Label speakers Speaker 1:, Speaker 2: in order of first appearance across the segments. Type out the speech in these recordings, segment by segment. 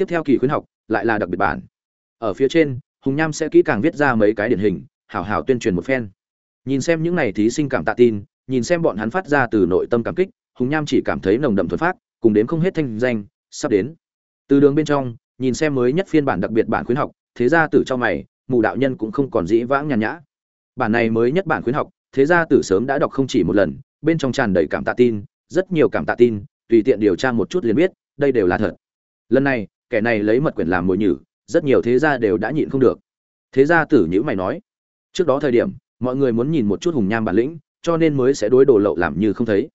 Speaker 1: tiếp theo kỳ khuyến học lại là đặc biệt bản. Ở phía trên, hùng nham sẽ kỹ càng viết ra mấy cái điển hình, hảo hảo tuyên truyền một phen. Nhìn xem những này thí sinh cảm tạ tin, nhìn xem bọn hắn phát ra từ nội tâm cảm kích, hùng nham chỉ cảm thấy nồng đậm thuần phát cùng đến không hết thanh danh, sắp đến. Từ đường bên trong, nhìn xem mới nhất phiên bản đặc biệt bản khuyến học, thế ra tử cho mày, mù đạo nhân cũng không còn dĩ vãng nhàn nhã. Bản này mới nhất bản khuyến học, thế ra tử sớm đã đọc không chỉ một lần, bên trong tràn đầy cảm tạ tin, rất nhiều cảm tạ tin, tùy tiện điều tra một chút liền biết, đây đều là thật. Lần này kẻ này lấy mật quyển làm mồi nhử, rất nhiều thế gia đều đã nhịn không được. Thế gia tử nhữ mày nói, trước đó thời điểm, mọi người muốn nhìn một chút hùng nham bản lĩnh, cho nên mới sẽ đối đồ lậu làm như không thấy.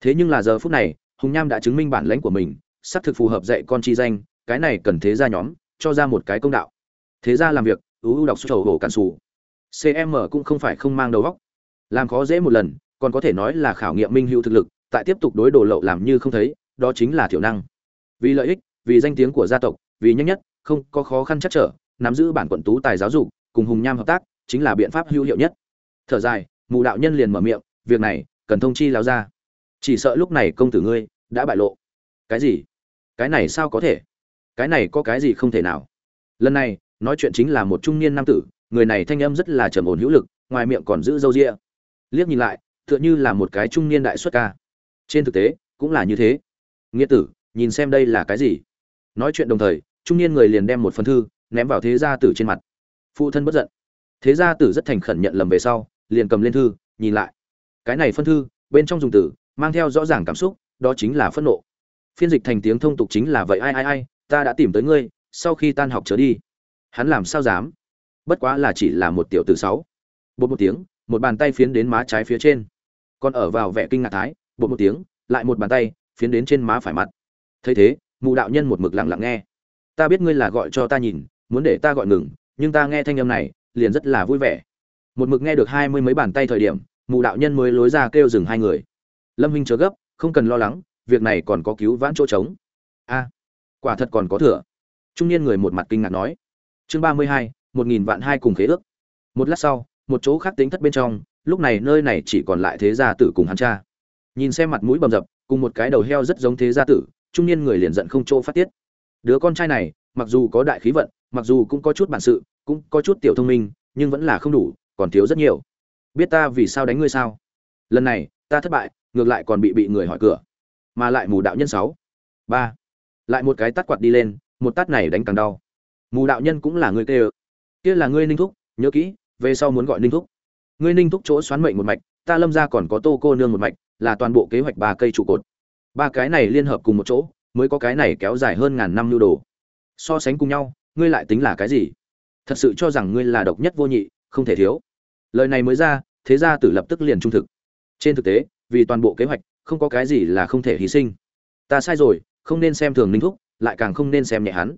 Speaker 1: Thế nhưng là giờ phút này, hùng nham đã chứng minh bản lãnh của mình, xác thực phù hợp dạy con chi danh, cái này cần thế gia nhóm, cho ra một cái công đạo. Thế gia làm việc, ưu đọc xuất hổ cản sủ. Cm cũng không phải không mang đầu góc làm khó dễ một lần, còn có thể nói là khảo nghiệm minh hữu thực lực, tại tiếp tục đối đồ lậu làm như không thấy, đó chính là thiểu năng. Vì lợi ích vì danh tiếng của gia tộc, vì nhanh nhất, không có khó khăn chắc trở, nắm giữ bản quận tú tài giáo dục, cùng hùng nham hợp tác, chính là biện pháp hữu hiệu nhất. Thở dài, mù đạo nhân liền mở miệng, việc này, cần thông chi lão ra chỉ sợ lúc này công tử ngươi đã bại lộ. Cái gì? Cái này sao có thể? Cái này có cái gì không thể nào? Lần này, nói chuyện chính là một trung niên nam tử, người này thanh âm rất là trầm ổn hữu lực, ngoài miệng còn giữ râu ria. Liếc nhìn lại, tựa như là một cái trung niên đại xuất ca. Trên thực tế, cũng là như thế. Nghĩa tử, nhìn xem đây là cái gì? Nói chuyện đồng thời, trung niên người liền đem một phần thư ném vào thế gia tử trên mặt. Phụ thân bất giận. Thế gia tử rất thành khẩn nhận lầm về sau, liền cầm lên thư, nhìn lại. Cái này phân thư, bên trong dùng tử mang theo rõ ràng cảm xúc, đó chính là phẫn nộ. Phiên dịch thành tiếng thông tục chính là vậy, ai ai ai, ta đã tìm tới ngươi, sau khi tan học trở đi. Hắn làm sao dám? Bất quá là chỉ là một tiểu tử sáu. Bột một tiếng, một bàn tay phiến đến má trái phía trên. Còn ở vào vẻ kinh ngạc thái bột một tiếng, lại một bàn tay phiến đến trên má phải mặt. Thấy thế mụ đạo nhân một mực lặng lặng nghe. Ta biết ngươi là gọi cho ta nhìn, muốn để ta gọi ngừng, nhưng ta nghe thanh âm này, liền rất là vui vẻ. Một mực nghe được hai mươi mấy bàn tay thời điểm, mụ đạo nhân mới lối ra kêu dừng hai người. Lâm huynh chớ gấp, không cần lo lắng, việc này còn có cứu vãn chỗ trống. A, quả thật còn có thừa. Trung niên người một mặt kinh ngạc nói. Chương ba mươi hai, một nghìn vạn hai cùng khế ước. Một lát sau, một chỗ khác tính thất bên trong, lúc này nơi này chỉ còn lại thế gia tử cùng hắn cha. Nhìn xem mặt mũi bầm dập, cùng một cái đầu heo rất giống thế gia tử trung niên người liền giận không chỗ phát tiết. Đứa con trai này, mặc dù có đại khí vận, mặc dù cũng có chút bản sự, cũng có chút tiểu thông minh, nhưng vẫn là không đủ, còn thiếu rất nhiều. Biết ta vì sao đánh ngươi sao? Lần này, ta thất bại, ngược lại còn bị bị người hỏi cửa. Mà lại mù đạo nhân sáu. Ba. Lại một cái tát quạt đi lên, một tát này đánh càng đau. Mù đạo nhân cũng là người tê kia là ngươi ninh thúc, nhớ kỹ, về sau muốn gọi ninh thúc. Ngươi ninh thúc chỗ xoán mệnh một mạch, ta lâm ra còn có tô cô nương một mạch, là toàn bộ kế hoạch ba cây trụ cột ba cái này liên hợp cùng một chỗ, mới có cái này kéo dài hơn ngàn năm nhu đồ. So sánh cùng nhau, ngươi lại tính là cái gì? Thật sự cho rằng ngươi là độc nhất vô nhị, không thể thiếu. Lời này mới ra, thế gia tử lập tức liền trung thực. Trên thực tế, vì toàn bộ kế hoạch, không có cái gì là không thể hy sinh. Ta sai rồi, không nên xem thường ninh thúc, lại càng không nên xem nhẹ hắn.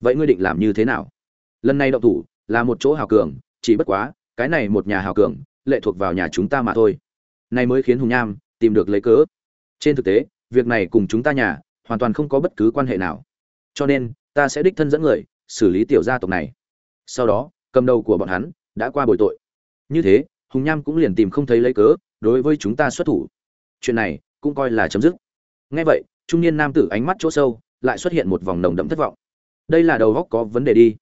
Speaker 1: Vậy ngươi định làm như thế nào? Lần này động thủ, là một chỗ hào cường, chỉ bất quá, cái này một nhà hào cường, lệ thuộc vào nhà chúng ta mà thôi. Này mới khiến hùng nham tìm được lấy cớ. Trên thực tế việc này cùng chúng ta nhà, hoàn toàn không có bất cứ quan hệ nào. Cho nên, ta sẽ đích thân dẫn người, xử lý tiểu gia tộc này. Sau đó, cầm đầu của bọn hắn đã qua bồi tội. Như thế, hùng nham cũng liền tìm không thấy lấy cớ, đối với chúng ta xuất thủ. Chuyện này cũng coi là chấm dứt. Ngay vậy, trung niên nam tử ánh mắt chỗ sâu, lại xuất hiện một vòng nồng đậm thất vọng. Đây là đầu góc có vấn đề đi.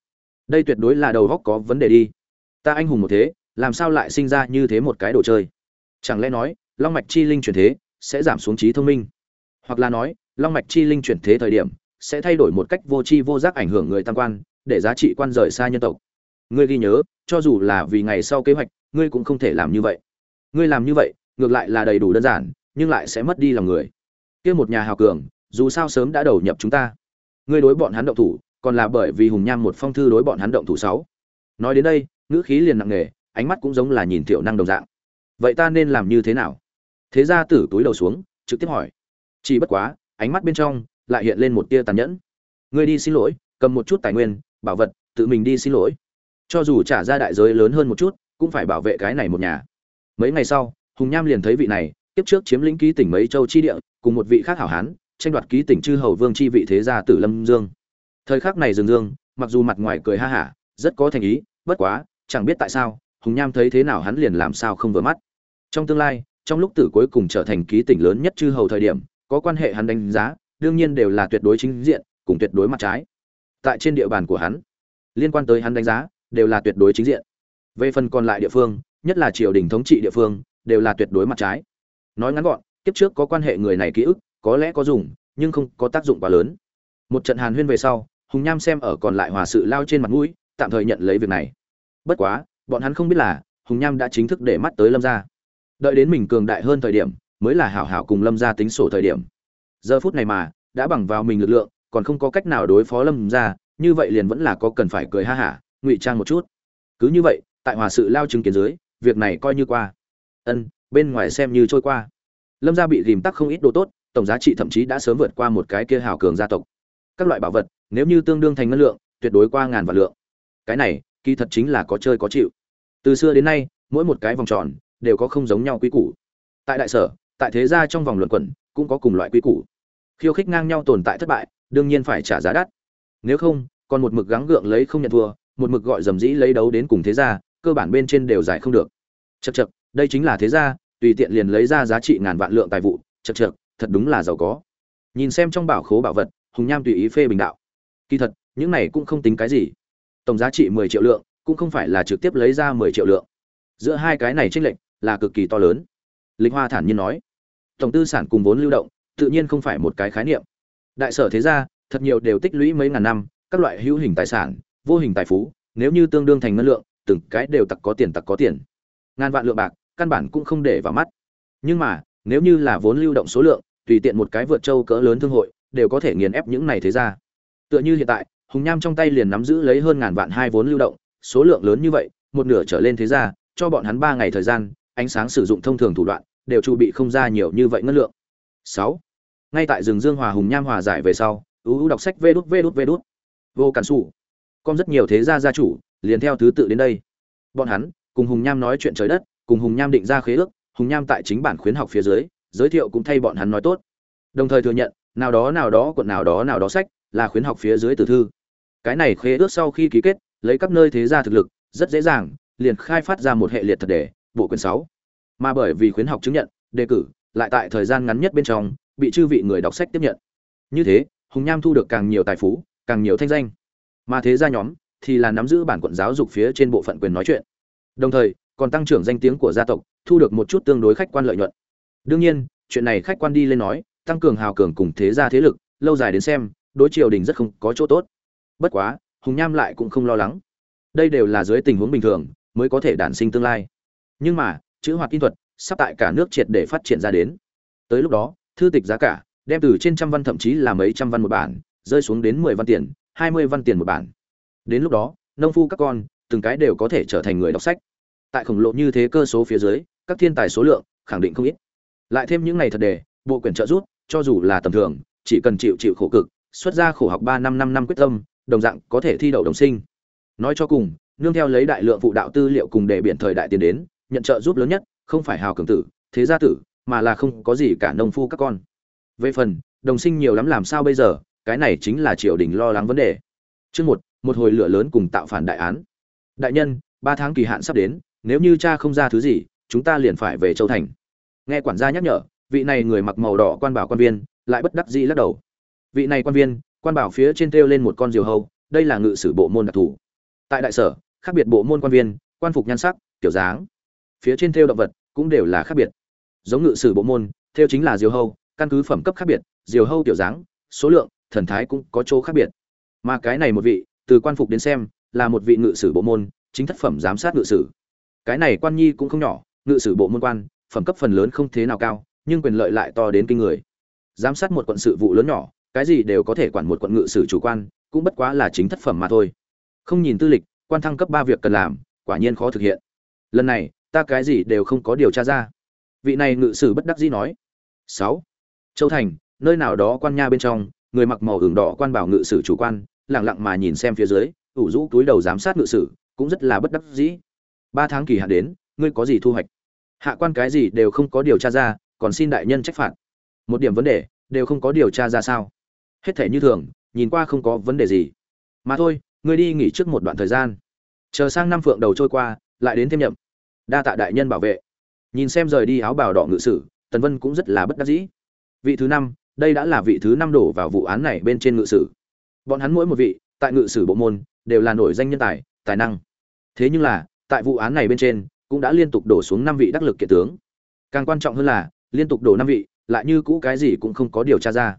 Speaker 1: Đây tuyệt đối là đầu góc có vấn đề đi. Ta anh hùng một thế, làm sao lại sinh ra như thế một cái đồ chơi? Chẳng lẽ nói, long mạch chi linh chuyển thế, sẽ giảm xuống trí thông minh? Hoặc là nói, long mạch chi linh chuyển thế thời điểm, sẽ thay đổi một cách vô tri vô giác ảnh hưởng người tam quan, để giá trị quan rời xa nhân tộc. Ngươi ghi nhớ, cho dù là vì ngày sau kế hoạch, ngươi cũng không thể làm như vậy. Ngươi làm như vậy, ngược lại là đầy đủ đơn giản, nhưng lại sẽ mất đi lòng người. Kia một nhà hào cường, dù sao sớm đã đầu nhập chúng ta. Ngươi đối bọn hắn động thủ, còn là bởi vì hùng nham một phong thư đối bọn hắn động thủ sáu. Nói đến đây, ngữ khí liền nặng nề, ánh mắt cũng giống là nhìn tiểu năng đồng dạng. Vậy ta nên làm như thế nào? Thế gia tử túi đầu xuống, trực tiếp hỏi chỉ bất quá, ánh mắt bên trong lại hiện lên một tia tàn nhẫn. Ngươi đi xin lỗi, cầm một chút tài nguyên, bảo vật, tự mình đi xin lỗi. Cho dù trả ra đại giới lớn hơn một chút, cũng phải bảo vệ cái này một nhà. Mấy ngày sau, hùng nham liền thấy vị này, tiếp trước chiếm lĩnh ký tỉnh mấy châu chi địa, cùng một vị khác hảo hán, tranh đoạt ký tỉnh chư hầu vương chi vị thế gia tử lâm dương. Thời khắc này dương dương, mặc dù mặt ngoài cười ha hả, rất có thành ý, bất quá, chẳng biết tại sao, hùng nham thấy thế nào hắn liền làm sao không vừa mắt. Trong tương lai, trong lúc tử cuối cùng trở thành ký tỉnh lớn nhất chư hầu thời điểm có quan hệ hắn đánh giá, đương nhiên đều là tuyệt đối chính diện, cùng tuyệt đối mặt trái. Tại trên địa bàn của hắn, liên quan tới hắn đánh giá, đều là tuyệt đối chính diện. Về phần còn lại địa phương, nhất là triều đình thống trị địa phương, đều là tuyệt đối mặt trái. Nói ngắn gọn, kiếp trước có quan hệ người này ký ức, có lẽ có dùng, nhưng không có tác dụng quá lớn. Một trận hàn huyên về sau, hùng nham xem ở còn lại hòa sự lao trên mặt mũi, tạm thời nhận lấy việc này. Bất quá, bọn hắn không biết là, hùng nham đã chính thức để mắt tới lâm gia. Đợi đến mình cường đại hơn thời điểm mới là hảo hảo cùng lâm gia tính sổ thời điểm. Giờ phút này mà, đã bằng vào mình lực lượng, còn không có cách nào đối phó lâm gia, như vậy liền vẫn là có cần phải cười ha hả, ngụy trang một chút. Cứ như vậy, tại hòa sự lao chứng kiến dưới, việc này coi như qua. Ân, bên ngoài xem như trôi qua. Lâm gia bị rìm tắc không ít đồ tốt, tổng giá trị thậm chí đã sớm vượt qua một cái kia hào cường gia tộc. Các loại bảo vật, nếu như tương đương thành ngân lượng, tuyệt đối qua ngàn vạn lượng. Cái này, kỳ thật chính là có chơi có chịu. Từ xưa đến nay, mỗi một cái vòng tròn, đều có không giống nhau quý củ. Tại đại sở tại thế gia trong vòng luận quẩn, cũng có cùng loại quý củ. Khiêu khích ngang nhau tồn tại thất bại, đương nhiên phải trả giá đắt. Nếu không, còn một mực gắng gượng lấy không nhận thua, một mực gọi dầm dĩ lấy đấu đến cùng thế gia, cơ bản bên trên đều giải không được. Chật chật đây chính là thế gia, tùy tiện liền lấy ra giá trị ngàn vạn lượng tài vụ chật chật thật đúng là giàu có. Nhìn xem trong bảo khố bảo vật, hùng nham tùy ý phê bình đạo. Kỳ thật, những này cũng không tính cái gì. Tổng giá trị mười triệu lượng, cũng không phải là trực tiếp lấy ra mười triệu lượng. Giữa hai cái này tranh lệch là cực kỳ to lớn. Lịch hoa thản nhiên nói tổng tư sản cùng vốn lưu động, tự nhiên không phải một cái khái niệm. Đại sở thế gia, thật nhiều đều tích lũy mấy ngàn năm, các loại hữu hình tài sản, vô hình tài phú, nếu như tương đương thành ngân lượng, từng cái đều tặc có tiền tặc có tiền. Ngàn vạn lượng bạc, căn bản cũng không để vào mắt. Nhưng mà, nếu như là vốn lưu động số lượng, tùy tiện một cái vượt châu cỡ lớn thương hội, đều có thể nghiền ép những này thế ra tựa như hiện tại, hùng nham trong tay liền nắm giữ lấy hơn ngàn vạn hai vốn lưu động, số lượng lớn như vậy, một nửa trở lên thế ra cho bọn hắn ba ngày thời gian, ánh sáng sử dụng thông thường thủ đoạn đều chu bị không ra nhiều như vậy ngân lượng. Sáu, ngay tại rừng dương hòa hùng nham hòa giải về sau ú ú đọc sách vê đút vê đút vê đút. Vô cản sủ. con rất nhiều thế gia gia chủ, liền theo thứ tự đến đây. Bọn hắn, cùng hùng nham nói chuyện trời đất, cùng hùng nham định ra khế ước, hùng nham tại chính bản khuyến học phía dưới, giới thiệu cũng thay bọn hắn nói tốt. Đồng thời thừa nhận, nào đó nào đó quận nào đó nào đó sách là khuyến học phía dưới từ thư. Cái này khế ước sau khi ký kết, lấy các nơi thế gia thực lực, rất dễ dàng, liền khai phát ra một hệ liệt thật đề, bộ quyển sáu mà bởi vì khuyến học chứng nhận, đề cử, lại tại thời gian ngắn nhất bên trong, bị chư vị người đọc sách tiếp nhận. Như thế, hùng nham thu được càng nhiều tài phú, càng nhiều thanh danh. Mà thế gia nhóm thì là nắm giữ bản quận giáo dục phía trên bộ phận quyền nói chuyện. Đồng thời, còn tăng trưởng danh tiếng của gia tộc, thu được một chút tương đối khách quan lợi nhuận. Đương nhiên, chuyện này khách quan đi lên nói, tăng cường hào cường cùng thế gia thế lực, lâu dài đến xem, đối triều đình rất không có chỗ tốt. Bất quá, hùng nham lại cũng không lo lắng. Đây đều là dưới tình huống bình thường, mới có thể đản sinh tương lai. Nhưng mà chữ hoạt kỹ thuật, sắp tại cả nước triệt để phát triển ra đến. Tới lúc đó, thư tịch giá cả, đem từ trên trăm văn thậm chí là mấy trăm văn một bản, rơi xuống đến mười văn tiền, hai mươi văn tiền một bản. Đến lúc đó, nông phu các con, từng cái đều có thể trở thành người đọc sách. Tại khổng lồ như thế cơ số phía dưới, các thiên tài số lượng khẳng định không ít. Lại thêm những ngày thật đề, bộ quyển trợ rút cho dù là tầm thường, chỉ cần chịu chịu khổ cực, xuất ra khổ học ba năm năm năm quyết tâm, đồng dạng có thể thi đậu đồng sinh. Nói cho cùng, nương theo lấy đại lượng phụ đạo tư liệu cùng đề biển thời đại tiền đến nhận trợ giúp lớn nhất, không phải hào cường tử, thế gia tử, mà là không có gì cả nông phu các con. Về phần, đồng sinh nhiều lắm làm sao bây giờ, cái này chính là triều đình lo lắng vấn đề. Chương một một hồi lửa lớn cùng tạo phản đại án. Đại nhân, ba tháng kỳ hạn sắp đến, nếu như cha không ra thứ gì, chúng ta liền phải về châu thành. Nghe quản gia nhắc nhở, vị này người mặc màu đỏ quan bảo quan viên, lại bất đắc dĩ lắc đầu. Vị này quan viên, quan bảo phía trên treo lên một con diều hâu, đây là ngự sử bộ môn đặc thù. Tại đại sở, khác biệt bộ môn quan viên, quan phục nhan sắc, kiểu dáng phía trên theo động vật cũng đều là khác biệt. Giống ngự sử bộ môn, theo chính là diều hâu, căn cứ phẩm cấp khác biệt, diều hâu tiểu dáng, số lượng, thần thái cũng có chỗ khác biệt. Mà cái này một vị, từ quan phục đến xem, là một vị ngự sử bộ môn, chính thất phẩm giám sát ngự sử. Cái này quan nhi cũng không nhỏ, ngự sử bộ môn quan, phẩm cấp phần lớn không thế nào cao, nhưng quyền lợi lại to đến kinh người. Giám sát một quận sự vụ lớn nhỏ, cái gì đều có thể quản một quận ngự sử chủ quan, cũng bất quá là chính thất phẩm mà thôi. Không nhìn tư lịch, quan thăng cấp ba việc cần làm, quả nhiên khó thực hiện. Lần này ta cái gì đều không có điều tra ra. Vị này ngự sử bất đắc dĩ nói. Sáu. Châu thành, nơi nào đó quan nha bên trong, người mặc màu hưởng đỏ quan bảo ngự sử chủ quan lẳng lặng mà nhìn xem phía dưới, ủ rũ túi đầu giám sát ngự sử, cũng rất là bất đắc dĩ. Ba tháng kỳ hạn đến, ngươi có gì thu hoạch? Hạ quan cái gì đều không có điều tra ra, còn xin đại nhân trách phạt. Một điểm vấn đề, đều không có điều tra ra sao? Hết thể như thường, nhìn qua không có vấn đề gì. Mà thôi, ngươi đi nghỉ trước một đoạn thời gian. Chờ sang năm phượng đầu trôi qua, lại đến thêm nhậm đa tạ đại nhân bảo vệ. Nhìn xem rời đi áo bào đỏ ngự sử, tần vân cũng rất là bất đắc dĩ. Vị thứ năm, đây đã là vị thứ năm đổ vào vụ án này bên trên ngự sử. Bọn hắn mỗi một vị, tại ngự sử bộ môn, đều là nổi danh nhân tài tài năng. Thế nhưng là, tại vụ án này bên trên, cũng đã liên tục đổ xuống năm vị đắc lực kiện tướng. Càng quan trọng hơn là, liên tục đổ năm vị, lại như cũ cái gì cũng không có điều tra ra.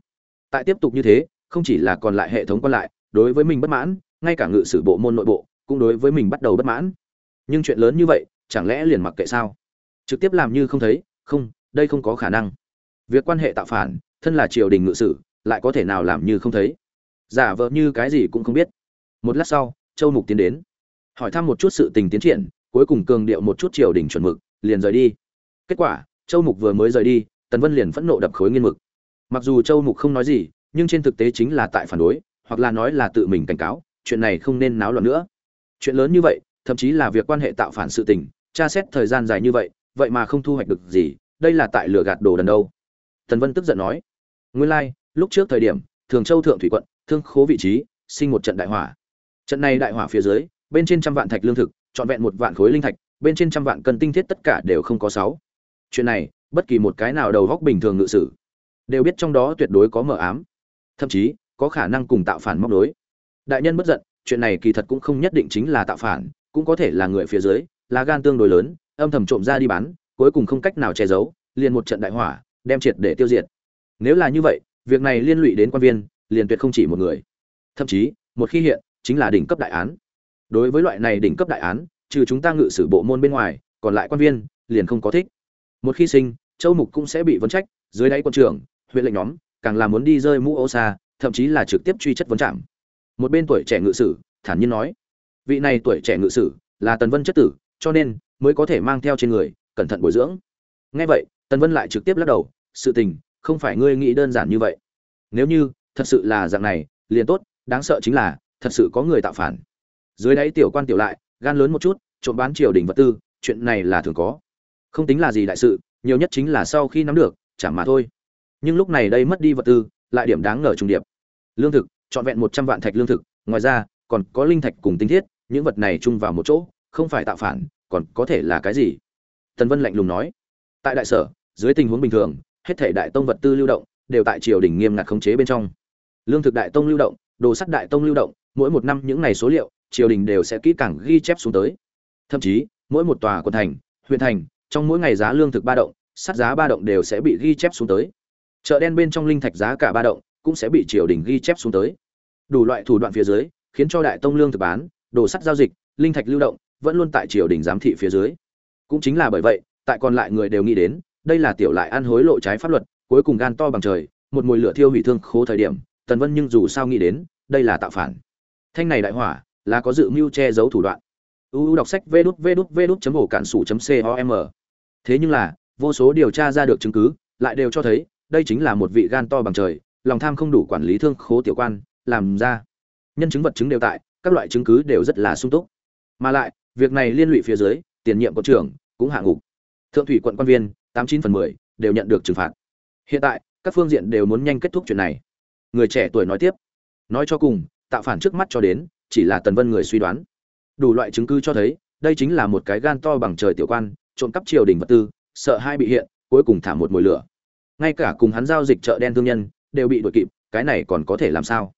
Speaker 1: Tại tiếp tục như thế, không chỉ là còn lại hệ thống còn lại, đối với mình bất mãn, ngay cả ngự sử bộ môn nội bộ, cũng đối với mình bắt đầu bất mãn. Nhưng chuyện lớn như vậy chẳng lẽ liền mặc kệ sao? Trực tiếp làm như không thấy, không, đây không có khả năng. Việc quan hệ tạo phản, thân là triều đình ngự sử, lại có thể nào làm như không thấy? Giả vờ như cái gì cũng không biết. Một lát sau, châu mục tiến đến. Hỏi thăm một chút sự tình tiến triển, cuối cùng cường điệu một chút triều đình chuẩn mực, liền rời đi. Kết quả, châu mục vừa mới rời đi, tần vân liền phẫn nộ đập khối nghiên mực. Mặc dù châu mục không nói gì, nhưng trên thực tế chính là tại phản đối, hoặc là nói là tự mình cảnh cáo, chuyện này không nên náo loạn nữa. Chuyện lớn như vậy, thậm chí là việc quan hệ tạo phản sự tình tra xét thời gian dài như vậy vậy mà không thu hoạch được gì, đây là tại lửa gạt đồ đần đâu. Tần vân tức giận nói, nguyên lai, lúc trước thời điểm, thường châu thượng thủy quận, thương khố vị trí, sinh một trận đại hỏa. Trận này đại hỏa phía dưới, bên trên trăm vạn thạch lương thực, trọn vẹn một vạn khối linh thạch, bên trên trăm vạn cân tinh thiết tất cả đều không có sáu. Chuyện này, bất kỳ một cái nào đầu góc bình thường ngự sử, đều biết trong đó tuyệt đối có mờ ám. Thậm chí, có khả năng cùng tạo phản móc đối đại nhân bất giận, chuyện này kỳ thật cũng không nhất định chính là tạo phản, cũng có thể là người phía dưới lá gan tương đối lớn, âm thầm trộm ra đi bán, cuối cùng không cách nào che giấu, liền một trận đại hỏa, đem triệt để tiêu diệt. Nếu là như vậy, việc này liên lụy đến quan viên, liền tuyệt không chỉ một người. Thậm chí, một khi hiện, chính là đỉnh cấp đại án. Đối với loại này đỉnh cấp đại án, trừ chúng ta ngự sử bộ môn bên ngoài, còn lại quan viên, liền không có thích. Một khi sinh, châu mục cũng sẽ bị vấn trách, dưới đáy quân trưởng, huyện lệnh nhóm, càng là muốn đi rơi mũ ô xa, thậm chí là trực tiếp truy chất vấn trạm. Một bên tuổi trẻ ngự sử, thản nhiên nói, vị này tuổi trẻ ngự sử là tần vân chất tử cho nên mới có thể mang theo trên người, cẩn thận bồi dưỡng. Nghe vậy, tần vân lại trực tiếp lắc đầu, sự tình không phải ngươi nghĩ đơn giản như vậy. Nếu như thật sự là dạng này, liền tốt, đáng sợ chính là thật sự có người tạo phản. Dưới đáy tiểu quan tiểu lại, gan lớn một chút, trộm bán triều đình vật tư, chuyện này là thường có. Không tính là gì đại sự, nhiều nhất chính là sau khi nắm được chẳng mà thôi. Nhưng lúc này đây mất đi vật tư, lại điểm đáng ngờ trùng điệp. Lương thực, trọn vẹn một trăm vạn thạch lương thực, ngoài ra còn có linh thạch cùng tinh thiết, những vật này chung vào một chỗ không phải tạo phản, còn có thể là cái gì? Tần vân lạnh lùng nói. Tại đại sở, dưới tình huống bình thường, hết thể đại tông vật tư lưu động đều tại triều đình nghiêm ngặt khống chế bên trong. Lương thực đại tông lưu động, đồ sắt đại tông lưu động, mỗi một năm những ngày số liệu, triều đình đều sẽ kỹ càng ghi chép xuống tới. Thậm chí, mỗi một tòa quận thành, huyện thành, trong mỗi ngày giá lương thực ba động, sắt giá ba động đều sẽ bị ghi chép xuống tới. Chợ đen bên trong linh thạch giá cả ba động cũng sẽ bị triều đình ghi chép xuống tới. Đủ loại thủ đoạn phía dưới, khiến cho đại tông lương thực bán, đồ sắt giao dịch, linh thạch lưu động vẫn luôn tại triều đình giám thị phía dưới. Cũng chính là bởi vậy, tại còn lại người đều nghĩ đến, đây là tiểu lại ăn hối lộ trái pháp luật, cuối cùng gan to bằng trời, một mùi lửa thiêu hủy thương khố thời điểm, tần vân nhưng dù sao nghĩ đến, đây là tạo phản. Thanh này đại hỏa, là có dự mưu che giấu thủ đoạn. Uu đọc sách vê đút vê đút vê đút chấm ổ cản sủ chấm com. Thế nhưng là, vô số điều tra ra được chứng cứ, lại đều cho thấy, đây chính là một vị gan to bằng trời, lòng tham không đủ quản lý thương khố tiểu quan, làm ra. Nhân chứng vật chứng đều tại, các loại chứng cứ đều rất là sung túc. Mà lại việc này liên lụy phía dưới, tiền nhiệm quận trưởng cũng hạ ngục. Thượng thủy quận quan viên, tám chín phần mười, đều nhận được trừng phạt. Hiện tại, các phương diện đều muốn nhanh kết thúc chuyện này. Người trẻ tuổi nói tiếp. Nói cho cùng, tạo phản trước mắt cho đến, chỉ là tần vân người suy đoán. Đủ loại chứng cứ cho thấy, đây chính là một cái gan to bằng trời tiểu quan, trộm cắp triều đình vật tư, sợ hai bị hiện, cuối cùng thả một mồi lửa. Ngay cả cùng hắn giao dịch chợ đen thương nhân, đều bị đuổi kịp, cái này còn có thể làm sao?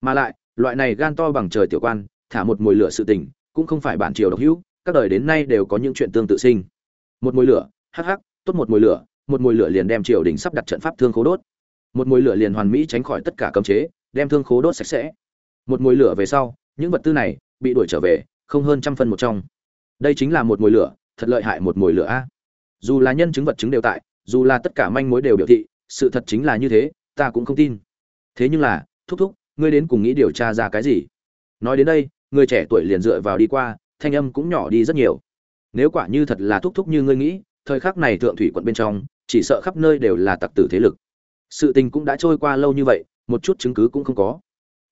Speaker 1: Mà lại, loại này gan to bằng trời tiểu quan, thả một mồi lửa sự tình cũng không phải bản triều độc hữu, các đời đến nay đều có những chuyện tương tự sinh. Một mùi lửa, hắc hắc, tốt một mùi lửa, một mùi lửa liền đem triều đình sắp đặt trận pháp thương khố đốt. Một mùi lửa liền hoàn mỹ tránh khỏi tất cả cấm chế, đem thương khố đốt sạch sẽ. Một mùi lửa về sau, những vật tư này bị đuổi trở về, không hơn trăm phân một trong. Đây chính là một mùi lửa, thật lợi hại một mùi lửa a. Dù là nhân chứng vật chứng đều tại, dù là tất cả manh mối đều biểu thị, sự thật chính là như thế, ta cũng không tin. Thế nhưng là, thúc thúc, ngươi đến cùng nghĩ điều tra ra cái gì? Nói đến đây người trẻ tuổi liền dựa vào đi qua, thanh âm cũng nhỏ đi rất nhiều. Nếu quả như thật là thúc thúc như ngươi nghĩ, thời khắc này thượng thủy quận bên trong, chỉ sợ khắp nơi đều là tặc tử thế lực. Sự tình cũng đã trôi qua lâu như vậy, một chút chứng cứ cũng không có.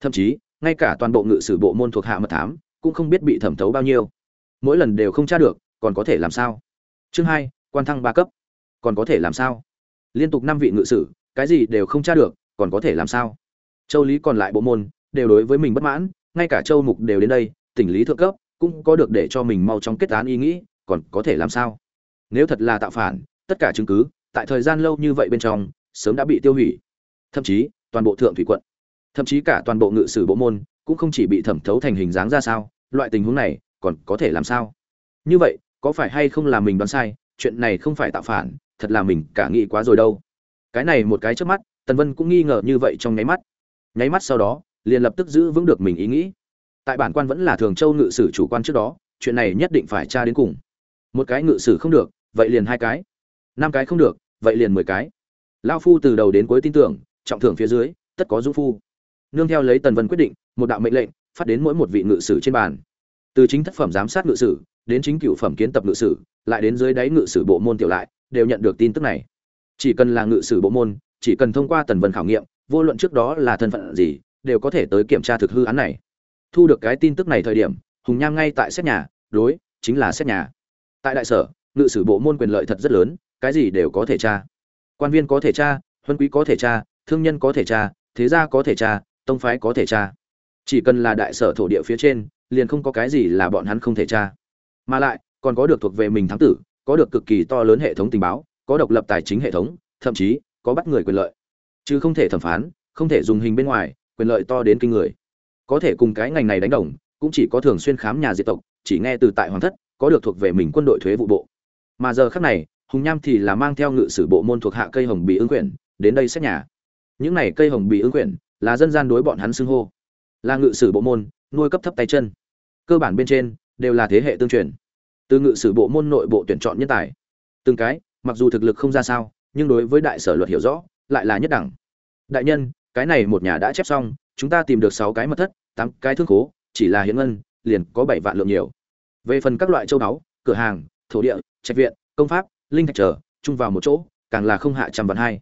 Speaker 1: Thậm chí, ngay cả toàn bộ ngự sử bộ môn thuộc hạ mật thám, cũng không biết bị thẩm thấu bao nhiêu. Mỗi lần đều không tra được, còn có thể làm sao? Chương hai, quan thăng ba cấp. Còn có thể làm sao? Liên tục năm vị ngự sử, cái gì đều không tra được, còn có thể làm sao? Châu lý còn lại bộ môn, đều đối với mình bất mãn ngay cả châu mục đều đến đây, tỉnh lý thượng cấp, cũng có được để cho mình mau chóng kết án ý nghĩ, còn có thể làm sao? Nếu thật là tạo phản, tất cả chứng cứ, tại thời gian lâu như vậy bên trong, sớm đã bị tiêu hủy. Thậm chí, toàn bộ thượng thủy quận, thậm chí cả toàn bộ ngự sử bộ môn, cũng không chỉ bị thẩm thấu thành hình dáng ra sao, loại tình huống này, còn có thể làm sao? Như vậy, có phải hay không là mình đoán sai, chuyện này không phải tạo phản, thật là mình cả nghĩ quá rồi đâu. Cái này một cái trước mắt, tần vân cũng nghi ngờ như vậy trong nháy mắt. Nháy mắt sau đó liền lập tức giữ vững được mình ý nghĩ. Tại bản quan vẫn là thường châu ngự sử chủ quan trước đó, chuyện này nhất định phải tra đến cùng. Một cái ngự sử không được, vậy liền hai cái. Năm cái không được, vậy liền mười cái. Lao phu từ đầu đến cuối tin tưởng, trọng thưởng phía dưới, tất có dũng phu. Nương theo lấy tần vân quyết định, một đạo mệnh lệnh, phát đến mỗi một vị ngự sử trên bàn. Từ chính thất phẩm giám sát ngự sử, đến chính cựu phẩm kiến tập ngự sử, lại đến dưới đáy ngự sử bộ môn tiểu lại, đều nhận được tin tức này. Chỉ cần là ngự sử bộ môn, chỉ cần thông qua tần vân khảo nghiệm, vô luận trước đó là thân phận gì đều có thể tới kiểm tra thực hư án này. Thu được cái tin tức này thời điểm, hùng nham ngay tại xét nhà, đối, chính là xét nhà. Tại đại sở, ngự sử bộ môn quyền lợi thật rất lớn, cái gì đều có thể tra. Quan viên có thể tra, huân quý có thể tra, thương nhân có thể tra, thế gia có thể tra, tông phái có thể tra. Chỉ cần là đại sở thổ địa phía trên, liền không có cái gì là bọn hắn không thể tra. Mà lại, còn có được thuộc về mình thắng tử, có được cực kỳ to lớn hệ thống tình báo, có độc lập tài chính hệ thống, thậm chí, có bắt người quyền lợi. Chứ không thể thẩm phán, không thể dùng hình bên ngoài quyền lợi to đến kinh người. Có thể cùng cái ngành này đánh đồng, cũng chỉ có thường xuyên khám nhà diệt tộc, chỉ nghe từ tại hoàng thất, có được thuộc về mình quân đội thuế vụ bộ. Mà giờ khác này, hùng nham thì là mang theo ngự sử bộ môn thuộc hạ cây hồng bị ứng quyển, đến đây xét nhà. Những này cây hồng bị ứng quyển, là dân gian đối bọn hắn xưng hô. Là ngự sử bộ môn, nuôi cấp thấp tay chân. Cơ bản bên trên, đều là thế hệ tương truyền. Từ ngự sử bộ môn nội bộ tuyển chọn nhân tài. Từng cái, mặc dù thực lực không ra sao, nhưng đối với đại sở luật hiểu rõ, lại là nhất đẳng. Đại nhân cái này một nhà đã chép xong, chúng ta tìm được sáu cái mật thất, tám cái thương khố, chỉ là hiện ngân, liền có bảy vạn lượng nhiều. Về phần các loại châu báu, cửa hàng, thổ địa, trạch viện, công pháp, linh thạch trở chung vào một chỗ, càng là không hạ trăm vạn hai.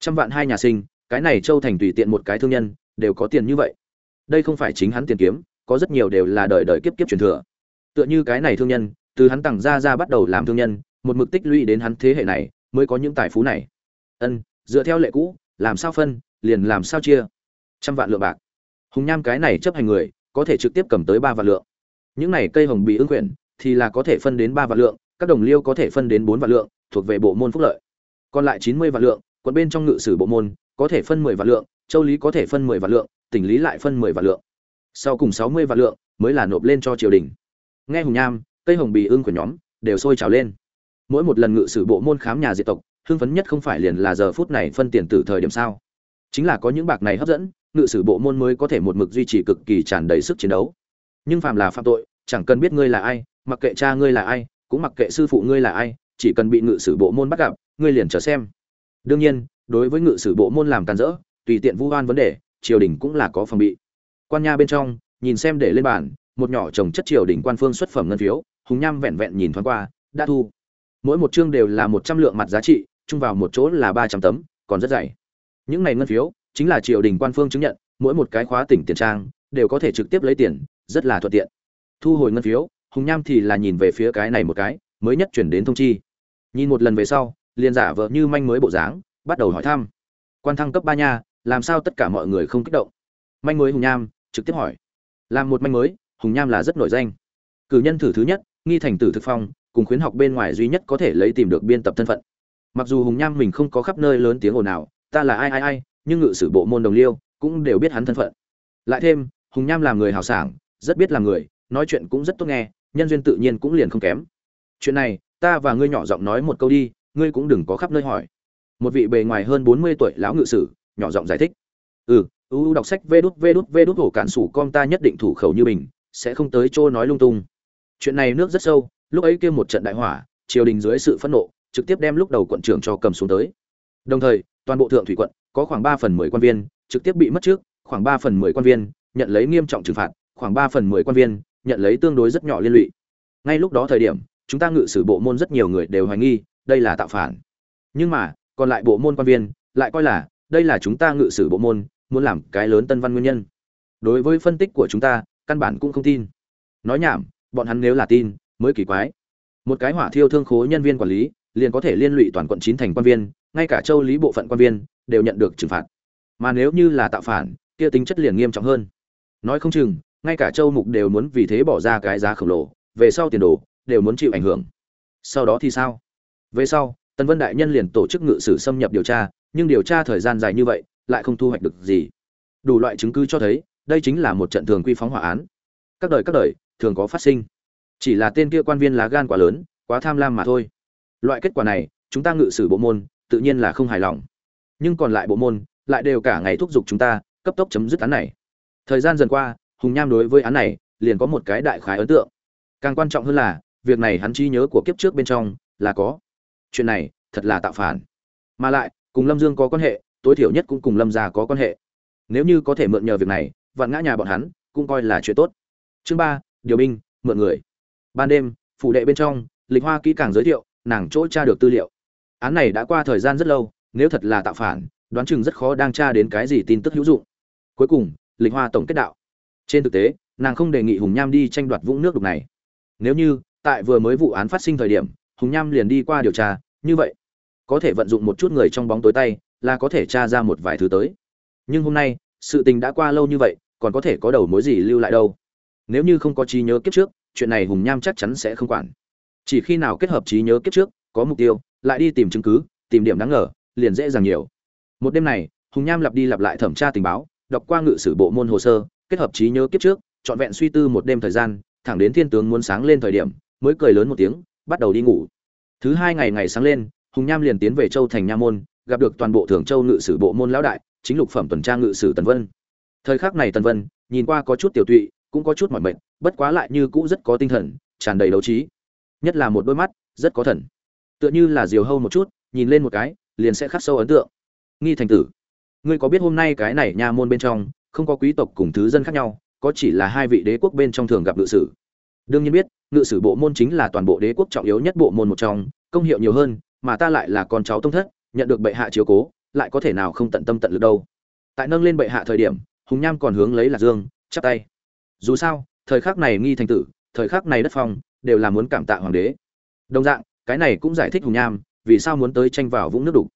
Speaker 1: Trăm vạn hai nhà sinh, cái này châu thành tùy tiện một cái thương nhân, đều có tiền như vậy. Đây không phải chính hắn tiền kiếm, có rất nhiều đều là đời đời kiếp kiếp truyền thừa. Tựa như cái này thương nhân, từ hắn tặng ra ra bắt đầu làm thương nhân, một mực tích lũy đến hắn thế hệ này, mới có những tài phú này. Ân, dựa theo lệ cũ, làm sao phân liền làm sao chia? Trăm vạn lượng bạc. Hùng nham cái này chấp hành người, có thể trực tiếp cầm tới ba vạn lượng. Những này cây hồng bị ứng quyển, thì là có thể phân đến ba vạn lượng, các đồng liêu có thể phân đến bốn vạn lượng, thuộc về bộ môn phúc lợi. Còn lại chín mươi vạn lượng, quận bên trong ngự sử bộ môn, có thể phân mười vạn lượng, châu lý có thể phân mười vạn lượng, tỉnh lý lại phân mười vạn lượng. Sau cùng sáu mươi vạn lượng, mới là nộp lên cho triều đình. Nghe hùng nham, cây hồng bì ương của nhóm, đều sôi trào lên. Mỗi một lần ngự sử bộ môn khám nhà diệt tộc, hưng phấn nhất không phải liền là giờ phút này phân tiền từ thời điểm sao chính là có những bạc này hấp dẫn, ngự sử bộ môn mới có thể một mực duy trì cực kỳ tràn đầy sức chiến đấu. Nhưng phạm là phạm tội, chẳng cần biết ngươi là ai, mặc kệ cha ngươi là ai, cũng mặc kệ sư phụ ngươi là ai, chỉ cần bị ngự sử bộ môn bắt gặp, ngươi liền chờ xem. Đương nhiên, đối với ngự sử bộ môn làm càn rỡ, tùy tiện vu oan vấn đề, triều đình cũng là có phòng bị. Quan nha bên trong, nhìn xem để lên bàn, một nhỏ chồng chất triều đình quan phương xuất phẩm ngân phiếu, hùng nham vẹn vẹn nhìn thoáng qua, đã thu. Mỗi một chương đều là một trăm lượng mặt giá trị, chung vào một chỗ là ba trăm tấm, còn rất dày những này ngân phiếu chính là triều đình quan phương chứng nhận, mỗi một cái khóa tỉnh tiền trang đều có thể trực tiếp lấy tiền, rất là thuận tiện. Thu hồi ngân phiếu, hùng nham thì là nhìn về phía cái này một cái, mới nhất chuyển đến thông chi. Nhìn một lần về sau, liền giả vờ như manh mới bộ dáng, bắt đầu hỏi thăm. Quan thăng cấp ba nha, làm sao tất cả mọi người không kích động? Manh mới hùng nham trực tiếp hỏi. Làm một manh mới, hùng nham là rất nổi danh. Cử nhân thử thứ nhất, nghi thành tử thực phong, cùng khuyến học bên ngoài duy nhất có thể lấy tìm được biên tập thân phận. Mặc dù hùng nham mình không có khắp nơi lớn tiếng ồn nào ta là ai ai ai, nhưng ngự sử bộ môn đồng liêu cũng đều biết hắn thân phận. Lại thêm, hùng nham làm người hào sảng, rất biết làm người, nói chuyện cũng rất tốt nghe, nhân duyên tự nhiên cũng liền không kém. Chuyện này, ta và ngươi nhỏ giọng nói một câu đi, ngươi cũng đừng có khắp nơi hỏi. Một vị bề ngoài hơn bốn mươi tuổi lão ngự sử, nhỏ giọng giải thích. Ừ u đọc sách vê đút vê đút vê đút hổ cản sủ con ta nhất định thủ khẩu như mình sẽ không tới chỗ nói lung tung. Chuyện này nước rất sâu, lúc ấy kia một trận đại hỏa, triều đình dưới sự phẫn nộ, trực tiếp đem lúc đầu quận trưởng cho cầm xuống tới. Đồng thời toàn bộ thượng thủy quận, có khoảng ba phần mười quan viên, trực tiếp bị mất trước, khoảng ba phần mười quan viên, nhận lấy nghiêm trọng trừng phạt, khoảng ba phần mười quan viên, nhận lấy tương đối rất nhỏ liên lụy. Ngay lúc đó thời điểm, chúng ta ngự sử bộ môn rất nhiều người đều hoài nghi, đây là tạo phản. Nhưng mà, còn lại bộ môn quan viên, lại coi là, đây là chúng ta ngự sử bộ môn, muốn làm cái lớn tân văn nguyên nhân. Đối với phân tích của chúng ta, căn bản cũng không tin. Nói nhảm, bọn hắn nếu là tin, mới kỳ quái. Một cái hỏa thiêu thương khố nhân viên quản lý, liền có thể liên lụy toàn quận chín thành quan viên ngay cả châu lý bộ phận quan viên đều nhận được trừng phạt. Mà nếu như là tạo phản, kia tính chất liền nghiêm trọng hơn. Nói không chừng, ngay cả châu mục đều muốn vì thế bỏ ra cái giá khổng lồ, về sau tiền đồ đều muốn chịu ảnh hưởng. Sau đó thì sao? Về sau, tần vân đại nhân liền tổ chức ngự sử xâm nhập điều tra, nhưng điều tra thời gian dài như vậy, lại không thu hoạch được gì. Đủ loại chứng cứ cho thấy, đây chính là một trận thường quy phóng hỏa án. Các đời các đời, thường có phát sinh. Chỉ là tên kia quan viên lá gan quá lớn, quá tham lam mà thôi. Loại kết quả này, chúng ta ngự sử bộ môn tự nhiên là không hài lòng. Nhưng còn lại bộ môn, lại đều cả ngày thúc giục chúng ta, cấp tốc chấm dứt án này. Thời gian dần qua, hùng nham đối với án này, liền có một cái đại khái ấn tượng. Càng quan trọng hơn là, việc này hắn trí nhớ của kiếp trước bên trong, là có. Chuyện này, thật là tạo phản. Mà lại, cùng lâm dương có quan hệ, tối thiểu nhất cũng cùng lâm gia có quan hệ. Nếu như có thể mượn nhờ việc này vặn ngã nhà bọn hắn, cũng coi là chuyện tốt. Chương ba, điều binh, mượn người. Ban đêm, phủ đệ bên trong, lịch hoa kỹ càng giới thiệu, nàng chỗ tra được tư liệu án này đã qua thời gian rất lâu, nếu thật là tạo phản, đoán chừng rất khó đang tra đến cái gì tin tức hữu dụng. Cuối cùng, lịch hoa tổng kết đạo. Trên thực tế, nàng không đề nghị hùng nham đi tranh đoạt vũng nước đục này. Nếu như, tại vừa mới vụ án phát sinh thời điểm, hùng nham liền đi qua điều tra, như vậy, có thể vận dụng một chút người trong bóng tối tay, là có thể tra ra một vài thứ tới. Nhưng hôm nay, sự tình đã qua lâu như vậy, còn có thể có đầu mối gì lưu lại đâu? Nếu như không có trí nhớ kiếp trước, chuyện này hùng nham chắc chắn sẽ không quản. Chỉ khi nào kết hợp trí nhớ kiếp trước, có mục tiêu lại đi tìm chứng cứ, tìm điểm đáng ngờ, liền dễ dàng nhiều. Một đêm này, hùng nham lặp đi lặp lại thẩm tra tình báo, đọc qua ngự sử bộ môn hồ sơ, kết hợp trí nhớ kiếp trước, trọn vẹn suy tư một đêm thời gian, thẳng đến thiên tướng muốn sáng lên thời điểm, mới cười lớn một tiếng, bắt đầu đi ngủ. Thứ hai ngày ngày sáng lên, hùng nham liền tiến về châu thành nha môn, gặp được toàn bộ thường châu ngự sử bộ môn lão đại, chính lục phẩm tuần tra ngự sử tần vân. Thời khắc này tần vân, nhìn qua có chút tiểu tụy, cũng có chút mỏi mệt, bất quá lại như cũ rất có tinh thần, tràn đầy đấu trí. Nhất là một đôi mắt, rất có thần tựa như là diều hâu một chút, nhìn lên một cái, liền sẽ khắc sâu ấn tượng. Nghi thành tử, ngươi có biết hôm nay cái này nha môn bên trong, không có quý tộc cùng thứ dân khác nhau, có chỉ là hai vị đế quốc bên trong thường gặp ngự sử? Đương nhiên biết, ngự sử bộ môn chính là toàn bộ đế quốc trọng yếu nhất bộ môn một trong, công hiệu nhiều hơn, mà ta lại là con cháu tông thất, nhận được bệ hạ chiếu cố, lại có thể nào không tận tâm tận lực đâu. Tại nâng lên bệ hạ thời điểm, hùng nham còn hướng lấy lạc dương, chắp tay. Dù sao, thời khắc này nghi thành tử, thời khắc này đất phong, đều là muốn cảm tạ hoàng đế. Đồng dạng cái này cũng giải thích hùng nham, vì sao muốn tới tranh vào vũng nước đục.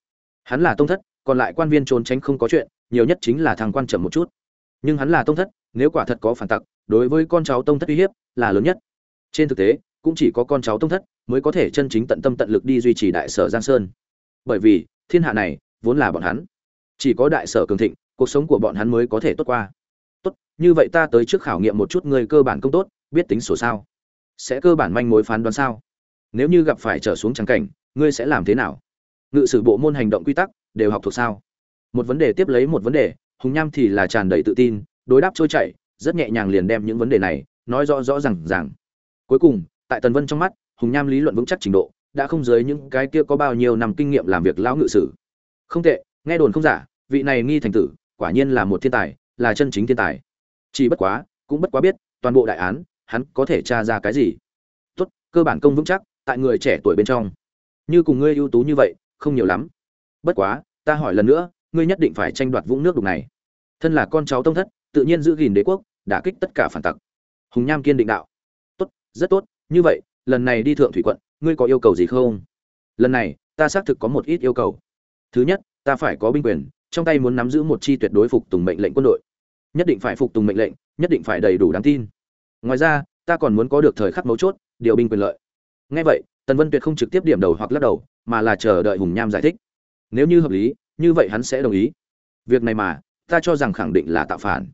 Speaker 1: Hắn là tông thất, còn lại quan viên trốn tránh không có chuyện, nhiều nhất chính là thằng quan chậm một chút. Nhưng hắn là tông thất, nếu quả thật có phản tặc, đối với con cháu tông thất uy hiếp là lớn nhất. Trên thực tế, cũng chỉ có con cháu tông thất mới có thể chân chính tận tâm tận lực đi duy trì đại sở giang sơn. Bởi vì, thiên hạ này, vốn là bọn hắn. Chỉ có đại sở cường thịnh, cuộc sống của bọn hắn mới có thể tốt qua. Tốt, như vậy ta tới trước khảo nghiệm một chút người cơ bản công tốt, biết tính sổ sao. Sẽ cơ bản manh mối phán đoán sao? Nếu như gặp phải trở xuống trắng cảnh, ngươi sẽ làm thế nào? Ngự sử bộ môn hành động quy tắc, đều học thuộc sao? Một vấn đề tiếp lấy một vấn đề, hùng nham thì là tràn đầy tự tin, đối đáp trôi chảy, rất nhẹ nhàng liền đem những vấn đề này, nói rõ rõ rằng rằng cuối cùng, tại tần vân trong mắt, hùng nham lý luận vững chắc trình độ, đã không dưới những cái kia có bao nhiêu năm kinh nghiệm làm việc lão ngự sử. Không tệ, nghe đồn không giả, vị này nghi thành tử, quả nhiên là một thiên tài, là chân chính thiên tài. Chỉ bất quá, cũng bất quá biết, toàn bộ đại án, hắn có thể tra ra cái gì. Tốt, cơ bản công vững chắc tại người trẻ tuổi bên trong. Như cùng ngươi ưu tú như vậy, không nhiều lắm. Bất quá, ta hỏi lần nữa, ngươi nhất định phải tranh đoạt vũng nước đục này. Thân là con cháu tông thất, tự nhiên giữ gìn đế quốc, đả kích tất cả phản tặc. Hùng nham kiên định đạo. Tốt, rất tốt, như vậy, lần này đi thượng thủy quận, ngươi có yêu cầu gì không? Lần này, ta xác thực có một ít yêu cầu. Thứ nhất, ta phải có binh quyền, trong tay muốn nắm giữ một chi tuyệt đối phục tùng mệnh lệnh quân đội. Nhất định phải phục tùng mệnh lệnh, nhất định phải đầy đủ đáng tin. Ngoài ra, ta còn muốn có được thời khắc mấu chốt, điều binh quyền lợi ngay vậy, tần vân tuyệt không trực tiếp điểm đầu hoặc lắc đầu, mà là chờ đợi hùng nham giải thích. Nếu như hợp lý, như vậy hắn sẽ đồng ý. Việc này mà, ta cho rằng khẳng định là tạo phản.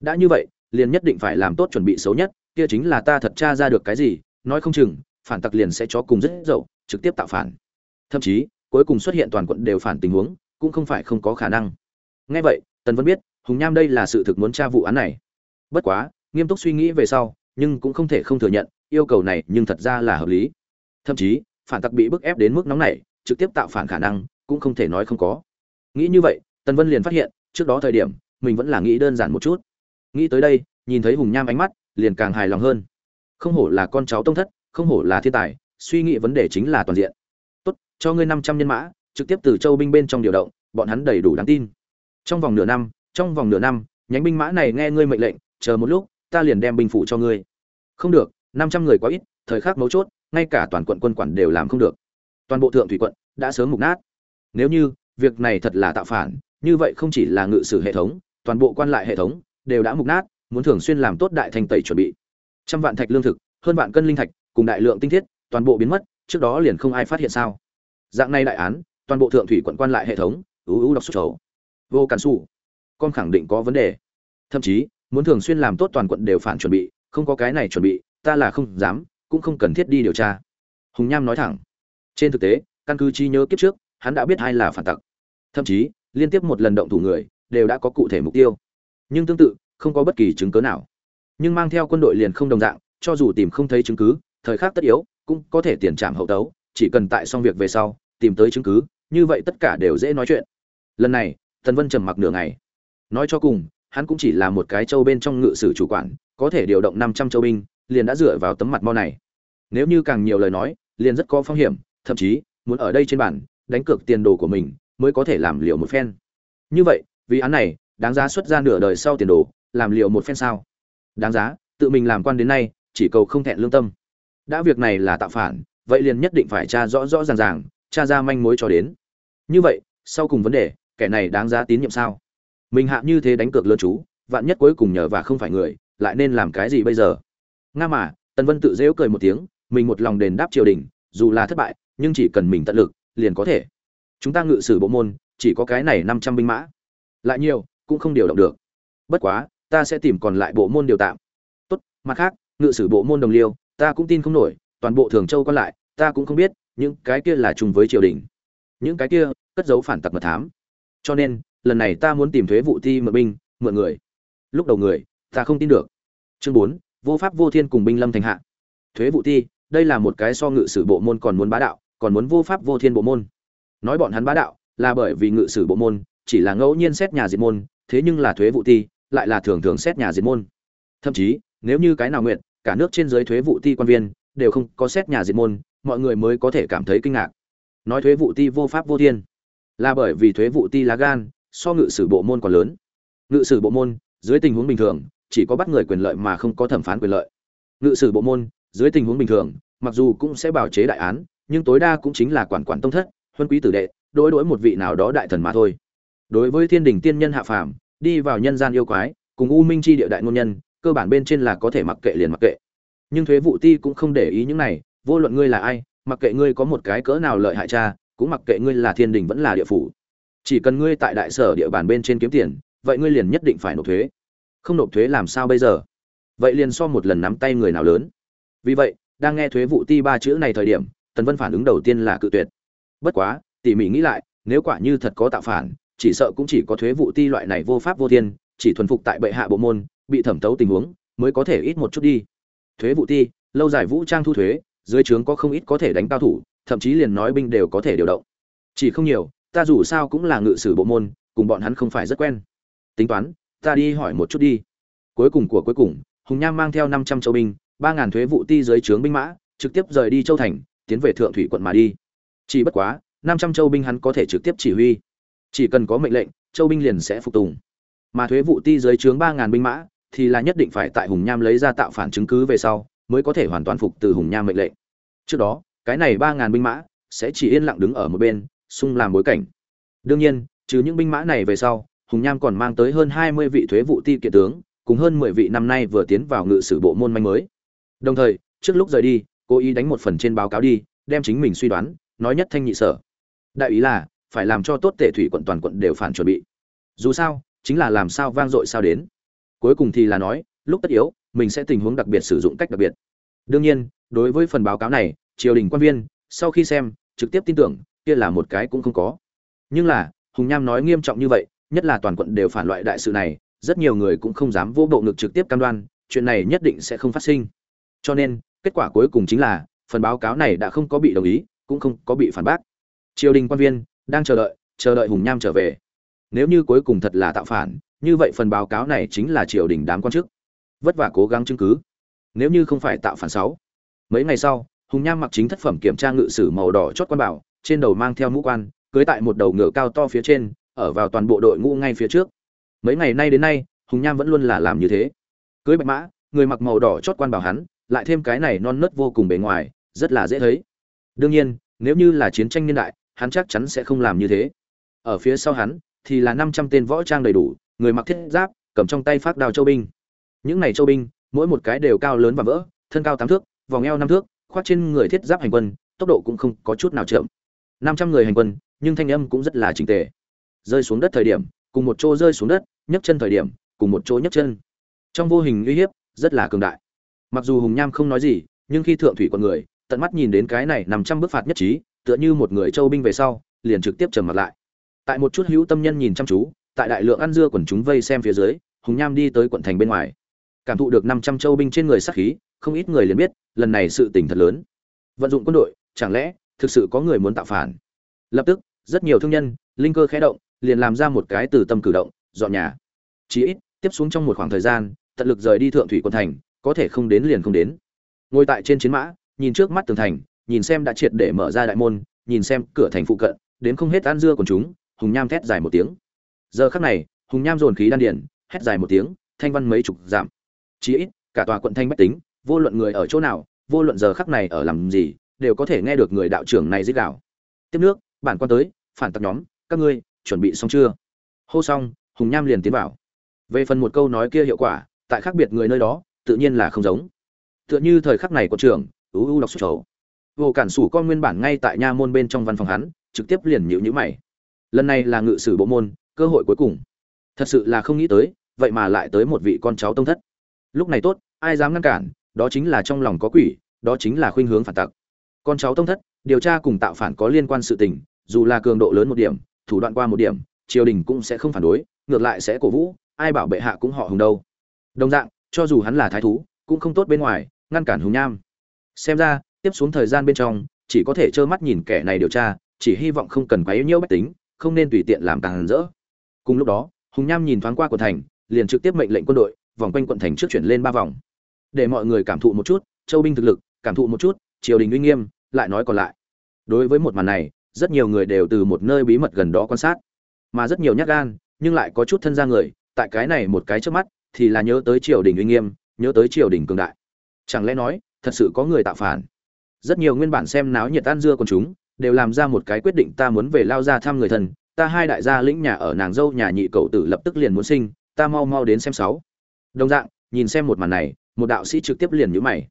Speaker 1: Đã như vậy, liền nhất định phải làm tốt chuẩn bị xấu nhất, kia chính là ta thật tra ra được cái gì, nói không chừng, phản tặc liền sẽ cho cùng rất dậu, trực tiếp tạo phản. Thậm chí, cuối cùng xuất hiện toàn quận đều phản tình huống, cũng không phải không có khả năng. Ngay vậy, tần vân biết, hùng nham đây là sự thực muốn tra vụ án này. Bất quá, nghiêm túc suy nghĩ về sau, nhưng cũng không thể không thừa nhận, yêu cầu này nhưng thật ra là hợp lý thậm chí, phản tặc bị bức ép đến mức nóng này trực tiếp tạo phản khả năng, cũng không thể nói không có. Nghĩ như vậy, tần vân liền phát hiện, trước đó thời điểm, mình vẫn là nghĩ đơn giản một chút. Nghĩ tới đây, nhìn thấy hùng nham ánh mắt, liền càng hài lòng hơn. Không hổ là con cháu tông thất, không hổ là thiên tài, suy nghĩ vấn đề chính là toàn diện. Tốt, cho ngươi năm trăm nhân mã, trực tiếp từ châu binh bên trong điều động, bọn hắn đầy đủ đáng tin. Trong vòng nửa năm, trong vòng nửa năm, nhánh binh mã này nghe ngươi mệnh lệnh, chờ một lúc, ta liền đem binh phủ cho ngươi. Không được, năm trăm người quá ít, thời khắc mấu chốt ngay cả toàn quận quân quản đều làm không được. Toàn bộ thượng thủy quận đã sớm mục nát. Nếu như việc này thật là tạo phản, như vậy không chỉ là ngự sử hệ thống, toàn bộ quan lại hệ thống đều đã mục nát, muốn thường xuyên làm tốt đại thanh tẩy chuẩn bị. Trăm vạn thạch lương thực, hơn vạn cân linh thạch, cùng đại lượng tinh thiết, toàn bộ biến mất, trước đó liền không ai phát hiện sao. Dạng này đại án, toàn bộ thượng thủy quận quan lại hệ thống ưu ưu đọc xuất chấu vô cản xù con khẳng định có vấn đề. Thậm chí, muốn thường xuyên làm tốt toàn quận đều phản chuẩn bị, không có cái này chuẩn bị, ta là không dám cũng không cần thiết đi điều tra. Hùng nham nói thẳng. Trên thực tế, căn cứ chi nhớ kiếp trước, hắn đã biết ai là phản tặc. Thậm chí, liên tiếp một lần động thủ người, đều đã có cụ thể mục tiêu. Nhưng tương tự, không có bất kỳ chứng cứ nào. Nhưng mang theo quân đội liền không đồng dạng, cho dù tìm không thấy chứng cứ, thời khắc tất yếu, cũng có thể tiền trảm hậu tấu, chỉ cần tại xong việc về sau, tìm tới chứng cứ, như vậy tất cả đều dễ nói chuyện. Lần này, tần vân trầm mặc nửa ngày. Nói cho cùng, hắn cũng chỉ là một cái châu bên trong ngự sử chủ quản, có thể điều động năm trăm châu binh liền đã dựa vào tấm mặt mau này. Nếu như càng nhiều lời nói, liền rất có phong hiểm, thậm chí, muốn ở đây trên bản đánh cược tiền đồ của mình, mới có thể làm liều một phen. Như vậy, vì án này, đáng giá xuất ra nửa đời sau tiền đồ, làm liều một phen sao? Đáng giá, tự mình làm quan đến nay, chỉ cầu không thẹn lương tâm. Đã việc này là tạo phản, vậy liền nhất định phải tra rõ rõ ràng ràng, tra ra manh mối cho đến. Như vậy, sau cùng vấn đề, kẻ này đáng giá tín nhiệm sao? Mình hạ như thế đánh cược lớn chú, vạn nhất cuối cùng nhờ và không phải người, lại nên làm cái gì bây giờ? Nga mà, tần vân tự dễu cười một tiếng, mình một lòng đền đáp triều đình, dù là thất bại, nhưng chỉ cần mình tận lực, liền có thể. Chúng ta ngự sử bộ môn, chỉ có cái này năm trăm binh mã. Lại nhiều, cũng không điều động được. Bất quá, ta sẽ tìm còn lại bộ môn điều tạm. Tốt, mặt khác, ngự sử bộ môn đồng liêu, ta cũng tin không nổi, toàn bộ thường châu còn lại, ta cũng không biết, những cái kia là chung với triều đình. Những cái kia, cất giấu phản tặc mật thám. Cho nên, lần này ta muốn tìm thuế vụ ti mượn binh, mượn người. Lúc đầu người, ta không tin được. Chương bốn vô pháp vô thiên cùng binh lâm thành hạ. Thuế vụ ti, đây là một cái so ngự sử bộ môn còn muốn bá đạo, còn muốn vô pháp vô thiên bộ môn. Nói bọn hắn bá đạo, là bởi vì ngự sử bộ môn, chỉ là ngẫu nhiên xét nhà diệt môn, thế nhưng là thuế vụ ti, lại là thường thường xét nhà diệt môn. Thậm chí, nếu như cái nào nguyện, cả nước trên dưới thuế vụ ti quan viên, đều không có xét nhà diệt môn, mọi người mới có thể cảm thấy kinh ngạc. Nói thuế vụ ti vô pháp vô thiên, là bởi vì thuế vụ ti lá gan, so ngự sử bộ môn còn lớn. Ngự sử bộ môn, dưới tình huống bình thường chỉ có bắt người quyền lợi mà không có thẩm phán quyền lợi. Ngự sử bộ môn, dưới tình huống bình thường, mặc dù cũng sẽ bảo chế đại án, nhưng tối đa cũng chính là quản quản tông thất, huân quý tử đệ, đối đối một vị nào đó đại thần mà thôi. Đối với thiên đình tiên nhân hạ phàm, đi vào nhân gian yêu quái, cùng u minh chi địa đại ngôn nhân, cơ bản bên trên là có thể mặc kệ liền mặc kệ. Nhưng thuế vụ ti cũng không để ý những này, vô luận ngươi là ai, mặc kệ ngươi có một cái cỡ nào lợi hại cha, cũng mặc kệ ngươi là thiên đình vẫn là địa phủ. Chỉ cần ngươi tại đại sở địa bàn bên trên kiếm tiền, vậy ngươi liền nhất định phải nộp thuế không nộp thuế làm sao bây giờ? Vậy liền so một lần nắm tay người nào lớn. Vì vậy, đang nghe thuế vụ ti ba chữ này thời điểm, tần vân phản ứng đầu tiên là cự tuyệt. Bất quá, tỉ mỉ nghĩ lại, nếu quả như thật có tạo phản, chỉ sợ cũng chỉ có thuế vụ ti loại này vô pháp vô thiên, chỉ thuần phục tại bệ hạ bộ môn, bị thẩm tấu tình huống, mới có thể ít một chút đi. Thuế vụ ti, lâu dài vũ trang thu thuế, dưới trướng có không ít có thể đánh cao thủ, thậm chí liền nói binh đều có thể điều động. Chỉ không nhiều, ta dù sao cũng là ngự sử bộ môn, cùng bọn hắn không phải rất quen. Tính toán ta đi hỏi một chút đi. Cuối cùng của cuối cùng, hùng nham mang theo năm trăm châu binh, ba ngàn thuế vụ ti dưới trướng binh mã, trực tiếp rời đi châu thành, tiến về thượng thủy quận mà đi. Chỉ bất quá, năm trăm châu binh hắn có thể trực tiếp chỉ huy. Chỉ cần có mệnh lệnh, châu binh liền sẽ phục tùng. Mà thuế vụ ti dưới trướng ba ngàn binh mã, thì là nhất định phải tại hùng nham lấy ra tạo phản chứng cứ về sau, mới có thể hoàn toàn phục từ hùng nham mệnh lệnh. Trước đó, cái này ba ngàn binh mã sẽ chỉ yên lặng đứng ở một bên, xung làm bối cảnh. Đương nhiên, trừ những binh mã này về sau hùng nham còn mang tới hơn hai mươi vị thuế vụ ti kiện tướng, cùng hơn mười vị năm nay vừa tiến vào ngự sử bộ môn manh mới. Đồng thời, trước lúc rời đi, cố ý đánh một phần trên báo cáo đi, đem chính mình suy đoán, nói nhất thanh nhị sở. Đại ý là, phải làm cho tốt tể thủy quận toàn quận đều phản chuẩn bị. Dù sao, chính là làm sao vang dội sao đến. Cuối cùng thì là nói, lúc tất yếu, mình sẽ tình huống đặc biệt sử dụng cách đặc biệt. Đương nhiên, đối với phần báo cáo này, triều đình quan viên, sau khi xem, trực tiếp tin tưởng, kia là một cái cũng không có. Nhưng là, hùng nham nói nghiêm trọng như vậy nhất là toàn quận đều phản loại đại sự này, rất nhiều người cũng không dám vô bộ ngực trực tiếp cam đoan, chuyện này nhất định sẽ không phát sinh. Cho nên, kết quả cuối cùng chính là, phần báo cáo này đã không có bị đồng ý, cũng không có bị phản bác. Triều đình quan viên đang chờ đợi chờ đợi hùng nham trở về. Nếu như cuối cùng thật là tạo phản, như vậy phần báo cáo này chính là triều đình đám quan chức. Vất vả cố gắng chứng cứ. Nếu như không phải tạo phản sáu, mấy ngày sau, hùng nham mặc chính thất phẩm kiểm tra ngự sử màu đỏ chót quan bảo, trên đầu mang theo mũ quan, cưới tại một đầu ngựa cao to phía trên ở vào toàn bộ đội ngũ ngay phía trước. Mấy ngày nay đến nay, hùng nham vẫn luôn là làm như thế. Cưới bạch mã, người mặc màu đỏ chót quan bảo hắn, lại thêm cái này non nớt vô cùng bề ngoài, rất là dễ thấy. Đương nhiên, nếu như là chiến tranh niên đại, hắn chắc chắn sẽ không làm như thế. Ở phía sau hắn, thì là năm trăm tên võ trang đầy đủ, người mặc thiết giáp, cầm trong tay phát đào châu binh. Những này châu binh, mỗi một cái đều cao lớn và vỡ, thân cao tám thước, vòng eo năm thước, khoác trên người thiết giáp hành quân, tốc độ cũng không có chút nào chậm. Năm trăm người hành quân, nhưng thanh âm cũng rất là chỉnh tề rơi xuống đất thời điểm, cùng một chỗ rơi xuống đất, nhấc chân thời điểm, cùng một chỗ nhấc chân. Trong vô hình uy hiếp, rất là cường đại. Mặc dù hùng nham không nói gì, nhưng khi thượng thủy con người, tận mắt nhìn đến cái này nằm trăm bước phạt nhất trí, tựa như một người châu binh về sau, liền trực tiếp trầm mặt lại. Tại một chút hữu tâm nhân nhìn chăm chú, tại đại lượng ăn dưa quần chúng vây xem phía dưới, hùng nham đi tới quận thành bên ngoài. Cảm thụ được năm trăm châu binh trên người sát khí, không ít người liền biết, lần này sự tình thật lớn. Vận dụng quân đội, chẳng lẽ thực sự có người muốn tạo phản? Lập tức, rất nhiều thương nhân, linh cơ khẽ động liền làm ra một cái từ tâm cử động, dọn nhà. Chí ít, tiếp xuống trong một khoảng thời gian, tận lực rời đi thượng thủy quân thành, có thể không đến liền không đến. Ngồi tại trên chiến mã, nhìn trước mắt tường thành, nhìn xem đã triệt để mở ra đại môn, nhìn xem cửa thành phụ cận, đến không hết ăn dưa của chúng, hùng nham thét dài một tiếng. Giờ khắc này, hùng nham dồn khí đan điển hét dài một tiếng, thanh văn mấy chục giảm chí ít, cả tòa quận thanh bách tính, vô luận người ở chỗ nào, vô luận giờ khắc này ở làm gì, đều có thể nghe được người đạo trưởng này dích đạo tiếp nước, bản quan tới, phản tặc nhóm, các ngươi chuẩn bị xong chưa? Hô xong, hùng nham liền tiến vào. Về phần một câu nói kia hiệu quả, tại khác biệt người nơi đó, tự nhiên là không giống. Tựa như thời khắc này của trưởng ưu ưu đọc xuất khẩu. Vô cản sủ con nguyên bản ngay tại nha môn bên trong văn phòng hắn, trực tiếp liền nhịu nhữ mày. Lần này là ngự sử bộ môn, cơ hội cuối cùng. Thật sự là không nghĩ tới, vậy mà lại tới một vị con cháu tông thất. Lúc này tốt, ai dám ngăn cản, đó chính là trong lòng có quỷ, đó chính là khuynh hướng phản tặc. Con cháu tông thất, điều tra cùng tạo phản có liên quan sự tình, dù là cường độ lớn một điểm thủ đoạn qua một điểm, triều đình cũng sẽ không phản đối, ngược lại sẽ cổ vũ, ai bảo bệ hạ cũng họ hùng đâu. Đồng dạng, cho dù hắn là thái thú, cũng không tốt bên ngoài, ngăn cản hùng nham. Xem ra, tiếp xuống thời gian bên trong, chỉ có thể trơ mắt nhìn kẻ này điều tra, chỉ hy vọng không cần quá yếu nhiễu bách tính, không nên tùy tiện làm càng rỡ. Cùng lúc đó, hùng nham nhìn thoáng qua quận thành, liền trực tiếp mệnh lệnh quân đội, vòng quanh quận thành trước chuyển lên ba vòng. Để mọi người cảm thụ một chút, châu binh thực lực, cảm thụ một chút, triều đình uy nghiêm, lại nói còn lại. Đối với một màn này rất nhiều người đều từ một nơi bí mật gần đó quan sát. Mà rất nhiều nhát gan, nhưng lại có chút thân ra người, tại cái này một cái trước mắt, thì là nhớ tới triều đình uy nghiêm, nhớ tới triều đình cường đại. Chẳng lẽ nói, thật sự có người tạo phản? Rất nhiều nguyên bản xem náo nhiệt tan dưa con chúng, đều làm ra một cái quyết định ta muốn về lao ra thăm người thân, ta hai đại gia lĩnh nhà ở nàng dâu nhà nhị cậu tử lập tức liền muốn sinh, ta mau mau đến xem sáu. Đồng dạng, nhìn xem một màn này, một đạo sĩ trực tiếp liền nhíu mày.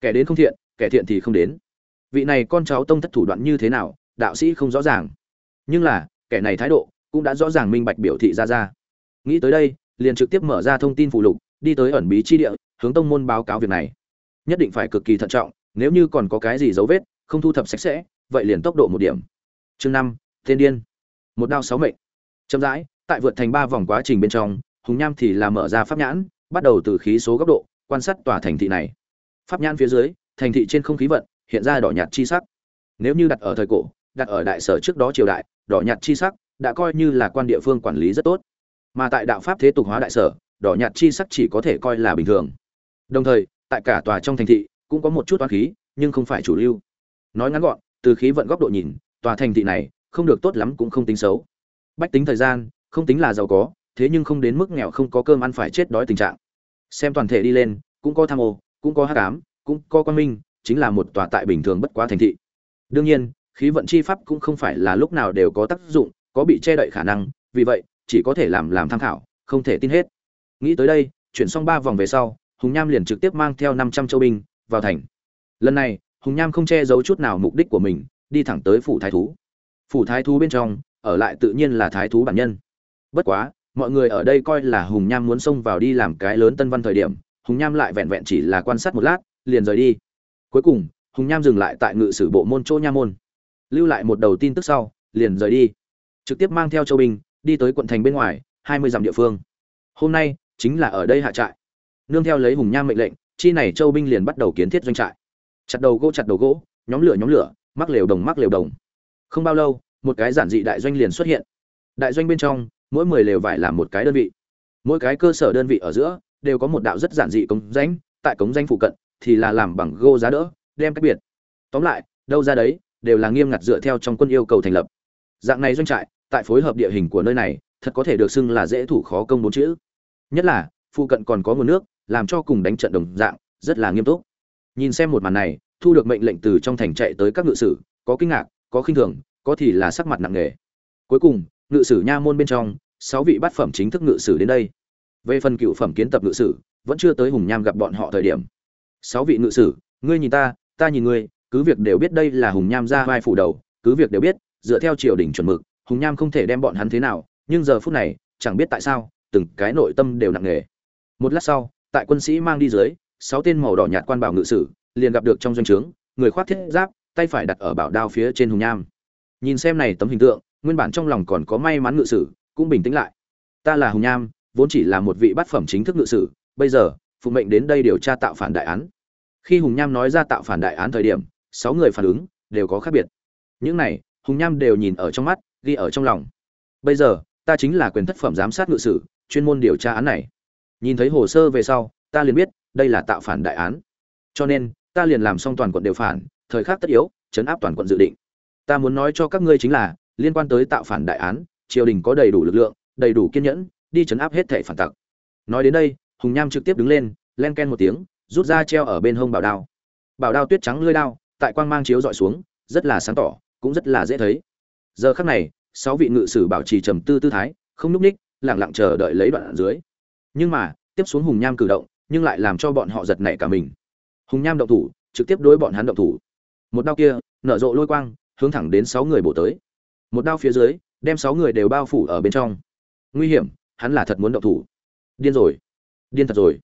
Speaker 1: Kẻ đến không thiện, kẻ thiện thì không đến. Vị này con cháu tông thất thủ đoạn như thế nào đạo sĩ không rõ ràng. Nhưng là, kẻ này thái độ cũng đã rõ ràng minh bạch biểu thị ra ra. Nghĩ tới đây, liền trực tiếp mở ra thông tin phụ lục, đi tới ẩn bí chi địa, hướng tông môn báo cáo việc này. Nhất định phải cực kỳ thận trọng, nếu như còn có cái gì dấu vết, không thu thập sạch sẽ, vậy liền tốc độ một điểm. Chương năm, thiên điên. Một đao sáu mệnh. Chậm rãi, tại vượt thành ba vòng quá trình bên trong, hùng nham thì là mở ra pháp nhãn, bắt đầu từ khí số góc độ, quan sát tòa thành thị này. Pháp nhãn phía dưới, thành thị trên không khí vận, hiện ra đỏ nhạt chi sắc. Nếu như đặt ở thời cổ đặt ở đại sở trước đó triều đại, đỏ nhạt chi sắc, đã coi như là quan địa phương quản lý rất tốt. Mà tại đạo pháp thế tục hóa đại sở, đỏ nhạt chi sắc chỉ có thể coi là bình thường. Đồng thời, tại cả tòa trong thành thị, cũng có một chút toán khí, nhưng không phải chủ lưu. Nói ngắn gọn, từ khí vận góc độ nhìn, tòa thành thị này không được tốt lắm cũng không tính xấu. Bách tính thời gian, không tính là giàu có, thế nhưng không đến mức nghèo không có cơm ăn phải chết đói tình trạng. Xem toàn thể đi lên, cũng có tham ô, cũng có hắc ám, cũng có quan minh, chính là một tòa tại bình thường bất quá thành thị. Đương nhiên khí vận chi pháp cũng không phải là lúc nào đều có tác dụng, có bị che đậy khả năng, vì vậy, chỉ có thể làm làm tham khảo, không thể tin hết. Nghĩ tới đây, chuyển xong ba vòng về sau, hùng nham liền trực tiếp mang theo năm trăm châu binh vào thành. Lần này, hùng nham không che giấu chút nào mục đích của mình, đi thẳng tới phủ thái thú. Phủ thái thú bên trong, ở lại tự nhiên là thái thú bản nhân. Bất quá, mọi người ở đây coi là hùng nham muốn xông vào đi làm cái lớn tân văn thời điểm, hùng nham lại vẹn vẹn chỉ là quan sát một lát, liền rời đi. Cuối cùng, hùng nham dừng lại tại ngự sử bộ môn chỗ nha môn lưu lại một đầu tin tức sau, liền rời đi. Trực tiếp mang theo châu binh đi tới quận thành bên ngoài, hai mươi dặm địa phương. Hôm nay, chính là ở đây hạ trại. Nương theo lấy hùng nham mệnh lệnh, chi này châu binh liền bắt đầu kiến thiết doanh trại. Chặt đầu gỗ, chặt đầu gỗ, nhóm lửa nhóm lửa, mắc lều đồng, mắc lều đồng. Không bao lâu, một cái giản dị đại doanh liền xuất hiện. Đại doanh bên trong, mỗi mười lều vải là một cái đơn vị. Mỗi cái cơ sở đơn vị ở giữa, đều có một đạo rất giản dị cống rãnh. Tại cống rãnh phụ cận, thì là làm bằng gô giá đỡ, đem cách biệt. Tóm lại, đâu ra đấy đều là nghiêm ngặt dựa theo trong quân yêu cầu thành lập. Dạng này doanh trại, tại phối hợp địa hình của nơi này, thật có thể được xưng là dễ thủ khó công bốn chữ. Nhất là, phụ cận còn có nguồn nước, làm cho cùng đánh trận đồng dạng, rất là nghiêm túc. Nhìn xem một màn này, thu được mệnh lệnh từ trong thành chạy tới các ngự sử, có kinh ngạc, có khinh thường, có thì là sắc mặt nặng nề. Cuối cùng, ngự sử nha môn bên trong, sáu vị bát phẩm chính thức ngự sử đến đây. Về phần cựu phẩm kiến tập ngự sử, vẫn chưa tới hùng nham gặp bọn họ thời điểm. Sáu vị ngự sử, ngươi nhìn ta ta nhìn ngươi cứ việc đều biết đây là hùng nham ra vai phủ đầu, cứ việc đều biết, dựa theo triều đình chuẩn mực, hùng nham không thể đem bọn hắn thế nào, nhưng giờ phút này, chẳng biết tại sao, từng cái nội tâm đều nặng nề. Một lát sau, tại quân sĩ mang đi dưới, sáu tên màu đỏ nhạt quan bảo ngự sử, liền gặp được trong doanh trướng, người khoác thiết giáp, tay phải đặt ở bảo đao phía trên hùng nham. Nhìn xem này tấm hình tượng, nguyên bản trong lòng còn có may mắn ngự sử, cũng bình tĩnh lại. Ta là hùng nham, vốn chỉ là một vị bát phẩm chính thức ngự sử, bây giờ, phụ mệnh đến đây điều tra tạo phản đại án. Khi hùng nham nói ra tạo phản đại án thời điểm sáu người phản ứng đều có khác biệt. Những này, hùng nham đều nhìn ở trong mắt, ghi ở trong lòng. Bây giờ, ta chính là quyền thất phẩm giám sát ngự sử, chuyên môn điều tra án này. Nhìn thấy hồ sơ về sau, ta liền biết, đây là tạo phản đại án. Cho nên, ta liền làm xong toàn quận đều phản, thời khắc tất yếu, chấn áp toàn quận dự định. Ta muốn nói cho các ngươi chính là, liên quan tới tạo phản đại án, triều đình có đầy đủ lực lượng, đầy đủ kiên nhẫn, đi chấn áp hết thảy phản tặc. Nói đến đây, hùng nham trực tiếp đứng lên, len ken một tiếng, rút ra treo ở bên hông bảo đao. Bảo đao tuyết trắng lưỡi đao tại quang mang chiếu dọi xuống, rất là sáng tỏ, cũng rất là dễ thấy. Giờ khắc này, sáu vị ngự sử bảo trì trầm tư tư thái, không núp ních lẳng lặng chờ đợi lấy đoạn dưới. Nhưng mà, tiếp xuống hùng nham cử động, nhưng lại làm cho bọn họ giật nảy cả mình. Hùng nham động thủ, trực tiếp đối bọn hắn động thủ. Một đao kia, nở rộ lôi quang, hướng thẳng đến sáu người bổ tới. Một đao phía dưới, đem sáu người đều bao phủ ở bên trong. Nguy hiểm, hắn là thật muốn động thủ. Điên rồi. Điên thật rồi.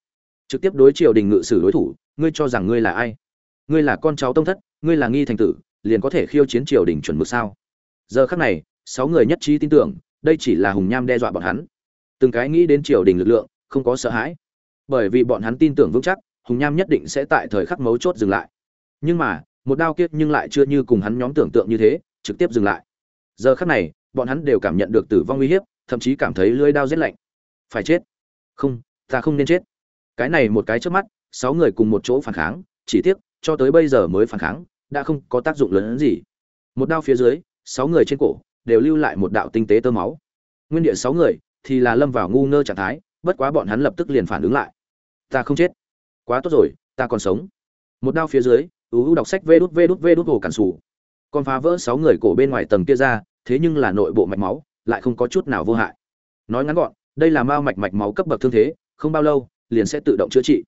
Speaker 1: Trực tiếp đối triều đình ngự sử đối thủ, ngươi cho rằng ngươi là ai? Ngươi là con cháu tông thất ngươi là nghi thành tử, liền có thể khiêu chiến triều đình chuẩn mực sao? Giờ khắc này, sáu người nhất trí tin tưởng, đây chỉ là hùng nham đe dọa bọn hắn. Từng cái nghĩ đến triều đình lực lượng, không có sợ hãi. Bởi vì bọn hắn tin tưởng vững chắc, hùng nham nhất định sẽ tại thời khắc mấu chốt dừng lại. Nhưng mà, một đao kiết nhưng lại chưa như cùng hắn nhóm tưởng tượng như thế, trực tiếp dừng lại. Giờ khắc này, bọn hắn đều cảm nhận được tử vong uy hiếp, thậm chí cảm thấy lưỡi đao rét lạnh. Phải chết. Không, ta không nên chết. Cái này một cái trước mắt, sáu người cùng một chỗ phản kháng, chỉ tiếc, cho tới bây giờ mới phản kháng đã không có tác dụng lớn hơn gì. Một đao phía dưới, sáu người trên cổ đều lưu lại một đạo tinh tế tơ máu. Nguyên địa sáu người thì là lâm vào ngu ngơ trạng thái, bất quá bọn hắn lập tức liền phản ứng lại. Ta không chết. Quá tốt rồi, ta còn sống. Một đao phía dưới, ú đọc sách vê đút vê đút vê đút hồ cản sủ. Còn phá vỡ sáu người cổ bên ngoài tầng kia ra, thế nhưng là nội bộ mạch máu lại không có chút nào vô hại. Nói ngắn gọn, đây là mao mạch mạch máu cấp bậc thương thế, không bao lâu, liền sẽ tự động chữa trị.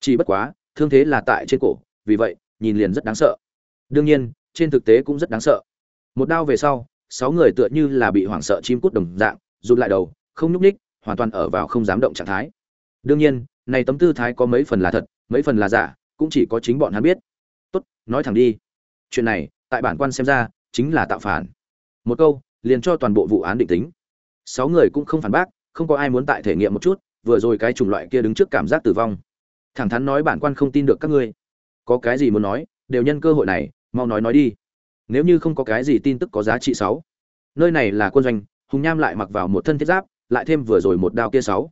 Speaker 1: Chỉ bất quá, thương thế là tại trên cổ, vì vậy, nhìn liền rất đáng sợ đương nhiên, trên thực tế cũng rất đáng sợ. Một đao về sau, sáu người tựa như là bị hoảng sợ chim cút đồng dạng, rụt lại đầu, không nhúc ních hoàn toàn ở vào không dám động trạng thái. Đương nhiên, này tấm tư thái có mấy phần là thật, mấy phần là giả, cũng chỉ có chính bọn hắn biết. Tốt, nói thẳng đi. Chuyện này, tại bản quan xem ra, chính là tạo phản. Một câu, liền cho toàn bộ vụ án định tính. Sáu người cũng không phản bác, không có ai muốn tại thể nghiệm một chút, vừa rồi cái chủng loại kia đứng trước cảm giác tử vong. Thẳng thắn nói bản quan không tin được các ngươi. Có cái gì muốn nói, đều nhân cơ hội này mau nói nói đi. Nếu như không có cái gì tin tức có giá trị sáu. Nơi này là quân doanh, hùng nham lại mặc vào một thân thiết giáp, lại thêm vừa rồi một đao kia sáu.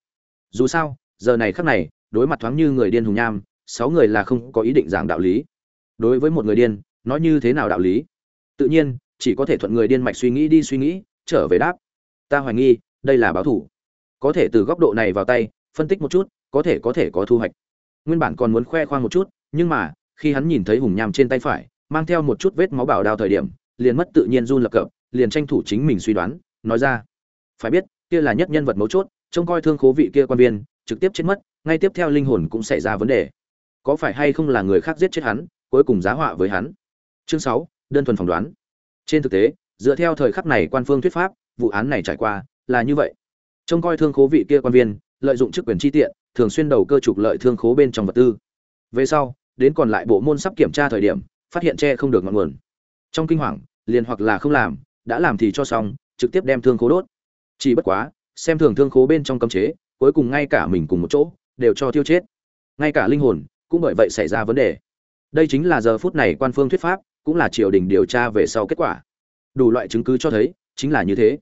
Speaker 1: Dù sao, giờ này khắc này, đối mặt thoáng như người điên hùng nham, sáu người là không có ý định giảng đạo lý. Đối với một người điên, nói như thế nào đạo lý? Tự nhiên, chỉ có thể thuận người điên mạch suy nghĩ đi suy nghĩ, trở về đáp. Ta hoài nghi, đây là báo thủ. Có thể từ góc độ này vào tay, phân tích một chút, có thể có thể có thu hoạch. Nguyên bản còn muốn khoe khoang một chút, nhưng mà, khi hắn nhìn thấy hùng nham trên tay phải mang theo một chút vết máu bảo đao thời điểm, liền mất tự nhiên run lập cập, liền tranh thủ chính mình suy đoán, nói ra. Phải biết, kia là nhất nhân vật mấu chốt, trông coi thương khố vị kia quan viên, trực tiếp chết mất, ngay tiếp theo linh hồn cũng xảy ra vấn đề. Có phải hay không là người khác giết chết hắn, cuối cùng giá họa với hắn? Chương sáu, đơn thuần phỏng đoán. Trên thực tế, dựa theo thời khắc này quan phương thuyết pháp, vụ án này trải qua là như vậy. Trông coi thương khố vị kia quan viên, lợi dụng chức quyền chi tiện, thường xuyên đầu cơ trục lợi thương khố bên trong vật tư. Về sau, đến còn lại bộ môn sắp kiểm tra thời điểm phát hiện che không được ngọn nguồn. Trong kinh hoàng, liền hoặc là không làm, đã làm thì cho xong, trực tiếp đem thương khố đốt. Chỉ bất quá, xem thường thương khố bên trong cấm chế, cuối cùng ngay cả mình cùng một chỗ, đều cho tiêu chết. Ngay cả linh hồn, cũng bởi vậy xảy ra vấn đề. Đây chính là giờ phút này quan phương thuyết pháp, cũng là triều đình điều tra về sau kết quả. Đủ loại chứng cứ cho thấy, chính là như thế.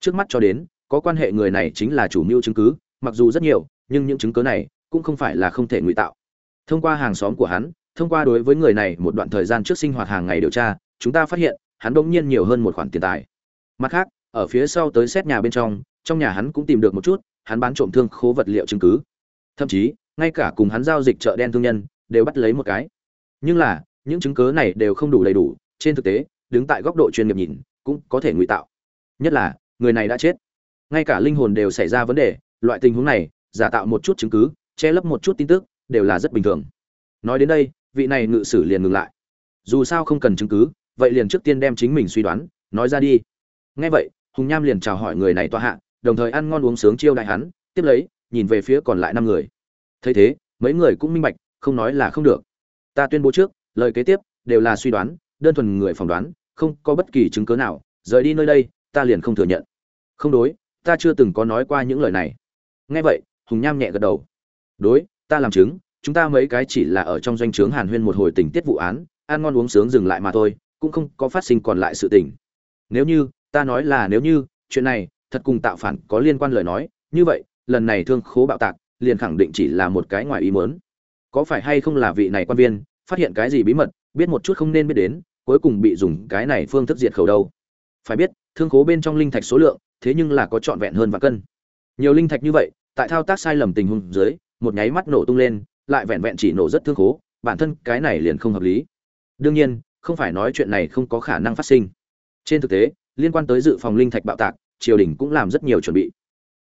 Speaker 1: Trước mắt cho đến, có quan hệ người này chính là chủ mưu chứng cứ, mặc dù rất nhiều, nhưng những chứng cứ này, cũng không phải là không thể ngụy tạo. Thông qua hàng xóm của hắn thông qua đối với người này một đoạn thời gian trước sinh hoạt hàng ngày điều tra, chúng ta phát hiện, hắn bỗng nhiên nhiều hơn một khoản tiền tài. Mặt khác, ở phía sau tới xét nhà bên trong trong nhà hắn cũng tìm được một chút, hắn bán trộm thương khố vật liệu chứng cứ. Thậm chí, ngay cả cùng hắn giao dịch chợ đen thương nhân, đều bắt lấy một cái. Nhưng là, những chứng cứ này đều không đủ đầy đủ, trên thực tế, đứng tại góc độ chuyên nghiệp nhìn, cũng có thể ngụy tạo. Nhất là, người này đã chết. Ngay cả linh hồn đều xảy ra vấn đề, loại tình huống này, giả tạo một chút chứng cứ, che lấp một chút tin tức, đều là rất bình thường. Nói đến đây vị này ngự sử liền ngừng lại. Dù sao không cần chứng cứ, vậy liền trước tiên đem chính mình suy đoán, nói ra đi. Ngay vậy, hùng nham liền chào hỏi người này tọa hạ, đồng thời ăn ngon uống sướng chiêu đại hắn, tiếp lấy, nhìn về phía còn lại năm người. Thấy thế, mấy người cũng minh bạch, không nói là không được. Ta tuyên bố trước, lời kế tiếp, đều là suy đoán, đơn thuần người phỏng đoán, không có bất kỳ chứng cứ nào, rời đi nơi đây, ta liền không thừa nhận. Không đối, ta chưa từng có nói qua những lời này. Nghe vậy, hùng nham nhẹ gật đầu. Đối, ta làm chứng chúng ta mấy cái chỉ là ở trong doanh trướng hàn huyên một hồi tình tiết vụ án, ăn ngon uống sướng dừng lại mà thôi, cũng không có phát sinh còn lại sự tình. Nếu như, ta nói là nếu như, chuyện này, thật cùng tạo phản có liên quan lời nói, như vậy, lần này thương khố bạo tạc, liền khẳng định chỉ là một cái ngoài ý muốn. Có phải hay không là vị này quan viên, phát hiện cái gì bí mật, biết một chút không nên biết đến, cuối cùng bị dùng cái này phương thức diệt khẩu đâu? Phải biết, thương khố bên trong linh thạch số lượng, thế nhưng là có trọn vẹn hơn và cân. Nhiều linh thạch như vậy, tại thao tác sai lầm tình huống dưới, một nháy mắt nổ tung lên lại vẹn vẹn chỉ nổ rất thương khố, bản thân cái này liền không hợp lý. Đương nhiên, không phải nói chuyện này không có khả năng phát sinh. Trên thực tế, liên quan tới dự phòng linh thạch bạo tạc, triều đình cũng làm rất nhiều chuẩn bị.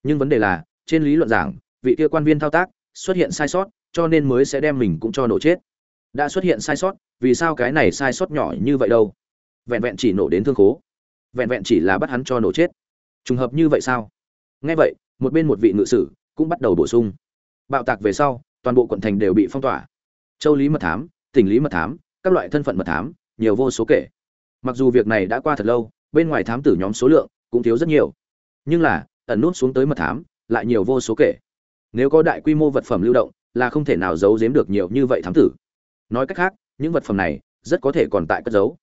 Speaker 1: Nhưng vấn đề là, trên lý luận giảng, vị kia quan viên thao tác xuất hiện sai sót, cho nên mới sẽ đem mình cũng cho nổ chết. Đã xuất hiện sai sót, vì sao cái này sai sót nhỏ như vậy đâu? Vẹn vẹn chỉ nổ đến thương khố. Vẹn vẹn chỉ là bắt hắn cho nổ chết. Trùng hợp như vậy sao? Nghe vậy, một bên một vị ngự sử cũng bắt đầu bổ sung. Bạo tạc về sau toàn bộ quận thành đều bị phong tỏa. Châu lý mật thám, tỉnh lý mật thám, các loại thân phận mật thám, nhiều vô số kể. Mặc dù việc này đã qua thật lâu, bên ngoài thám tử nhóm số lượng cũng thiếu rất nhiều. Nhưng là, ẩn nút xuống tới mật thám, lại nhiều vô số kể. Nếu có đại quy mô vật phẩm lưu động, là không thể nào giấu giếm được nhiều như vậy thám tử. Nói cách khác, những vật phẩm này rất có thể còn tại cất giấu.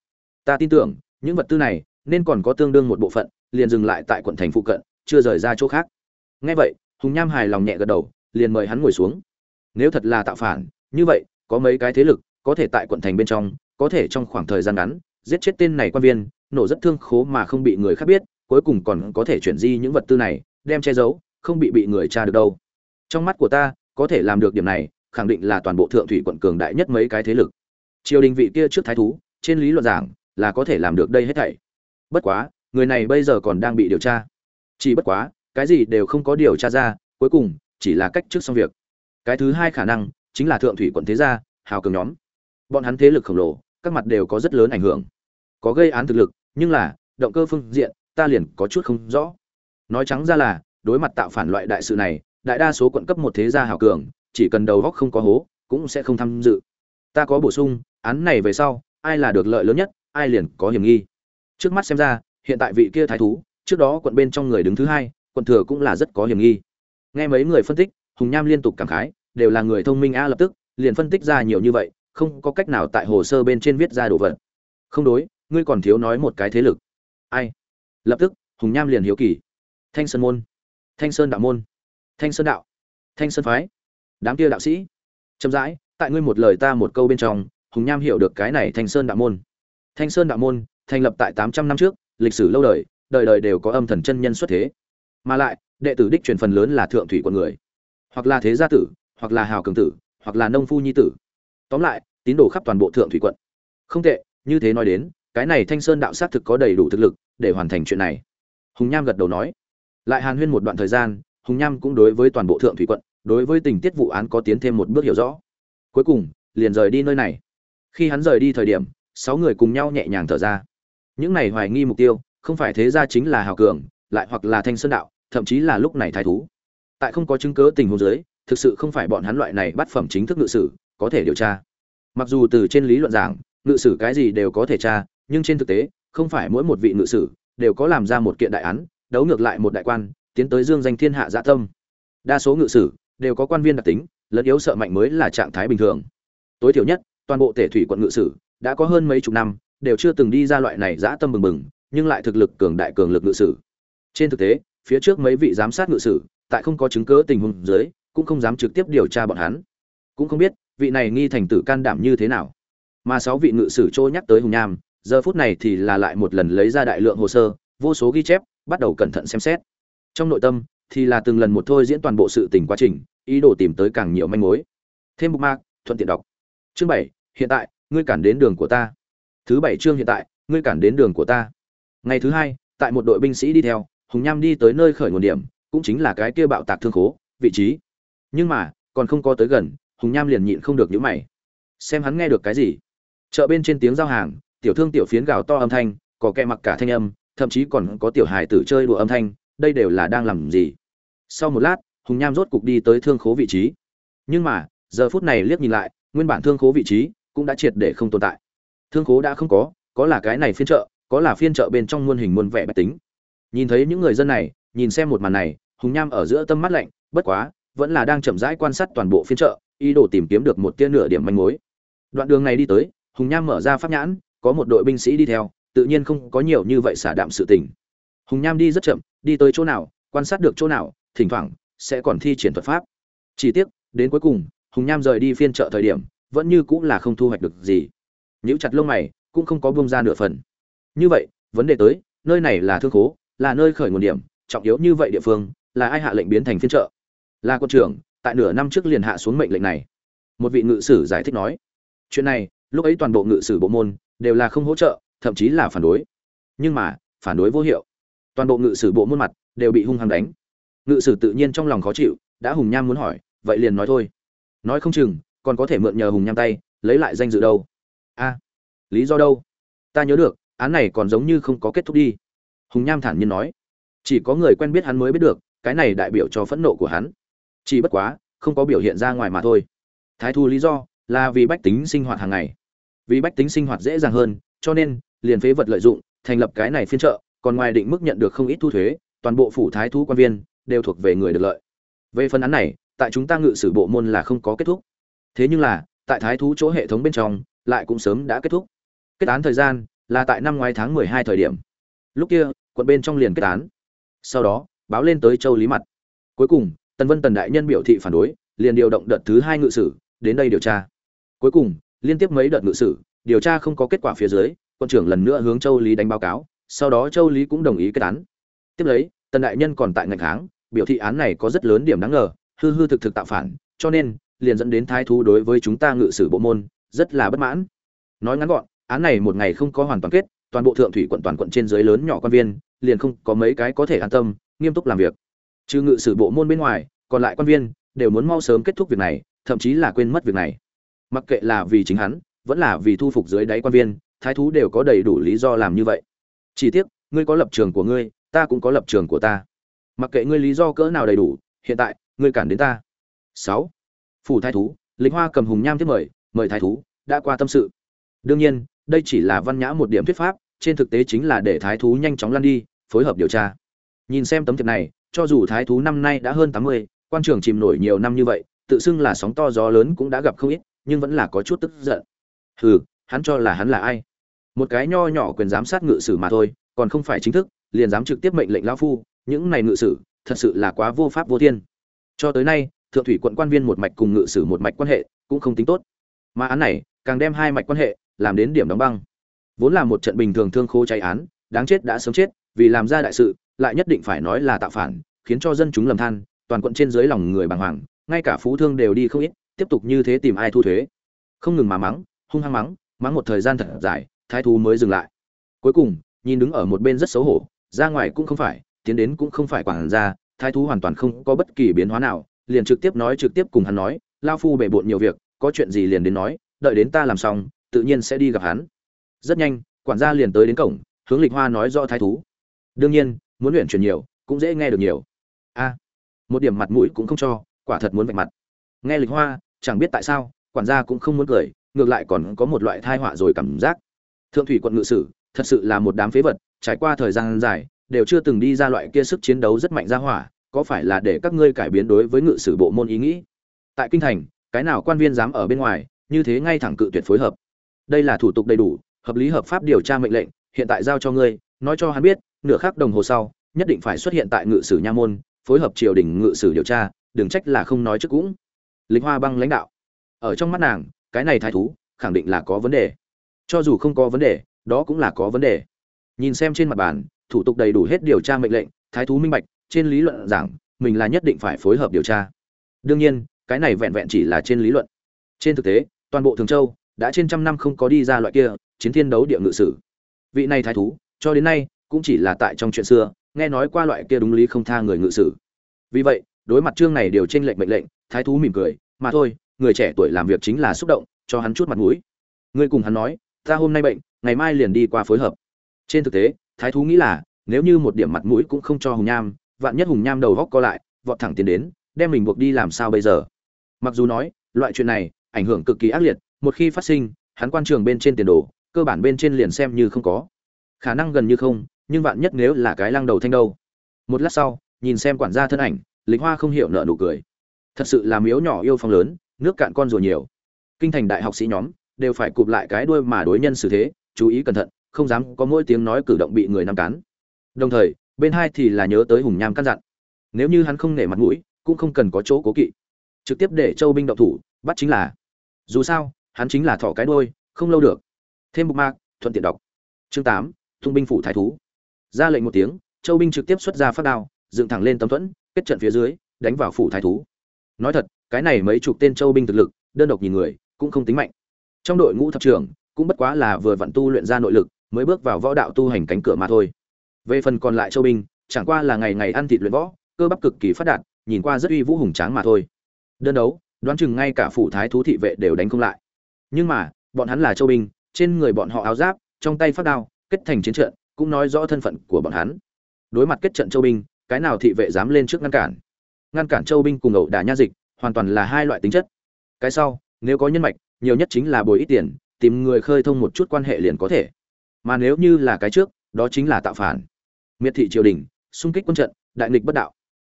Speaker 1: Ta tin tưởng, những vật tư này nên còn có tương đương một bộ phận, liền dừng lại tại quận thành phụ cận, chưa rời ra chỗ khác. Ngay vậy, hùng nham hài lòng nhẹ gật đầu, liền mời hắn ngồi xuống nếu thật là tạo phản, như vậy, có mấy cái thế lực, có thể tại quận thành bên trong, có thể trong khoảng thời gian ngắn, giết chết tên này quan viên, nổ rất thương khố mà không bị người khác biết, cuối cùng còn có thể chuyển di những vật tư này, đem che giấu, không bị bị người tra được đâu. Trong mắt của ta, có thể làm được điểm này, khẳng định là toàn bộ thượng thủy quận cường đại nhất mấy cái thế lực. Triều đình vị kia trước thái thú, trên lý luận giảng, là có thể làm được đây hết thảy. Bất quá, người này bây giờ còn đang bị điều tra. Chỉ bất quá, cái gì đều không có điều tra ra, cuối cùng, chỉ là cách trước xong việc cái thứ hai khả năng chính là thượng thủy quận thế gia, hào cường nhóm. Bọn hắn thế lực khổng lồ, các mặt đều có rất lớn ảnh hưởng. Có gây án thực lực, nhưng là, động cơ phương diện, ta liền có chút không rõ. Nói trắng ra là, đối mặt tạo phản loại đại sự này, đại đa số quận cấp một thế gia hào cường, chỉ cần đầu góc không có hố, cũng sẽ không tham dự. Ta có bổ sung, án này về sau, ai là được lợi lớn nhất, ai liền có hiểm nghi. Trước mắt xem ra, hiện tại vị kia thái thú, trước đó quận bên trong người đứng thứ hai, quận thừa cũng là rất có hiểm nghi. Nghe mấy người phân tích hùng nham liên tục cảm khái, đều là người thông minh a lập tức, liền phân tích ra nhiều như vậy, không có cách nào tại hồ sơ bên trên viết ra đồ vật. Không đối, ngươi còn thiếu nói một cái thế lực. Ai? Lập tức, hùng nham liền hiếu kỳ. Thanh sơn môn. Thanh sơn đạo môn. Thanh sơn đạo. Thanh sơn phái. Đám kia đạo sĩ. Chậm rãi, tại ngươi một lời ta một câu bên trong, hùng nham hiểu được cái này thanh sơn đạo môn. Thanh sơn đạo môn, thành lập tại tám trăm năm trước, lịch sử lâu đời đời đời đều có âm thần chân nhân xuất thế. Mà lại, đệ tử đích truyền phần lớn là thượng thủy quận người hoặc là thế gia tử, hoặc là hào cường tử, hoặc là nông phu nhi tử. Tóm lại, tín đồ khắp toàn bộ thượng thủy quận. Không tệ, như thế nói đến, cái này thanh sơn đạo xác thực có đầy đủ thực lực để hoàn thành chuyện này. Hùng nham gật đầu nói. Lại hàn huyên một đoạn thời gian, hùng nham cũng đối với toàn bộ thượng thủy quận, đối với tình tiết vụ án có tiến thêm một bước hiểu rõ. Cuối cùng, liền rời đi nơi này. Khi hắn rời đi thời điểm, sáu người cùng nhau nhẹ nhàng thở ra. Những này hoài nghi mục tiêu, không phải thế gia chính là hào cường, lại hoặc là thanh sơn đạo, thậm chí là lúc này thái thú tại không có chứng cứ tình huống dưới, thực sự không phải bọn hắn loại này bắt phẩm chính thức ngự sử, có thể điều tra. Mặc dù từ trên lý luận giảng, ngự sử cái gì đều có thể tra, nhưng trên thực tế, không phải mỗi một vị ngự sử đều có làm ra một kiện đại án, đấu ngược lại một đại quan, tiến tới dương danh thiên hạ dạ tâm. Đa số ngự sử đều có quan viên đặc tính, lẫn yếu sợ mạnh mới là trạng thái bình thường. Tối thiểu nhất, toàn bộ tể thủy quận ngự sử đã có hơn mấy chục năm, đều chưa từng đi ra loại này dã tâm bừng bừng, nhưng lại thực lực cường đại cường lực ngự sử. Trên thực tế, phía trước mấy vị giám sát ngự sử tại không có chứng cứ tình huống dưới, cũng không dám trực tiếp điều tra bọn hắn. Cũng không biết, vị này nghi thành tử can đảm như thế nào. Mà sáu vị ngự sử trôi nhắc tới hùng nham, giờ phút này thì là lại một lần lấy ra đại lượng hồ sơ, vô số ghi chép, bắt đầu cẩn thận xem xét. Trong nội tâm, thì là từng lần một thôi diễn toàn bộ sự tình quá trình, ý đồ tìm tới càng nhiều manh mối. Thêm bookmark thuận tiện đọc. Chương bảy, hiện tại, ngươi cản đến đường của ta. Thứ bảy chương hiện tại, ngươi cản đến đường của ta. Ngày thứ hai, tại một đội binh sĩ đi theo, hùng nham đi tới nơi khởi nguồn điểm cũng chính là cái kia bạo tạc thương khố, vị trí. Nhưng mà, còn không có tới gần, hùng nham liền nhịn không được những mày. Xem hắn nghe được cái gì. Chợ bên trên tiếng giao hàng, tiểu thương tiểu phiến gào to âm thanh, có kẹ mặc cả thanh âm, thậm chí còn có tiểu hài tử chơi đùa âm thanh, đây đều là đang làm gì? Sau một lát, hùng nham rốt cục đi tới thương khố vị trí. Nhưng mà, giờ phút này liếc nhìn lại, nguyên bản thương khố vị trí cũng đã triệt để không tồn tại. Thương khố đã không có có là cái này phiên chợ, có là phiên chợ bên trong muôn hình muôn vẻ bách tính. Nhìn thấy những người dân này nhìn xem một màn này, hùng nham ở giữa tâm mắt lạnh, bất quá, vẫn là đang chậm rãi quan sát toàn bộ phiên chợ, ý đồ tìm kiếm được một tia nửa điểm manh mối. Đoạn đường này đi tới, hùng nham mở ra pháp nhãn, có một đội binh sĩ đi theo, tự nhiên không có nhiều như vậy xả đạm sự tình. Hùng nham đi rất chậm, đi tới chỗ nào, quan sát được chỗ nào, thỉnh thoảng, sẽ còn thi triển thuật pháp. Chỉ tiếc, đến cuối cùng, hùng nham rời đi phiên chợ thời điểm, vẫn như cũng là không thu hoạch được gì. Nhíu chặt lông mày, cũng không có bông ra nửa phần. Như vậy, vấn đề tới, nơi này là thương khố, là nơi khởi nguồn điểm trọng yếu như vậy địa phương, là ai hạ lệnh biến thành phiên trợ là quân trưởng, tại nửa năm trước liền hạ xuống mệnh lệnh này. Một vị ngự sử giải thích nói, chuyện này, lúc ấy toàn bộ ngự sử bộ môn đều là không hỗ trợ, thậm chí là phản đối. Nhưng mà, phản đối vô hiệu. Toàn bộ ngự sử bộ môn mặt đều bị hung hăng đánh. Ngự sử tự nhiên trong lòng khó chịu, đã hùng nham muốn hỏi, vậy liền nói thôi. Nói không chừng, còn có thể mượn nhờ hùng nham tay, lấy lại danh dự đâu. A, lý do đâu? Ta nhớ được, án này còn giống như không có kết thúc đi. Hùng nham thản nhiên nói chỉ có người quen biết hắn mới biết được, cái này đại biểu cho phẫn nộ của hắn. Chỉ bất quá, không có biểu hiện ra ngoài mà thôi. Thái thu lý do là vì bách tính sinh hoạt hàng ngày. Vì bách tính sinh hoạt dễ dàng hơn, cho nên, liền phế vật lợi dụng, thành lập cái này phiên trợ còn ngoài định mức nhận được không ít thu thuế, toàn bộ phủ thái thú quan viên đều thuộc về người được lợi. Về phần án này, tại chúng ta ngự sử bộ môn là không có kết thúc. Thế nhưng là, tại thái thú chỗ hệ thống bên trong, lại cũng sớm đã kết thúc. Kết án thời gian là tại năm ngoái tháng mười hai thời điểm. Lúc kia, quận bên trong liền kết án sau đó, báo lên tới châu lý mặt. Cuối cùng, tần vân tần đại nhân biểu thị phản đối, liền điều động đợt thứ hai ngự sử, đến đây điều tra. Cuối cùng, liên tiếp mấy đợt ngự sử, điều tra không có kết quả phía dưới, quân trưởng lần nữa hướng châu lý đánh báo cáo, sau đó châu lý cũng đồng ý kết án. Tiếp lấy, tần đại nhân còn tại ngạch kháng, biểu thị án này có rất lớn điểm đáng ngờ, hư hư thực thực tạo phản, cho nên, liền dẫn đến thái thú đối với chúng ta ngự sử bộ môn, rất là bất mãn. Nói ngắn gọn, án này một ngày không có hoàn toàn kết, toàn bộ thượng thủy quận toàn quận trên dưới lớn nhỏ quan viên liền không có mấy cái có thể an tâm, nghiêm túc làm việc. Trừ ngự sử bộ môn bên ngoài, còn lại quan viên đều muốn mau sớm kết thúc việc này, thậm chí là quên mất việc này. Mặc kệ là vì chính hắn, vẫn là vì thu phục dưới đáy quan viên, thái thú đều có đầy đủ lý do làm như vậy. Chỉ tiếc, ngươi có lập trường của ngươi, ta cũng có lập trường của ta. Mặc kệ ngươi lý do cỡ nào đầy đủ, hiện tại, ngươi cản đến ta. Sáu. Phủ thái thú lính hoa cầm hùng nham tiếp mời mời thái thú, đã qua tâm sự. Đương nhiên, đây chỉ là văn nhã một điểm thuyết pháp, trên thực tế chính là để thái thú nhanh chóng lăn đi phối hợp điều tra. Nhìn xem tấm thiệp này, cho dù thái thú năm nay đã hơn tám mươi, quan trường chìm nổi nhiều năm như vậy, tự xưng là sóng to gió lớn cũng đã gặp không ít, nhưng vẫn là có chút tức giận. Hừ, hắn cho là hắn là ai? Một cái nho nhỏ quyền giám sát ngự sử mà thôi, còn không phải chính thức, liền dám trực tiếp mệnh lệnh lão phu, những này ngự sử, thật sự là quá vô pháp vô thiên. Cho tới nay, thượng thủy quận quan viên một mạch cùng ngự sử một mạch quan hệ cũng không tính tốt. Mà án này, càng đem hai mạch quan hệ làm đến điểm đóng băng. Vốn là một trận bình thường thương khô cháy án, đáng chết đã sớm chết vì làm ra đại sự, lại nhất định phải nói là tạo phản, khiến cho dân chúng lầm than, toàn quận trên dưới lòng người bàng hoàng, ngay cả phú thương đều đi không ít, tiếp tục như thế tìm ai thu thuế. Không ngừng mà mắng, hung hăng mắng mắng một thời gian thật dài, thái thú mới dừng lại. Cuối cùng, nhìn đứng ở một bên rất xấu hổ, ra ngoài cũng không phải, tiến đến cũng không phải quản ra thái thú hoàn toàn không có bất kỳ biến hóa nào, liền trực tiếp nói trực tiếp cùng hắn nói, lao phu bệ bộn nhiều việc, có chuyện gì liền đến nói, đợi đến ta làm xong, tự nhiên sẽ đi gặp hắn. Rất nhanh, quản gia liền tới đến cổng, hướng lịch hoa nói rõ thái thú đương nhiên, muốn luyện chuyển nhiều, cũng dễ nghe được nhiều. A, một điểm mặt mũi cũng không cho, quả thật muốn vạch mặt. Nghe lịch hoa, chẳng biết tại sao, quản gia cũng không muốn cười, ngược lại còn có một loại thai họa rồi cảm giác. Thượng thủy quận ngự sử, thật sự là một đám phế vật, trải qua thời gian dài, đều chưa từng đi ra loại kia sức chiến đấu rất mạnh ra hỏa, có phải là để các ngươi cải biến đối với ngự sử bộ môn ý nghĩ? Tại kinh thành, cái nào quan viên dám ở bên ngoài, như thế ngay thẳng cự tuyệt phối hợp. Đây là thủ tục đầy đủ, hợp lý hợp pháp điều tra mệnh lệnh, hiện tại giao cho ngươi, nói cho hắn biết nửa khắc đồng hồ sau, nhất định phải xuất hiện tại ngự sử nha môn, phối hợp triều đình ngự sử điều tra, đừng trách là không nói trước cũng. Lính hoa băng lãnh đạo. Ở trong mắt nàng, cái này thái thú, khẳng định là có vấn đề. Cho dù không có vấn đề, đó cũng là có vấn đề. Nhìn xem trên mặt bàn, thủ tục đầy đủ hết điều tra mệnh lệnh, thái thú minh bạch, trên lý luận giảng, mình là nhất định phải phối hợp điều tra. Đương nhiên, cái này vẹn vẹn chỉ là trên lý luận. Trên thực tế, toàn bộ thường châu đã trên trăm năm không có đi ra loại kia chiến thiên đấu địa ngự sử. Vị này thái thú, cho đến nay cũng chỉ là tại trong chuyện xưa, nghe nói qua loại kia đúng lý không tha người ngự sử. Vì vậy, đối mặt chương này điều trên lệnh mệnh lệnh, thái thú mỉm cười, mà thôi, người trẻ tuổi làm việc chính là xúc động, cho hắn chút mặt mũi. Ngươi cùng hắn nói, ta hôm nay bệnh, ngày mai liền đi qua phối hợp. Trên thực tế, thái thú nghĩ là, nếu như một điểm mặt mũi cũng không cho hùng nham, vạn nhất hùng nham đầu góc co lại, vọt thẳng tiến đến, đem mình buộc đi làm sao bây giờ? Mặc dù nói, loại chuyện này, ảnh hưởng cực kỳ ác liệt, một khi phát sinh, hắn quan trường bên trên tiền đồ, cơ bản bên trên liền xem như không có. Khả năng gần như không nhưng vạn nhất nếu là cái lăng đầu thanh đâu? Một lát sau, nhìn xem quản gia thân ảnh, lịch hoa không hiểu nợ nụ cười. Thật sự là miếu nhỏ yêu phong lớn, nước cạn con rùa nhiều. Kinh thành đại học sĩ nhóm đều phải cụp lại cái đuôi mà đối nhân xử thế, chú ý cẩn thận, không dám có mỗi tiếng nói cử động bị người nắm cán. Đồng thời, bên hai thì là nhớ tới hùng nham căn dặn. Nếu như hắn không nể mặt mũi, cũng không cần có chỗ cố kỵ. Trực tiếp để châu binh động thủ, bắt chính là. Dù sao, hắn chính là thỏ cái đôi không lâu được. Thêm bục mạc, thuận tiện đọc. Chương tám, thung binh phủ thái thú ra lệnh một tiếng, châu binh trực tiếp xuất ra phát đao, dựng thẳng lên tấm thuẫn, kết trận phía dưới, đánh vào phủ thái thú. Nói thật, cái này mấy chục tên châu binh thực lực, đơn độc nhìn người, cũng không tính mạnh. Trong đội ngũ thập trưởng, cũng bất quá là vừa vặn tu luyện ra nội lực, mới bước vào võ đạo tu hành cánh cửa mà thôi. Về phần còn lại châu binh, chẳng qua là ngày ngày ăn thịt luyện võ, cơ bắp cực kỳ phát đạt, nhìn qua rất uy vũ hùng tráng mà thôi. Đơn đấu, đoán chừng ngay cả phủ thái thú thị vệ đều đánh không lại. Nhưng mà, bọn hắn là châu binh, trên người bọn họ áo giáp, trong tay phát đao, kết thành chiến trận cũng nói rõ thân phận của bọn hắn. Đối mặt kết trận châu binh, cái nào thị vệ dám lên trước ngăn cản? Ngăn cản châu binh cùng ẩu đả nha dịch, hoàn toàn là hai loại tính chất. Cái sau, nếu có nhân mạch, nhiều nhất chính là bồi ít tiền, tìm người khơi thông một chút quan hệ liền có thể. Mà nếu như là cái trước, đó chính là tạo phản. Miệt thị triều đình, xung kích quân trận, đại nghịch bất đạo.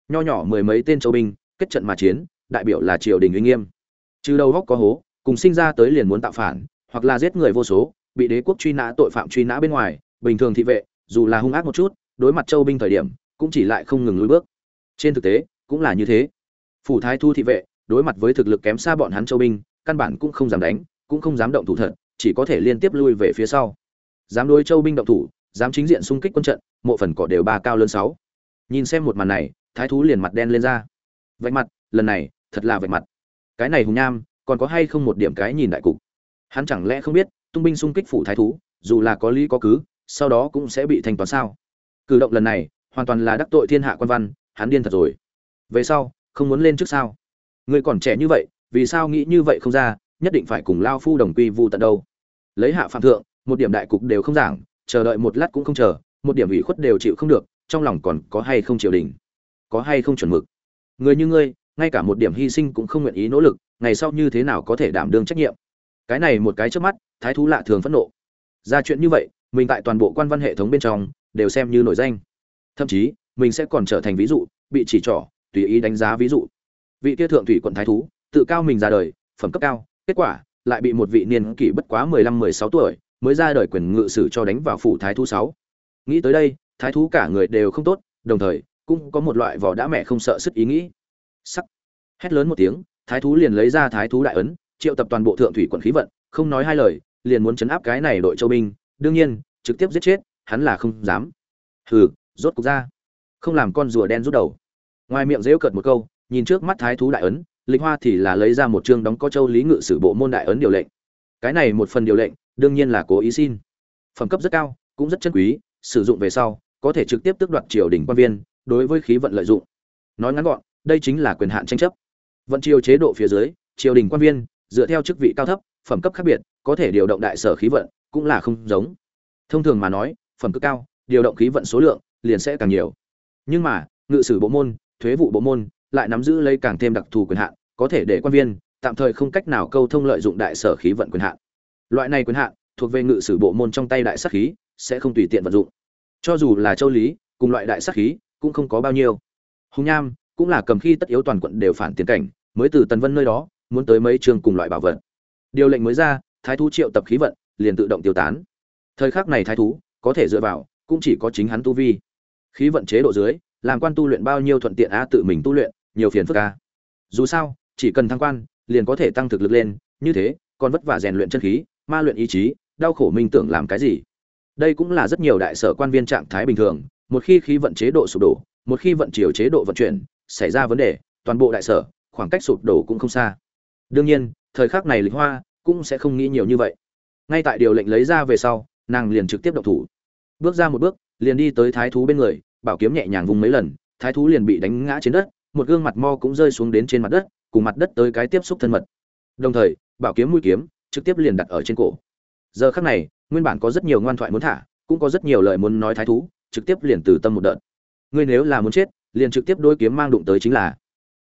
Speaker 1: Nho nhỏ mười mấy tên châu binh, kết trận mà chiến, đại biểu là triều đình uy nghiêm. Trừ đầu góc có hố, cùng sinh ra tới liền muốn tạo phản, hoặc là giết người vô số, bị đế quốc truy nã, tội phạm truy nã bên ngoài bình thường thị vệ, dù là hung ác một chút, đối mặt châu binh thời điểm, cũng chỉ lại không ngừng lùi bước. Trên thực tế, cũng là như thế. Phủ thái thu thị vệ, đối mặt với thực lực kém xa bọn hắn châu binh, căn bản cũng không dám đánh, cũng không dám động thủ thật, chỉ có thể liên tiếp lui về phía sau. Dám đối châu binh động thủ, dám chính diện xung kích quân trận, mộ phần cỏ đều ba cao lớn sáu. Nhìn xem một màn này, thái thú liền mặt đen lên ra. Vạch mặt, lần này, thật là vạch mặt. Cái này hùng nham, còn có hay không một điểm cái nhìn đại cục? Hắn chẳng lẽ không biết, tung binh xung kích phủ thái thú, dù là có lý có cứ sau đó cũng sẽ bị thanh toán sao? Cử động lần này, hoàn toàn là đắc tội thiên hạ quan văn, hắn điên thật rồi. Về sau, không muốn lên trước sao? Người còn trẻ như vậy, vì sao nghĩ như vậy không ra, nhất định phải cùng lao phu đồng quy vu tận đâu. Lấy hạ phạm thượng, một điểm đại cục đều không giảng, chờ đợi một lát cũng không chờ, một điểm ủy khuất đều chịu không được, trong lòng còn có hay không triều đình? Có hay không chuẩn mực? Người như ngươi, ngay cả một điểm hy sinh cũng không nguyện ý nỗ lực, ngày sau như thế nào có thể đảm đương trách nhiệm? Cái này một cái trước mắt, thái thú lạ thường phẫn nộ. Ra chuyện như vậy mình tại toàn bộ quan văn hệ thống bên trong, đều xem như nổi danh. Thậm chí, mình sẽ còn trở thành ví dụ, bị chỉ trỏ, tùy ý đánh giá ví dụ. Vị kia thượng thủy quận thái thú, tự cao mình ra đời, phẩm cấp cao, kết quả, lại bị một vị niên kỷ bất quá mười lăm mười sáu tuổi, mới ra đời quyền ngự sử cho đánh vào phủ thái thú sáu. Nghĩ tới đây, thái thú cả người đều không tốt, đồng thời, cũng có một loại vỏ đã mẹ không sợ sức ý nghĩ. Sắc. Hét lớn một tiếng, thái thú liền lấy ra thái thú đại ấn, triệu tập toàn bộ thượng thủy quận khí vận, không nói hai lời, liền muốn chấn áp cái này đội châu binh. Đương nhiên trực tiếp giết chết, hắn là không dám. Hừ, rốt cục ra. Không làm con rùa đen rút đầu. Ngoài miệng rêu cợt một câu, nhìn trước mắt thái thú đại ấn, lịch hoa thì là lấy ra một chương đóng có châu lý ngự sử bộ môn đại ấn điều lệnh. Cái này một phần điều lệnh, đương nhiên là cố ý xin. Phẩm cấp rất cao, cũng rất chân quý, sử dụng về sau, có thể trực tiếp tước đoạt triều đình quan viên, đối với khí vận lợi dụng. Nói ngắn gọn, đây chính là quyền hạn tranh chấp. Vận triều chế độ phía dưới, triều đình quan viên, dựa theo chức vị cao thấp, phẩm cấp khác biệt, có thể điều động đại sở khí vận, cũng là không giống thông thường mà nói, phẩm cấp cao, điều động khí vận số lượng liền sẽ càng nhiều. Nhưng mà, ngự sử bộ môn, thuế vụ bộ môn lại nắm giữ lấy càng thêm đặc thù quyền hạn, có thể để quan viên tạm thời không cách nào câu thông lợi dụng đại sở khí vận quyền hạn. Loại này quyền hạn thuộc về ngự sử bộ môn trong tay đại sắc khí, sẽ không tùy tiện vận dụng. Cho dù là châu lý, cùng loại đại sắc khí cũng không có bao nhiêu. Hùng nham cũng là cầm khi tất yếu toàn quận đều phản tiến cảnh, mới từ tần vân nơi đó, muốn tới mấy trường cùng loại bảo vật. Điều lệnh mới ra, thái thú triệu tập khí vận, liền tự động tiêu tán thời khắc này thái thú, có thể dựa vào, cũng chỉ có chính hắn tu vi. Khí vận chế độ dưới, làm quan tu luyện bao nhiêu thuận tiện a tự mình tu luyện, nhiều phiền phức a dù sao, chỉ cần thăng quan, liền có thể tăng thực lực lên, như thế, còn vất vả rèn luyện chân khí, ma luyện ý chí, đau khổ minh tưởng làm cái gì? Đây cũng là rất nhiều đại sở quan viên trạng thái bình thường, một khi khí vận chế độ sụp đổ, một khi vận chiều chế độ vận chuyển, xảy ra vấn đề, toàn bộ đại sở, khoảng cách sụp đổ cũng không xa. Đương nhiên, thời khắc này lịch hoa cũng sẽ không nghĩ nhiều như vậy. Ngay tại điều lệnh lấy ra về sau nàng liền trực tiếp động thủ. Bước ra một bước, liền đi tới thái thú bên người, bảo kiếm nhẹ nhàng vùng mấy lần, thái thú liền bị đánh ngã trên đất, một gương mặt mo cũng rơi xuống đến trên mặt đất, cùng mặt đất tới cái tiếp xúc thân mật. Đồng thời, bảo kiếm mũi kiếm trực tiếp liền đặt ở trên cổ. Giờ khắc này, nguyên bản có rất nhiều ngoan thoại muốn thả, cũng có rất nhiều lời muốn nói thái thú, trực tiếp liền từ tâm một đợt. Ngươi nếu là muốn chết, liền trực tiếp đôi kiếm mang đụng tới chính là.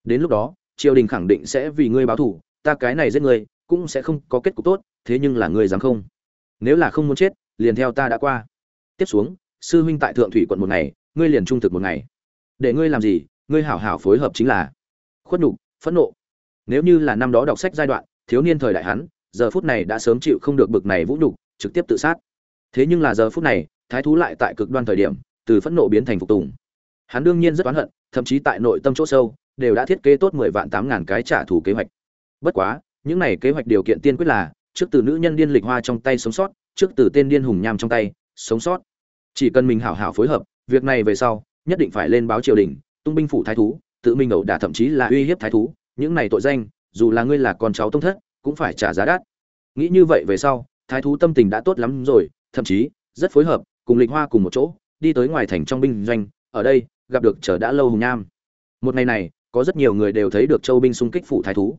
Speaker 1: Đến lúc đó, triều đình khẳng định sẽ vì ngươi báo thù, ta cái này giết ngươi, cũng sẽ không có kết cục tốt, thế nhưng là ngươi dám không? Nếu là không muốn chết liền theo ta đã qua. Tiếp xuống, sư huynh tại thượng thủy quận một ngày, ngươi liền trung thực một ngày. Để ngươi làm gì, ngươi hảo hảo phối hợp chính là. Khuất nhục, phẫn nộ. Nếu như là năm đó đọc sách giai đoạn, thiếu niên thời đại hắn, giờ phút này đã sớm chịu không được bực này vũ nhục, trực tiếp tự sát. Thế nhưng là giờ phút này, thái thú lại tại cực đoan thời điểm, từ phẫn nộ biến thành phục tùng. Hắn đương nhiên rất oán hận, thậm chí tại nội tâm chỗ sâu, đều đã thiết kế tốt mười vạn tám ngàn cái trả thù kế hoạch. Bất quá, những này kế hoạch điều kiện tiên quyết là, trước từ nữ nhân điên lịch hoa trong tay sống sót trước từ tên điên hùng nham trong tay, sống sót. Chỉ cần mình hảo hảo phối hợp, việc này về sau, nhất định phải lên báo triều đình, tung binh phủ thái thú, tự mình ẩu đả thậm chí là uy hiếp thái thú. Những này tội danh, dù là ngươi là con cháu tông thất, cũng phải trả giá đắt. Nghĩ như vậy về sau, thái thú tâm tình đã tốt lắm rồi, thậm chí, rất phối hợp, cùng lịch hoa cùng một chỗ, đi tới ngoài thành trong binh doanh, ở đây, gặp được chờ đã lâu hùng nham. Một ngày này, có rất nhiều người đều thấy được châu binh xung kích phủ thái thú.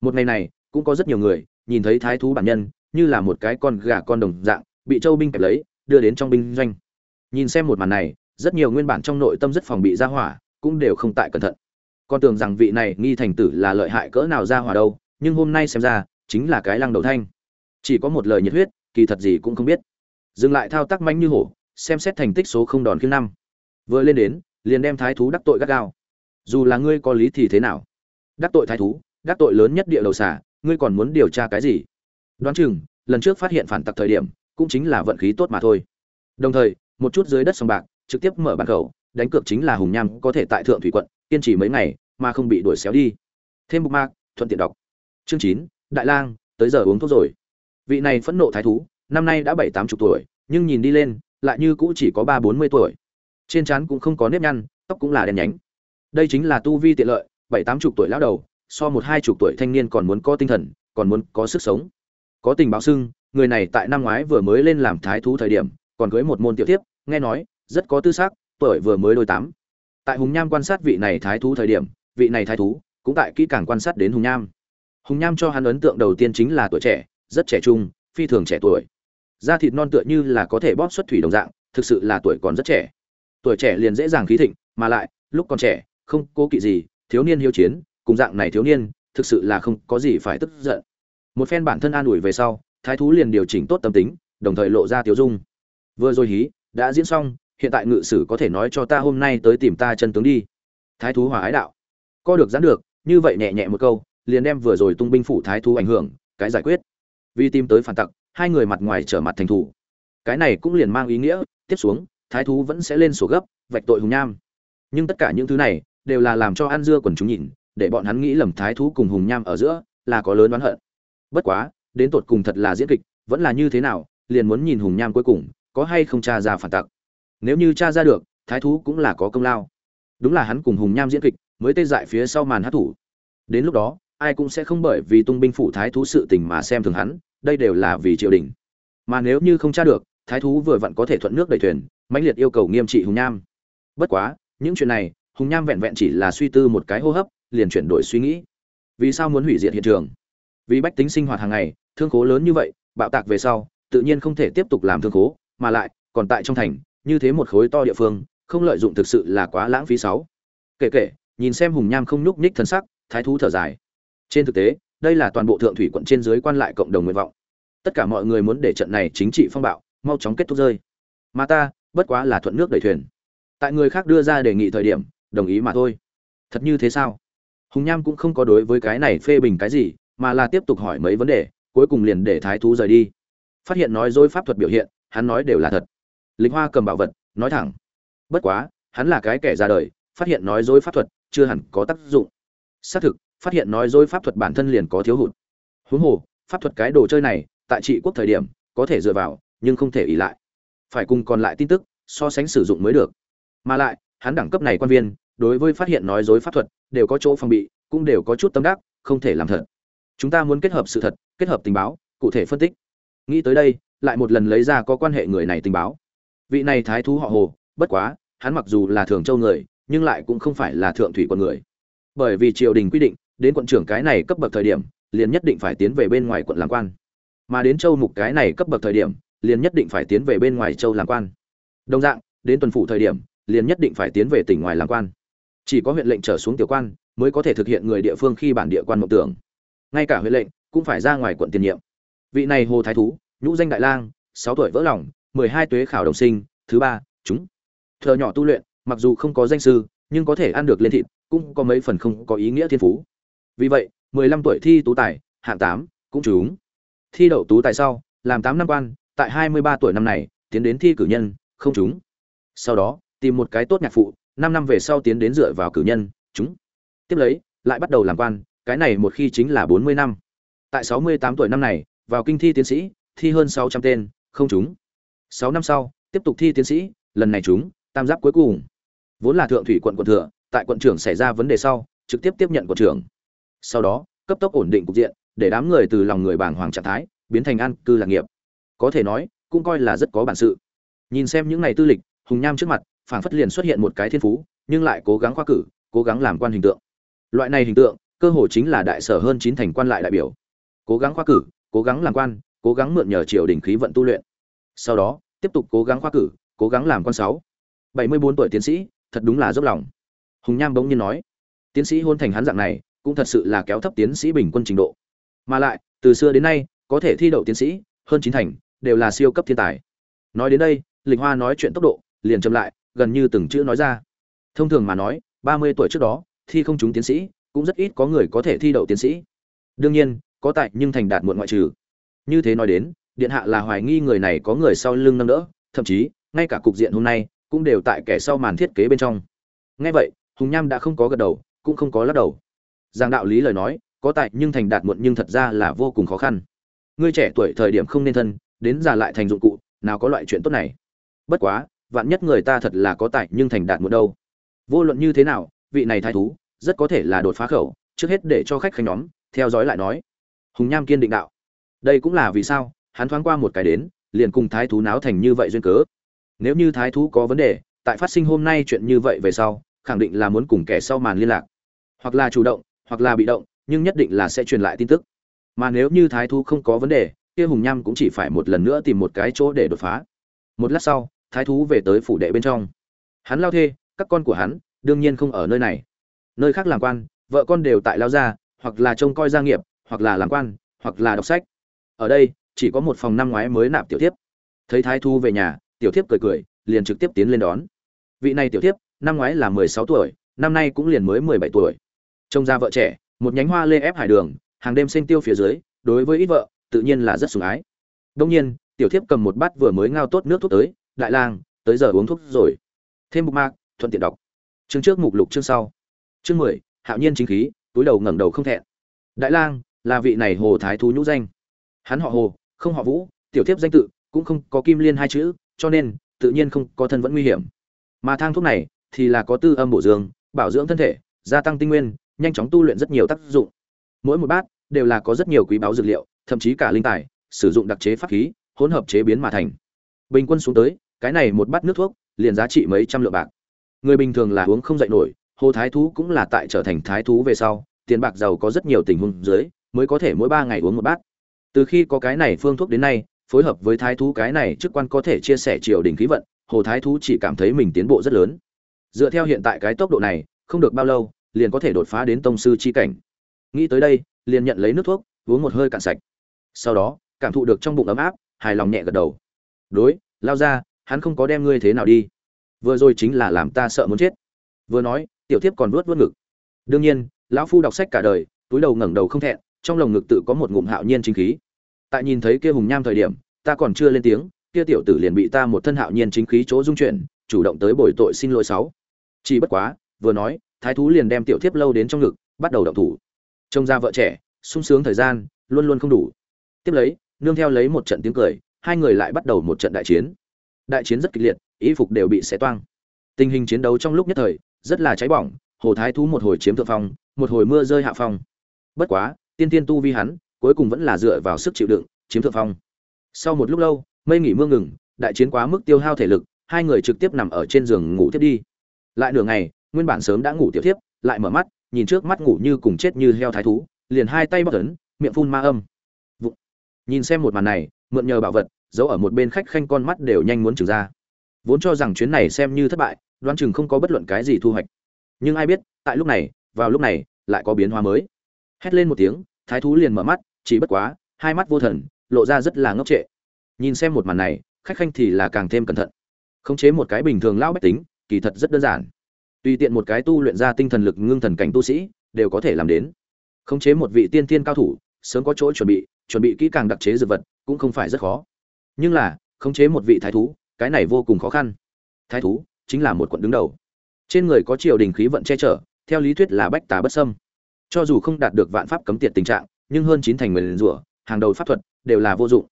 Speaker 1: Một ngày này, cũng có rất nhiều người, nhìn thấy thái thú bản nhân như là một cái con gà con đồng dạng, bị châu binh kẹp lấy, đưa đến trong binh doanh. Nhìn xem một màn này, rất nhiều nguyên bản trong nội tâm rất phòng bị ra hỏa, cũng đều không tại cẩn thận. Con tưởng rằng vị này nghi thành tử là lợi hại cỡ nào ra hỏa đâu, nhưng hôm nay xem ra, chính là cái lăng đầu thanh. Chỉ có một lời nhiệt huyết, kỳ thật gì cũng không biết. Dừng lại thao tác manh như hổ, xem xét thành tích số không đòn khiêm năm. Vừa lên đến, liền đem thái thú đắc tội gắt gao. Dù là ngươi có lý thì thế nào? Đắc tội thái thú, đắc tội lớn nhất địa đầu xả ngươi còn muốn điều tra cái gì? Đoán chừng, lần trước phát hiện phản tặc thời điểm, cũng chính là vận khí tốt mà thôi. Đồng thời, một chút dưới đất sông bạc, trực tiếp mở bàn khẩu, đánh cược chính là hùng nham, có thể tại thượng thủy quận, kiên trì mấy ngày, mà không bị đuổi xéo đi. Thêm bục mạc, thuận tiện đọc. Chương chín, đại lang, tới giờ uống thuốc rồi. Vị này phẫn nộ thái thú, năm nay đã bảy tám chục tuổi, nhưng nhìn đi lên, lại như cũ chỉ có ba bốn mươi tuổi. Trên trán cũng không có nếp nhăn, tóc cũng là đen nhánh. Đây chính là tu vi tiện lợi, bảy tám chục tuổi lão đầu, so một hai chục tuổi thanh niên còn muốn có tinh thần, còn muốn có sức sống có tình báo xưng, người này tại năm ngoái vừa mới lên làm thái thú thời điểm, còn cưới một môn tiểu tiếp nghe nói, rất có tư xác tuổi vừa mới đôi tám. Tại hùng nham quan sát vị này thái thú thời điểm, vị này thái thú cũng tại kỹ càng quan sát đến hùng nham. Hùng nham cho hắn ấn tượng đầu tiên chính là tuổi trẻ, rất trẻ trung, phi thường trẻ tuổi. Da thịt non tựa như là có thể bóp xuất thủy đồng dạng, thực sự là tuổi còn rất trẻ. Tuổi trẻ liền dễ dàng khí thịnh, mà lại, lúc còn trẻ, không cố kỵ gì, thiếu niên hiếu chiến, cùng dạng này thiếu niên, thực sự là không có gì phải tức giận một phen bản thân an ủi về sau, thái thú liền điều chỉnh tốt tâm tính, đồng thời lộ ra tiêu dung. Vừa rồi hí, đã diễn xong, hiện tại ngự sử có thể nói cho ta hôm nay tới tìm ta chân tướng đi. Thái thú hòa ái đạo. Co được giãn được, như vậy nhẹ nhẹ một câu, liền đem vừa rồi tung binh phủ thái thú ảnh hưởng, cái giải quyết. Vì tìm tới phản tặc, hai người mặt ngoài trở mặt thành thủ. Cái này cũng liền mang ý nghĩa, tiếp xuống, thái thú vẫn sẽ lên sổ gấp, vạch tội hùng nham. Nhưng tất cả những thứ này, đều là làm cho ăn dưa quần chúng nhìn, để bọn hắn nghĩ lầm thái thú cùng hùng nham ở giữa, là có lớn oán hận bất quá, đến tột cùng thật là diễn kịch, vẫn là như thế nào, liền muốn nhìn hùng nham cuối cùng, có hay không tra ra phản tặc. Nếu như tra ra được, thái thú cũng là có công lao. Đúng là hắn cùng hùng nham diễn kịch, mới tê dại phía sau màn hát thủ. Đến lúc đó, ai cũng sẽ không bởi vì tung binh phủ thái thú sự tình mà xem thường hắn, đây đều là vì triều đình. Mà nếu như không tra được, thái thú vừa vặn có thể thuận nước đầy thuyền, mãnh liệt yêu cầu nghiêm trị hùng nham. Bất quá, những chuyện này, hùng nham vẹn vẹn chỉ là suy tư một cái hô hấp, liền chuyển đổi suy nghĩ. Vì sao muốn hủy diệt hiện trường? Vì bách tính sinh hoạt hàng ngày, thương khố lớn như vậy, bạo tạc về sau, tự nhiên không thể tiếp tục làm thương khố, mà lại, còn tại trong thành, như thế một khối to địa phương, không lợi dụng thực sự là quá lãng phí sáu. Kể kể, nhìn xem hùng nham không nhúc nhích thân sắc, thái thú thở dài. Trên thực tế, đây là toàn bộ thượng thủy quận trên dưới quan lại cộng đồng nguyện vọng. Tất cả mọi người muốn để trận này chính trị phong bạo, mau chóng kết thúc rơi. Mà ta, bất quá là thuận nước đẩy thuyền. Tại người khác đưa ra đề nghị thời điểm, đồng ý mà thôi. Thật như thế sao? Hùng nham cũng không có đối với cái này phê bình cái gì mà là tiếp tục hỏi mấy vấn đề, cuối cùng liền để thái thú rời đi. Phát hiện nói dối pháp thuật biểu hiện, hắn nói đều là thật. Linh hoa cầm bảo vật, nói thẳng. Bất quá, hắn là cái kẻ ra đời, phát hiện nói dối pháp thuật, chưa hẳn có tác dụng. Xác thực, phát hiện nói dối pháp thuật bản thân liền có thiếu hụt. Huống hồ, pháp thuật cái đồ chơi này, tại trị quốc thời điểm, có thể dựa vào, nhưng không thể ỉ lại. Phải cùng còn lại tin tức, so sánh sử dụng mới được. Mà lại, hắn đẳng cấp này quan viên, đối với phát hiện nói dối pháp thuật, đều có chỗ phòng bị, cũng đều có chút tâm đắc, không thể làm thật chúng ta muốn kết hợp sự thật, kết hợp tình báo, cụ thể phân tích. Nghĩ tới đây, lại một lần lấy ra có quan hệ người này tình báo. Vị này thái thú họ hồ, bất quá, hắn mặc dù là thường châu người, nhưng lại cũng không phải là thượng thủy quận người. Bởi vì triều đình quy định, đến quận trưởng cái này cấp bậc thời điểm, liền nhất định phải tiến về bên ngoài quận làm quan. Mà đến châu mục cái này cấp bậc thời điểm, liền nhất định phải tiến về bên ngoài châu làm quan. Đồng dạng, đến tuần phủ thời điểm, liền nhất định phải tiến về tỉnh ngoài làm quan. Chỉ có huyện lệnh trở xuống tiểu quan, mới có thể thực hiện người địa phương khi bản địa quan mộng tưởng ngay cả huyện lệnh cũng phải ra ngoài quận tiền nhiệm. Vị này hồ thái thú, nhũ danh đại lang, sáu tuổi vỡ lòng, mười hai tuế khảo đồng sinh, thứ ba, chúng. Thợ nhỏ tu luyện, mặc dù không có danh sư, nhưng có thể ăn được lên thịt, cũng có mấy phần không có ý nghĩa thiên phú. Vì vậy, mười lăm tuổi thi tú tài, hạng tám, cũng chúng. Thi đậu tú tài sau, làm tám năm quan, tại hai mươi ba tuổi năm này, tiến đến thi cử nhân, không chúng. Sau đó, tìm một cái tốt nhạc phụ, năm năm về sau tiến đến dựa vào cử nhân, chúng. Tiếp lấy, lại bắt đầu làm quan cái này một khi chính là bốn mươi năm. Tại sáu mươi tám tuổi năm này, vào kinh thi tiến sĩ, thi hơn sáu trăm tên, không trúng. Sáu năm sau, tiếp tục thi tiến sĩ, lần này trúng, tam giáp cuối cùng. Vốn là thượng thủy quận quận thừa, tại quận trưởng xảy ra vấn đề sau, trực tiếp tiếp nhận quận trưởng. Sau đó, cấp tốc ổn định cục diện, để đám người từ lòng người bàng hoàng trạng thái, biến thành an cư lạc nghiệp. Có thể nói, cũng coi là rất có bản sự. Nhìn xem những ngày tư lịch, hùng nham trước mặt, phảng phất liền xuất hiện một cái thiên phú, nhưng lại cố gắng khoa cử, cố gắng làm quan hình tượng. Loại này hình tượng cơ hội chính là đại sở hơn chín thành quan lại đại biểu. Cố gắng khoa cử, cố gắng làm quan, cố gắng mượn nhờ triều đình khí vận tu luyện. Sau đó, tiếp tục cố gắng khoa cử, cố gắng làm quan sáu. Bảy mươi bốn tuổi tiến sĩ, thật đúng là dốc lòng. Hùng nham bỗng nhiên nói, tiến sĩ hôn thành hắn dạng này, cũng thật sự là kéo thấp tiến sĩ bình quân trình độ. Mà lại, từ xưa đến nay, có thể thi đậu tiến sĩ, hơn chín thành, đều là siêu cấp thiên tài. Nói đến đây, lịch hoa nói chuyện tốc độ, liền chậm lại, gần như từng chữ nói ra. Thông thường mà nói, ba mươi tuổi trước đó, thi không trúng tiến sĩ cũng rất ít có người có thể thi đậu tiến sĩ. Đương nhiên, có tại nhưng thành đạt muộn ngoại trừ. Như thế nói đến, điện hạ là hoài nghi người này có người sau lưng nâng đỡ, thậm chí, ngay cả cục diện hôm nay, cũng đều tại kẻ sau màn thiết kế bên trong. Ngay vậy, hùng nham đã không có gật đầu, cũng không có lắc đầu. Giang đạo lý lời nói, có tại nhưng thành đạt muộn nhưng thật ra là vô cùng khó khăn. Ngươi trẻ tuổi thời điểm không nên thân, đến già lại thành dụng cụ, nào có loại chuyện tốt này. Bất quá, vạn nhất người ta thật là có tài nhưng thành đạt muộn đâu. Vô luận như thế nào, vị này thái thú rất có thể là đột phá khẩu, trước hết để cho khách khanh nhóm, theo dõi lại nói. Hùng nham kiên định đạo. Đây cũng là vì sao, hắn thoáng qua một cái đến, liền cùng thái thú náo thành như vậy duyên cớ. Nếu như thái thú có vấn đề, tại phát sinh hôm nay chuyện như vậy về sau, khẳng định là muốn cùng kẻ sau màn liên lạc. Hoặc là chủ động, hoặc là bị động, nhưng nhất định là sẽ truyền lại tin tức. Mà nếu như thái thú không có vấn đề, kia hùng nham cũng chỉ phải một lần nữa tìm một cái chỗ để đột phá. Một lát sau, thái thú về tới phủ đệ bên trong. Hắn lao thê, các con của hắn, đương nhiên không ở nơi này nơi khác làm quan, vợ con đều tại lao gia hoặc là trông coi gia nghiệp, hoặc là làm quan, hoặc là đọc sách. Ở đây, chỉ có một phòng năm ngoái mới nạp tiểu thiếp. thấy thái thu về nhà, tiểu thiếp cười cười, liền trực tiếp tiến lên đón. Vị này tiểu thiếp, năm ngoái là mười sáu tuổi, năm nay cũng liền mới mười bảy tuổi. Trông ra vợ trẻ, một nhánh hoa lê ép hải đường, hàng đêm sinh tiêu phía dưới, đối với ít vợ, tự nhiên là rất sủng ái. Đông nhiên, tiểu thiếp cầm một bát vừa mới ngao tốt nước thuốc tới, đại lang, tới giờ uống thuốc rồi. Thêm một mạc, thuận tiện đọc. Chương trước mục lục chương sau chương mười, hạo nhiên chính khí, túi đầu ngẩng đầu không thẹn. Đại lang, là vị này hồ thái thú nhũ danh. Hắn họ hồ, không họ vũ, tiểu thiếp danh tự, cũng không có kim liên hai chữ, cho nên, tự nhiên không có thân vẫn nguy hiểm. Mà thang thuốc này, thì là có tư âm bổ dương, bảo dưỡng thân thể, gia tăng tinh nguyên, nhanh chóng tu luyện rất nhiều tác dụng. Mỗi một bát, đều là có rất nhiều quý báu dược liệu, thậm chí cả linh tài, sử dụng đặc chế pháp khí, hỗn hợp chế biến mà thành. Bình quân xuống tới, cái này một bát nước thuốc, liền giá trị mấy trăm lượng bạc. Người bình thường là uống không dậy nổi hồ thái thú cũng là tại trở thành thái thú về sau, tiền bạc giàu có rất nhiều tình huống dưới, mới có thể mỗi ba ngày uống một bát. Từ khi có cái này phương thuốc đến nay, phối hợp với thái thú cái này chức quan có thể chia sẻ triều đình khí vận, hồ thái thú chỉ cảm thấy mình tiến bộ rất lớn. Dựa theo hiện tại cái tốc độ này, không được bao lâu, liền có thể đột phá đến tông sư chi cảnh. Nghĩ tới đây, liền nhận lấy nước thuốc, uống một hơi cạn sạch. Sau đó, cảm thụ được trong bụng ấm áp, hài lòng nhẹ gật đầu. Đối, lao ra, hắn không có đem ngươi thế nào đi. Vừa rồi chính là làm ta sợ muốn chết. Vừa nói tiểu thiếp còn vuốt vuốt ngực. Đương nhiên, lão phu đọc sách cả đời, túi đầu ngẩng đầu không thẹn, trong lồng ngực tự có một ngụm hạo nhiên chính khí. Tại nhìn thấy kia hùng nham thời điểm, ta còn chưa lên tiếng, kia tiểu tử liền bị ta một thân hạo nhiên chính khí chỗ dung chuyển, chủ động tới bồi tội xin lỗi sáu. Chỉ bất quá, vừa nói, thái thú liền đem tiểu thiếp lâu đến trong ngực, bắt đầu động thủ. Trông ra vợ trẻ, sung sướng thời gian, luôn luôn không đủ. Tiếp lấy, nương theo lấy một trận tiếng cười, hai người lại bắt đầu một trận đại chiến. Đại chiến rất kịch liệt, y phục đều bị xé toang. Tình hình chiến đấu trong lúc nhất thời rất là cháy bỏng, hồ thái thú một hồi chiếm thượng phong, một hồi mưa rơi hạ phong. Bất quá, tiên tiên tu vi hắn, cuối cùng vẫn là dựa vào sức chịu đựng, chiếm thượng phong. Sau một lúc lâu, mây nghỉ mưa ngừng, đại chiến quá mức tiêu hao thể lực, hai người trực tiếp nằm ở trên giường ngủ tiếp đi. Lại nửa ngày, nguyên bản sớm đã ngủ tiểu tiếp lại mở mắt, nhìn trước mắt ngủ như cùng chết như heo thái thú, liền hai tay bóc tấn miệng phun ma âm. Vụ. nhìn xem một màn này, mượn nhờ bảo vật, giấu ở một bên khách khanh con mắt đều nhanh muốn trừ ra. Vốn cho rằng chuyến này xem như thất bại đoán chừng không có bất luận cái gì thu hoạch. Nhưng ai biết, tại lúc này, vào lúc này, lại có biến hóa mới. Hét lên một tiếng, thái thú liền mở mắt, chỉ bất quá, hai mắt vô thần, lộ ra rất là ngốc trệ. Nhìn xem một màn này, khách khanh thì là càng thêm cẩn thận. Khống chế một cái bình thường lão bách tính, kỳ thật rất đơn giản. Tùy tiện một cái tu luyện ra tinh thần lực ngưng thần cảnh tu sĩ, đều có thể làm đến. Khống chế một vị tiên tiên cao thủ, sớm có chỗ chuẩn bị chuẩn bị kỹ càng đặc chế dược vật, cũng không phải rất khó. Nhưng là, khống chế một vị thái thú, cái này vô cùng khó khăn. Thái thú chính là một quận đứng đầu. Trên người có triều đình khí vận che chở, theo lý thuyết là bách tà bất xâm. Cho dù không đạt được vạn pháp cấm tiệt tình trạng, nhưng hơn chín thành mười rủa, hàng đầu pháp thuật đều là vô dụng.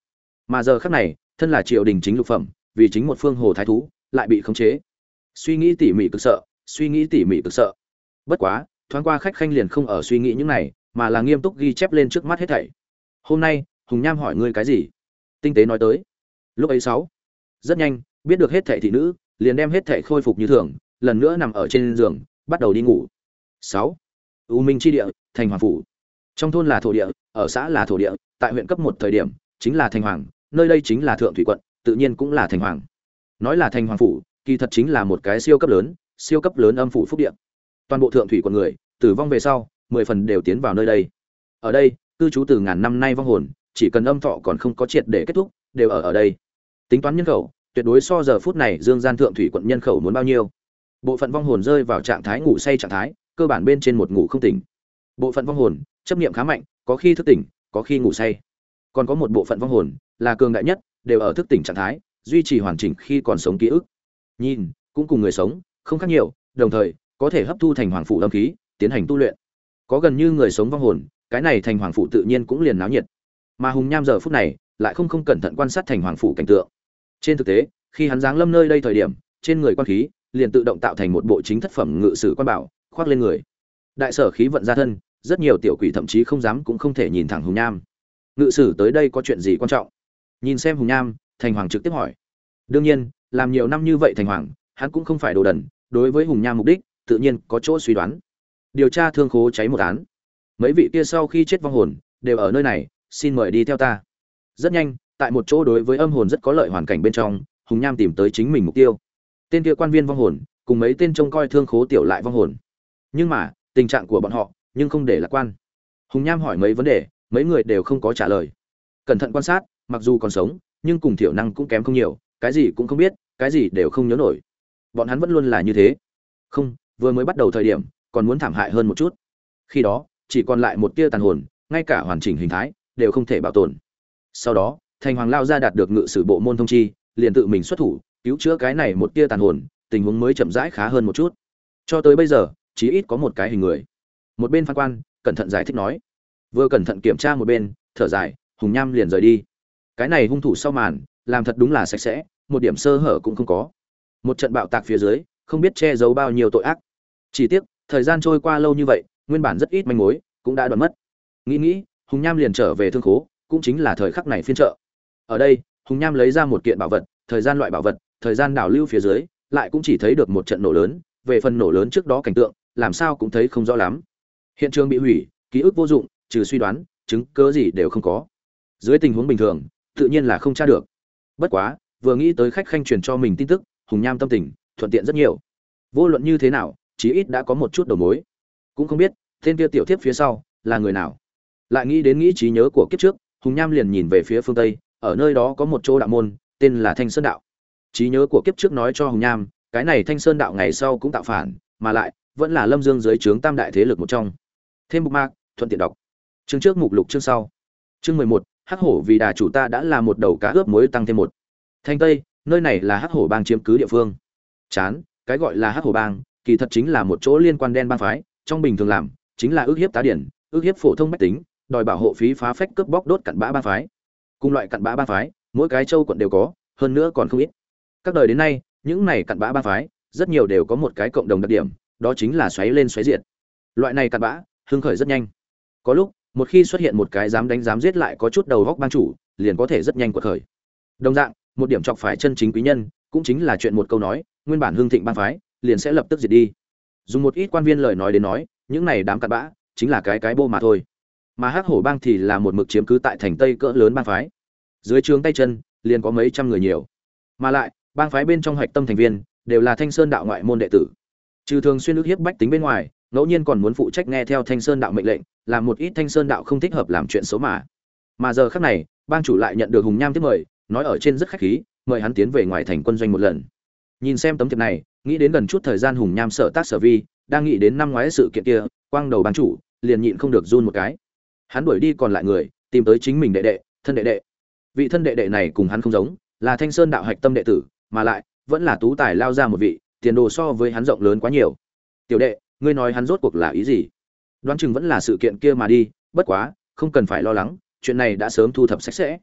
Speaker 1: Mà giờ khác này, thân là triều đình chính lục phẩm, vì chính một phương hồ thái thú, lại bị khống chế. Suy nghĩ tỉ mỉ cực sợ, suy nghĩ tỉ mỉ cực sợ. Bất quá, thoáng qua khách khanh liền không ở suy nghĩ những này, mà là nghiêm túc ghi chép lên trước mắt hết thảy. Hôm nay, hùng nham hỏi ngươi cái gì? Tinh tế nói tới. Lúc ấy sáu. Rất nhanh, biết được hết thảy thị nữ liền đem hết thể khôi phục như thường, lần nữa nằm ở trên giường, bắt đầu đi ngủ. Sáu. U minh chi địa, thành hoàng phủ. Trong thôn là thổ địa, ở xã là thổ địa, tại huyện cấp một thời điểm, chính là thành hoàng, nơi đây chính là thượng thủy quận, tự nhiên cũng là thành hoàng. Nói là thành hoàng phủ, kỳ thật chính là một cái siêu cấp lớn, siêu cấp lớn âm phủ phúc địa. Toàn bộ thượng thủy quận người, tử vong về sau, mười phần đều tiến vào nơi đây. Ở đây, cư trú từ ngàn năm nay vong hồn, chỉ cần âm thọ còn không có triệt để kết thúc, đều ở ở đây. Tính toán nhân khẩu tuyệt đối so giờ phút này dương gian thượng thủy quận nhân khẩu muốn bao nhiêu. Bộ phận vong hồn rơi vào trạng thái ngủ say trạng thái, cơ bản bên trên một ngủ không tỉnh. Bộ phận vong hồn, chấp niệm khá mạnh, có khi thức tỉnh, có khi ngủ say. Còn có một bộ phận vong hồn, là cường đại nhất, đều ở thức tỉnh trạng thái, duy trì hoàn chỉnh khi còn sống ký ức. Nhìn, cũng cùng người sống, không khác nhiều, đồng thời, có thể hấp thu thành hoàng phủ âm khí, tiến hành tu luyện. Có gần như người sống vong hồn, cái này thành hoàng phủ tự nhiên cũng liền náo nhiệt. Mà hùng nham giờ phút này, lại không không cẩn thận quan sát thành hoàng phủ cảnh tượng trên thực tế, khi hắn giáng lâm nơi đây thời điểm, trên người quan khí liền tự động tạo thành một bộ chính thất phẩm ngự sử quan bảo, khoác lên người. Đại sở khí vận ra thân, rất nhiều tiểu quỷ thậm chí không dám cũng không thể nhìn thẳng hùng nham. Ngự sử tới đây có chuyện gì quan trọng? Nhìn xem hùng nham, thành hoàng trực tiếp hỏi. Đương nhiên, làm nhiều năm như vậy thành hoàng, hắn cũng không phải đồ đần, đối với hùng nham mục đích, tự nhiên có chỗ suy đoán. Điều tra thương khố cháy một án. Mấy vị kia sau khi chết vong hồn, đều ở nơi này, xin mời đi theo ta. Rất nhanh tại một chỗ đối với âm hồn rất có lợi hoàn cảnh bên trong, hùng nham tìm tới chính mình mục tiêu. Tên kia quan viên vong hồn, cùng mấy tên trông coi thương khố tiểu lại vong hồn. Nhưng mà, tình trạng của bọn họ, nhưng không để lạc quan. Hùng nham hỏi mấy vấn đề, mấy người đều không có trả lời. Cẩn thận quan sát, mặc dù còn sống, nhưng cùng thiểu năng cũng kém không nhiều, cái gì cũng không biết, cái gì đều không nhớ nổi. Bọn hắn vẫn luôn là như thế. Không, vừa mới bắt đầu thời điểm, còn muốn thảm hại hơn một chút. Khi đó, chỉ còn lại một tia tàn hồn, ngay cả hoàn chỉnh hình thái, đều không thể bảo tồn. Sau đó thành hoàng lao ra đạt được ngự sử bộ môn thông chi, liền tự mình xuất thủ, cứu chữa cái này một tia tàn hồn, tình huống mới chậm rãi khá hơn một chút. Cho tới bây giờ, chí ít có một cái hình người. Một bên phan quan, cẩn thận giải thích nói. Vừa cẩn thận kiểm tra một bên, thở dài, hùng nham liền rời đi. Cái này hung thủ sau màn, làm thật đúng là sạch sẽ, một điểm sơ hở cũng không có. Một trận bạo tạc phía dưới, không biết che giấu bao nhiêu tội ác. Chỉ tiếc, thời gian trôi qua lâu như vậy, nguyên bản rất ít manh mối, cũng đã đoán mất. Nghĩ nghĩ, hùng nham liền trở về thương khố, cũng chính là thời khắc này phiên trợ ở đây, hùng nham lấy ra một kiện bảo vật, thời gian loại bảo vật, thời gian đảo lưu phía dưới, lại cũng chỉ thấy được một trận nổ lớn, về phần nổ lớn trước đó cảnh tượng, làm sao cũng thấy không rõ lắm. Hiện trường bị hủy, ký ức vô dụng, trừ suy đoán, chứng cớ gì đều không có. Dưới tình huống bình thường, tự nhiên là không tra được. Bất quá, vừa nghĩ tới khách khanh truyền cho mình tin tức, hùng nham tâm tình, thuận tiện rất nhiều. Vô luận như thế nào, chí ít đã có một chút đầu mối. Cũng không biết, tên kia tiểu thiếp phía sau, là người nào. Lại nghĩ đến nghĩ trí nhớ của kiếp trước, hùng nham liền nhìn về phía phương tây ở nơi đó có một chỗ đạo môn, tên là thanh sơn đạo. Trí nhớ của kiếp trước nói cho hồng nham, cái này thanh sơn đạo ngày sau cũng tạo phản, mà lại, vẫn là lâm dương dưới trướng tam đại thế lực một trong. Thêm mục mạc, thuận tiện đọc. Chương trước mục lục, chương sau. Chương mười một, hắc hổ vì đà chủ ta đã là một đầu cá ướp muối tăng thêm một. Thanh tây, nơi này là hắc hổ bang chiếm cứ địa phương. Chán, cái gọi là hắc hổ bang, kỳ thật chính là một chỗ liên quan đen bang phái, trong bình thường làm, chính là ước hiếp tá điển, ước hiếp phổ thông mách tính, đòi bảo hộ phí phá phách cướp bóc đốt cặn bã bang phái cùng loại cặn bã ba phái, mỗi cái châu quận đều có, hơn nữa còn không ít. Các đời đến nay, những này cặn bã ba phái, rất nhiều đều có một cái cộng đồng đặc điểm, đó chính là xoáy lên xoáy diệt. Loại này cặn bã, hưng khởi rất nhanh. Có lúc, một khi xuất hiện một cái dám đánh dám giết lại có chút đầu góc bang chủ, liền có thể rất nhanh quật khởi. Đồng dạng, một điểm chọc phải chân chính quý nhân, cũng chính là chuyện một câu nói, nguyên bản hương thịnh bang phái, liền sẽ lập tức diệt đi. Dùng một ít quan viên lời nói đến nói, những này đám cặn bã, chính là cái cái bô mà thôi mà hắc hổ bang thì là một mực chiếm cứ tại thành tây cỡ lớn bang phái. Dưới trướng tay chân, liền có mấy trăm người nhiều. Mà lại, bang phái bên trong hạch tâm thành viên đều là thanh sơn đạo ngoại môn đệ tử. Trừ thường xuyên ước hiếp bách tính bên ngoài, ngẫu nhiên còn muốn phụ trách nghe theo thanh sơn đạo mệnh lệnh, làm một ít thanh sơn đạo không thích hợp làm chuyện xấu mà. Mà giờ khác này, bang chủ lại nhận được hùng nham tiếp mời, nói ở trên rất khách khí, mời hắn tiến về ngoài thành quân doanh một lần. Nhìn xem tấm thiệp này, nghĩ đến gần chút thời gian hùng nham sợ tác sở vi, đang nghĩ đến năm ngoái sự kiện kia, quang đầu bang chủ, liền nhịn không được run một cái hắn đuổi đi còn lại người, tìm tới chính mình đệ đệ, thân đệ đệ. Vị thân đệ đệ này cùng hắn không giống, là thanh sơn đạo hạch tâm đệ tử, mà lại, vẫn là tú tài lao ra một vị, tiền đồ so với hắn rộng lớn quá nhiều. Tiểu đệ, ngươi nói hắn rốt cuộc là ý gì? Đoán chừng vẫn là sự kiện kia mà đi, bất quá, không cần phải lo lắng, chuyện này đã sớm thu thập sạch sẽ.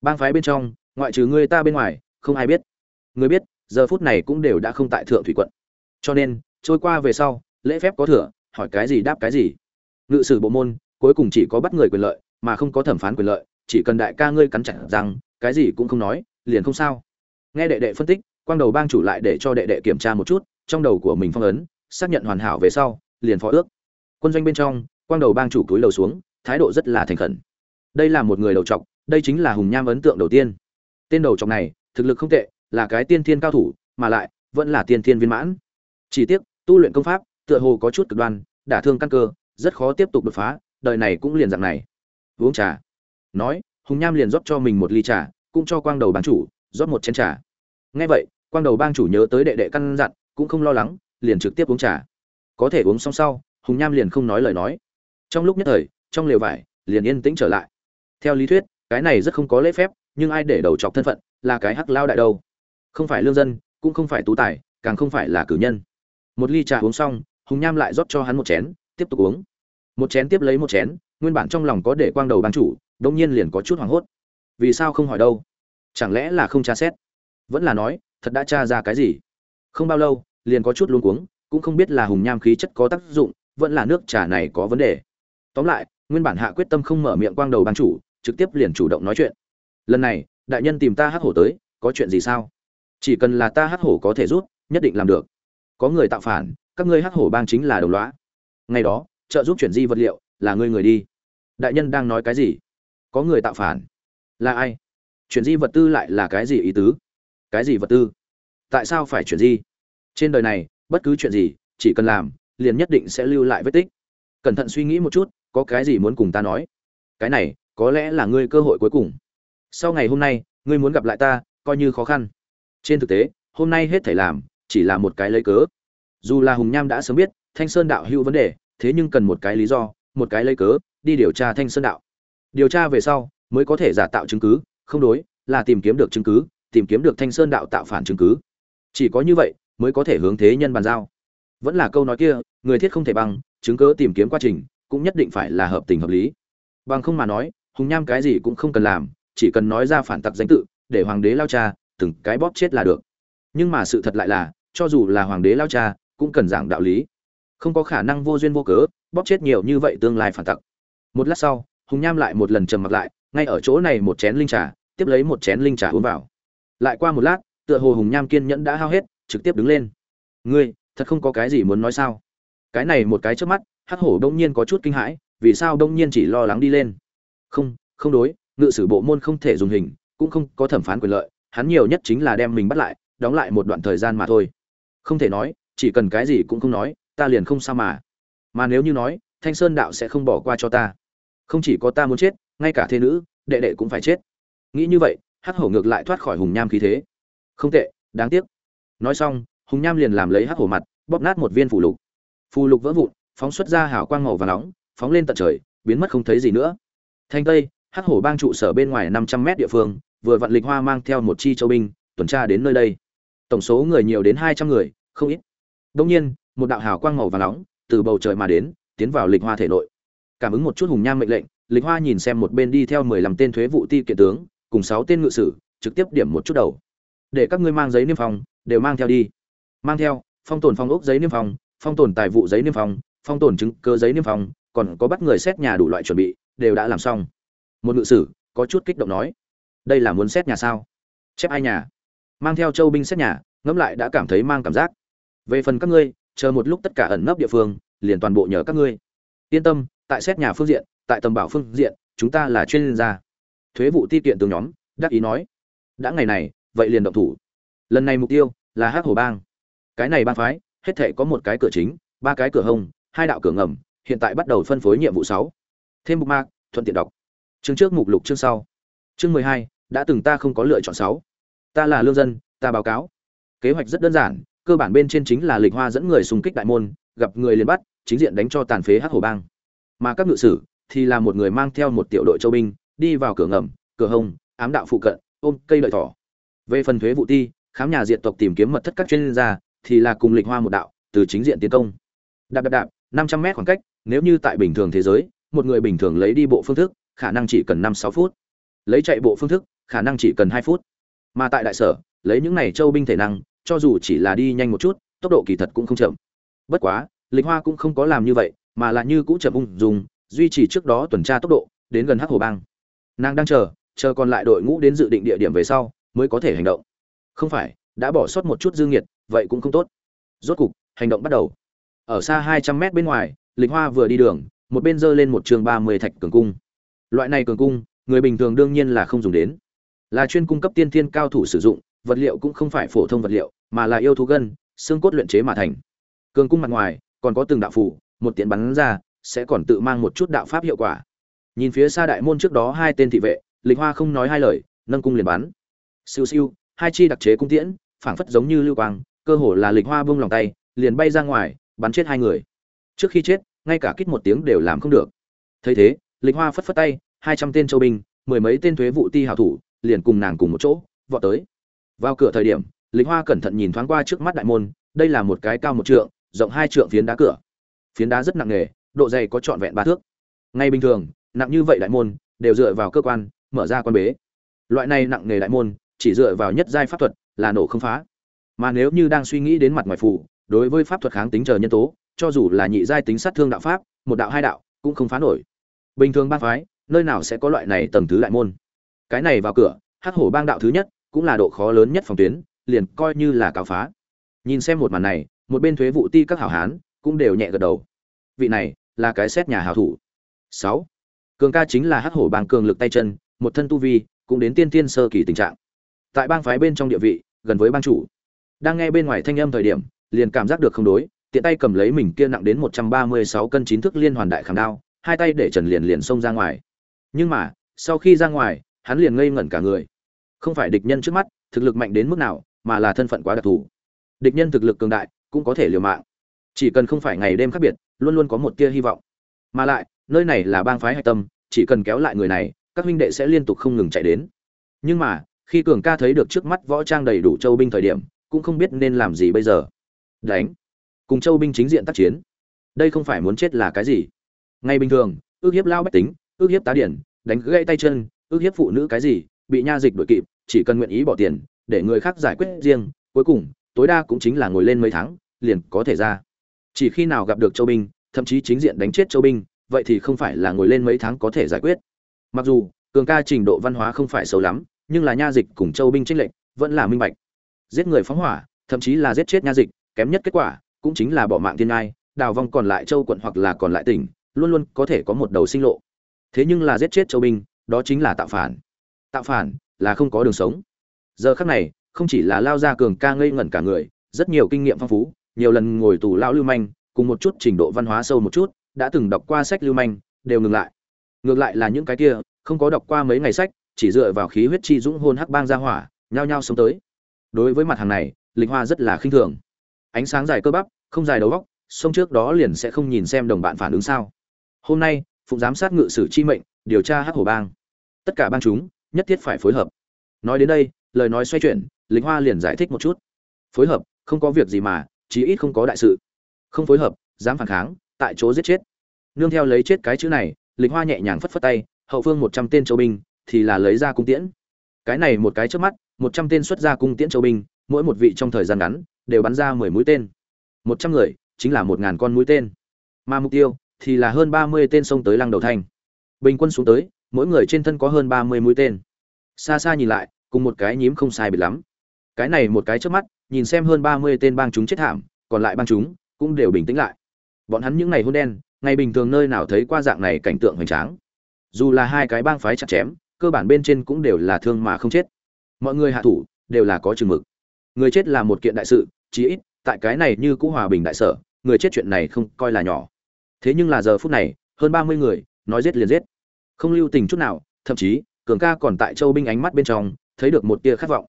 Speaker 1: Bang phái bên trong, ngoại trừ ngươi ta bên ngoài, không ai biết. Người biết, giờ phút này cũng đều đã không tại thượng thủy quận. Cho nên, trôi qua về sau, lễ phép có thừa, hỏi cái gì đáp cái gì. Ngự sử bộ môn cuối cùng chỉ có bắt người quyền lợi, mà không có thẩm phán quyền lợi, chỉ cần đại ca ngươi cắn chặt rằng cái gì cũng không nói, liền không sao. Nghe đệ đệ phân tích, quang đầu bang chủ lại để cho đệ đệ kiểm tra một chút, trong đầu của mình phong ấn, xác nhận hoàn hảo về sau, liền phó ước. Quân doanh bên trong, quang đầu bang chủ túi lầu xuống, thái độ rất là thành khẩn. Đây là một người đầu trọc, đây chính là hùng nham ấn tượng đầu tiên. Tên đầu trọc này, thực lực không tệ, là cái tiên thiên cao thủ, mà lại, vẫn là tiên thiên viên mãn. Chỉ tiếc, tu luyện công pháp, tựa hồ có chút cực đoan, đả thương căn cơ, rất khó tiếp tục đột phá đời này cũng liền dạng này. Uống trà. Nói, hùng nham liền rót cho mình một ly trà, cũng cho quang đầu bang chủ, rót một chén trà. Nghe vậy, quang đầu bang chủ nhớ tới đệ đệ căn dặn, cũng không lo lắng, liền trực tiếp uống trà. Có thể uống xong sau, hùng nham liền không nói lời nói. Trong lúc nhất thời, trong lều vải, liền yên tĩnh trở lại. Theo lý thuyết, cái này rất không có lễ phép, nhưng ai để đầu chọc thân phận, là cái hắc lao đại đâu. Không phải lương dân, cũng không phải tú tài, càng không phải là cử nhân. Một ly trà uống xong, hùng nham lại rót cho hắn một chén, tiếp tục uống một chén tiếp lấy một chén, nguyên bản trong lòng có để quang đầu ban chủ đông nhiên liền có chút hoảng hốt. Vì sao không hỏi đâu? Chẳng lẽ là không tra xét? Vẫn là nói, thật đã tra ra cái gì? Không bao lâu, liền có chút luống cuống, cũng không biết là hùng nham khí chất có tác dụng, vẫn là nước trà này có vấn đề. Tóm lại, nguyên bản hạ quyết tâm không mở miệng quang đầu ban chủ, trực tiếp liền chủ động nói chuyện. Lần này, đại nhân tìm ta hắc hổ tới, có chuyện gì sao? Chỉ cần là ta hắc hổ có thể rút, nhất định làm được. Có người tạo phản, các ngươi hắc hổ bang chính là đồng lõa. Ngày đó trợ giúp chuyển di vật liệu, là ngươi người đi. Đại nhân đang nói cái gì? Có người tạo phản. Là ai? Chuyển di vật tư lại là cái gì ý tứ? Cái gì vật tư? Tại sao phải chuyển di? Trên đời này, bất cứ chuyện gì, chỉ cần làm, liền nhất định sẽ lưu lại vết tích. Cẩn thận suy nghĩ một chút, có cái gì muốn cùng ta nói? Cái này, có lẽ là ngươi cơ hội cuối cùng. Sau ngày hôm nay, ngươi muốn gặp lại ta, coi như khó khăn. Trên thực tế, hôm nay hết thể làm, chỉ là một cái lấy cớ. Dù là hùng nham đã sớm biết, thanh sơn đạo hữu vấn đề thế nhưng cần một cái lý do, một cái lấy cớ, đi điều tra thanh sơn đạo. Điều tra về sau, mới có thể giả tạo chứng cứ, không đối, là tìm kiếm được chứng cứ, tìm kiếm được thanh sơn đạo tạo phản chứng cứ. Chỉ có như vậy, mới có thể hướng thế nhân bàn giao. Vẫn là câu nói kia, người thiết không thể bằng, chứng cứ tìm kiếm quá trình, cũng nhất định phải là hợp tình hợp lý. Bằng không mà nói, hùng nham cái gì cũng không cần làm, chỉ cần nói ra phản tặc danh tự, để hoàng đế lao cha, từng cái bóp chết là được. Nhưng mà sự thật lại là, cho dù là hoàng đế lao cha, cũng cần giảng đạo lý không có khả năng vô duyên vô cớ, bóp chết nhiều như vậy tương lai phản tặc. Một lát sau, hùng nham lại một lần trầm mặc lại, ngay ở chỗ này một chén linh trà, tiếp lấy một chén linh trà uống vào. Lại qua một lát, tựa hồ hùng nham kiên nhẫn đã hao hết, trực tiếp đứng lên. Ngươi, thật không có cái gì muốn nói sao? Cái này một cái trước mắt, hắc hổ đông nhiên có chút kinh hãi, vì sao đông nhiên chỉ lo lắng đi lên? Không không đối, ngự sử bộ môn không thể dùng hình, cũng không có thẩm phán quyền lợi, hắn nhiều nhất chính là đem mình bắt lại, đóng lại một đoạn thời gian mà thôi. Không thể nói, chỉ cần cái gì cũng không nói ta liền không sao mà. Mà nếu như nói, thanh sơn đạo sẽ không bỏ qua cho ta. Không chỉ có ta muốn chết, ngay cả thế nữ, đệ đệ cũng phải chết. Nghĩ như vậy, hắc hổ ngược lại thoát khỏi hùng nham khí thế. Không tệ, đáng tiếc. Nói xong, hùng nham liền làm lấy hắc hổ mặt, bóp nát một viên phù lục. Phù lục vỡ vụn, phóng xuất ra hào quang màu và nóng, phóng lên tận trời, biến mất không thấy gì nữa. Thanh tây, hắc hổ bang trụ sở bên ngoài năm trăm mét địa phương, vừa vận lịch hoa mang theo một chi châu binh, tuần tra đến nơi đây. Tổng số người nhiều đến hai trăm người, không ít. Đông nhiên một đạo hào quang màu vàng nóng từ bầu trời mà đến, tiến vào lịch hoa thể nội. Cảm ứng một chút hùng nham mệnh lệnh, lịch hoa nhìn xem một bên đi theo mười lăm tên thuế vụ ti kiện tướng, cùng sáu tên ngự sử, trực tiếp điểm một chút đầu. Để các ngươi mang giấy niêm phong, đều mang theo đi. Mang theo, phong tồn phong ốc giấy niêm phong phong tồn tài vụ giấy niêm phong phong tồn chứng cơ giấy niêm phong, còn có bắt người xét nhà đủ loại chuẩn bị, đều đã làm xong. Một ngự sử, có chút kích động nói, đây là muốn xét nhà sao? Chép ai nhà? Mang theo châu binh xét nhà, ngẫm lại đã cảm thấy mang cảm giác. Về phần các ngươi chờ một lúc tất cả ẩn nấp địa phương, liền toàn bộ nhờ các ngươi. Yên tâm, tại xét nhà phương diện, tại tầm bảo phương diện, chúng ta là chuyên gia. Thuế vụ ti tiện tướng nhóm, đắc ý nói. Đã ngày này, vậy liền động thủ. Lần này mục tiêu là hắc hồ bang. Cái này bang phái, hết thể có một cái cửa chính, ba cái cửa hông hai đạo cửa ngầm, hiện tại bắt đầu phân phối nhiệm vụ sáu. Thêm mục mạc, thuận tiện đọc. Chương trước mục lục chương sau. Chương mười hai, đã từng ta không có lựa chọn sáu. Ta là lương dân, ta báo cáo. Kế hoạch rất đơn giản cơ bản bên trên chính là lịch hoa dẫn người xung kích đại môn, gặp người liền bắt, chính diện đánh cho tàn phế hắc hồ bang. Mà các ngự sử thì là một người mang theo một tiểu đội châu binh, đi vào cửa ngầm, cửa hông, ám đạo phụ cận, ôm cây lợi thỏ. Về phần thuế vụ ti, khám nhà diện tộc tìm kiếm mật thất các chuyên gia thì là cùng lịch hoa một đạo, từ chính diện tiến công. Đạp đạp đạp, năm trăm mét khoảng cách, nếu như tại bình thường thế giới, một người bình thường lấy đi bộ phương thức, khả năng chỉ cần năm sáu phút. Lấy chạy bộ phương thức, khả năng chỉ cần hai phút. Mà tại đại sở, lấy những này châu binh thể năng cho dù chỉ là đi nhanh một chút, tốc độ kỳ thật cũng không chậm. Bất quá, lịch hoa cũng không có làm như vậy, mà là như cũ chậm ung dùng duy trì trước đó tuần tra tốc độ, đến gần hắc hồ bang. Nàng đang chờ chờ còn lại đội ngũ đến dự định địa điểm về sau, mới có thể hành động. Không phải, đã bỏ sót một chút dương nhiệt vậy cũng không tốt. Rốt cục, hành động bắt đầu. Ở xa hai trăm mét bên ngoài, lịch hoa vừa đi đường, một bên giơ lên một trường ba mươi thạch cường cung. Loại này cường cung, người bình thường đương nhiên là không dùng đến. Là chuyên cung cấp tiên thiên cao thủ sử dụng vật liệu cũng không phải phổ thông vật liệu, mà là yêu thú gân, xương cốt luyện chế mà thành. Cường cung mặt ngoài, còn có từng đạo phủ một tiện bắn ra, sẽ còn tự mang một chút đạo pháp hiệu quả. Nhìn phía xa đại môn trước đó hai tên thị vệ, lịch hoa không nói hai lời, nâng cung liền bắn. Siêu siêu, hai chi đặc chế cung tiễn, phảng phất giống như lưu quang, cơ hồ là lịch hoa bông lòng tay, liền bay ra ngoài, bắn chết hai người. Trước khi chết, ngay cả kích một tiếng đều làm không được. Thấy thế, lịch hoa phất phất tay, hai trăm tên châu binh, mười mấy tên thuế vụ ti hảo thủ, liền cùng nàng cùng một chỗ, vọt tới vào cửa thời điểm, lịch hoa cẩn thận nhìn thoáng qua trước mắt đại môn, đây là một cái cao một trượng, rộng hai trượng phiến đá cửa. Phiến đá rất nặng nề, độ dày có trọn vẹn ba thước. Ngay bình thường, nặng như vậy đại môn, đều dựa vào cơ quan, mở ra quan bế. Loại này nặng nề đại môn, chỉ dựa vào nhất giai pháp thuật, là nổ không phá. Mà nếu như đang suy nghĩ đến mặt ngoài phủ, đối với pháp thuật kháng tính chờ nhân tố, cho dù là nhị giai tính sát thương đạo pháp, một đạo hai đạo, cũng không phá nổi. Bình thường bang phái, nơi nào sẽ có loại này tầng thứ đại môn? Cái này vào cửa, hắc hổ bang đạo thứ nhất cũng là độ khó lớn nhất phòng tuyến, liền coi như là cáo phá. Nhìn xem một màn này, một bên thuế vụ ti các hảo hán cũng đều nhẹ gật đầu. Vị này là cái xét nhà hảo thủ. Sáu. Cường ca chính là hắc hổ bang cường lực tay chân, một thân tu vi, cũng đến tiên tiên sơ kỳ tình trạng. Tại bang phái bên trong địa vị, gần với bang chủ. Đang nghe bên ngoài thanh âm thời điểm, liền cảm giác được không đối, tiện tay cầm lấy mình kia nặng đến một trăm ba mươi sáu cân chín thước liên hoàn đại khảm đao, hai tay để trần liền liền xông ra ngoài. Nhưng mà, sau khi ra ngoài, hắn liền ngây ngẩn cả người không phải địch nhân trước mắt, thực lực mạnh đến mức nào, mà là thân phận quá đặc thù. Địch nhân thực lực cường đại, cũng có thể liều mạng. Chỉ cần không phải ngày đêm khác biệt, luôn luôn có một tia hy vọng. Mà lại, nơi này là bang phái hạch tâm, chỉ cần kéo lại người này, các huynh đệ sẽ liên tục không ngừng chạy đến. Nhưng mà, khi cường ca thấy được trước mắt võ trang đầy đủ châu binh thời điểm, cũng không biết nên làm gì bây giờ. Đánh. Cùng châu binh chính diện tác chiến. Đây không phải muốn chết là cái gì? Ngay bình thường, ước hiếp lao bách tính, ước hiếp tá điển, đánh gãy tay chân, ước hiếp phụ nữ cái gì, bị nha dịch đội kịp chỉ cần nguyện ý bỏ tiền, để người khác giải quyết riêng, cuối cùng, tối đa cũng chính là ngồi lên mấy tháng, liền có thể ra. Chỉ khi nào gặp được châu binh, thậm chí chính diện đánh chết châu binh, vậy thì không phải là ngồi lên mấy tháng có thể giải quyết. Mặc dù, cường ca trình độ văn hóa không phải xấu lắm, nhưng là nha dịch cùng châu binh trinh lệnh vẫn là minh bạch. Giết người phóng hỏa, thậm chí là giết chết nha dịch, kém nhất kết quả, cũng chính là bỏ mạng thiên ngai, đào vong còn lại châu quận hoặc là còn lại tỉnh, luôn luôn có thể có một đầu sinh lộ. Thế nhưng là giết chết châu binh, đó chính là tạo phản. Tạo phản là không có đường sống. Giờ khắc này, không chỉ là lao ra cường ca ngây ngẩn cả người, rất nhiều kinh nghiệm phong phú, nhiều lần ngồi tù lao lưu manh, cùng một chút trình độ văn hóa sâu một chút, đã từng đọc qua sách lưu manh, đều ngừng lại. Ngược lại là những cái kia, không có đọc qua mấy ngày sách, chỉ dựa vào khí huyết chi dũng hôn hắc bang ra hỏa, nhao nhao sống tới. Đối với mặt hàng này linh hoa rất là khinh thường. Ánh sáng dài cơ bắp, không dài đầu góc sông trước đó liền sẽ không nhìn xem đồng bạn phản ứng sao. Hôm nay, phụng giám sát ngự sử chi mệnh, điều tra hắc hổ bang. Tất cả bang chúng nhất thiết phải phối hợp. Nói đến đây, lời nói xoay chuyển lính hoa liền giải thích một chút. Phối hợp, không có việc gì mà, chí ít không có đại sự. Không phối hợp, dám phản kháng, tại chỗ giết chết. Nương theo lấy chết cái chữ này lính hoa nhẹ nhàng phất phất tay, hậu phương một trăm tên châu binh, thì là lấy ra cung tiễn. Cái này một cái trước mắt, một trăm tên xuất ra cung tiễn châu binh, mỗi một vị trong thời gian ngắn, đều bắn ra mười mũi tên. Một trăm người, chính là một ngàn con mũi tên. Mà mục tiêu, thì là hơn ba mươi tên xông tới lăng đầu thanh bình quân xuống tới mỗi người trên thân có hơn ba mươi mũi tên. Xa xa nhìn lại, cùng một cái nhím không sai biệt lắm. Cái này một cái trước mắt, nhìn xem hơn ba mươi tên bang chúng chết thảm, còn lại bang chúng cũng đều bình tĩnh lại. Bọn hắn những ngày hôn đen, ngày bình thường nơi nào thấy qua dạng này cảnh tượng hoành tráng. Dù là hai cái bang phái chặt chém, cơ bản bên trên cũng đều là thương mà không chết. Mọi người hạ thủ, đều là có chừng mực. Người chết là một kiện đại sự, chí ít, tại cái này như cũ hòa bình đại sở, người chết chuyện này không coi là nhỏ. Thế nhưng là giờ phút này, hơn ba mươi người, nói giết liền giết không lưu tình chút nào, thậm chí, cường ca còn tại châu binh ánh mắt bên trong, thấy được một tia khát vọng.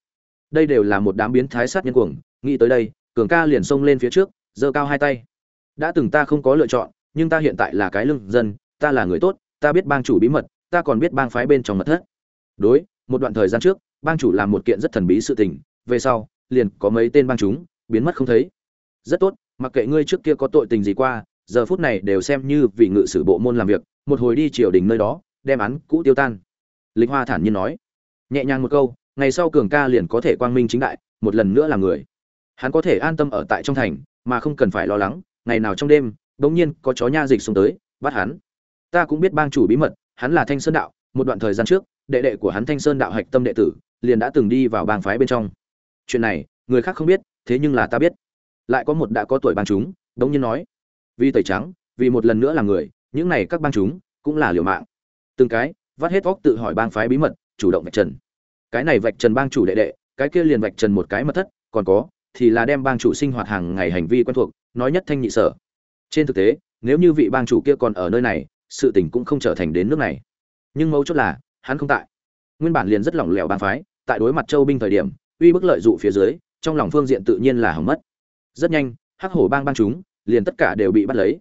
Speaker 1: Đây đều là một đám biến thái sát nhân cuồng, nghĩ tới đây, cường ca liền xông lên phía trước, giơ cao hai tay. Đã từng ta không có lựa chọn, nhưng ta hiện tại là cái lưng dân, ta là người tốt, ta biết bang chủ bí mật, ta còn biết bang phái bên trong mật thất. Đối, một đoạn thời gian trước, bang chủ làm một kiện rất thần bí sự tình, về sau, liền có mấy tên bang chúng, biến mất không thấy. Rất tốt, mặc kệ ngươi trước kia có tội tình gì qua, giờ phút này đều xem như vì ngự sử bộ môn làm việc, một hồi đi triều đình nơi đó đem án cũ tiêu tan. Lịch hoa thản nhiên nói. Nhẹ nhàng một câu, ngày sau cường ca liền có thể quang minh chính đại, một lần nữa là người. Hắn có thể an tâm ở tại trong thành, mà không cần phải lo lắng, ngày nào trong đêm, bỗng nhiên có chó nha dịch xuống tới, bắt hắn. Ta cũng biết bang chủ bí mật, hắn là thanh sơn đạo, một đoạn thời gian trước, đệ đệ của hắn thanh sơn đạo hạch tâm đệ tử, liền đã từng đi vào bang phái bên trong. Chuyện này, người khác không biết, thế nhưng là ta biết. Lại có một đã có tuổi bang chúng, bỗng nhiên nói. Vì tẩy trắng, vì một lần nữa là người, những này các bang chúng, cũng là liều mạng từng cái, vắt hết óc tự hỏi bang phái bí mật, chủ động vạch trần. Cái này vạch trần bang chủ đệ đệ, cái kia liền vạch trần một cái mật thất, còn có, thì là đem bang chủ sinh hoạt hàng ngày hành vi quen thuộc, nói nhất thanh nhị sở. Trên thực tế, nếu như vị bang chủ kia còn ở nơi này, sự tình cũng không trở thành đến nước này. Nhưng mấu chốt là, hắn không tại. Nguyên bản liền rất lỏng lẻo bang phái, tại đối mặt châu binh thời điểm, uy bức lợi dụ phía dưới, trong lòng phương diện tự nhiên là hỏng mất. Rất nhanh, hắc hổ bang bang chúng, liền tất cả đều bị bắt lấy.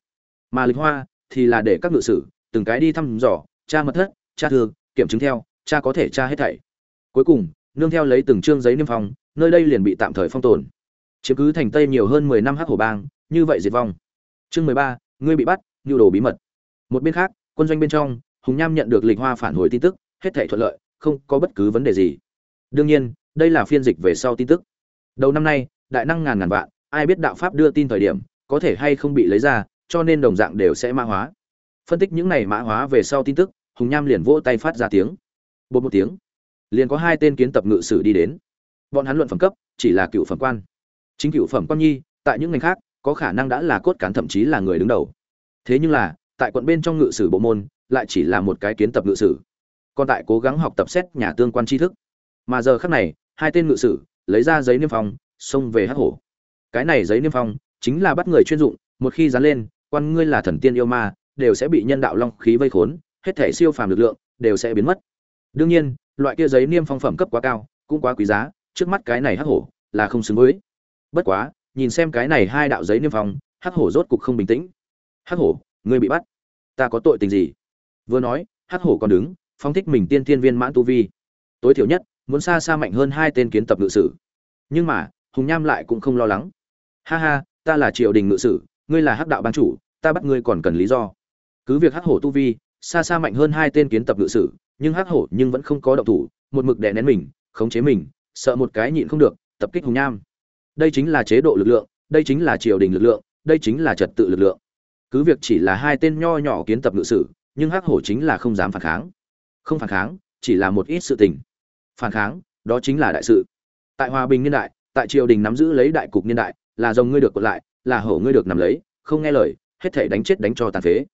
Speaker 1: Mà lịch hoa, thì là để các ngự sử, từng cái đi thăm dò tra mật thất tra thư, kiểm chứng theo, cha có thể tra hết thảy. Cuối cùng, nương theo lấy từng chương giấy niêm phong, nơi đây liền bị tạm thời phong tồn. Chiếm cứ thành tây nhiều hơn mười năm hắc hổ bang, như vậy diệt vong. Chương mười ba, ngươi bị bắt, nhu đồ bí mật. Một bên khác, quân doanh bên trong, hùng nham nhận được lịch hoa phản hồi tin tức, hết thảy thuận lợi, không có bất cứ vấn đề gì. Đương nhiên, đây là phiên dịch về sau tin tức. Đầu năm nay, đại năng ngàn ngàn vạn, ai biết đạo pháp đưa tin thời điểm, có thể hay không bị lấy ra, cho nên đồng dạng đều sẽ mã hóa phân tích những này mã hóa về sau tin tức, hùng nham liền vỗ tay phát ra tiếng. Bột một tiếng, liền có hai tên kiến tập ngự sử đi đến. Bọn hắn luận phẩm cấp, chỉ là cựu phẩm quan. Chính cựu phẩm quan nhi, tại những ngành khác, có khả năng đã là cốt cán thậm chí là người đứng đầu. Thế nhưng là, tại quận bên trong ngự sử bộ môn, lại chỉ là một cái kiến tập ngự sử. Còn tại cố gắng học tập xét nhà tương quan tri thức. Mà giờ khác này, hai tên ngự sử, lấy ra giấy niêm phong, xông về hắc hổ. Cái này giấy niêm phong, chính là bắt người chuyên dụng, một khi dán lên, quan ngươi là thần tiên yêu ma đều sẽ bị nhân đạo long khí vây khốn, hết thể siêu phàm lực lượng đều sẽ biến mất. Đương nhiên, loại kia giấy niêm phong phẩm cấp quá cao, cũng quá quý giá, trước mắt cái này hắc hổ là không xứng với. Bất quá, nhìn xem cái này hai đạo giấy niêm phong, hắc hổ rốt cục không bình tĩnh. Hắc hổ, ngươi bị bắt. Ta có tội tình gì? Vừa nói, hắc hổ còn đứng phong thích mình tiên thiên viên mãn tu vi. Tối thiểu nhất, muốn xa xa mạnh hơn hai tên kiến tập ngự sử. Nhưng mà, hùng nham lại cũng không lo lắng. Ha ha, ta là triều đình ngự sử, ngươi là hắc đạo ban chủ, ta bắt ngươi còn cần lý do cứ việc hắc hổ tu vi xa xa mạnh hơn hai tên kiến tập ngự sử, nhưng hắc hổ nhưng vẫn không có động thủ, một mực đè nén mình, khống chế mình, sợ một cái nhịn không được, tập kích hùng nham. Đây chính là chế độ lực lượng, đây chính là triều đình lực lượng, đây chính là trật tự lực lượng. Cứ việc chỉ là hai tên nho nhỏ kiến tập ngự sử, nhưng hắc hổ chính là không dám phản kháng. Không phản kháng, chỉ là một ít sự tình. Phản kháng, đó chính là đại sự. Tại hòa bình niên đại, tại triều đình nắm giữ lấy đại cục niên đại, là dòng ngươi được còn lại, là hổ ngươi được nằm lấy, không nghe lời, hết thể đánh chết đánh cho tàn phế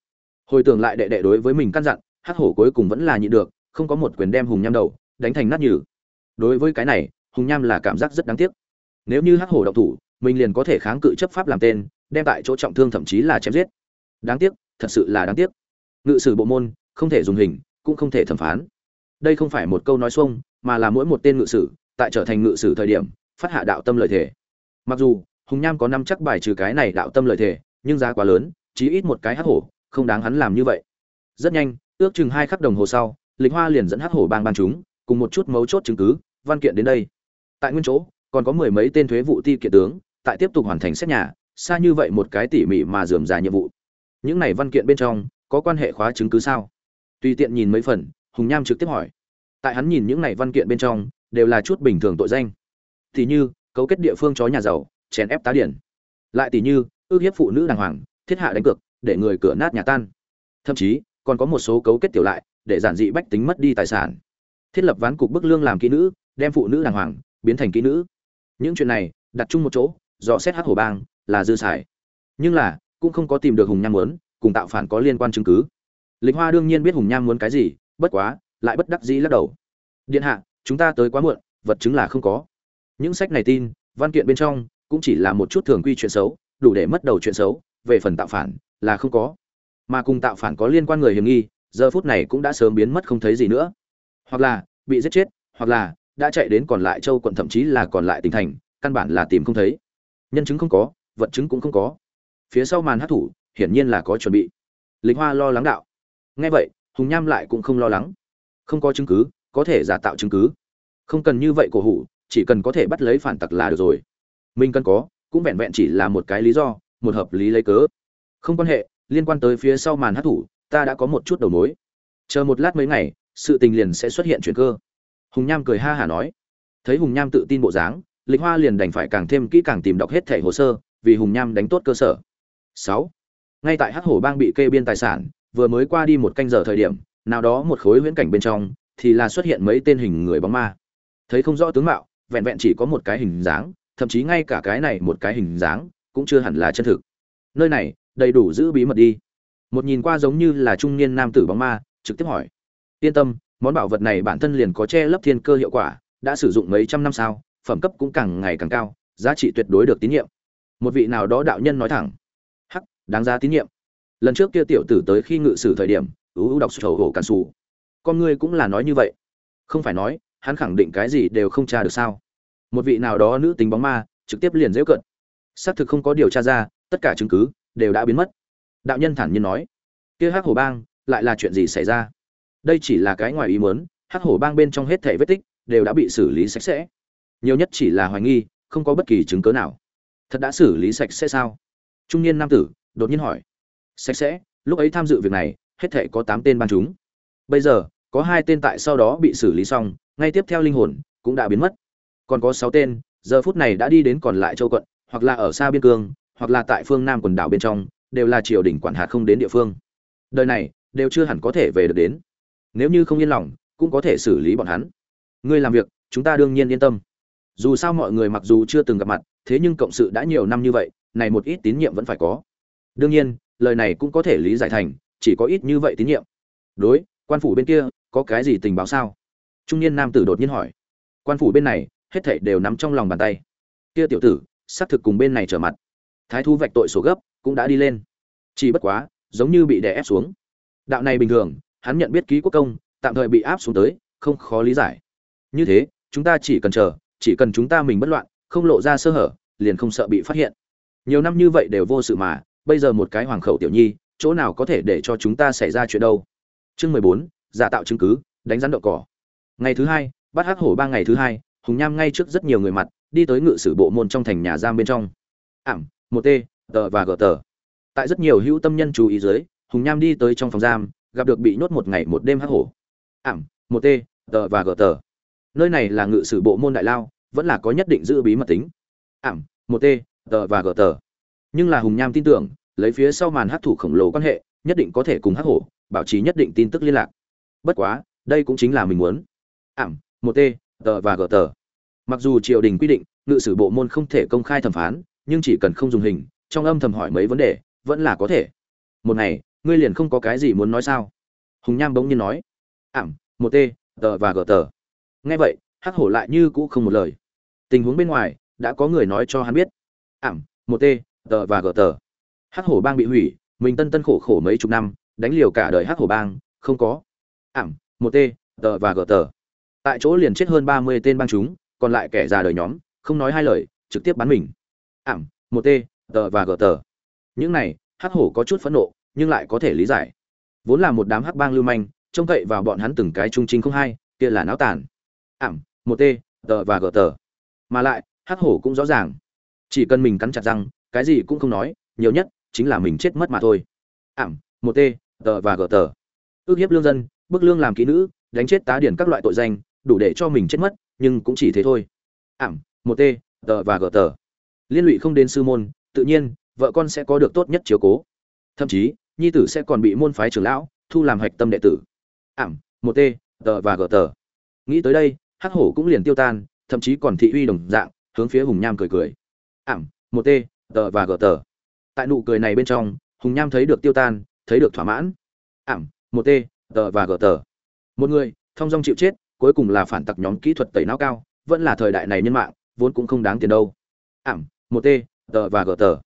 Speaker 1: hồi tưởng lại đệ đệ đối với mình căn dặn, hắc hổ cuối cùng vẫn là nhịn được, không có một quyền đem hùng nham đầu, đánh thành nát nhừ. Đối với cái này, hùng nham là cảm giác rất đáng tiếc. Nếu như hắc hổ động thủ, mình liền có thể kháng cự chấp pháp làm tên, đem tại chỗ trọng thương thậm chí là chém giết. Đáng tiếc, thật sự là đáng tiếc. Ngự sử bộ môn, không thể dùng hình, cũng không thể thẩm phán. Đây không phải một câu nói xuông, mà là mỗi một tên ngự sử, tại trở thành ngự sử thời điểm, phát hạ đạo tâm lợi thể mặc dù, hùng nham có năm chắc bài trừ cái này đạo tâm lợi thể nhưng giá quá lớn, chí ít một cái hắc hổ không đáng hắn làm như vậy. Rất nhanh, ước chừng hai khắc đồng hồ sau, lịch hoa liền dẫn hắc hổ bang ban chúng, cùng một chút mấu chốt chứng cứ, văn kiện đến đây. Tại nguyên chỗ, còn có mười mấy tên thuế vụ ti kiện tướng, tại tiếp tục hoàn thành xét nhà, xa như vậy một cái tỉ mỉ mà dườm dài nhiệm vụ. Những này văn kiện bên trong, có quan hệ khóa chứng cứ sao? Tùy tiện nhìn mấy phần, hùng nham trực tiếp hỏi. Tại hắn nhìn những này văn kiện bên trong, đều là chút bình thường tội danh. Thì như, cấu kết địa phương chó nhà giàu, chèn ép tá điển. Lại tỷ như, ước hiếp phụ nữ đàng hoàng, thiết hạ đánh cược để người cửa nát nhà tan. Thậm chí, còn có một số cấu kết tiểu lại, để giản dị bách tính mất đi tài sản. Thiết lập ván cục bức lương làm kỹ nữ, đem phụ nữ đàng hoàng, biến thành kỹ nữ. Những chuyện này, đặt chung một chỗ, dò xét hát hổ bang, là dư xài. Nhưng là, cũng không có tìm được hùng nham muốn, cùng tạo phản có liên quan chứng cứ. Lịch hoa đương nhiên biết hùng nham muốn cái gì, bất quá, lại bất đắc dĩ lắc đầu. Điện hạ, chúng ta tới quá muộn, vật chứng là không có. Những sách này tin, văn kiện bên trong, cũng chỉ là một chút thường quy chuyện xấu, đủ để mất đầu chuyện xấu, về phần tạo phản là không có. Mà cùng tạo phản có liên quan người hiểm nghi, giờ phút này cũng đã sớm biến mất không thấy gì nữa. Hoặc là, bị giết chết, hoặc là, đã chạy đến còn lại châu quận thậm chí là còn lại tỉnh thành, căn bản là tìm không thấy. Nhân chứng không có, vật chứng cũng không có. Phía sau màn hát thủ, hiển nhiên là có chuẩn bị. Lính hoa lo lắng đạo. Nghe vậy, hùng nham lại cũng không lo lắng. Không có chứng cứ, có thể giả tạo chứng cứ. Không cần như vậy cổ hủ, chỉ cần có thể bắt lấy phản tặc là được rồi. Mình cần có, cũng vẹn vẹn chỉ là một cái lý do, một hợp lý lấy cớ không quan hệ, liên quan tới phía sau màn hát thủ, ta đã có một chút đầu mối. Chờ một lát mấy ngày, sự tình liền sẽ xuất hiện chuyện cơ. Hùng nham cười ha hả nói. Thấy hùng nham tự tin bộ dáng, lịch hoa liền đành phải càng thêm kỹ càng tìm đọc hết thẻ hồ sơ, vì hùng nham đánh tốt cơ sở. Sáu. Ngay tại hắc hổ bang bị kê biên tài sản, vừa mới qua đi một canh giờ thời điểm, nào đó một khối huyễn cảnh bên trong, thì là xuất hiện mấy tên hình người bóng ma. Thấy không rõ tướng mạo, vẹn vẹn chỉ có một cái hình dáng, thậm chí ngay cả cái này một cái hình dáng, cũng chưa hẳn là chân thực. Nơi này đầy đủ giữ bí mật đi. Một nhìn qua giống như là trung niên nam tử bóng ma, trực tiếp hỏi. Yên tâm, món bảo vật này bản thân liền có che lấp thiên cơ hiệu quả, đã sử dụng mấy trăm năm sao, phẩm cấp cũng càng ngày càng cao, giá trị tuyệt đối được tín nhiệm. Một vị nào đó đạo nhân nói thẳng. Hắc, đáng giá tín nhiệm. Lần trước kia tiểu tử tới khi ngự sử thời điểm ưu ưu đọc sầu hổ cản sủ. Con ngươi cũng là nói như vậy. Không phải nói, hắn khẳng định cái gì đều không tra được sao. Một vị nào đó nữ tính bóng ma, trực tiếp liền dễ cận. Xác thực không có điều tra ra, tất cả chứng cứ đều đã biến mất. Đạo nhân thản nhiên nói, kia hắc hổ bang, lại là chuyện gì xảy ra? Đây chỉ là cái ngoài ý muốn, hắc hổ bang bên trong hết thể vết tích đều đã bị xử lý sạch sẽ. Nhiều nhất chỉ là hoài nghi, không có bất kỳ chứng cớ nào. Thật đã xử lý sạch sẽ sao? Trung niên nam tử đột nhiên hỏi. Sạch sẽ, lúc ấy tham dự việc này, hết thể có tám tên ban chúng. Bây giờ, có hai tên tại sau đó bị xử lý xong, ngay tiếp theo linh hồn cũng đã biến mất. Còn có sáu tên, giờ phút này đã đi đến còn lại châu quận, hoặc là ở xa biên cương hoặc là tại phương nam quần đảo bên trong, đều là triều đình quản hạt không đến địa phương. Đời này, đều chưa hẳn có thể về được đến. Nếu như không yên lòng, cũng có thể xử lý bọn hắn. Ngươi làm việc, chúng ta đương nhiên yên tâm. Dù sao mọi người mặc dù chưa từng gặp mặt, thế nhưng cộng sự đã nhiều năm như vậy, này một ít tín nhiệm vẫn phải có. Đương nhiên, lời này cũng có thể lý giải thành, chỉ có ít như vậy tín nhiệm. Đối, quan phủ bên kia, có cái gì tình báo sao? Trung niên nam tử đột nhiên hỏi. Quan phủ bên này, hết thảy đều nắm trong lòng bàn tay. Kia tiểu tử, xác thực cùng bên này trở mặt thái thu vạch tội sổ gấp, cũng đã đi lên. Chỉ bất quá, giống như bị đè ép xuống. Đạo này bình thường, hắn nhận biết ký quốc công, tạm thời bị áp xuống tới, không khó lý giải. Như thế, chúng ta chỉ cần chờ, chỉ cần chúng ta mình bất loạn, không lộ ra sơ hở, liền không sợ bị phát hiện. Nhiều năm như vậy đều vô sự mà, bây giờ một cái hoàng khẩu tiểu nhi, chỗ nào có thể để cho chúng ta xảy ra chuyện đâu? Chương mười bốn, giả tạo chứng cứ, đánh rắn đậu cỏ. Ngày thứ hai, bắt hắc hổ ba ngày thứ hai, hùng nham ngay trước rất nhiều người mặt, đi tới ngự sử bộ môn trong thành nhà giam bên trong. Ảm một t tờ và gờ tờ. Tại rất nhiều hữu tâm nhân chú ý dưới, hùng nham đi tới trong phòng giam, gặp được bị nhốt một ngày một đêm hắc hổ. Ảm, một t tờ và gờ tờ. Nơi này là ngự sử bộ môn đại lao, vẫn là có nhất định giữ bí mật tính. Ảm, một t tờ và gờ tờ. Nhưng là hùng nham tin tưởng, lấy phía sau màn hắc thủ khổng lồ quan hệ, nhất định có thể cùng hắc hổ, bảo trì nhất định tin tức liên lạc. Bất quá, đây cũng chính là mình muốn. Ảm, một t tờ và gờ tờ. Mặc dù triều đình quy định, ngự sử bộ môn không thể công khai thẩm phán nhưng chỉ cần không dùng hình, trong âm thầm hỏi mấy vấn đề, vẫn là có thể. Một ngày, ngươi liền không có cái gì muốn nói sao? Hùng nham bỗng nhiên nói. Ảm, một t tờ và gờ tờ. Nghe vậy, hắc hổ lại như cũ không một lời. Tình huống bên ngoài, đã có người nói cho hắn biết. Ảm, một t tờ và gờ tờ. Hắc hổ bang bị hủy, mình tân tân khổ khổ mấy chục năm, đánh liều cả đời hắc hổ bang, không có. Ảm, một t tờ và gờ tờ. Tại chỗ liền chết hơn ba mươi tên bang chúng, còn lại kẻ già đời nhóm, không nói hai lời, trực tiếp bắn mình ảm, một t tờ và gờ tờ. Những này hắc hổ có chút phẫn nộ, nhưng lại có thể lý giải. Vốn là một đám hắc bang lưu manh, trông cậy vào bọn hắn từng cái trung trinh không hai, kia là náo tàn. Ảm, một t tờ và gờ tờ. Mà lại hắc hổ cũng rõ ràng. Chỉ cần mình cắn chặt răng, cái gì cũng không nói, nhiều nhất chính là mình chết mất mà thôi. Ảm, một t tờ và gờ tờ. Ước hiếp lương dân, bức lương làm kỹ nữ, đánh chết tá điển các loại tội danh, đủ để cho mình chết mất, nhưng cũng chỉ thế thôi. Ảm, một t tờ và gờ tờ liên lụy không đến sư môn, tự nhiên, vợ con sẽ có được tốt nhất chiếu cố. Thậm chí, nhi tử sẽ còn bị môn phái trưởng lão thu làm hạch tâm đệ tử. Ảm, một t tờ và gờ tờ. Nghĩ tới đây, hắc hổ cũng liền tiêu tan, thậm chí còn thị uy đồng dạng, hướng phía hùng nham cười cười. Ảm, một t tờ và gờ tờ. Tại nụ cười này bên trong, hùng nham thấy được tiêu tan, thấy được thỏa mãn. Ảm, một t tờ và gờ tờ. Một người thông dong chịu chết, cuối cùng là phản tặc nhóm kỹ thuật tẩy não cao, vẫn là thời đại này nhân mạng, vốn cũng không đáng tiền đâu. Ảm một t tờ và gờ tờ.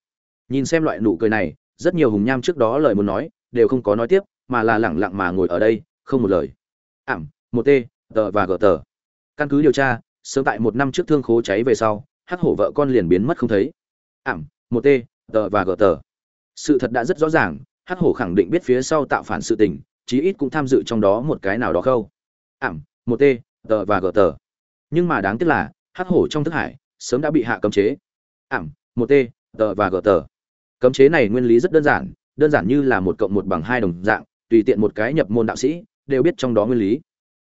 Speaker 1: Nhìn xem loại nụ cười này, rất nhiều hùng nham trước đó lời muốn nói, đều không có nói tiếp, mà là lẳng lặng mà ngồi ở đây, không một lời. Ảm, một t tờ và gờ tờ. Căn cứ điều tra, sớm tại một năm trước thương khố cháy về sau, hắc hổ vợ con liền biến mất không thấy. Ảm, một t tờ và gờ tờ. Sự thật đã rất rõ ràng, hắc hổ khẳng định biết phía sau tạo phản sự tình, chí ít cũng tham dự trong đó một cái nào đó khâu. Ảm, một t tờ và gờ tờ. Nhưng mà đáng tiếc là, hắc hổ trong thức hải, sớm đã bị hạ cấm chế ảm, một t tờ và gờ tờ. Cấm chế này nguyên lý rất đơn giản đơn giản như là một cộng một bằng hai đồng dạng, tùy tiện một cái nhập môn đạo sĩ, đều biết trong đó nguyên lý.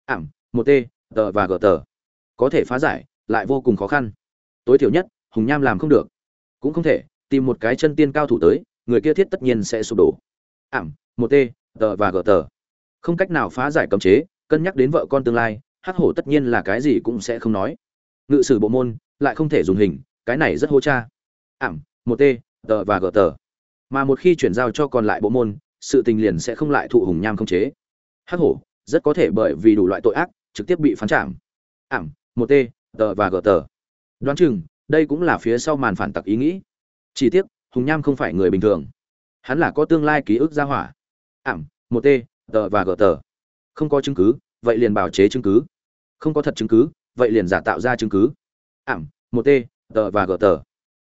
Speaker 1: Ảm, một t tờ và gờ tờ. Có thể phá giải, lại vô cùng khó khăn. Tối thiểu nhất, hùng nham làm không được. Cũng không thể, tìm một cái chân tiên cao thủ tới, người kia thiết tất nhiên sẽ sụp đổ. Ảm, một t tờ và gờ tờ. Không cách nào phá giải cấm chế, cân nhắc đến vợ con tương lai, hắc hổ tất nhiên là cái gì cũng sẽ không nói. Ngự sử bộ môn, lại không thể dùng hình cái này rất hô cha. Ảm, một t tờ và gờ tờ. Mà một khi chuyển giao cho còn lại bộ môn, sự tình liền sẽ không lại thụ hùng nham không chế. Hắc hổ, rất có thể bởi vì đủ loại tội ác, trực tiếp bị phán trảm. Ảm, một t tờ và gờ tờ. Đoán chừng, đây cũng là phía sau màn phản tặc ý nghĩ. Chỉ tiếc, hùng nham không phải người bình thường. Hắn là có tương lai ký ức gia hỏa. Ảm, một t tờ và gờ tờ. Không có chứng cứ, vậy liền bào chế chứng cứ. Không có thật chứng cứ, vậy liền giả tạo ra chứng cứ. Ảm, một t tờ và gờ tờ.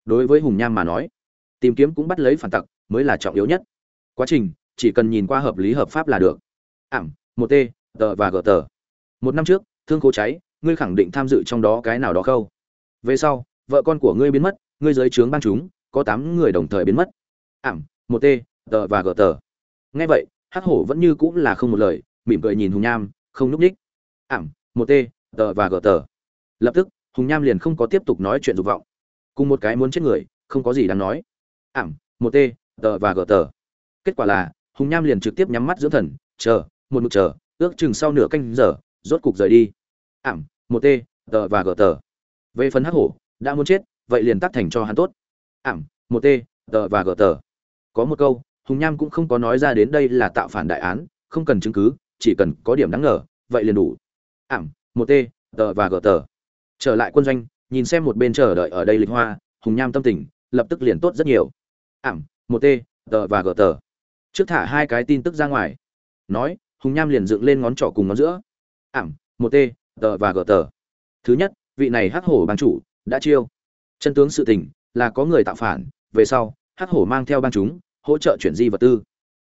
Speaker 1: Đối với hùng nham mà nói, tìm kiếm cũng bắt lấy phản tặc mới là trọng yếu nhất. Quá trình, chỉ cần nhìn qua hợp lý hợp pháp là được. Ảm, một t tờ và gờ tờ. Một năm trước, thương cố cháy, ngươi khẳng định tham dự trong đó cái nào đó khâu. Về sau, vợ con của ngươi biến mất, ngươi dưới trướng ban chúng, có tám người đồng thời biến mất. Ảm, một t tờ và gờ tờ. Nghe vậy, hắc hổ vẫn như cũng là không một lời, mỉm cười nhìn hùng nham, không núp ních. Ảm, một t tờ và gờ tờ. Lập tức hùng nham liền không có tiếp tục nói chuyện dục vọng. Cùng một cái muốn chết người, không có gì đáng nói. Ảm, một t tờ và gờ tờ. Kết quả là, hùng nham liền trực tiếp nhắm mắt dưỡng thần, chờ, một mực chờ, ước chừng sau nửa canh giờ, rốt cục rời đi. Ảm, một t tờ và gờ tờ. Về phần hắc hổ, đã muốn chết, vậy liền tắt thành cho hắn tốt. Ảm, một t tờ và gờ tờ. Có một câu, hùng nham cũng không có nói ra đến đây là tạo phản đại án, không cần chứng cứ, chỉ cần có điểm đáng ngờ, vậy liền đủ. Ảm, một t tờ và gờ tờ trở lại quân doanh, nhìn xem một bên chờ đợi ở đây lịch hoa, hùng nham tâm tình, lập tức liền tốt rất nhiều. Ảm, một t tờ và gờ tờ. Trước thả hai cái tin tức ra ngoài. Nói, hùng nham liền dựng lên ngón trỏ cùng ngón giữa. Ảm, một t tờ và gờ tờ. Thứ nhất, vị này hắc hổ ban chủ, đã chiêu. Chân tướng sự tình, là có người tạo phản, về sau, hắc hổ mang theo ban chúng, hỗ trợ chuyển di vật tư.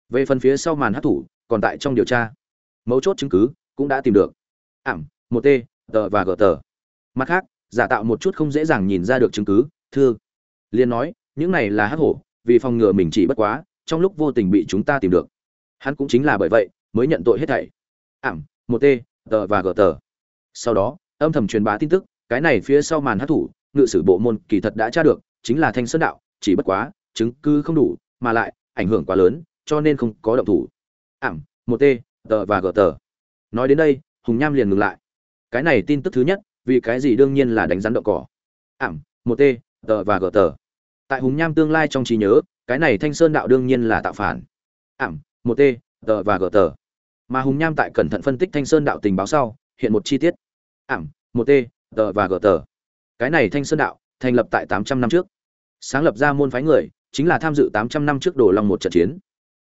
Speaker 1: Về phần phía sau màn hắc thủ, còn tại trong điều tra. Mấu chốt chứng cứ, cũng đã tìm được. Ảm, một t tờ và gờ tờ mặt khác, giả tạo một chút không dễ dàng nhìn ra được chứng cứ, thưa. Liên nói, những này là hắc hổ, vì phòng ngừa mình chỉ bất quá, trong lúc vô tình bị chúng ta tìm được. Hắn cũng chính là bởi vậy, mới nhận tội hết thảy. Ảm, một t tờ và gờ tờ. Sau đó, âm thầm truyền bá tin tức, cái này phía sau màn hát thủ, ngự sử bộ môn kỳ thật đã tra được, chính là thanh sơn đạo, chỉ bất quá, chứng cứ không đủ, mà lại, ảnh hưởng quá lớn, cho nên không có động thủ. Ảm, một t tờ và gờ tờ. Nói đến đây, hùng nham liền ngừng lại. Cái này tin tức thứ nhất vì cái gì đương nhiên là đánh rắn đậu cỏ. Ảm, một t tờ và gờ tờ. Tại hùng nham tương lai trong trí nhớ, cái này thanh sơn đạo đương nhiên là tạo phản. Ảm, một t tờ và gờ tờ. Mà hùng nham tại cẩn thận phân tích thanh sơn đạo tình báo sau, hiện một chi tiết. Ảm, một t tờ và gờ tờ. Cái này thanh sơn đạo, thành lập tại tám trăm năm trước. Sáng lập ra môn phái người, chính là tham dự tám trăm năm trước đổ long một trận chiến.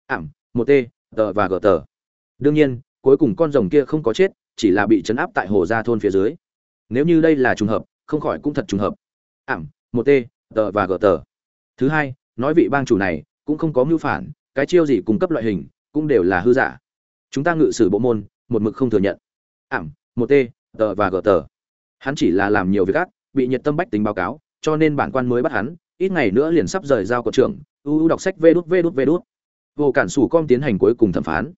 Speaker 1: Ảm, một t tờ và gờ tờ. Đương nhiên, cuối cùng con rồng kia không có chết, chỉ là bị chấn áp tại hồ gia thôn phía dưới nếu như đây là trùng hợp, không khỏi cũng thật trùng hợp. Ảm, một t tờ và gờ tờ. Thứ hai, nói vị bang chủ này cũng không có mưu phản, cái chiêu gì cung cấp loại hình cũng đều là hư giả. Chúng ta ngự sử bộ môn, một mực không thừa nhận. Ảm, một t tờ và gờ tờ. Hắn chỉ là làm nhiều việc ác, bị nhiệt tâm bách tính báo cáo, cho nên bản quan mới bắt hắn, ít ngày nữa liền sắp rời giao của trường uu đọc sách vê đút vê đút vê đút. Vô cản sủ com tiến hành cuối cùng thẩm phán.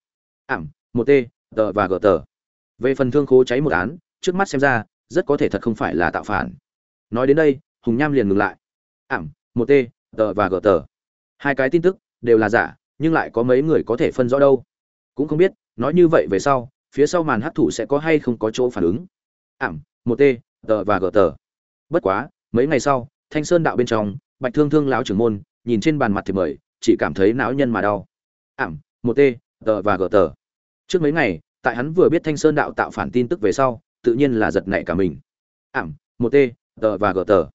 Speaker 1: Ảm, một t tờ và gờ tờ. Về phần thương khố cháy một án, trước mắt xem ra rất có thể thật không phải là tạo phản. Nói đến đây, hùng nham liền ngừng lại. Ảm, một t tờ và gờ tờ hai cái tin tức đều là giả, nhưng lại có mấy người có thể phân rõ đâu. Cũng không biết, nói như vậy về sau, phía sau màn hấp thụ sẽ có hay không có chỗ phản ứng. Ảm, một t tờ và gờ tờ bất quá, mấy ngày sau, thanh sơn đạo bên trong, bạch thương thương láo trưởng môn, nhìn trên bàn mặt thì mời, chỉ cảm thấy não nhân mà đau. Ảm, một t tờ và gờ tờ trước mấy ngày, tại hắn vừa biết thanh sơn đạo tạo phản tin tức về sau tự nhiên là giật nảy cả mình. Ảm, một t tờ và gờ tờ.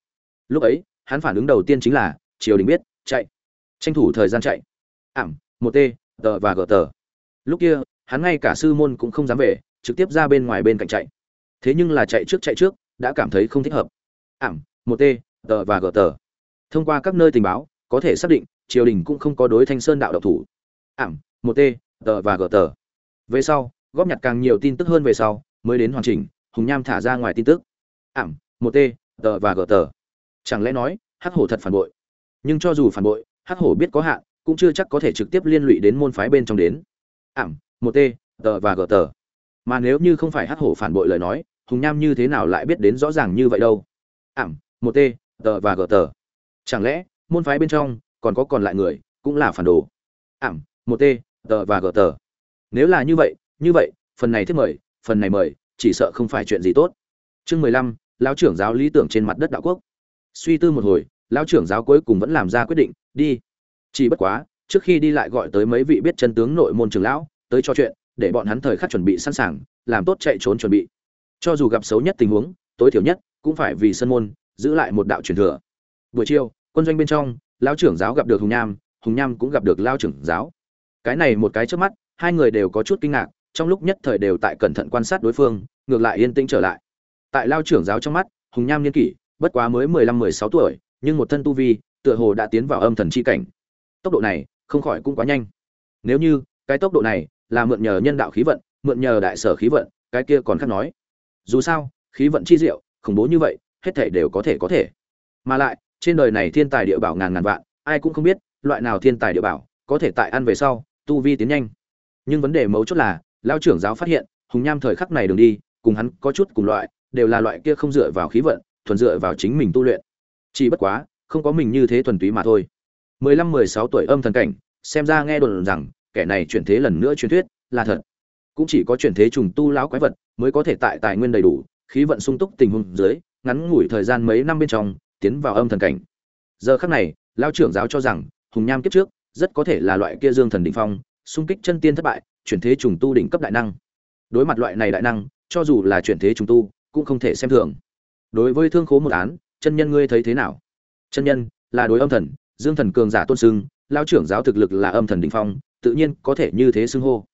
Speaker 1: Lúc ấy, hắn phản ứng đầu tiên chính là, triều đình biết, chạy. Tranh thủ thời gian chạy. Ảm, một t tờ và gờ tờ. Lúc kia, hắn ngay cả sư môn cũng không dám về, trực tiếp ra bên ngoài bên cạnh chạy. Thế nhưng là chạy trước chạy trước, đã cảm thấy không thích hợp. Ảm, một t tờ và gờ tờ. Thông qua các nơi tình báo, có thể xác định, triều đình cũng không có đối thanh sơn đạo độc thủ. Ảm, một t tờ và gờ tờ. Về sau, góp nhặt càng nhiều tin tức hơn về sau, mới đến hoàn chỉnh hùng nham thả ra ngoài tin tức. Ảm, một t tờ và gờ tờ chẳng lẽ nói, hắc hổ thật phản bội? Nhưng cho dù phản bội, hắc hổ biết có hạn, cũng chưa chắc có thể trực tiếp liên lụy đến môn phái bên trong đến. Ảm, một t tờ và gờ tờ mà nếu như không phải hắc hổ phản bội lời nói, hùng nham như thế nào lại biết đến rõ ràng như vậy đâu? Ảm, một t tờ và gờ tờ chẳng lẽ, môn phái bên trong, còn có còn lại người, cũng là phản đồ? Ảm, một t tờ và gờ tờ nếu là như vậy như vậy, phần này thiết mời, phần này mời chỉ sợ không phải chuyện gì tốt. Chương mười lăm, lão trưởng giáo lý tưởng trên mặt đất đạo quốc. Suy tư một hồi, lão trưởng giáo cuối cùng vẫn làm ra quyết định, đi. Chỉ bất quá, trước khi đi lại gọi tới mấy vị biết chân tướng nội môn trưởng lão, tới cho chuyện, để bọn hắn thời khắc chuẩn bị sẵn sàng, làm tốt chạy trốn chuẩn bị. Cho dù gặp xấu nhất tình huống, tối thiểu nhất cũng phải vì sân môn, giữ lại một đạo truyền thừa. Buổi chiều, quân doanh bên trong, lão trưởng giáo gặp được hùng nham hùng nham cũng gặp được lao trưởng giáo. Cái này một cái trước mắt, hai người đều có chút kinh ngạc trong lúc nhất thời đều tại cẩn thận quan sát đối phương, ngược lại yên tĩnh trở lại. Tại lao trưởng giáo trong mắt, hùng nham niên kỷ, bất quá mới mười lăm mười sáu tuổi, nhưng một thân tu vi, tựa hồ đã tiến vào âm thần chi cảnh. Tốc độ này, không khỏi cũng quá nhanh. Nếu như, cái tốc độ này, là mượn nhờ nhân đạo khí vận, mượn nhờ đại sở khí vận, cái kia còn khác nói. Dù sao, khí vận chi diệu, khủng bố như vậy, hết thể đều có thể có thể. Mà lại, trên đời này thiên tài địa bảo ngàn ngàn vạn, ai cũng không biết, loại nào thiên tài địa bảo, có thể tại ăn về sau, tu vi tiến nhanh. Nhưng vấn đề mấu chốt là lao trưởng giáo phát hiện, hùng nham thời khắc này đường đi, cùng hắn có chút cùng loại, đều là loại kia không dựa vào khí vận, thuần dựa vào chính mình tu luyện. Chỉ bất quá, không có mình như thế thuần túy mà thôi. Mười lăm, mười sáu tuổi âm thần cảnh, xem ra nghe đồn rằng, kẻ này chuyển thế lần nữa truyền thuyết, là thật. Cũng chỉ có chuyển thế trùng tu lão quái vật, mới có thể tại tài nguyên đầy đủ, khí vận sung túc tình huống dưới, ngắn ngủi thời gian mấy năm bên trong, tiến vào âm thần cảnh. Giờ khắc này, lao trưởng giáo cho rằng, hùng nham kiếp trước, rất có thể là loại kia dương thần đỉnh phong, xung kích chân tiên thất bại chuyển thế trùng tu đỉnh cấp đại năng. Đối mặt loại này đại năng, cho dù là chuyển thế trùng tu, cũng không thể xem thường. Đối với thương khố một án, chân nhân ngươi thấy thế nào? Chân nhân, là đối âm thần, dương thần cường giả tôn sưng lao trưởng giáo thực lực là âm thần đỉnh phong, tự nhiên có thể như thế xưng hô.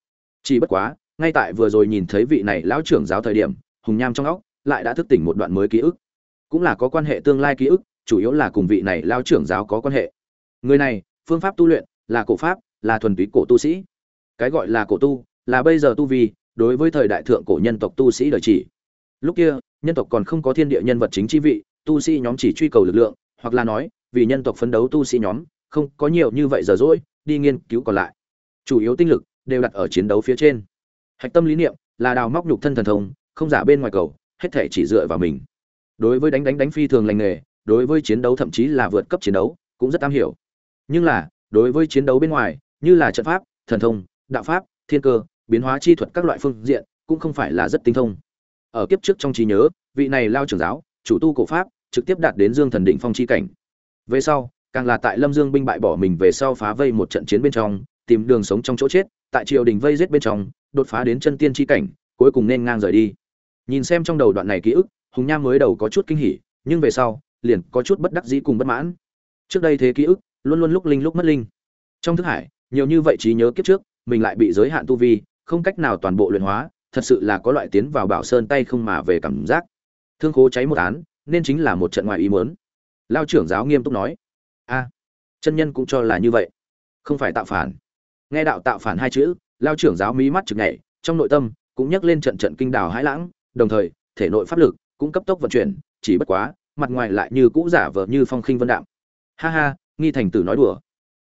Speaker 1: Chỉ bất quá, ngay tại vừa rồi nhìn thấy vị này lão trưởng giáo thời điểm, hùng nham trong óc lại đã thức tỉnh một đoạn mới ký ức. Cũng là có quan hệ tương lai ký ức, chủ yếu là cùng vị này lao trưởng giáo có quan hệ. Người này, phương pháp tu luyện là cổ pháp, là thuần túy cổ tu sĩ cái gọi là cổ tu, là bây giờ tu vi, đối với thời đại thượng cổ nhân tộc tu sĩ đời chỉ. Lúc kia, nhân tộc còn không có thiên địa nhân vật chính chi vị, tu sĩ nhóm chỉ truy cầu lực lượng, hoặc là nói, vì nhân tộc phấn đấu tu sĩ nhóm, không có nhiều như vậy giờ dỗi đi nghiên cứu còn lại. Chủ yếu tinh lực đều đặt ở chiến đấu phía trên. Hạch tâm lý niệm là đào móc nhục thân thần thông, không giả bên ngoài cầu, hết thể chỉ dựa vào mình. Đối với đánh đánh đánh phi thường lành nghề, đối với chiến đấu thậm chí là vượt cấp chiến đấu, cũng rất am hiểu. Nhưng là, đối với chiến đấu bên ngoài, như là trận pháp, thần thông đạo pháp, thiên cơ, biến hóa chi thuật các loại phương diện cũng không phải là rất tinh thông. Ở kiếp trước trong trí nhớ, vị này lao trưởng giáo, chủ tu cổ pháp, trực tiếp đạt đến dương thần định phong chi cảnh. Về sau, càng là tại lâm dương binh bại bỏ mình về sau phá vây một trận chiến bên trong, tìm đường sống trong chỗ chết, tại triều đình vây giết bên trong, đột phá đến chân tiên chi cảnh, cuối cùng nên ngang rời đi. Nhìn xem trong đầu đoạn này ký ức, hùng nham mới đầu có chút kinh hỉ, nhưng về sau, liền có chút bất đắc dĩ cùng bất mãn. Trước đây thế ký ức, luôn luôn lúc linh lúc mất linh. Trong thức hải, nhiều như vậy trí nhớ kiếp trước mình lại bị giới hạn tu vi, không cách nào toàn bộ luyện hóa, thật sự là có loại tiến vào bảo sơn tay không mà về cảm giác. Thương khố cháy một án, nên chính là một trận ngoài ý muốn. Lao trưởng giáo nghiêm túc nói. A, chân nhân cũng cho là như vậy. Không phải tạo phản. Nghe đạo tạo phản hai chữ, lao trưởng giáo mí mắt chực nhảy, trong nội tâm cũng nhắc lên trận trận kinh đảo hãi lãng, đồng thời, thể nội pháp lực cũng cấp tốc vận chuyển, chỉ bất quá, mặt ngoài lại như cũ giả vờ như phong khinh vân đạm. Ha ha, nghi thành tử nói đùa.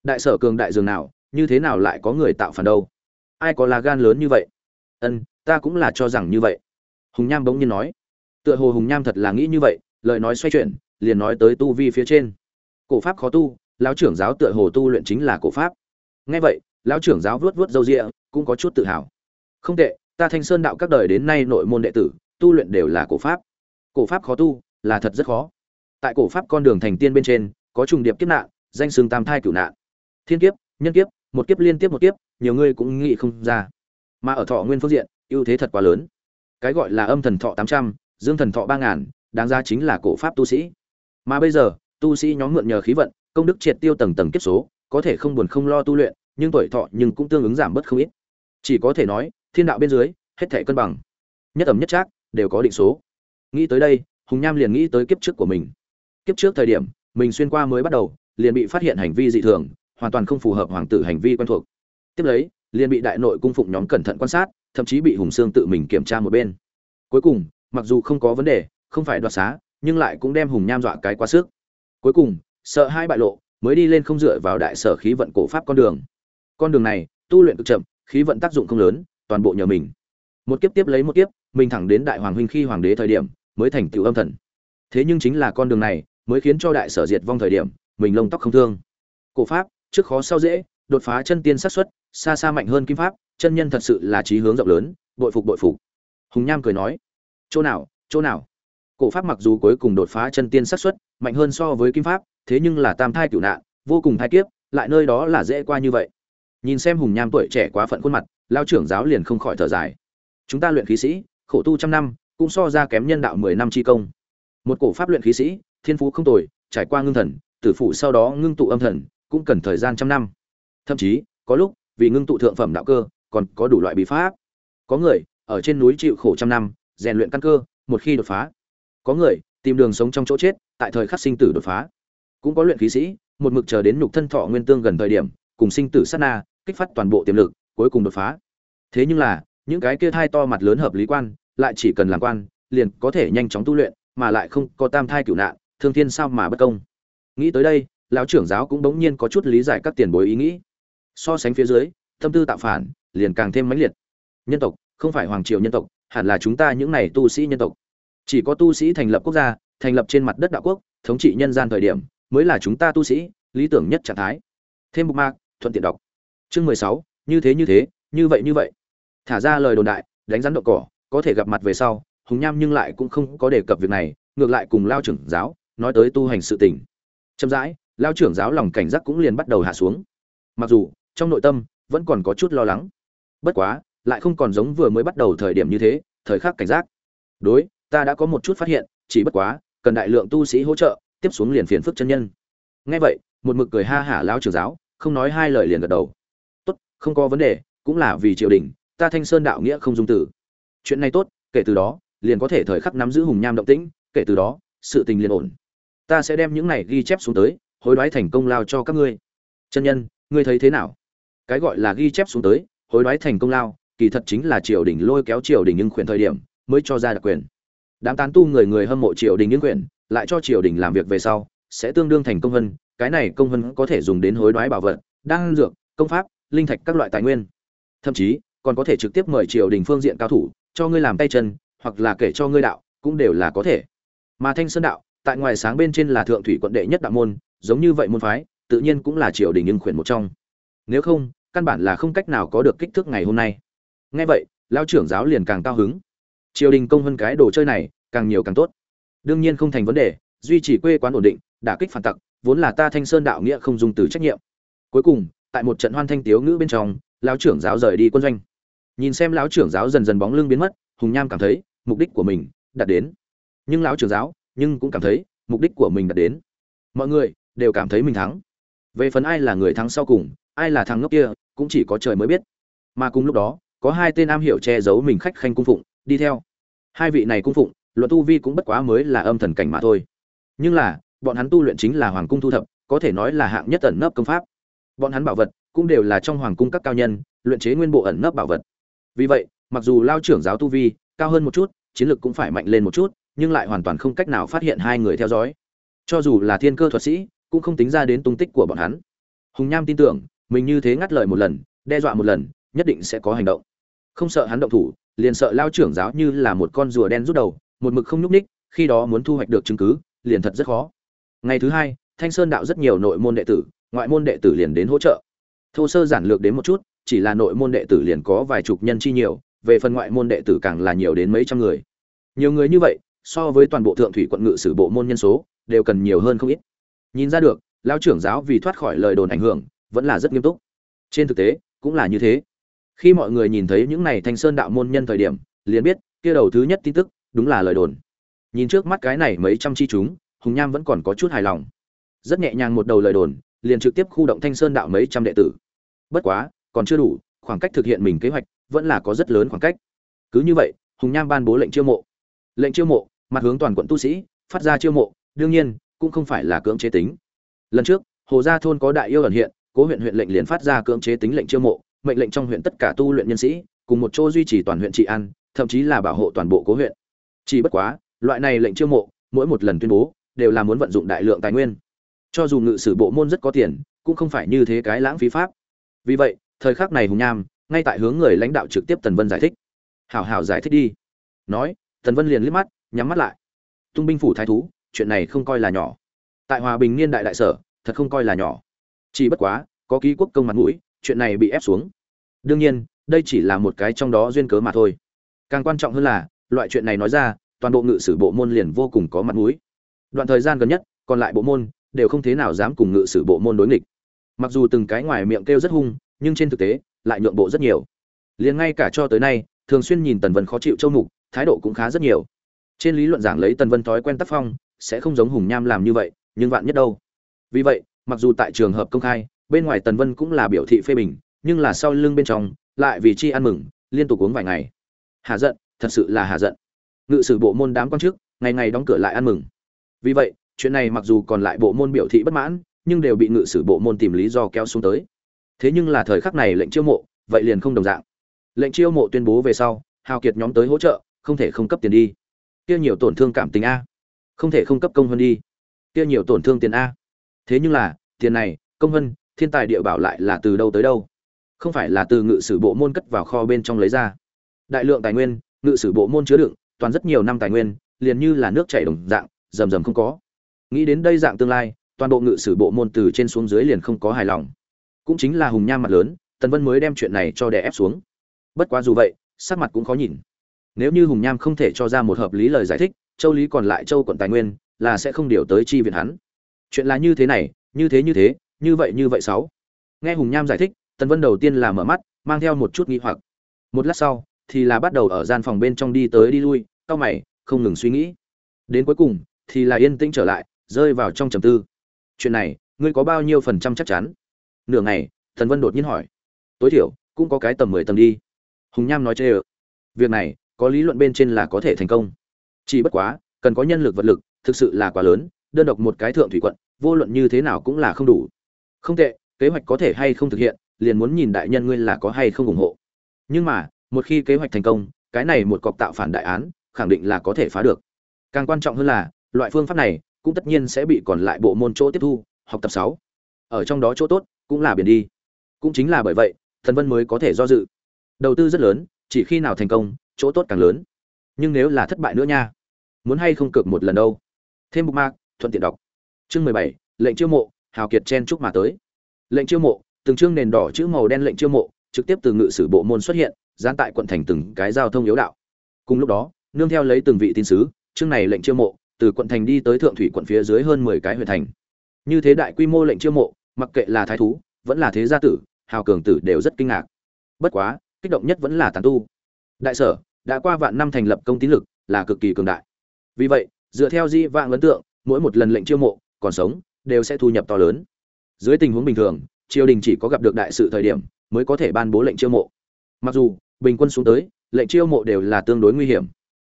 Speaker 1: Đại sở cường đại dường nào như thế nào lại có người tạo phản đâu? Ai có là gan lớn như vậy? Ân, ta cũng là cho rằng như vậy. Hùng nham bỗng nhiên nói. Tựa hồ hùng nham thật là nghĩ như vậy, lời nói xoay chuyển, liền nói tới tu vi phía trên. Cổ pháp khó tu, lão trưởng giáo tựa hồ tu luyện chính là cổ pháp. Nghe vậy, lão trưởng giáo vuốt vuốt râu ria, cũng có chút tự hào. Không tệ, ta thanh sơn đạo các đời đến nay nội môn đệ tử, tu luyện đều là cổ pháp. Cổ pháp khó tu, là thật rất khó. Tại cổ pháp con đường thành tiên bên trên, có trùng điệp kiếp nạn, danh xương tam thai cửu nạn. Thiên kiếp, nhân kiếp một kiếp liên tiếp một kiếp, nhiều người cũng nghĩ không ra. Mà ở thọ nguyên phương diện, ưu thế thật quá lớn. Cái gọi là âm thần thọ tám trăm, dương thần thọ ba ngàn, đáng ra chính là cổ pháp tu sĩ. Mà bây giờ, tu sĩ nhóm mượn nhờ khí vận, công đức triệt tiêu tầng tầng kiếp số, có thể không buồn không lo tu luyện, nhưng tuổi thọ nhưng cũng tương ứng giảm bớt không ít. Chỉ có thể nói, thiên đạo bên dưới, hết thể cân bằng. Nhất ẩm nhất trác, đều có định số. Nghĩ tới đây, hùng nham liền nghĩ tới kiếp trước của mình. Kiếp trước thời điểm, mình xuyên qua mới bắt đầu, liền bị phát hiện hành vi dị thường hoàn toàn không phù hợp hoàng tử hành vi quen thuộc. Tiếp lấy, liền bị đại nội cung phụng nhóm cẩn thận quan sát, thậm chí bị hùng sương tự mình kiểm tra một bên. Cuối cùng, mặc dù không có vấn đề, không phải đoạt xá, nhưng lại cũng đem hùng nham dọa cái quá sức. Cuối cùng, sợ hai bại lộ, mới đi lên không dựa vào đại sở khí vận cổ pháp con đường. Con đường này, tu luyện cực chậm, khí vận tác dụng không lớn, toàn bộ nhờ mình. Một kiếp tiếp lấy một kiếp, mình thẳng đến đại hoàng huynh khi hoàng đế thời điểm, mới thành tựu âm thần. Thế nhưng chính là con đường này, mới khiến cho đại sở diệt vong thời điểm, mình lông tóc không thương. Cổ pháp trước khó sau dễ, đột phá chân tiên sát xuất xa xa mạnh hơn kim pháp, chân nhân thật sự là trí hướng rộng lớn, bội phục bội phục. Hùng nham cười nói, chỗ nào chỗ nào? Cổ pháp mặc dù cuối cùng đột phá chân tiên sát xuất mạnh hơn so với kim pháp, thế nhưng là tam thai cửu nạn, vô cùng thai kiếp, lại nơi đó là dễ qua như vậy. Nhìn xem hùng nham tuổi trẻ quá phận khuôn mặt, lao trưởng giáo liền không khỏi thở dài. Chúng ta luyện khí sĩ, khổ tu trăm năm, cũng so ra kém nhân đạo mười năm chi công. Một cổ pháp luyện khí sĩ, thiên phú không tồi, trải qua ngưng thần, tử phụ sau đó ngưng tụ âm thần cũng cần thời gian trăm năm. Thậm chí, có lúc, vì ngưng tụ thượng phẩm đạo cơ, còn có đủ loại bí pháp. Có người, ở trên núi chịu khổ trăm năm, rèn luyện căn cơ, một khi đột phá. Có người, tìm đường sống trong chỗ chết, tại thời khắc sinh tử đột phá. Cũng có luyện khí sĩ, một mực chờ đến nhục thân thọ nguyên tương gần thời điểm, cùng sinh tử sát na, kích phát toàn bộ tiềm lực, cuối cùng đột phá. Thế nhưng là, những cái kia thai to mặt lớn hợp lý quan, lại chỉ cần làm quan, liền có thể nhanh chóng tu luyện, mà lại không có tam thai cựu nạn, thương thiên sao mà bất công. Nghĩ tới đây lão trưởng giáo cũng bỗng nhiên có chút lý giải các tiền bối ý nghĩ. So sánh phía dưới, tâm tư tạo phản liền càng thêm mãnh liệt. Nhân tộc, không phải hoàng triều nhân tộc, hẳn là chúng ta những này tu sĩ nhân tộc. Chỉ có tu sĩ thành lập quốc gia, thành lập trên mặt đất đạo quốc, thống trị nhân gian thời điểm, mới là chúng ta tu sĩ, lý tưởng nhất trạng thái. Thêm bục mạc, thuận tiện đọc. Chương mười sáu, như thế như thế, như vậy như vậy. Thả ra lời đồn đại, đánh rắn độ cỏ, có thể gặp mặt về sau, hùng nham nhưng lại cũng không có đề cập việc này, ngược lại cùng lao trưởng giáo, nói tới tu hành sự tình. Chậm rãi lao trưởng giáo lòng cảnh giác cũng liền bắt đầu hạ xuống. Mặc dù, trong nội tâm, vẫn còn có chút lo lắng. Bất quá, lại không còn giống vừa mới bắt đầu thời điểm như thế, thời khắc cảnh giác. Đối, ta đã có một chút phát hiện, chỉ bất quá, cần đại lượng tu sĩ hỗ trợ, tiếp xuống liền phiền phức chân nhân. Nghe vậy, một mực cười ha hả lao trưởng giáo, không nói hai lời liền gật đầu. Tốt, không có vấn đề, cũng là vì triều đình, ta thanh sơn đạo nghĩa không dung tử. Chuyện này tốt, kể từ đó, liền có thể thời khắc nắm giữ hùng nham động tĩnh, kể từ đó, sự tình liền ổn. Ta sẽ đem những này ghi chép xuống tới hối đoái thành công lao cho các ngươi. Chân nhân, ngươi thấy thế nào? Cái gọi là ghi chép xuống tới, hối đoái thành công lao, kỳ thật chính là triều đình lôi kéo triều đình nhưng khuyển thời điểm, mới cho ra đặc quyền. Đám tán tu người người hâm mộ triều đình nhưng quyền, lại cho triều đình làm việc về sau, sẽ tương đương thành công hơn. cái này công hơn có thể dùng đến hối đoái bảo vật, đan dược, công pháp, linh thạch các loại tài nguyên. Thậm chí, còn có thể trực tiếp mời triều đình phương diện cao thủ, cho ngươi làm tay chân, hoặc là kể cho ngươi đạo, cũng đều là có thể. Mà thanh sơn đạo, tại ngoài sáng bên trên là thượng thủy quận đệ nhất đạo môn giống như vậy môn phái, tự nhiên cũng là triều đình nhưng khuyển một trong. Nếu không, căn bản là không cách nào có được kích thước ngày hôm nay. Nghe vậy, lão trưởng giáo liền càng cao hứng. Triều đình công hơn cái đồ chơi này, càng nhiều càng tốt. Đương nhiên không thành vấn đề, duy trì quê quán ổn định, đả kích phản tặc, vốn là ta thanh sơn đạo nghĩa không dùng từ trách nhiệm. Cuối cùng, tại một trận hoan thanh tiếu ngữ bên trong, lão trưởng giáo rời đi quân doanh. Nhìn xem lão trưởng giáo dần dần bóng lưng biến mất, hùng nham cảm thấy mục đích của mình đạt đến. Nhưng lão trưởng giáo nhưng cũng cảm thấy mục đích của mình đạt đến. Mọi người đều cảm thấy mình thắng. Về phần ai là người thắng sau cùng, ai là thằng ngốc kia, cũng chỉ có trời mới biết. Mà cùng lúc đó, có hai tên am hiểu che giấu mình khách khanh cung phụng, đi theo. Hai vị này cung phụng luật tu vi cũng bất quá mới là âm thần cảnh mà thôi. Nhưng là, bọn hắn tu luyện chính là hoàng cung thu thập, có thể nói là hạng nhất ẩn nấp công pháp. Bọn hắn bảo vật cũng đều là trong hoàng cung các cao nhân, luyện chế nguyên bộ ẩn nấp bảo vật. Vì vậy, mặc dù lao trưởng giáo tu vi cao hơn một chút, chiến lược cũng phải mạnh lên một chút, nhưng lại hoàn toàn không cách nào phát hiện hai người theo dõi. Cho dù là thiên cơ thuật sĩ cũng không tính ra đến tung tích của bọn hắn. Hùng nham tin tưởng, mình như thế ngắt lời một lần, đe dọa một lần, nhất định sẽ có hành động. Không sợ hắn động thủ, liền sợ lao trưởng giáo như là một con rùa đen rút đầu, một mực không nhúc ních khi đó muốn thu hoạch được chứng cứ, liền thật rất khó. Ngày thứ hai, thanh sơn đạo rất nhiều nội môn đệ tử, ngoại môn đệ tử liền đến hỗ trợ. Thô sơ giản lược đến một chút, chỉ là nội môn đệ tử liền có vài chục nhân chi nhiều, về phần ngoại môn đệ tử càng là nhiều đến mấy trăm người. Nhiều người như vậy, so với toàn bộ thượng thủy quận ngự sử bộ môn nhân số, đều cần nhiều hơn không ít nhìn ra được lao trưởng giáo vì thoát khỏi lời đồn ảnh hưởng, vẫn là rất nghiêm túc. Trên thực tế, cũng là như thế. Khi mọi người nhìn thấy những này thanh sơn đạo môn nhân thời điểm, liền biết, kia đầu thứ nhất tin tức, đúng là lời đồn. Nhìn trước mắt cái này mấy trăm chi chúng, hùng nham vẫn còn có chút hài lòng. Rất nhẹ nhàng một đầu lời đồn, liền trực tiếp khu động thanh sơn đạo mấy trăm đệ tử. Bất quá, còn chưa đủ, khoảng cách thực hiện mình kế hoạch, vẫn là có rất lớn khoảng cách. Cứ như vậy, hùng nham ban bố lệnh chiêu mộ. Lệnh chiêu mộ, mặt hướng toàn quận tu sĩ, phát ra chiêu mộ, đương nhiên cũng không phải là cưỡng chế tính. Lần trước, hồ gia thôn có đại yêu ẩn hiện, cố huyện huyện lệnh liền phát ra cưỡng chế tính lệnh chiêu mộ, mệnh lệnh trong huyện tất cả tu luyện nhân sĩ, cùng một chỗ duy trì toàn huyện trị an, thậm chí là bảo hộ toàn bộ cố huyện. Chỉ bất quá, loại này lệnh chiêu mộ, mỗi một lần tuyên bố, đều là muốn vận dụng đại lượng tài nguyên. Cho dù ngự sử bộ môn rất có tiền, cũng không phải như thế cái lãng phí pháp. Vì vậy, thời khắc này hùng nham, ngay tại hướng người lãnh đạo trực tiếp tần vân giải thích. Hảo hảo giải thích đi. Nói, tần vân liền liếc mắt, nhắm mắt lại. Tung binh phủ thái thú chuyện này không coi là nhỏ. Tại hòa bình niên đại đại sở, thật không coi là nhỏ. Chỉ bất quá, có ký quốc công mặt mũi, chuyện này bị ép xuống. Đương nhiên, đây chỉ là một cái trong đó duyên cớ mà thôi. Càng quan trọng hơn là, loại chuyện này nói ra, toàn bộ ngự sử bộ môn liền vô cùng có mặt mũi. Đoạn thời gian gần nhất, còn lại bộ môn đều không thế nào dám cùng ngự sử bộ môn đối nghịch. Mặc dù từng cái ngoài miệng kêu rất hung, nhưng trên thực tế, lại nhượng bộ rất nhiều. Liền ngay cả cho tới nay, thường xuyên nhìn tần vân khó chịu châu mục, thái độ cũng khá rất nhiều. Trên lý luận giảng lấy tần vân thói quen tác phong sẽ không giống hùng nham làm như vậy, nhưng vạn nhất đâu. Vì vậy, mặc dù tại trường hợp công khai, bên ngoài tần vân cũng là biểu thị phê bình, nhưng là sau lưng bên trong, lại vì chi ăn mừng, liên tục uống vài ngày. Hà giận, thật sự là hà giận. Ngự sử bộ môn đám quan chức, ngày ngày đóng cửa lại ăn mừng. Vì vậy, chuyện này mặc dù còn lại bộ môn biểu thị bất mãn, nhưng đều bị ngự sử bộ môn tìm lý do kéo xuống tới. Thế nhưng là thời khắc này lệnh chiêu mộ, vậy liền không đồng dạng. Lệnh chiêu mộ tuyên bố về sau, hào kiệt nhóm tới hỗ trợ, không thể không cấp tiền đi. Kia nhiều tổn thương cảm tình a không thể không cấp công hơn đi. Kia nhiều tổn thương tiền a. Thế nhưng là, tiền này, công hơn, thiên tài địa bảo lại là từ đâu tới đâu? Không phải là từ ngự sử bộ môn cất vào kho bên trong lấy ra. Đại lượng tài nguyên, ngự sử bộ môn chứa đựng, toàn rất nhiều năm tài nguyên, liền như là nước chảy đồng dạng, rầm rầm không có. Nghĩ đến đây dạng tương lai, toàn bộ ngự sử bộ môn từ trên xuống dưới liền không có hài lòng. Cũng chính là hùng nham mặt lớn, tần vân mới đem chuyện này cho đè ép xuống. Bất quá dù vậy, sắc mặt cũng khó nhìn nếu như hùng nham không thể cho ra một hợp lý lời giải thích, châu lý còn lại châu quận tài nguyên là sẽ không điều tới chi viện hắn. Chuyện là như thế này, như thế như thế, như vậy như vậy sáu. Nghe hùng nham giải thích, tần vân đầu tiên là mở mắt, mang theo một chút nghi hoặc. Một lát sau, thì là bắt đầu ở gian phòng bên trong đi tới đi lui, cau mày, không ngừng suy nghĩ. Đến cuối cùng, thì là yên tĩnh trở lại, rơi vào trong trầm tư. Chuyện này, ngươi có bao nhiêu phần trăm chắc chắn? Nửa ngày, tần vân đột nhiên hỏi. Tối thiểu, cũng có cái tầm mười tầng đi. Hùng nham nói chê ơ. Việc này có lý luận bên trên là có thể thành công. Chỉ bất quá, cần có nhân lực vật lực, thực sự là quá lớn, đơn độc một cái thượng thủy quận, vô luận như thế nào cũng là không đủ. Không tệ, kế hoạch có thể hay không thực hiện, liền muốn nhìn đại nhân ngươi là có hay không ủng hộ. Nhưng mà, một khi kế hoạch thành công, cái này một cọc tạo phản đại án, khẳng định là có thể phá được. Càng quan trọng hơn là, loại phương pháp này cũng tất nhiên sẽ bị còn lại bộ môn chỗ tiếp thu, học tập sáu. Ở trong đó chỗ tốt cũng là biển đi. Cũng chính là bởi vậy, thần vân mới có thể do dự. Đầu tư rất lớn, chỉ khi nào thành công chỗ tốt càng lớn. Nhưng nếu là thất bại nữa nha, muốn hay không cược một lần đâu. Thêm bookmark thuận tiện đọc. Chương mười bảy, lệnh chiêu mộ, hào kiệt chen chúc mà tới. Lệnh chiêu mộ, từng chương nền đỏ chữ màu đen lệnh chiêu mộ, trực tiếp từ ngự sử bộ môn xuất hiện gián tại quận thành từng cái giao thông yếu đạo. Cùng lúc đó, nương theo lấy từng vị tín sứ, chương này lệnh chiêu mộ, từ quận thành đi tới thượng thủy quận phía dưới hơn mười cái huyện thành. Như thế đại quy mô lệnh chiêu mộ, mặc kệ là thái thú, vẫn là thế gia tử, hào cường tử đều rất kinh ngạc. Bất quá, kích động nhất vẫn là tàn tu đại sở, đã qua vạn năm thành lập công tín lực, là cực kỳ cường đại. Vì vậy, dựa theo di vạn ấn tượng, mỗi một lần lệnh chiêu mộ, còn sống, đều sẽ thu nhập to lớn. Dưới tình huống bình thường, triều đình chỉ có gặp được đại sự thời điểm, mới có thể ban bố lệnh chiêu mộ. Mặc dù, bình quân xuống tới, lệnh chiêu mộ đều là tương đối nguy hiểm.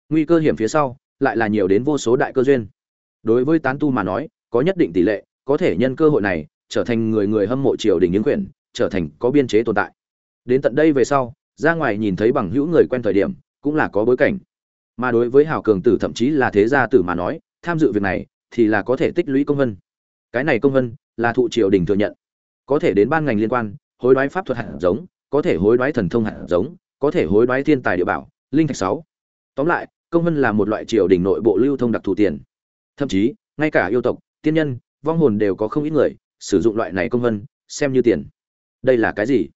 Speaker 1: Nguy cơ hiểm phía sau, lại là nhiều đến vô số đại cơ duyên. Đối với tán tu mà nói, có nhất định tỷ lệ, có thể nhân cơ hội này, trở thành người người hâm mộ triều đình những quyền, trở thành có biên chế tồn tại. Đến tận đây về sau ra ngoài nhìn thấy bằng hữu người quen thời điểm, cũng là có bối cảnh. Mà đối với hào cường tử thậm chí là thế gia tử mà nói, tham dự việc này, thì là có thể tích lũy công vân. Cái này công vân, là thụ triều đình thừa nhận. Có thể đến ban ngành liên quan, hối đoái pháp thuật hạt giống, có thể hối đoái thần thông hạt giống, có thể hối đoái thiên tài địa bảo, linh thạch sáu. Tóm lại, công vân là một loại triều đình nội bộ lưu thông đặc thù tiền. Thậm chí, ngay cả yêu tộc, tiên nhân, vong hồn đều có không ít người sử dụng loại này công vân, xem như tiền. Đây là cái gì?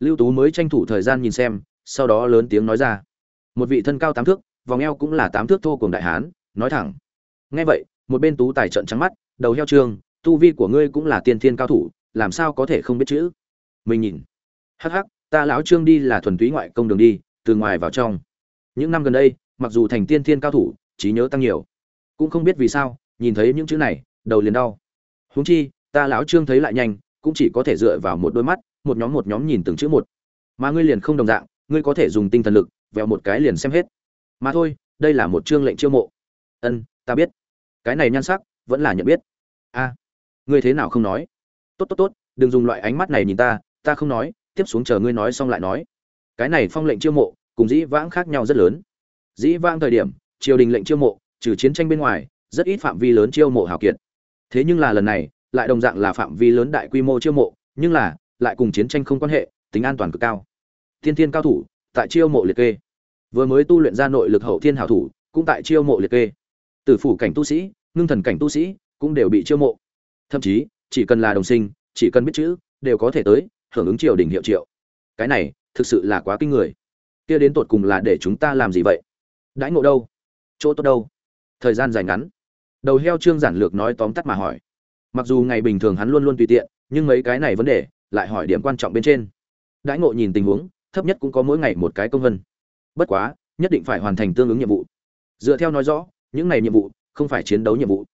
Speaker 1: Lưu tú mới tranh thủ thời gian nhìn xem, sau đó lớn tiếng nói ra. Một vị thân cao tám thước, vòng eo cũng là tám thước thô cùng đại hán, nói thẳng. Nghe vậy, một bên tú tài trận trắng mắt, đầu heo trương, tu vi của ngươi cũng là tiên thiên cao thủ, làm sao có thể không biết chữ? Mình nhìn. Hắc hắc, ta lão trương đi là thuần túy ngoại công đường đi, từ ngoài vào trong. Những năm gần đây, mặc dù thành tiên thiên cao thủ, trí nhớ tăng nhiều. Cũng không biết vì sao, nhìn thấy những chữ này, đầu liền đau. Huống chi, ta lão trương thấy lại nhanh, cũng chỉ có thể dựa vào một đôi mắt một nhóm một nhóm nhìn từng chữ một. Mà ngươi liền không đồng dạng, ngươi có thể dùng tinh thần lực, vẹo một cái liền xem hết. Mà thôi, đây là một chương lệnh chiêu mộ. Ân, ta biết. Cái này nhan sắc, vẫn là nhận biết. A, ngươi thế nào không nói? Tốt tốt tốt, đừng dùng loại ánh mắt này nhìn ta ta không nói, tiếp xuống chờ ngươi nói xong lại nói. Cái này phong lệnh chiêu mộ, cùng dĩ vãng khác nhau rất lớn. Dĩ vãng thời điểm, triều đình lệnh chiêu mộ, trừ chiến tranh bên ngoài, rất ít phạm vi lớn chiêu mộ hào kiệt. Thế nhưng là lần này, lại đồng dạng là phạm vi lớn đại quy mô chiêu mộ, nhưng là lại cùng chiến tranh không quan hệ, tính an toàn cực cao. Thiên thiên cao thủ, tại chiêu mộ liệt kê. Vừa mới tu luyện ra nội lực hậu thiên hảo thủ, cũng tại chiêu mộ liệt kê. Tử phủ cảnh tu sĩ, ngưng thần cảnh tu sĩ, cũng đều bị chiêu mộ. Thậm chí, chỉ cần là đồng sinh, chỉ cần biết chữ, đều có thể tới, hưởng ứng triều đình hiệu triệu. Cái này, thực sự là quá kinh người. Kia đến tột cùng là để chúng ta làm gì vậy? Đãi ngộ đâu? Chỗ tốt đâu? Thời gian dài ngắn. Đầu heo trương giản lược nói tóm tắt mà hỏi. Mặc dù ngày bình thường hắn luôn luôn tùy tiện, nhưng mấy cái này vấn đề lại hỏi điểm quan trọng bên trên. Đãi ngộ nhìn tình huống, thấp nhất cũng có mỗi ngày một cái công vân. Bất quá, nhất định phải hoàn thành tương ứng nhiệm vụ. Dựa theo nói rõ, những này nhiệm vụ không phải chiến đấu nhiệm vụ.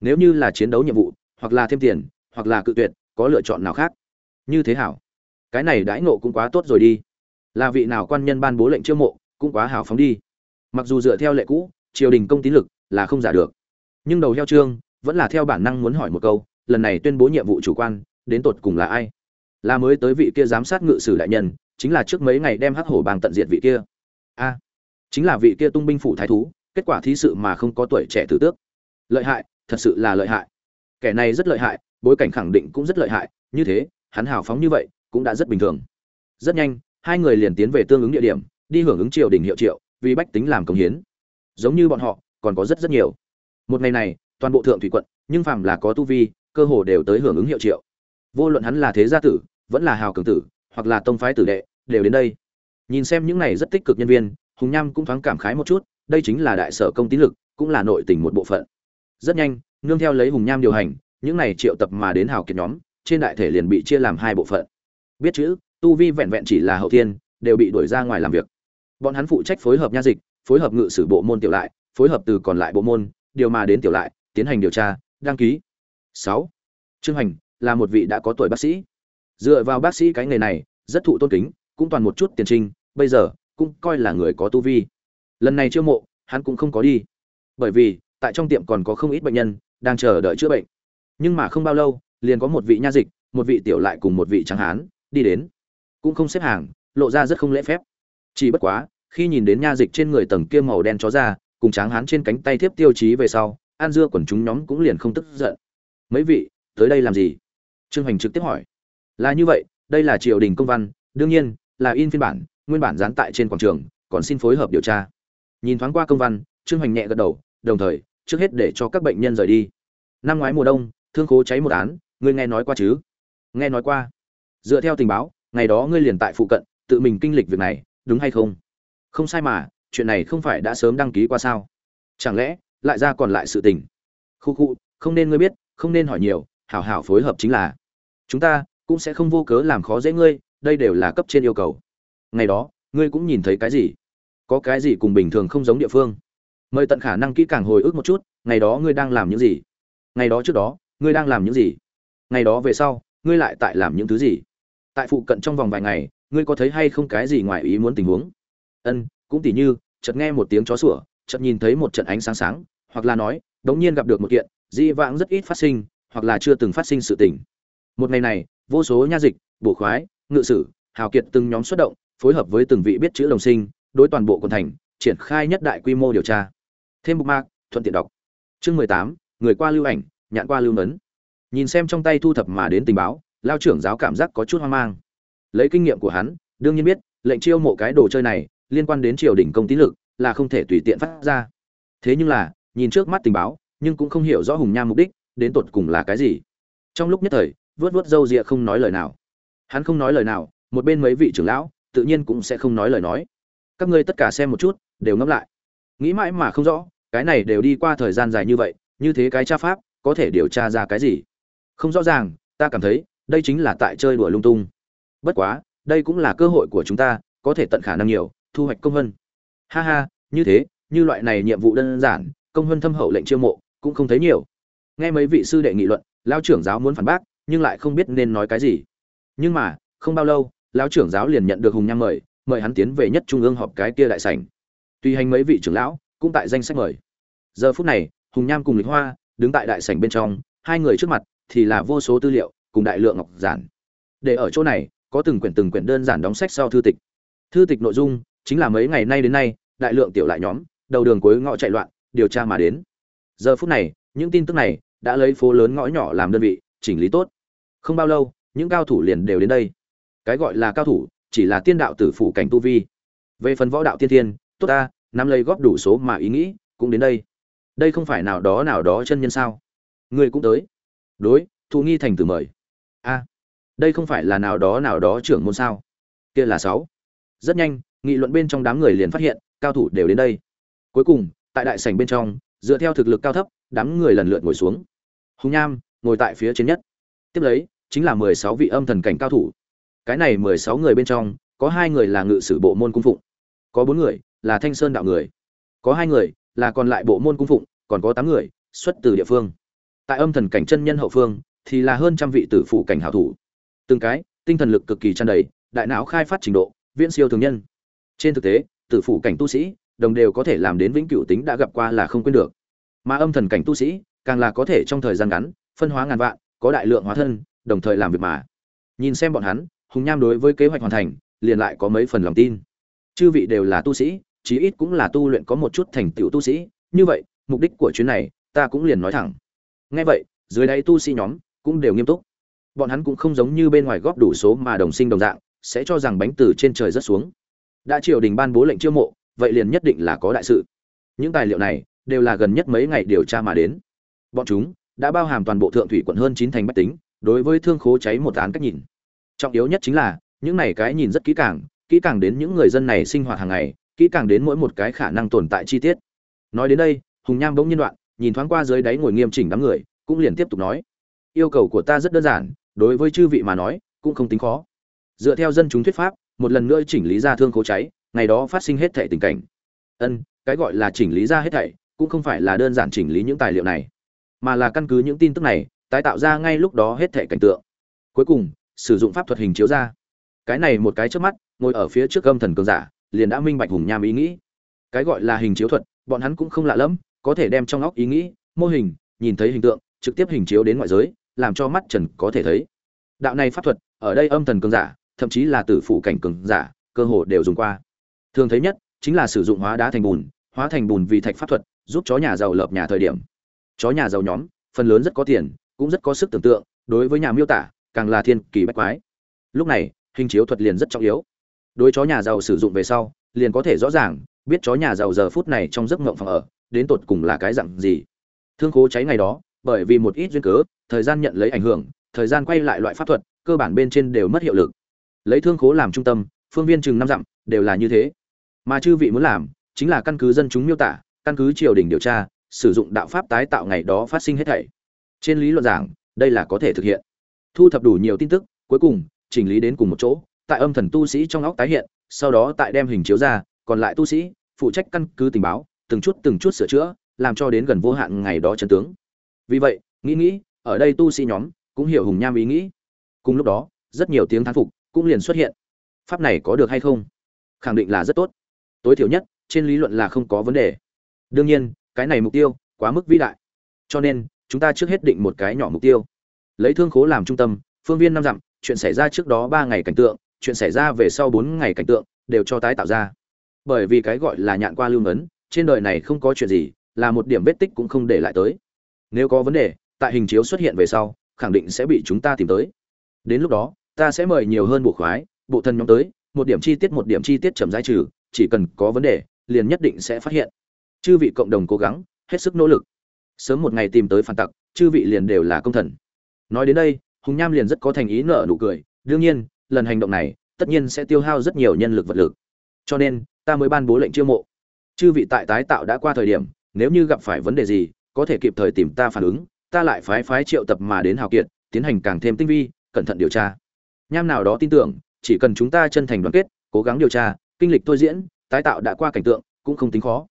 Speaker 1: Nếu như là chiến đấu nhiệm vụ, hoặc là thêm tiền, hoặc là cự tuyệt, có lựa chọn nào khác? Như thế hảo. Cái này đãi ngộ cũng quá tốt rồi đi. Là vị nào quan nhân ban bố lệnh chiêu mộ, cũng quá hào phóng đi. Mặc dù dựa theo lệ cũ, triều đình công tín lực là không giả được. Nhưng đầu heo trương vẫn là theo bản năng muốn hỏi một câu, lần này tuyên bố nhiệm vụ chủ quan, đến tột cùng là ai? Là mới tới vị kia giám sát ngự sử đại nhân, chính là trước mấy ngày đem hắc hổ bang tận diệt vị kia. A, chính là vị kia tung binh phủ thái thú, kết quả thí sự mà không có tuổi trẻ tử tước. Lợi hại, thật sự là lợi hại. Kẻ này rất lợi hại, bối cảnh khẳng định cũng rất lợi hại, như thế, hắn hào phóng như vậy, cũng đã rất bình thường. Rất nhanh, hai người liền tiến về tương ứng địa điểm, đi hưởng ứng triều đình hiệu triệu, vì bách tính làm công hiến. Giống như bọn họ, còn có rất rất nhiều. Một ngày này, toàn bộ thượng thủy quận, nhưng phàm là có tu vi, cơ hồ đều tới hưởng ứng hiệu triệu vô luận hắn là thế gia tử, vẫn là hào cường tử, hoặc là tông phái tử đệ, đều đến đây. Nhìn xem những này rất tích cực nhân viên, hùng nham cũng thoáng cảm khái một chút, đây chính là đại sở công tín lực, cũng là nội tình một bộ phận. Rất nhanh, nương theo lấy hùng nham điều hành, những này triệu tập mà đến hào kiệt nhóm, trên đại thể liền bị chia làm hai bộ phận. Biết chữ, tu vi vẹn vẹn chỉ là hậu thiên, đều bị đuổi ra ngoài làm việc. Bọn hắn phụ trách phối hợp nha dịch, phối hợp ngự sử bộ môn tiểu lại, phối hợp từ còn lại bộ môn, điều mà đến tiểu lại, tiến hành điều tra, đăng ký. Sáu. Trương hành là một vị đã có tuổi bác sĩ. Dựa vào bác sĩ cái nghề này, rất thụ tôn kính, cũng toàn một chút tiền trinh bây giờ, cũng coi là người có tu vi. Lần này chiêu mộ, hắn cũng không có đi. Bởi vì, tại trong tiệm còn có không ít bệnh nhân, đang chờ đợi chữa bệnh. Nhưng mà không bao lâu, liền có một vị nha dịch, một vị tiểu lại cùng một vị trắng hán, đi đến. Cũng không xếp hàng, lộ ra rất không lễ phép. Chỉ bất quá, khi nhìn đến nha dịch trên người tầng kia màu đen chó ra, cùng tráng hán trên cánh tay tiếp tiêu chí về sau an dưa quần chúng nhóm cũng liền không tức giận. Mấy vị, tới đây làm gì? Trương hoành trực tiếp hỏi. Là như vậy, đây là triều đình công văn, đương nhiên, là in phiên bản, nguyên bản dán tại trên quảng trường, còn xin phối hợp điều tra. Nhìn thoáng qua công văn, trương hoành nhẹ gật đầu, đồng thời, trước hết để cho các bệnh nhân rời đi. Năm ngoái mùa đông, thương khố cháy một án, ngươi nghe nói qua chứ? Nghe nói qua. Dựa theo tình báo, ngày đó ngươi liền tại phụ cận, tự mình kinh lịch việc này, đúng hay không? Không sai mà, chuyện này không phải đã sớm đăng ký qua sao? Chẳng lẽ, lại ra còn lại sự tình? Khu khu, không nên ngươi biết, không nên hỏi nhiều hảo hảo phối hợp chính là, chúng ta cũng sẽ không vô cớ làm khó dễ ngươi, đây đều là cấp trên yêu cầu. Ngày đó, ngươi cũng nhìn thấy cái gì? Có cái gì cùng bình thường không giống địa phương? Mời tận khả năng kỹ càng hồi ức một chút, ngày đó ngươi đang làm những gì? Ngày đó trước đó, ngươi đang làm những gì? Ngày đó về sau, ngươi lại tại làm những thứ gì? Tại phụ cận trong vòng vài ngày, ngươi có thấy hay không cái gì ngoài ý muốn tình huống? Ân, cũng tỉ như, chợt nghe một tiếng chó sủa, chợt nhìn thấy một trận ánh sáng sáng, hoặc là nói, đống nhiên gặp được một kiện, dị vãng rất ít phát sinh hoặc là chưa từng phát sinh sự tình. Một ngày này, vô số nha dịch, bổ khoái, ngự sử, hào kiệt từng nhóm xuất động, phối hợp với từng vị biết chữ đồng sinh, đối toàn bộ quận thành, triển khai nhất đại quy mô điều tra. Thêm mục mạc, thuận tiện đọc. Chương mười tám, người qua lưu ảnh, nhạn qua lưu nấn nhìn xem trong tay thu thập mà đến tình báo, lao trưởng giáo cảm giác có chút hoang mang. Lấy kinh nghiệm của hắn, đương nhiên biết, lệnh chiêu mộ cái đồ chơi này, liên quan đến triều đình công tín lực, là không thể tùy tiện phát ra. Thế nhưng là, nhìn trước mắt tình báo, nhưng cũng không hiểu rõ hùng nham mục đích đến tột cùng là cái gì? Trong lúc nhất thời, vớt vớt râu rịa không nói lời nào. Hắn không nói lời nào, một bên mấy vị trưởng lão, tự nhiên cũng sẽ không nói lời nói. Các ngươi tất cả xem một chút, đều ngẫm lại. Nghĩ mãi mà không rõ, cái này đều đi qua thời gian dài như vậy, như thế cái tra pháp, có thể điều tra ra cái gì? Không rõ ràng, ta cảm thấy, đây chính là tại chơi đùa lung tung. Bất quá, đây cũng là cơ hội của chúng ta, có thể tận khả năng nhiều, thu hoạch công hơn. ha ha, như thế, như loại này nhiệm vụ đơn giản, công hơn thâm hậu lệnh chiêu mộ, cũng không thấy nhiều nghe mấy vị sư đệ nghị luận, lão trưởng giáo muốn phản bác, nhưng lại không biết nên nói cái gì. Nhưng mà, không bao lâu, lão trưởng giáo liền nhận được hùng nham mời mời hắn tiến về nhất trung ương họp cái kia đại sảnh. Tùy hành mấy vị trưởng lão, cũng tại danh sách mời. Giờ phút này, hùng nham cùng lịch hoa đứng tại đại sảnh bên trong, hai người trước mặt thì là vô số tư liệu, cùng đại lượng ngọc giản. Để ở chỗ này, có từng quyển từng quyển đơn giản đóng sách sau thư tịch. Thư tịch nội dung chính là mấy ngày nay đến nay, đại lượng tiểu lại nhóm, đầu đường cuối ngõ chạy loạn, điều tra mà đến. Giờ phút này, những tin tức này đã lấy phố lớn ngõ nhỏ làm đơn vị, chỉnh lý tốt. Không bao lâu, những cao thủ liền đều đến đây. Cái gọi là cao thủ, chỉ là tiên đạo tử phủ cảnh tu vi. Về phần võ đạo tiên thiên, tốt ta, nắm lấy góp đủ số mà ý nghĩ, cũng đến đây. Đây không phải nào đó nào đó chân nhân sao? Người cũng tới. Đối, thụ nghi thành tử mời. A, đây không phải là nào đó nào đó trưởng môn sao? Kia là sáu. Rất nhanh, nghị luận bên trong đám người liền phát hiện, cao thủ đều đến đây. Cuối cùng, tại đại sảnh bên trong dựa theo thực lực cao thấp, đám người lần lượt ngồi xuống. Hùng nham, ngồi tại phía trên nhất. Tiếp lấy, chính là mười sáu vị âm thần cảnh cao thủ. Cái này mười sáu người bên trong, có hai người là ngự sử bộ môn cung phụng, có bốn người là thanh sơn đạo người. Có hai người là còn lại bộ môn cung phụng, còn có tám người xuất từ địa phương. Tại âm thần cảnh chân nhân hậu phương, thì là hơn trăm vị tử phụ cảnh hảo thủ. Từng cái, tinh thần lực cực kỳ tràn đầy, đại não khai phát trình độ, viễn siêu thường nhân. Trên thực tế, tử phụ cảnh tu sĩ đồng đều có thể làm đến vĩnh cửu tính đã gặp qua là không quên được. Mà âm thần cảnh tu sĩ, càng là có thể trong thời gian ngắn, phân hóa ngàn vạn, có đại lượng hóa thân, đồng thời làm việc mà. Nhìn xem bọn hắn, hùng nham đối với kế hoạch hoàn thành, liền lại có mấy phần lòng tin. Chư vị đều là tu sĩ, chí ít cũng là tu luyện có một chút thành tựu tu sĩ, như vậy, mục đích của chuyến này, ta cũng liền nói thẳng. Ngay vậy, dưới đáy tu sĩ nhóm cũng đều nghiêm túc. Bọn hắn cũng không giống như bên ngoài góp đủ số mà đồng sinh đồng dạng, sẽ cho rằng bánh từ trên trời rất xuống. Đã triều đình ban bố lệnh chiêu mộ vậy liền nhất định là có đại sự. Những tài liệu này đều là gần nhất mấy ngày điều tra mà đến. Bọn chúng đã bao hàm toàn bộ thượng thủy quận hơn chín thành bách tính, đối với thương khố cháy một án cách nhìn. Trọng yếu nhất chính là, những này cái nhìn rất kỹ càng kỹ càng đến những người dân này sinh hoạt hàng ngày, kỹ càng đến mỗi một cái khả năng tồn tại chi tiết. Nói đến đây, hùng nham bỗng nhiên đoạn, nhìn thoáng qua dưới đáy ngồi nghiêm chỉnh đám người, cũng liền tiếp tục nói. Yêu cầu của ta rất đơn giản, đối với chư vị mà nói, cũng không tính khó. Dựa theo dân chúng thuyết pháp, một lần nữa chỉnh lý ra thương khố cháy ngày đó phát sinh hết thảy tình cảnh. Ân cái gọi là chỉnh lý ra hết thảy cũng không phải là đơn giản chỉnh lý những tài liệu này mà là căn cứ những tin tức này tái tạo ra ngay lúc đó hết thảy cảnh tượng. Cuối cùng sử dụng pháp thuật hình chiếu ra. Cái này một cái trước mắt ngồi ở phía trước âm thần cường giả liền đã minh bạch hùng nham ý nghĩ. Cái gọi là hình chiếu thuật bọn hắn cũng không lạ lắm, có thể đem trong óc ý nghĩ mô hình nhìn thấy hình tượng trực tiếp hình chiếu đến ngoại giới làm cho mắt trần có thể thấy. Đạo này pháp thuật ở đây âm thần cường giả thậm chí là tử phụ cảnh cường giả cơ hồ đều dùng qua thường thấy nhất chính là sử dụng hóa đá thành bùn, hóa thành bùn vì thạch pháp thuật, giúp chó nhà giàu lợp nhà thời điểm. Chó nhà giàu nhóm, phần lớn rất có tiền, cũng rất có sức tưởng tượng, đối với nhà miêu tả, càng là thiên kỳ bách quái. Lúc này, hình chiếu thuật liền rất trọng yếu. Đối chó nhà giàu sử dụng về sau, liền có thể rõ ràng biết chó nhà giàu giờ phút này trong giấc ngộng phòng ở, đến tột cùng là cái dặn gì. Thương khố cháy ngày đó, bởi vì một ít duyên cớ, thời gian nhận lấy ảnh hưởng, thời gian quay lại loại pháp thuật, cơ bản bên trên đều mất hiệu lực. Lấy thương khố làm trung tâm, phương viên chừng năm dặm, đều là như thế mà chư vị muốn làm chính là căn cứ dân chúng miêu tả, căn cứ triều đình điều tra, sử dụng đạo pháp tái tạo ngày đó phát sinh hết thảy. Trên lý luận giảng, đây là có thể thực hiện. Thu thập đủ nhiều tin tức, cuối cùng, chỉnh lý đến cùng một chỗ, tại âm thần tu sĩ trong óc tái hiện, sau đó tại đem hình chiếu ra, còn lại tu sĩ, phụ trách căn cứ tình báo, từng chút từng chút sửa chữa, làm cho đến gần vô hạn ngày đó chân tướng. Vì vậy, nghĩ nghĩ, ở đây tu sĩ nhóm cũng hiểu hùng nham ý nghĩ. Cùng lúc đó, rất nhiều tiếng thán phục cũng liền xuất hiện. Pháp này có được hay không? Khẳng định là rất tốt tối thiểu nhất, trên lý luận là không có vấn đề. Đương nhiên, cái này mục tiêu quá mức vĩ đại. Cho nên, chúng ta trước hết định một cái nhỏ mục tiêu. Lấy thương khố làm trung tâm, phương viên năm dặm, chuyện xảy ra trước đó ba ngày cảnh tượng, chuyện xảy ra về sau bốn ngày cảnh tượng, đều cho tái tạo ra. Bởi vì cái gọi là nhạn qua lưu ngấn, trên đời này không có chuyện gì, là một điểm vết tích cũng không để lại tới. Nếu có vấn đề, tại hình chiếu xuất hiện về sau, khẳng định sẽ bị chúng ta tìm tới. Đến lúc đó, ta sẽ mời nhiều hơn bộ khoái, bộ thân nhóm tới, một điểm chi tiết một điểm chi tiết chậm giải trừ chỉ cần có vấn đề, liền nhất định sẽ phát hiện. Chư vị cộng đồng cố gắng, hết sức nỗ lực. Sớm một ngày tìm tới phản tặc, chư vị liền đều là công thần. Nói đến đây, hùng nham liền rất có thành ý nở nụ cười. Đương nhiên, lần hành động này, tất nhiên sẽ tiêu hao rất nhiều nhân lực vật lực. Cho nên, ta mới ban bố lệnh chiêu mộ. Chư vị tại tái tạo đã qua thời điểm, nếu như gặp phải vấn đề gì, có thể kịp thời tìm ta phản ứng, ta lại phái phái triệu tập mà đến hào kiệt, tiến hành càng thêm tinh vi, cẩn thận điều tra. Nham nào đó tin tưởng, chỉ cần chúng ta chân thành đoàn kết, cố gắng điều tra kinh lịch tôi diễn, tái tạo đã qua cảnh tượng, cũng không tính khó.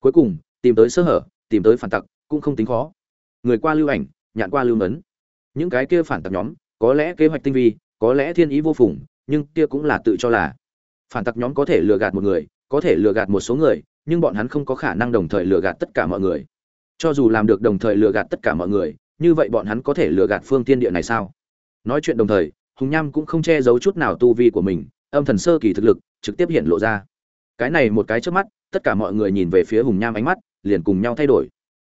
Speaker 1: Cuối cùng, tìm tới sơ hở, tìm tới phản tặc, cũng không tính khó. Người qua lưu ảnh, nhạn qua lưu ngấn. Những cái kia phản tặc nhóm, có lẽ kế hoạch tinh vi, có lẽ thiên ý vô phùng, nhưng kia cũng là tự cho là. Phản tặc nhóm có thể lừa gạt một người, có thể lừa gạt một số người, nhưng bọn hắn không có khả năng đồng thời lừa gạt tất cả mọi người. Cho dù làm được đồng thời lừa gạt tất cả mọi người, như vậy bọn hắn có thể lừa gạt phương tiên địa này sao? Nói chuyện đồng thời, hùng nham cũng không che giấu chút nào tu vi của mình, âm thần sơ kỳ thực lực trực tiếp hiện lộ ra. Cái này một cái trước mắt, tất cả mọi người nhìn về phía hùng nham ánh mắt, liền cùng nhau thay đổi.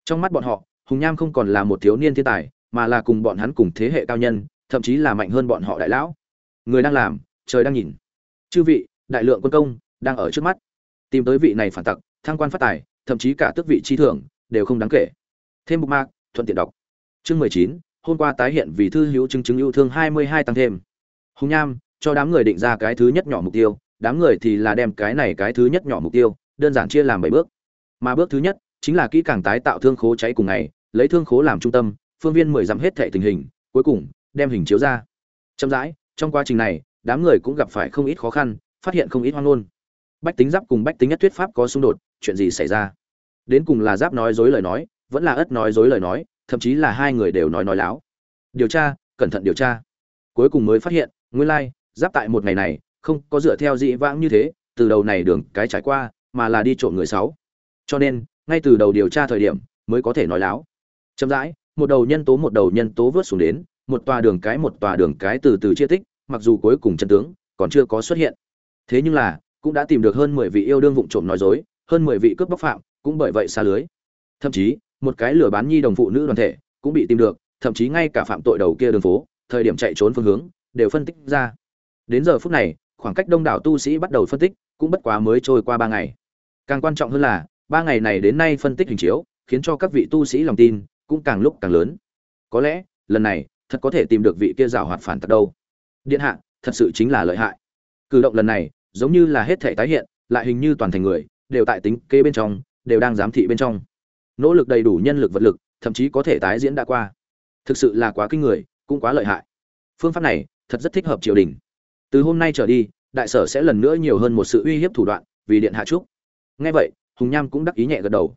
Speaker 1: Trong mắt bọn họ, hùng nham không còn là một thiếu niên thiên tài, mà là cùng bọn hắn cùng thế hệ cao nhân, thậm chí là mạnh hơn bọn họ đại lão. Người đang làm, trời đang nhìn. Chư vị, đại lượng quân công, đang ở trước mắt. Tìm tới vị này phản tặc thăng quan phát tài, thậm chí cả tước vị chi thưởng, đều không đáng kể. Thêm mục mạc, thuận tiện đọc. Chương mười chín, hôm qua tái hiện vì thư hữu chứng chứng yêu thương hai mươi hai tăng thêm. Hùng nham, cho đám người định ra cái thứ nhất nhỏ mục tiêu đám người thì là đem cái này cái thứ nhất nhỏ mục tiêu, đơn giản chia làm bảy bước. Mà bước thứ nhất chính là kỹ càng tái tạo thương khố cháy cùng ngày, lấy thương khố làm trung tâm, phương viên mười dặm hết thệ tình hình, cuối cùng đem hình chiếu ra. Chậm rãi, trong quá trình này, đám người cũng gặp phải không ít khó khăn, phát hiện không ít hoang ngôn. Bách tính giáp cùng bách tính nhất thuyết pháp có xung đột, chuyện gì xảy ra? Đến cùng là giáp nói dối lời nói, vẫn là ất nói dối lời nói, thậm chí là hai người đều nói nói láo. Điều tra, cẩn thận điều tra. Cuối cùng mới phát hiện, nguyên lai, giáp tại một ngày này không có dựa theo dị vãng như thế, từ đầu này đường cái trải qua, mà là đi trộm người sáu. Cho nên, ngay từ đầu điều tra thời điểm, mới có thể nói láo. Chậm rãi, một đầu nhân tố một đầu nhân tố vớt xuống đến, một tòa đường cái một tòa đường cái từ từ chia tích, mặc dù cuối cùng chân tướng, còn chưa có xuất hiện. Thế nhưng là, cũng đã tìm được hơn mười vị yêu đương vụng trộm nói dối, hơn mười vị cướp bóc phạm, cũng bởi vậy xa lưới. Thậm chí, một cái lừa bán nhi đồng phụ nữ đoàn thể cũng bị tìm được, thậm chí ngay cả phạm tội đầu kia đường phố, thời điểm chạy trốn phương hướng, đều phân tích ra. Đến giờ phút này khoảng cách đông đảo tu sĩ bắt đầu phân tích, cũng bất quá mới trôi qua ba ngày. Càng quan trọng hơn là, ba ngày này đến nay phân tích hình chiếu, khiến cho các vị tu sĩ lòng tin cũng càng lúc càng lớn. Có lẽ, lần này, thật có thể tìm được vị kia rào hoạt phản tật đâu. Điện hạ, thật sự chính là lợi hại. Cử động lần này, giống như là hết thể tái hiện, lại hình như toàn thành người, đều tại tính kê bên trong, đều đang giám thị bên trong. Nỗ lực đầy đủ nhân lực vật lực, thậm chí có thể tái diễn đã qua. Thực sự là quá kinh người, cũng quá lợi hại. Phương pháp này, thật rất thích hợp triều đình từ hôm nay trở đi, đại sở sẽ lần nữa nhiều hơn một sự uy hiếp thủ đoạn, vì điện hạ trúc nghe vậy, hùng nham cũng đắc ý nhẹ gật đầu.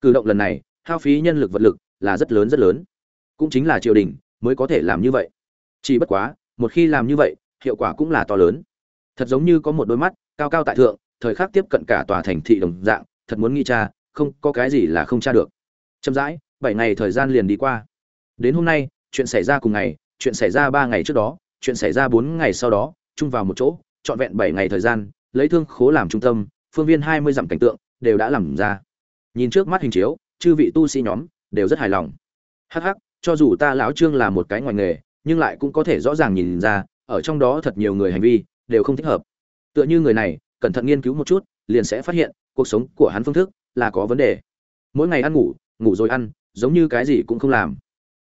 Speaker 1: Cử động lần này, hao phí nhân lực vật lực là rất lớn rất lớn. Cũng chính là triều đình mới có thể làm như vậy. Chỉ bất quá, một khi làm như vậy, hiệu quả cũng là to lớn. Thật giống như có một đôi mắt, cao cao tại thượng, thời khắc tiếp cận cả tòa thành thị đồng dạng, thật muốn nghi cha không, có cái gì là không tra được. Chậm rãi, bảy ngày thời gian liền đi qua. Đến hôm nay, chuyện xảy ra cùng ngày, chuyện xảy ra ba ngày trước đó, chuyện xảy ra bốn ngày sau đó chung vào một chỗ, trọn vẹn bảy ngày thời gian, lấy thương khố làm trung tâm, phương viên hai mươi dặm cảnh tượng đều đã làm ra. Nhìn trước mắt hình chiếu, chư vị tu sĩ nhóm đều rất hài lòng. Hắc hắc, cho dù ta lão trương là một cái ngoài nghề, nhưng lại cũng có thể rõ ràng nhìn ra, ở trong đó thật nhiều người hành vi đều không thích hợp. Tựa như người này, cẩn thận nghiên cứu một chút, liền sẽ phát hiện, cuộc sống của hắn phương thức là có vấn đề. Mỗi ngày ăn ngủ ngủ rồi ăn, giống như cái gì cũng không làm.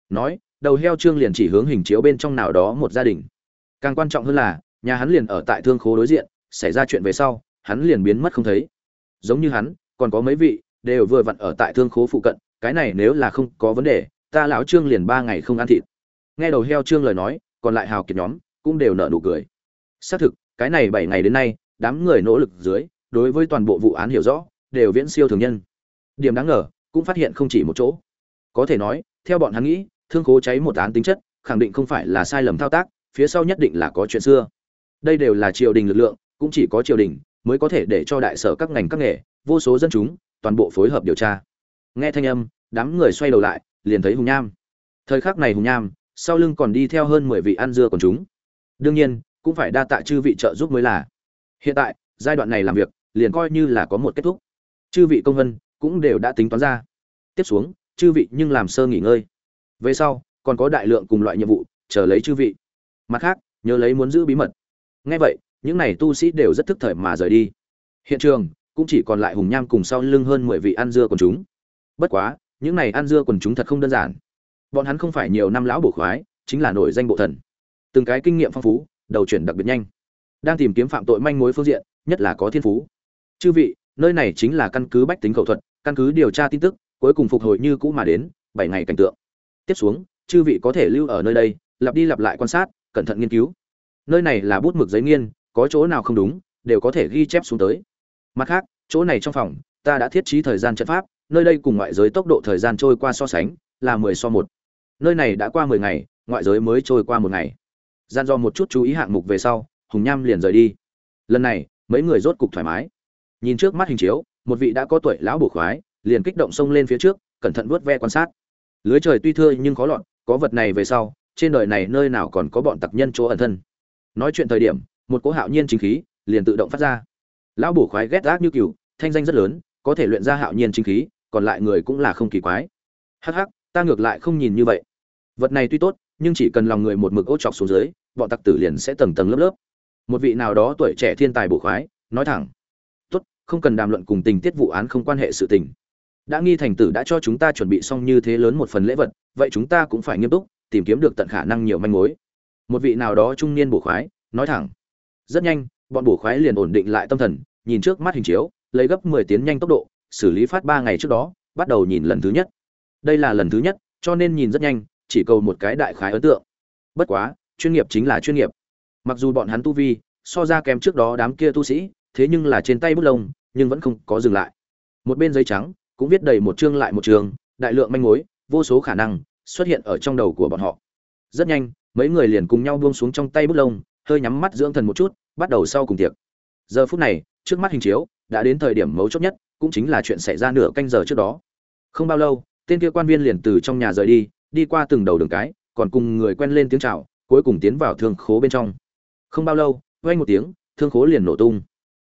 Speaker 1: Nói, đầu heo trương liền chỉ hướng hình chiếu bên trong nào đó một gia đình. Càng quan trọng hơn là nhà hắn liền ở tại thương khố đối diện, xảy ra chuyện về sau, hắn liền biến mất không thấy. Giống như hắn, còn có mấy vị, đều vừa vặn ở tại thương khố phụ cận, cái này nếu là không có vấn đề, ta lão trương liền ba ngày không ăn thịt. Nghe đầu heo trương lời nói, còn lại hào kiệt nhóm, cũng đều nợ nụ cười. Xác thực, cái này bảy ngày đến nay, đám người nỗ lực dưới, đối với toàn bộ vụ án hiểu rõ, đều viễn siêu thường nhân. Điểm đáng ngờ, cũng phát hiện không chỉ một chỗ. Có thể nói, theo bọn hắn nghĩ, thương khố cháy một án tính chất, khẳng định không phải là sai lầm thao tác, phía sau nhất định là có chuyện xưa đây đều là triều đình lực lượng, cũng chỉ có triều đình mới có thể để cho đại sở các ngành các nghề, vô số dân chúng, toàn bộ phối hợp điều tra. Nghe thanh âm, đám người xoay đầu lại, liền thấy hùng nham. Thời khắc này hùng nham, sau lưng còn đi theo hơn mười vị ăn dưa còn chúng. Đương nhiên, cũng phải đa tạ chư vị trợ giúp mới là. Hiện tại, giai đoạn này làm việc, liền coi như là có một kết thúc. Chư vị công vân cũng đều đã tính toán ra. Tiếp xuống, chư vị nhưng làm sơ nghỉ ngơi. Về sau, còn có đại lượng cùng loại nhiệm vụ, chờ lấy chư vị. Mặt khác, nhớ lấy muốn giữ bí mật ngay vậy, những này tu sĩ đều rất thức thời mà rời đi. Hiện trường, cũng chỉ còn lại hùng nham cùng sau lưng hơn mười vị ăn dưa quần chúng. Bất quá, những này ăn dưa quần chúng thật không đơn giản. Bọn hắn không phải nhiều năm lão bổ khoái, chính là nổi danh bộ thần. Từng cái kinh nghiệm phong phú, đầu chuyển đặc biệt nhanh. Đang tìm kiếm phạm tội manh mối phương diện, nhất là có thiên phú. Chư vị, nơi này chính là căn cứ bách tính khẩu thuật, căn cứ điều tra tin tức, cuối cùng phục hồi như cũ mà đến, bảy ngày cảnh tượng. Tiếp xuống, chư vị có thể lưu ở nơi đây, lặp đi lặp lại quan sát, cẩn thận nghiên cứu nơi này là bút mực giấy nghiên, có chỗ nào không đúng, đều có thể ghi chép xuống tới. Mặt khác, chỗ này trong phòng, ta đã thiết trí thời gian trận pháp, nơi đây cùng ngoại giới tốc độ thời gian trôi qua so sánh, là mười so một. Nơi này đã qua mười ngày, ngoại giới mới trôi qua một ngày. Gian do một chút chú ý hạng mục về sau, hùng nham liền rời đi. Lần này, mấy người rốt cục thoải mái. Nhìn trước mắt hình chiếu, một vị đã có tuổi lão bổ khoái, liền kích động xông lên phía trước, cẩn thận vuốt ve quan sát. Lưới trời tuy thưa nhưng khó lọt, có vật này về sau, trên đời này nơi nào còn có bọn tặc nhân chỗ ẩn thân nói chuyện thời điểm, một cỗ hạo nhiên chính khí liền tự động phát ra. Lão bổ khoái ghét ác như cừu, thanh danh rất lớn, có thể luyện ra hạo nhiên chính khí, còn lại người cũng là không kỳ quái. Hắc hắc, ta ngược lại không nhìn như vậy. Vật này tuy tốt, nhưng chỉ cần lòng người một mực ô chọc xuống dưới, bọn tặc tử liền sẽ tầng tầng lớp lớp. Một vị nào đó tuổi trẻ thiên tài bổ khoái, nói thẳng, tốt, không cần đàm luận cùng tình tiết vụ án không quan hệ sự tình. Đã nghi thành tử đã cho chúng ta chuẩn bị xong như thế lớn một phần lễ vật, vậy chúng ta cũng phải nghiêm túc, tìm kiếm được tận khả năng nhiều manh mối một vị nào đó trung niên bổ khoái, nói thẳng. Rất nhanh, bọn bổ khoái liền ổn định lại tâm thần, nhìn trước mắt hình chiếu, lấy gấp mười tiếng nhanh tốc độ, xử lý phát ba ngày trước đó, bắt đầu nhìn lần thứ nhất. Đây là lần thứ nhất, cho nên nhìn rất nhanh, chỉ cầu một cái đại khái ấn tượng. Bất quá, chuyên nghiệp chính là chuyên nghiệp. Mặc dù bọn hắn tu vi, so ra kém trước đó đám kia tu sĩ, thế nhưng là trên tay bút lông, nhưng vẫn không có dừng lại. Một bên giấy trắng, cũng viết đầy một chương lại một trường, đại lượng manh mối, vô số khả năng xuất hiện ở trong đầu của bọn họ. Rất nhanh mấy người liền cùng nhau buông xuống trong tay bút lông, hơi nhắm mắt dưỡng thần một chút, bắt đầu sau cùng tiệc. Giờ phút này, trước mắt hình chiếu, đã đến thời điểm mấu chốt nhất, cũng chính là chuyện xảy ra nửa canh giờ trước đó. Không bao lâu, tên kia quan viên liền từ trong nhà rời đi đi qua từng đầu đường cái, còn cùng người quen lên tiếng chào, cuối cùng tiến vào thương khố bên trong. Không bao lâu, vang một tiếng, thương khố liền nổ tung.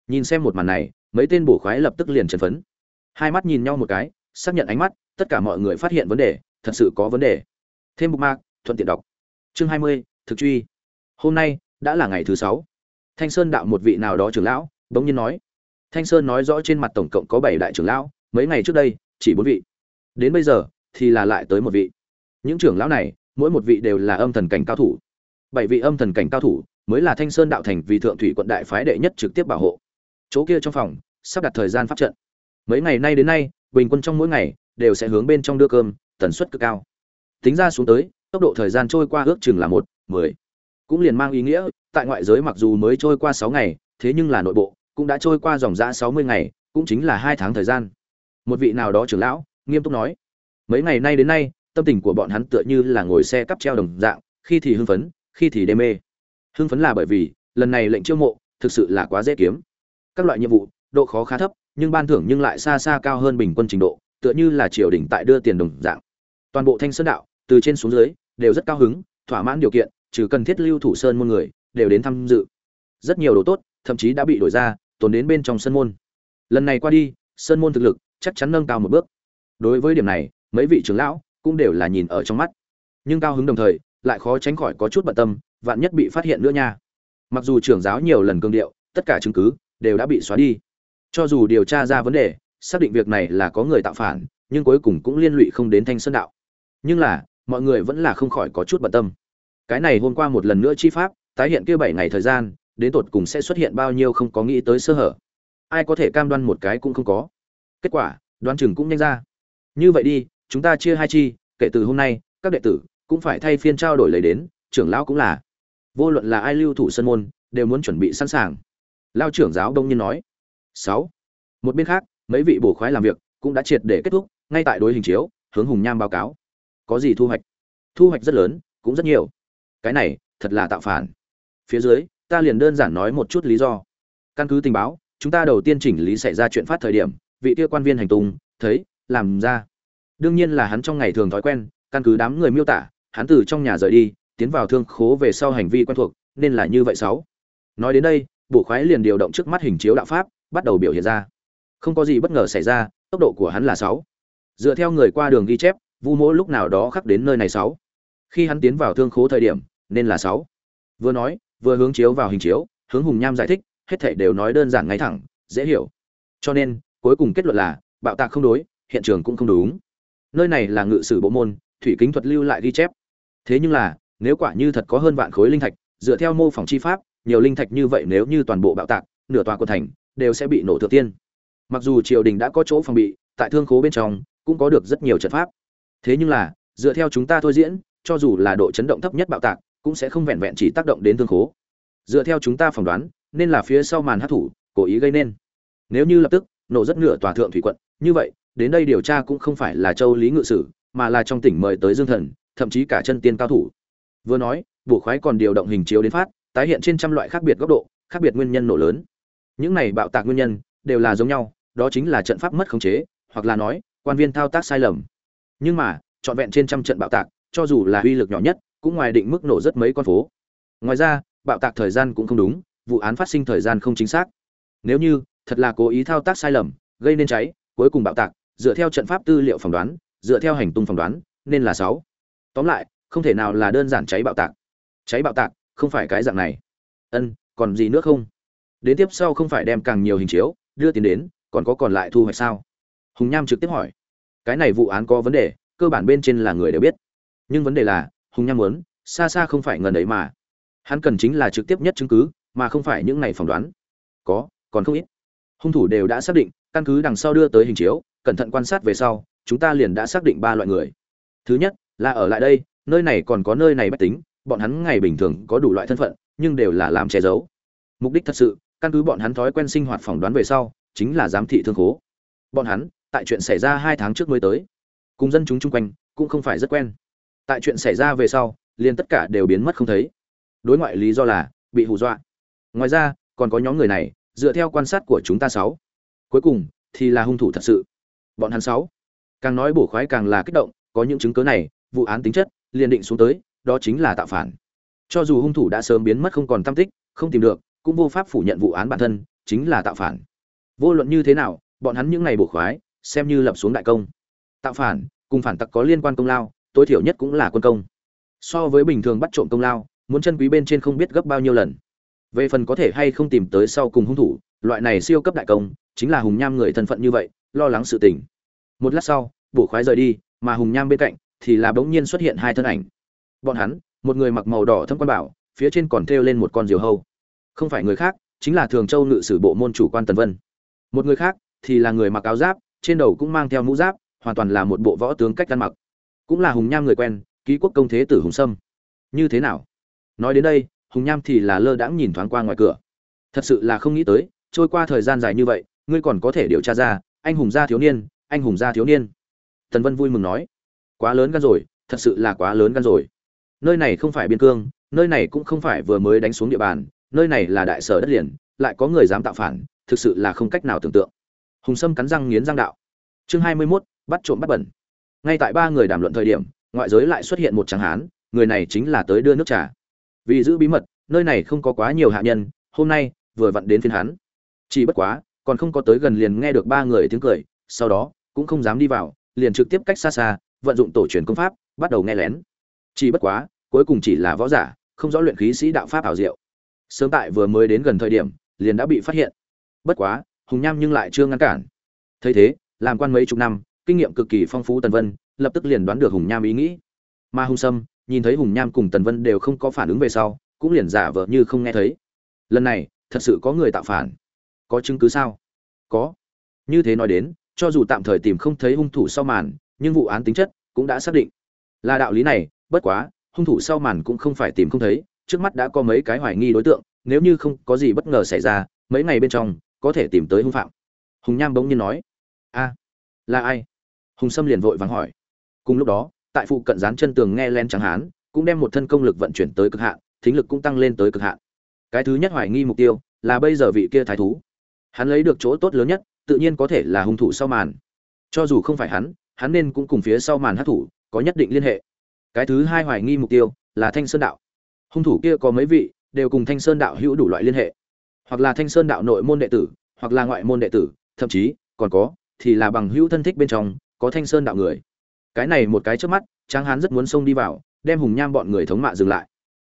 Speaker 1: Nhìn xem một màn này, mấy tên bổ khoái lập tức liền chấn phấn. Hai mắt nhìn nhau một cái, xác nhận ánh mắt, tất cả mọi người phát hiện vấn đề, thật sự có vấn đề. Thêm bục mạc, thuận tiện đọc chương hai mươi, thực truy. Hôm nay, đã là ngày thứ sáu. Thanh sơn đạo một vị nào đó trưởng lão, bỗng nhiên nói. Thanh sơn nói rõ trên mặt tổng cộng có bảy đại trưởng lão, mấy ngày trước đây, chỉ bốn vị. Đến bây giờ, thì là lại tới một vị. Những trưởng lão này, mỗi một vị đều là âm thần cảnh cao thủ. Bảy vị âm thần cảnh cao thủ, mới là thanh sơn đạo thành vì thượng thủy quận đại phái đệ nhất trực tiếp bảo hộ. Chỗ kia trong phòng, sắp đặt thời gian pháp trận. Mấy ngày nay đến nay, bình quân trong mỗi ngày, đều sẽ hướng bên trong đưa cơm, tần suất cực cao. Tính ra xuống tới tốc độ thời gian trôi qua ước chừng là một, mười. Cũng liền mang ý nghĩa, tại ngoại giới mặc dù mới trôi qua sáu ngày, thế nhưng là nội bộ cũng đã trôi qua dòng giã sáu mươi ngày, cũng chính là hai tháng thời gian. Một vị nào đó trưởng lão, nghiêm túc nói, mấy ngày nay đến nay, tâm tình của bọn hắn tựa như là ngồi xe cắp treo đồng dạng, khi thì hưng phấn, khi thì đê mê. Hưng phấn là bởi vì, lần này lệnh chiêu mộ, thực sự là quá dễ kiếm. Các loại nhiệm vụ, độ khó khá thấp, nhưng ban thưởng nhưng lại xa xa cao hơn bình quân trình độ, tựa như là triều đình tại đưa tiền đồng dạng. Toàn bộ thanh sơn đạo, từ trên xuống dưới đều rất cao hứng, thỏa mãn điều kiện, trừ cần thiết lưu thủ sơn môn người, đều đến tham dự. Rất nhiều đồ tốt, thậm chí đã bị đổi ra, tồn đến bên trong sơn môn. Lần này qua đi, sơn môn thực lực chắc chắn nâng cao một bước. Đối với điểm này, mấy vị trưởng lão cũng đều là nhìn ở trong mắt. Nhưng cao hứng đồng thời, lại khó tránh khỏi có chút bận tâm, vạn nhất bị phát hiện nữa nha. Mặc dù trưởng giáo nhiều lần cương điệu, tất cả chứng cứ đều đã bị xóa đi. Cho dù điều tra ra vấn đề, xác định việc này là có người tạo phản, nhưng cuối cùng cũng liên lụy không đến thanh sơn đạo. Nhưng là mọi người vẫn là không khỏi có chút bận tâm. Cái này hôm qua một lần nữa chi pháp, tái hiện kia bảy ngày thời gian, đến tột cùng sẽ xuất hiện bao nhiêu không có nghĩ tới sơ hở. Ai có thể cam đoan một cái cũng không có. Kết quả, đoán chừng cũng nhanh ra. Như vậy đi, chúng ta chia hai chi, kể từ hôm nay, các đệ tử cũng phải thay phiên trao đổi lấy đến, trưởng lão cũng là. Vô luận là ai lưu thủ sân môn, đều muốn chuẩn bị sẵn sàng. Lao trưởng giáo đông nhiên nói. Sáu. Một bên khác, mấy vị bổ khoái làm việc cũng đã triệt để kết thúc, ngay tại đối hình chiếu, hướng hùng nham báo cáo có gì thu hoạch? Thu hoạch rất lớn, cũng rất nhiều. Cái này, thật là tạo phản. Phía dưới, ta liền đơn giản nói một chút lý do. Căn cứ tình báo, chúng ta đầu tiên chỉnh lý xảy ra chuyện phát thời điểm, vị kia quan viên hành tung, thấy, làm ra. Đương nhiên là hắn trong ngày thường thói quen, căn cứ đám người miêu tả, hắn từ trong nhà rời đi, tiến vào thương khố về sau hành vi quen thuộc, nên là như vậy sáu. Nói đến đây, bộ khoái liền điều động trước mắt hình chiếu đạo pháp, bắt đầu biểu hiện ra. Không có gì bất ngờ xảy ra, tốc độ của hắn là sáu. Dựa theo người qua đường ghi chép vu Mỗ lúc nào đó khắc đến nơi này sáu. Khi hắn tiến vào thương khố thời điểm, nên là sáu. Vừa nói, vừa hướng chiếu vào hình chiếu, hướng hùng nham giải thích, hết thảy đều nói đơn giản ngay thẳng, dễ hiểu. Cho nên, cuối cùng kết luận là, bạo tạc không đối, hiện trường cũng không đúng. Nơi này là ngự sử bộ môn, thủy kính thuật lưu lại ghi chép. Thế nhưng là, nếu quả như thật có hơn vạn khối linh thạch, dựa theo mô phỏng chi pháp, nhiều linh thạch như vậy nếu như toàn bộ bạo tạc, nửa tòa của thành, đều sẽ bị nổ thừa tiên. Mặc dù triều đình đã có chỗ phòng bị, tại thương khố bên trong, cũng có được rất nhiều trận pháp thế nhưng là, dựa theo chúng ta thôi diễn, cho dù là độ chấn động thấp nhất bạo tạc, cũng sẽ không vẹn vẹn chỉ tác động đến thương khố. Dựa theo chúng ta phỏng đoán, nên là phía sau màn hát thủ, cố ý gây nên. Nếu như lập tức, nổ rất nửa tòa thượng thủy quận, như vậy, đến đây điều tra cũng không phải là châu lý ngự sử, mà là trong tỉnh mời tới dương thần, thậm chí cả chân tiên cao thủ. Vừa nói, bổ khoái còn điều động hình chiếu đến phát, tái hiện trên trăm loại khác biệt góc độ, khác biệt nguyên nhân nổ lớn. Những này bạo tạc nguyên nhân, đều là giống nhau, đó chính là trận pháp mất khống chế, hoặc là nói, quan viên thao tác sai lầm nhưng mà, trọn vẹn trên trăm trận bạo tạc, cho dù là uy lực nhỏ nhất, cũng ngoài định mức nổ rất mấy con phố. Ngoài ra, bạo tạc thời gian cũng không đúng, vụ án phát sinh thời gian không chính xác. Nếu như, thật là cố ý thao tác sai lầm, gây nên cháy, cuối cùng bạo tạc, dựa theo trận pháp tư liệu phỏng đoán, dựa theo hành tung phỏng đoán, nên là sáu. Tóm lại, không thể nào là đơn giản cháy bạo tạc. Cháy bạo tạc, không phải cái dạng này. Ân, còn gì nữa không? Đến tiếp sau không phải đem càng nhiều hình chiếu, đưa tiền đến, còn có còn lại thu hoạch sao? Hùng nham trực tiếp hỏi cái này vụ án có vấn đề, cơ bản bên trên là người đều biết. Nhưng vấn đề là, hùng nham muốn, xa xa không phải ngần ấy mà. Hắn cần chính là trực tiếp nhất chứng cứ, mà không phải những này phỏng đoán. Có, còn không ít. Hung thủ đều đã xác định, căn cứ đằng sau đưa tới hình chiếu, cẩn thận quan sát về sau, chúng ta liền đã xác định ba loại người. Thứ nhất, là ở lại đây, nơi này còn có nơi này bách tính, bọn hắn ngày bình thường có đủ loại thân phận, nhưng đều là làm che giấu. Mục đích thật sự, căn cứ bọn hắn thói quen sinh hoạt phỏng đoán về sau, chính là giám thị thương khố. Bọn hắn tại chuyện xảy ra hai tháng trước mới tới. Cùng dân chúng chung quanh cũng không phải rất quen. Tại chuyện xảy ra về sau, liền tất cả đều biến mất không thấy. Đối ngoại lý do là bị hù dọa. Ngoài ra, còn có nhóm người này, dựa theo quan sát của chúng ta sáu. Cuối cùng thì là hung thủ thật sự. Bọn hắn sáu. Càng nói bổ khoái càng là kích động, có những chứng cứ này, vụ án tính chất, liền định xuống tới, đó chính là tạo phản. Cho dù hung thủ đã sớm biến mất không còn tâm tích, không tìm được, cũng vô pháp phủ nhận vụ án bản thân, chính là tạo phản. Vô luận như thế nào, bọn hắn những ngày bổ khoái xem như lập xuống đại công. Tạo phản, cùng phản tặc có liên quan công lao, tối thiểu nhất cũng là quân công. So với bình thường bắt trộm công lao, muốn chân quý bên trên không biết gấp bao nhiêu lần. Về phần có thể hay không tìm tới sau cùng hung thủ, loại này siêu cấp đại công, chính là hùng nham người thân phận như vậy, lo lắng sự tình. Một lát sau, bổ khoái rời đi, mà hùng nham bên cạnh thì là bỗng nhiên xuất hiện hai thân ảnh. Bọn hắn, một người mặc màu đỏ thâm quan bảo, phía trên còn thêu lên một con diều hâu. Không phải người khác, chính là thường châu ngự sử bộ môn chủ quan tần vân. Một người khác thì là người mặc áo giáp trên đầu cũng mang theo mũ giáp, hoàn toàn là một bộ võ tướng cách ăn mặc. Cũng là hùng nham người quen, ký quốc công thế tử hùng sâm. Như thế nào? Nói đến đây, hùng nham thì là lơ đãng nhìn thoáng qua ngoài cửa. Thật sự là không nghĩ tới, trôi qua thời gian dài như vậy, ngươi còn có thể điều tra ra, anh hùng gia thiếu niên, anh hùng gia thiếu niên. Tần vân vui mừng nói. Quá lớn gan rồi, thật sự là quá lớn gan rồi. Nơi này không phải biên cương, nơi này cũng không phải vừa mới đánh xuống địa bàn, nơi này là đại sở đất liền, lại có người dám tạo phản, thực sự là không cách nào tưởng tượng hùng sâm cắn răng nghiến răng đạo. Chương hai mươi 21, bắt trộm bắt bẩn. Ngay tại ba người đàm luận thời điểm ngoại giới lại xuất hiện một tráng hán người này chính là tới đưa nước trà. Vì giữ bí mật nơi này không có quá nhiều hạ nhân hôm nay vừa vặn đến phiên hắn chỉ bất quá còn không có tới gần liền nghe được ba người tiếng cười sau đó cũng không dám đi vào liền trực tiếp cách xa xa vận dụng tổ truyền công pháp bắt đầu nghe lén. Chỉ bất quá cuối cùng chỉ là võ giả không rõ luyện khí sĩ đạo pháp ảo diệu. Sớm tại vừa mới đến gần thời điểm liền đã bị phát hiện. Bất quá hùng nham nhưng lại chưa ngăn cản. Thấy thế, làm quan mấy chục năm, kinh nghiệm cực kỳ phong phú tần vân, lập tức liền đoán được hùng nham ý nghĩ. Mà hùng sâm, nhìn thấy hùng nham cùng tần vân đều không có phản ứng về sau, cũng liền giả vờ như không nghe thấy. Lần này, thật sự có người tạo phản. Có chứng cứ sao? Có. Như thế nói đến, cho dù tạm thời tìm không thấy hung thủ sau màn, nhưng vụ án tính chất cũng đã xác định. Là đạo lý này, bất quá, hung thủ sau màn cũng không phải tìm không thấy, trước mắt đã có mấy cái hoài nghi đối tượng, nếu như không có gì bất ngờ xảy ra, mấy ngày bên trong có thể tìm tới hung phạm. Hùng nham bỗng nhiên nói, a, là ai? Hùng sâm liền vội vàng hỏi. Cùng lúc đó, tại phụ cận dán chân tường nghe len trắng hán, cũng đem một thân công lực vận chuyển tới cực hạn, thính lực cũng tăng lên tới cực hạn. Cái thứ nhất hoài nghi mục tiêu là bây giờ vị kia thái thú. Hắn lấy được chỗ tốt lớn nhất, tự nhiên có thể là hung thủ sau màn. Cho dù không phải hắn hắn nên cũng cùng phía sau màn hát thủ có nhất định liên hệ. Cái thứ hai hoài nghi mục tiêu là thanh sơn đạo. Hung thủ kia có mấy vị, đều cùng thanh sơn đạo hữu đủ loại liên hệ hoặc là thanh sơn đạo nội môn đệ tử, hoặc là ngoại môn đệ tử, thậm chí, còn có, thì là bằng hữu thân thích bên trong, có thanh sơn đạo người. Cái này một cái trước mắt, tráng hán rất muốn xông đi vào, đem hùng nham bọn người thống mạ dừng lại.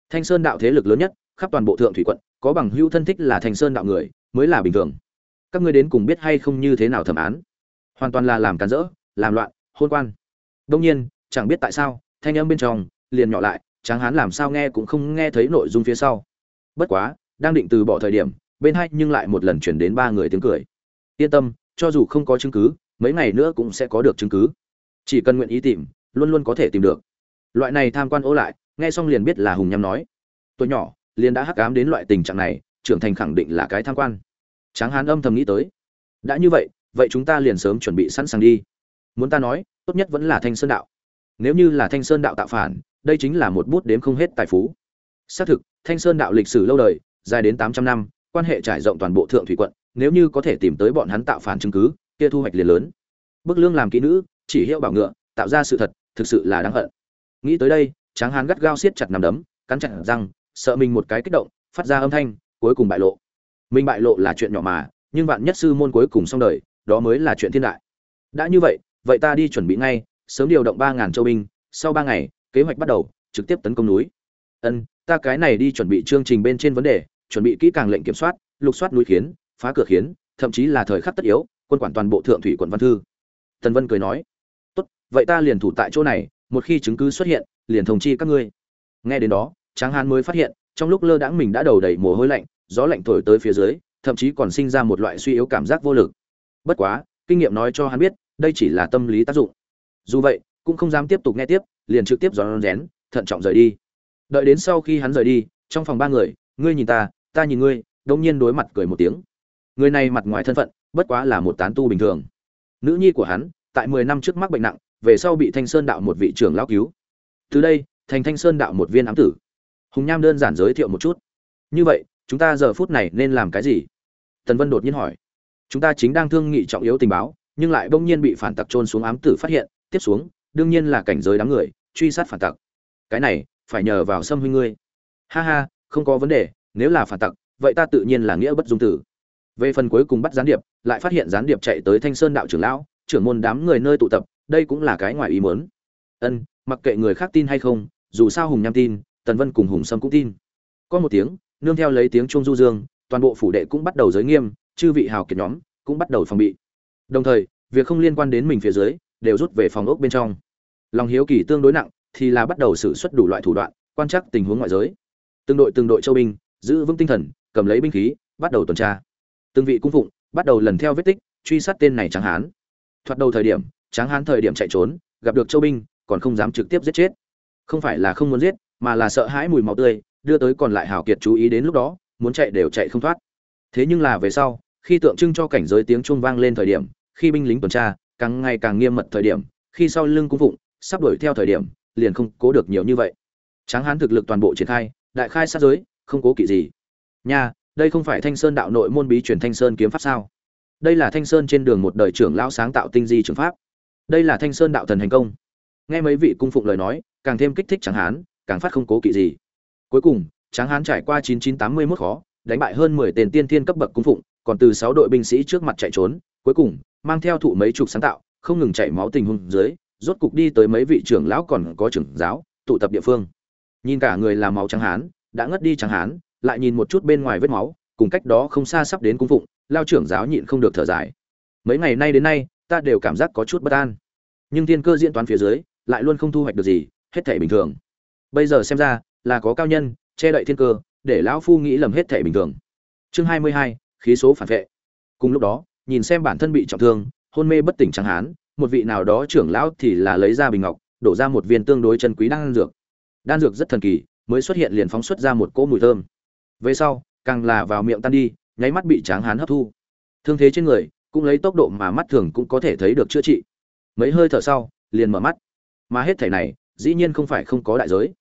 Speaker 1: Thanh sơn đạo thế lực lớn nhất, khắp toàn bộ thượng thủy quận, có bằng hữu thân thích là thanh sơn đạo người, mới là bình thường. Các ngươi đến cùng biết hay không như thế nào thẩm án? Hoàn toàn là làm cản rỡ, làm loạn, hôn quan. Đông nhiên, chẳng biết tại sao, thanh âm bên trong, liền nhỏ lại, tráng hán làm sao nghe cũng không nghe thấy nội dung phía sau. Bất quá, đang định từ bỏ thời điểm bên hai nhưng lại một lần chuyển đến ba người tiếng cười. Yên tâm, cho dù không có chứng cứ, mấy ngày nữa cũng sẽ có được chứng cứ. Chỉ cần nguyện ý tìm, luôn luôn có thể tìm được. Loại này tham quan ô lại, nghe xong liền biết là hùng nhắm nói. Tôi nhỏ, liền đã hắc cám đến loại tình trạng này, trưởng thành khẳng định là cái tham quan. Tráng hán âm thầm nghĩ tới. Đã như vậy vậy chúng ta liền sớm chuẩn bị sẵn sàng đi. Muốn ta nói, tốt nhất vẫn là thanh sơn đạo. Nếu như là thanh sơn đạo tạo phản, đây chính là một bút đếm không hết tài phú. Xác thực, thanh sơn đạo lịch sử lâu đời, dài đến tám trăm năm quan hệ trải rộng toàn bộ thượng thủy quận, nếu như có thể tìm tới bọn hắn tạo phản chứng cứ, kia thu hoạch liền lớn. Bức lương làm kỹ nữ, chỉ hiệu bảo ngựa, tạo ra sự thật, thực sự là đáng hận. Nghĩ tới đây, tráng hán gắt gao siết chặt nằm đấm, cắn chặt răng, sợ mình một cái kích động, phát ra âm thanh, cuối cùng bại lộ. Mình bại lộ là chuyện nhỏ mà, nhưng vạn nhất sư môn cuối cùng xong đời, đó mới là chuyện thiên đại. Đã như vậy vậy ta đi chuẩn bị ngay, sớm điều động ba ngàn châu binh, sau ba ngày, kế hoạch bắt đầu, trực tiếp tấn công núi. Ân, ta cái này đi chuẩn bị chương trình bên trên vấn đề chuẩn bị kỹ càng lệnh kiểm soát, lục soát núi khiến, phá cửa khiến, thậm chí là thời khắc tất yếu, quân quản toàn bộ thượng thủy quận văn thư. Tần vân cười nói, tốt, vậy ta liền thủ tại chỗ này, một khi chứng cứ xuất hiện, liền thông chi các ngươi. Nghe đến đó, tráng hán mới phát hiện, trong lúc lơ đãng mình đã đầu đầy mồ hôi lạnh, gió lạnh thổi tới phía dưới, thậm chí còn sinh ra một loại suy yếu cảm giác vô lực. Bất quá, kinh nghiệm nói cho hắn biết, đây chỉ là tâm lý tác dụng. Dù vậy, cũng không dám tiếp tục nghe tiếp, liền trực tiếp giòn rén, thận trọng rời đi. Đợi đến sau khi hắn rời đi, trong phòng ba người, ngươi nhìn ta ta nhìn ngươi đông nhiên đối mặt cười một tiếng. Người này mặt ngoài thân phận, bất quá là một tán tu bình thường. Nữ nhi của hắn, tại mười năm trước mắc bệnh nặng, về sau bị thanh sơn đạo một vị trưởng lão cứu. Từ đây, thành thanh sơn đạo một viên ám tử. Hùng nham đơn giản giới thiệu một chút. Như vậy, chúng ta giờ phút này nên làm cái gì? Tần vân đột nhiên hỏi. Chúng ta chính đang thương nghị trọng yếu tình báo, nhưng lại bỗng nhiên bị phản tặc trôn xuống ám tử phát hiện, tiếp xuống, đương nhiên là cảnh giới đám người, truy sát phản tặc. Cái này, phải nhờ vào xâm huynh ngươi. Ha ha, không có vấn đề nếu là phản tặc, vậy ta tự nhiên là nghĩa bất dung tử. Về phần cuối cùng bắt gián điệp, lại phát hiện gián điệp chạy tới thanh sơn đạo trưởng lão, trưởng môn đám người nơi tụ tập, đây cũng là cái ngoài ý muốn. Ân, mặc kệ người khác tin hay không, dù sao hùng nham tin, tần vân cùng hùng sâm cũng tin. Có một tiếng, nương theo lấy tiếng chuông du dương, toàn bộ phủ đệ cũng bắt đầu giới nghiêm, chư vị hào kiệt nhóm cũng bắt đầu phòng bị. Đồng thời, việc không liên quan đến mình phía dưới, đều rút về phòng ốc bên trong. Lòng hiếu kỳ tương đối nặng, thì là bắt đầu sử xuất đủ loại thủ đoạn, quan trắc tình huống ngoại giới. Từng đội từng đội châu binh giữ vững tinh thần, cầm lấy binh khí, bắt đầu tuần tra. Từng vị cung phụng bắt đầu lần theo vết tích, truy sát tên này tráng hán. Thoạt đầu thời điểm, tráng hán thời điểm chạy trốn, gặp được châu binh, còn không dám trực tiếp giết chết. Không phải là không muốn giết, mà là sợ hãi mùi máu tươi, đưa tới còn lại hào kiệt chú ý đến lúc đó, muốn chạy đều chạy không thoát. Thế nhưng là về sau, khi tượng trưng cho cảnh giới tiếng chuông vang lên thời điểm, khi binh lính tuần tra, càng ngày càng nghiêm mật thời điểm, khi sau lưng cung phụng sắp đuổi theo thời điểm, liền không cố được nhiều như vậy. Tráng hán thực lực toàn bộ triển khai, đại khai sát giới không cố kỵ gì. Nha, đây không phải thanh sơn đạo nội môn bí truyền thanh sơn kiếm pháp sao? Đây là thanh sơn trên đường một đời trưởng lão sáng tạo tinh di trường pháp. Đây là thanh sơn đạo thần hành công. Nghe mấy vị cung phụng lời nói, càng thêm kích thích tráng hán, càng phát không cố kỵ gì. Cuối cùng, tráng hán trải qua 9981 khó, đánh bại hơn 10 tên tiên thiên cấp bậc cung phụng, còn từ 6 đội binh sĩ trước mặt chạy trốn, cuối cùng, mang theo thụ mấy chục sáng tạo, không ngừng chảy máu tình huống dưới, rốt cục đi tới mấy vị trưởng lão còn có trưởng giáo, tụ tập địa phương. Nhìn cả người là máu trắng hán đã ngất đi chẳng hán, lại nhìn một chút bên ngoài vết máu, cùng cách đó không xa sắp đến cung phụng, lao trưởng giáo nhịn không được thở dài. Mấy ngày nay đến nay, ta đều cảm giác có chút bất an. Nhưng thiên cơ diễn toán phía dưới, lại luôn không thu hoạch được gì, hết thể bình thường. Bây giờ xem ra, là có cao nhân, che đậy thiên cơ, để lão phu nghĩ lầm hết thể bình thường. Chương hai mươi hai, khí số phản vệ. Cùng lúc đó, nhìn xem bản thân bị trọng thương, hôn mê bất tỉnh chẳng hán, một vị nào đó trưởng lão thì là lấy ra bình ngọc, đổ ra một viên tương đối chân quý đan dược. Đan dược rất thần kỳ mới xuất hiện liền phóng xuất ra một cỗ mùi thơm. Về sau, càng là vào miệng tan đi, nháy mắt bị tráng hán hấp thu. Thương thế trên người, cũng lấy tốc độ mà mắt thường cũng có thể thấy được chữa trị. Mấy hơi thở sau, liền mở mắt. Mà hết thể này, dĩ nhiên không phải không có đại giới.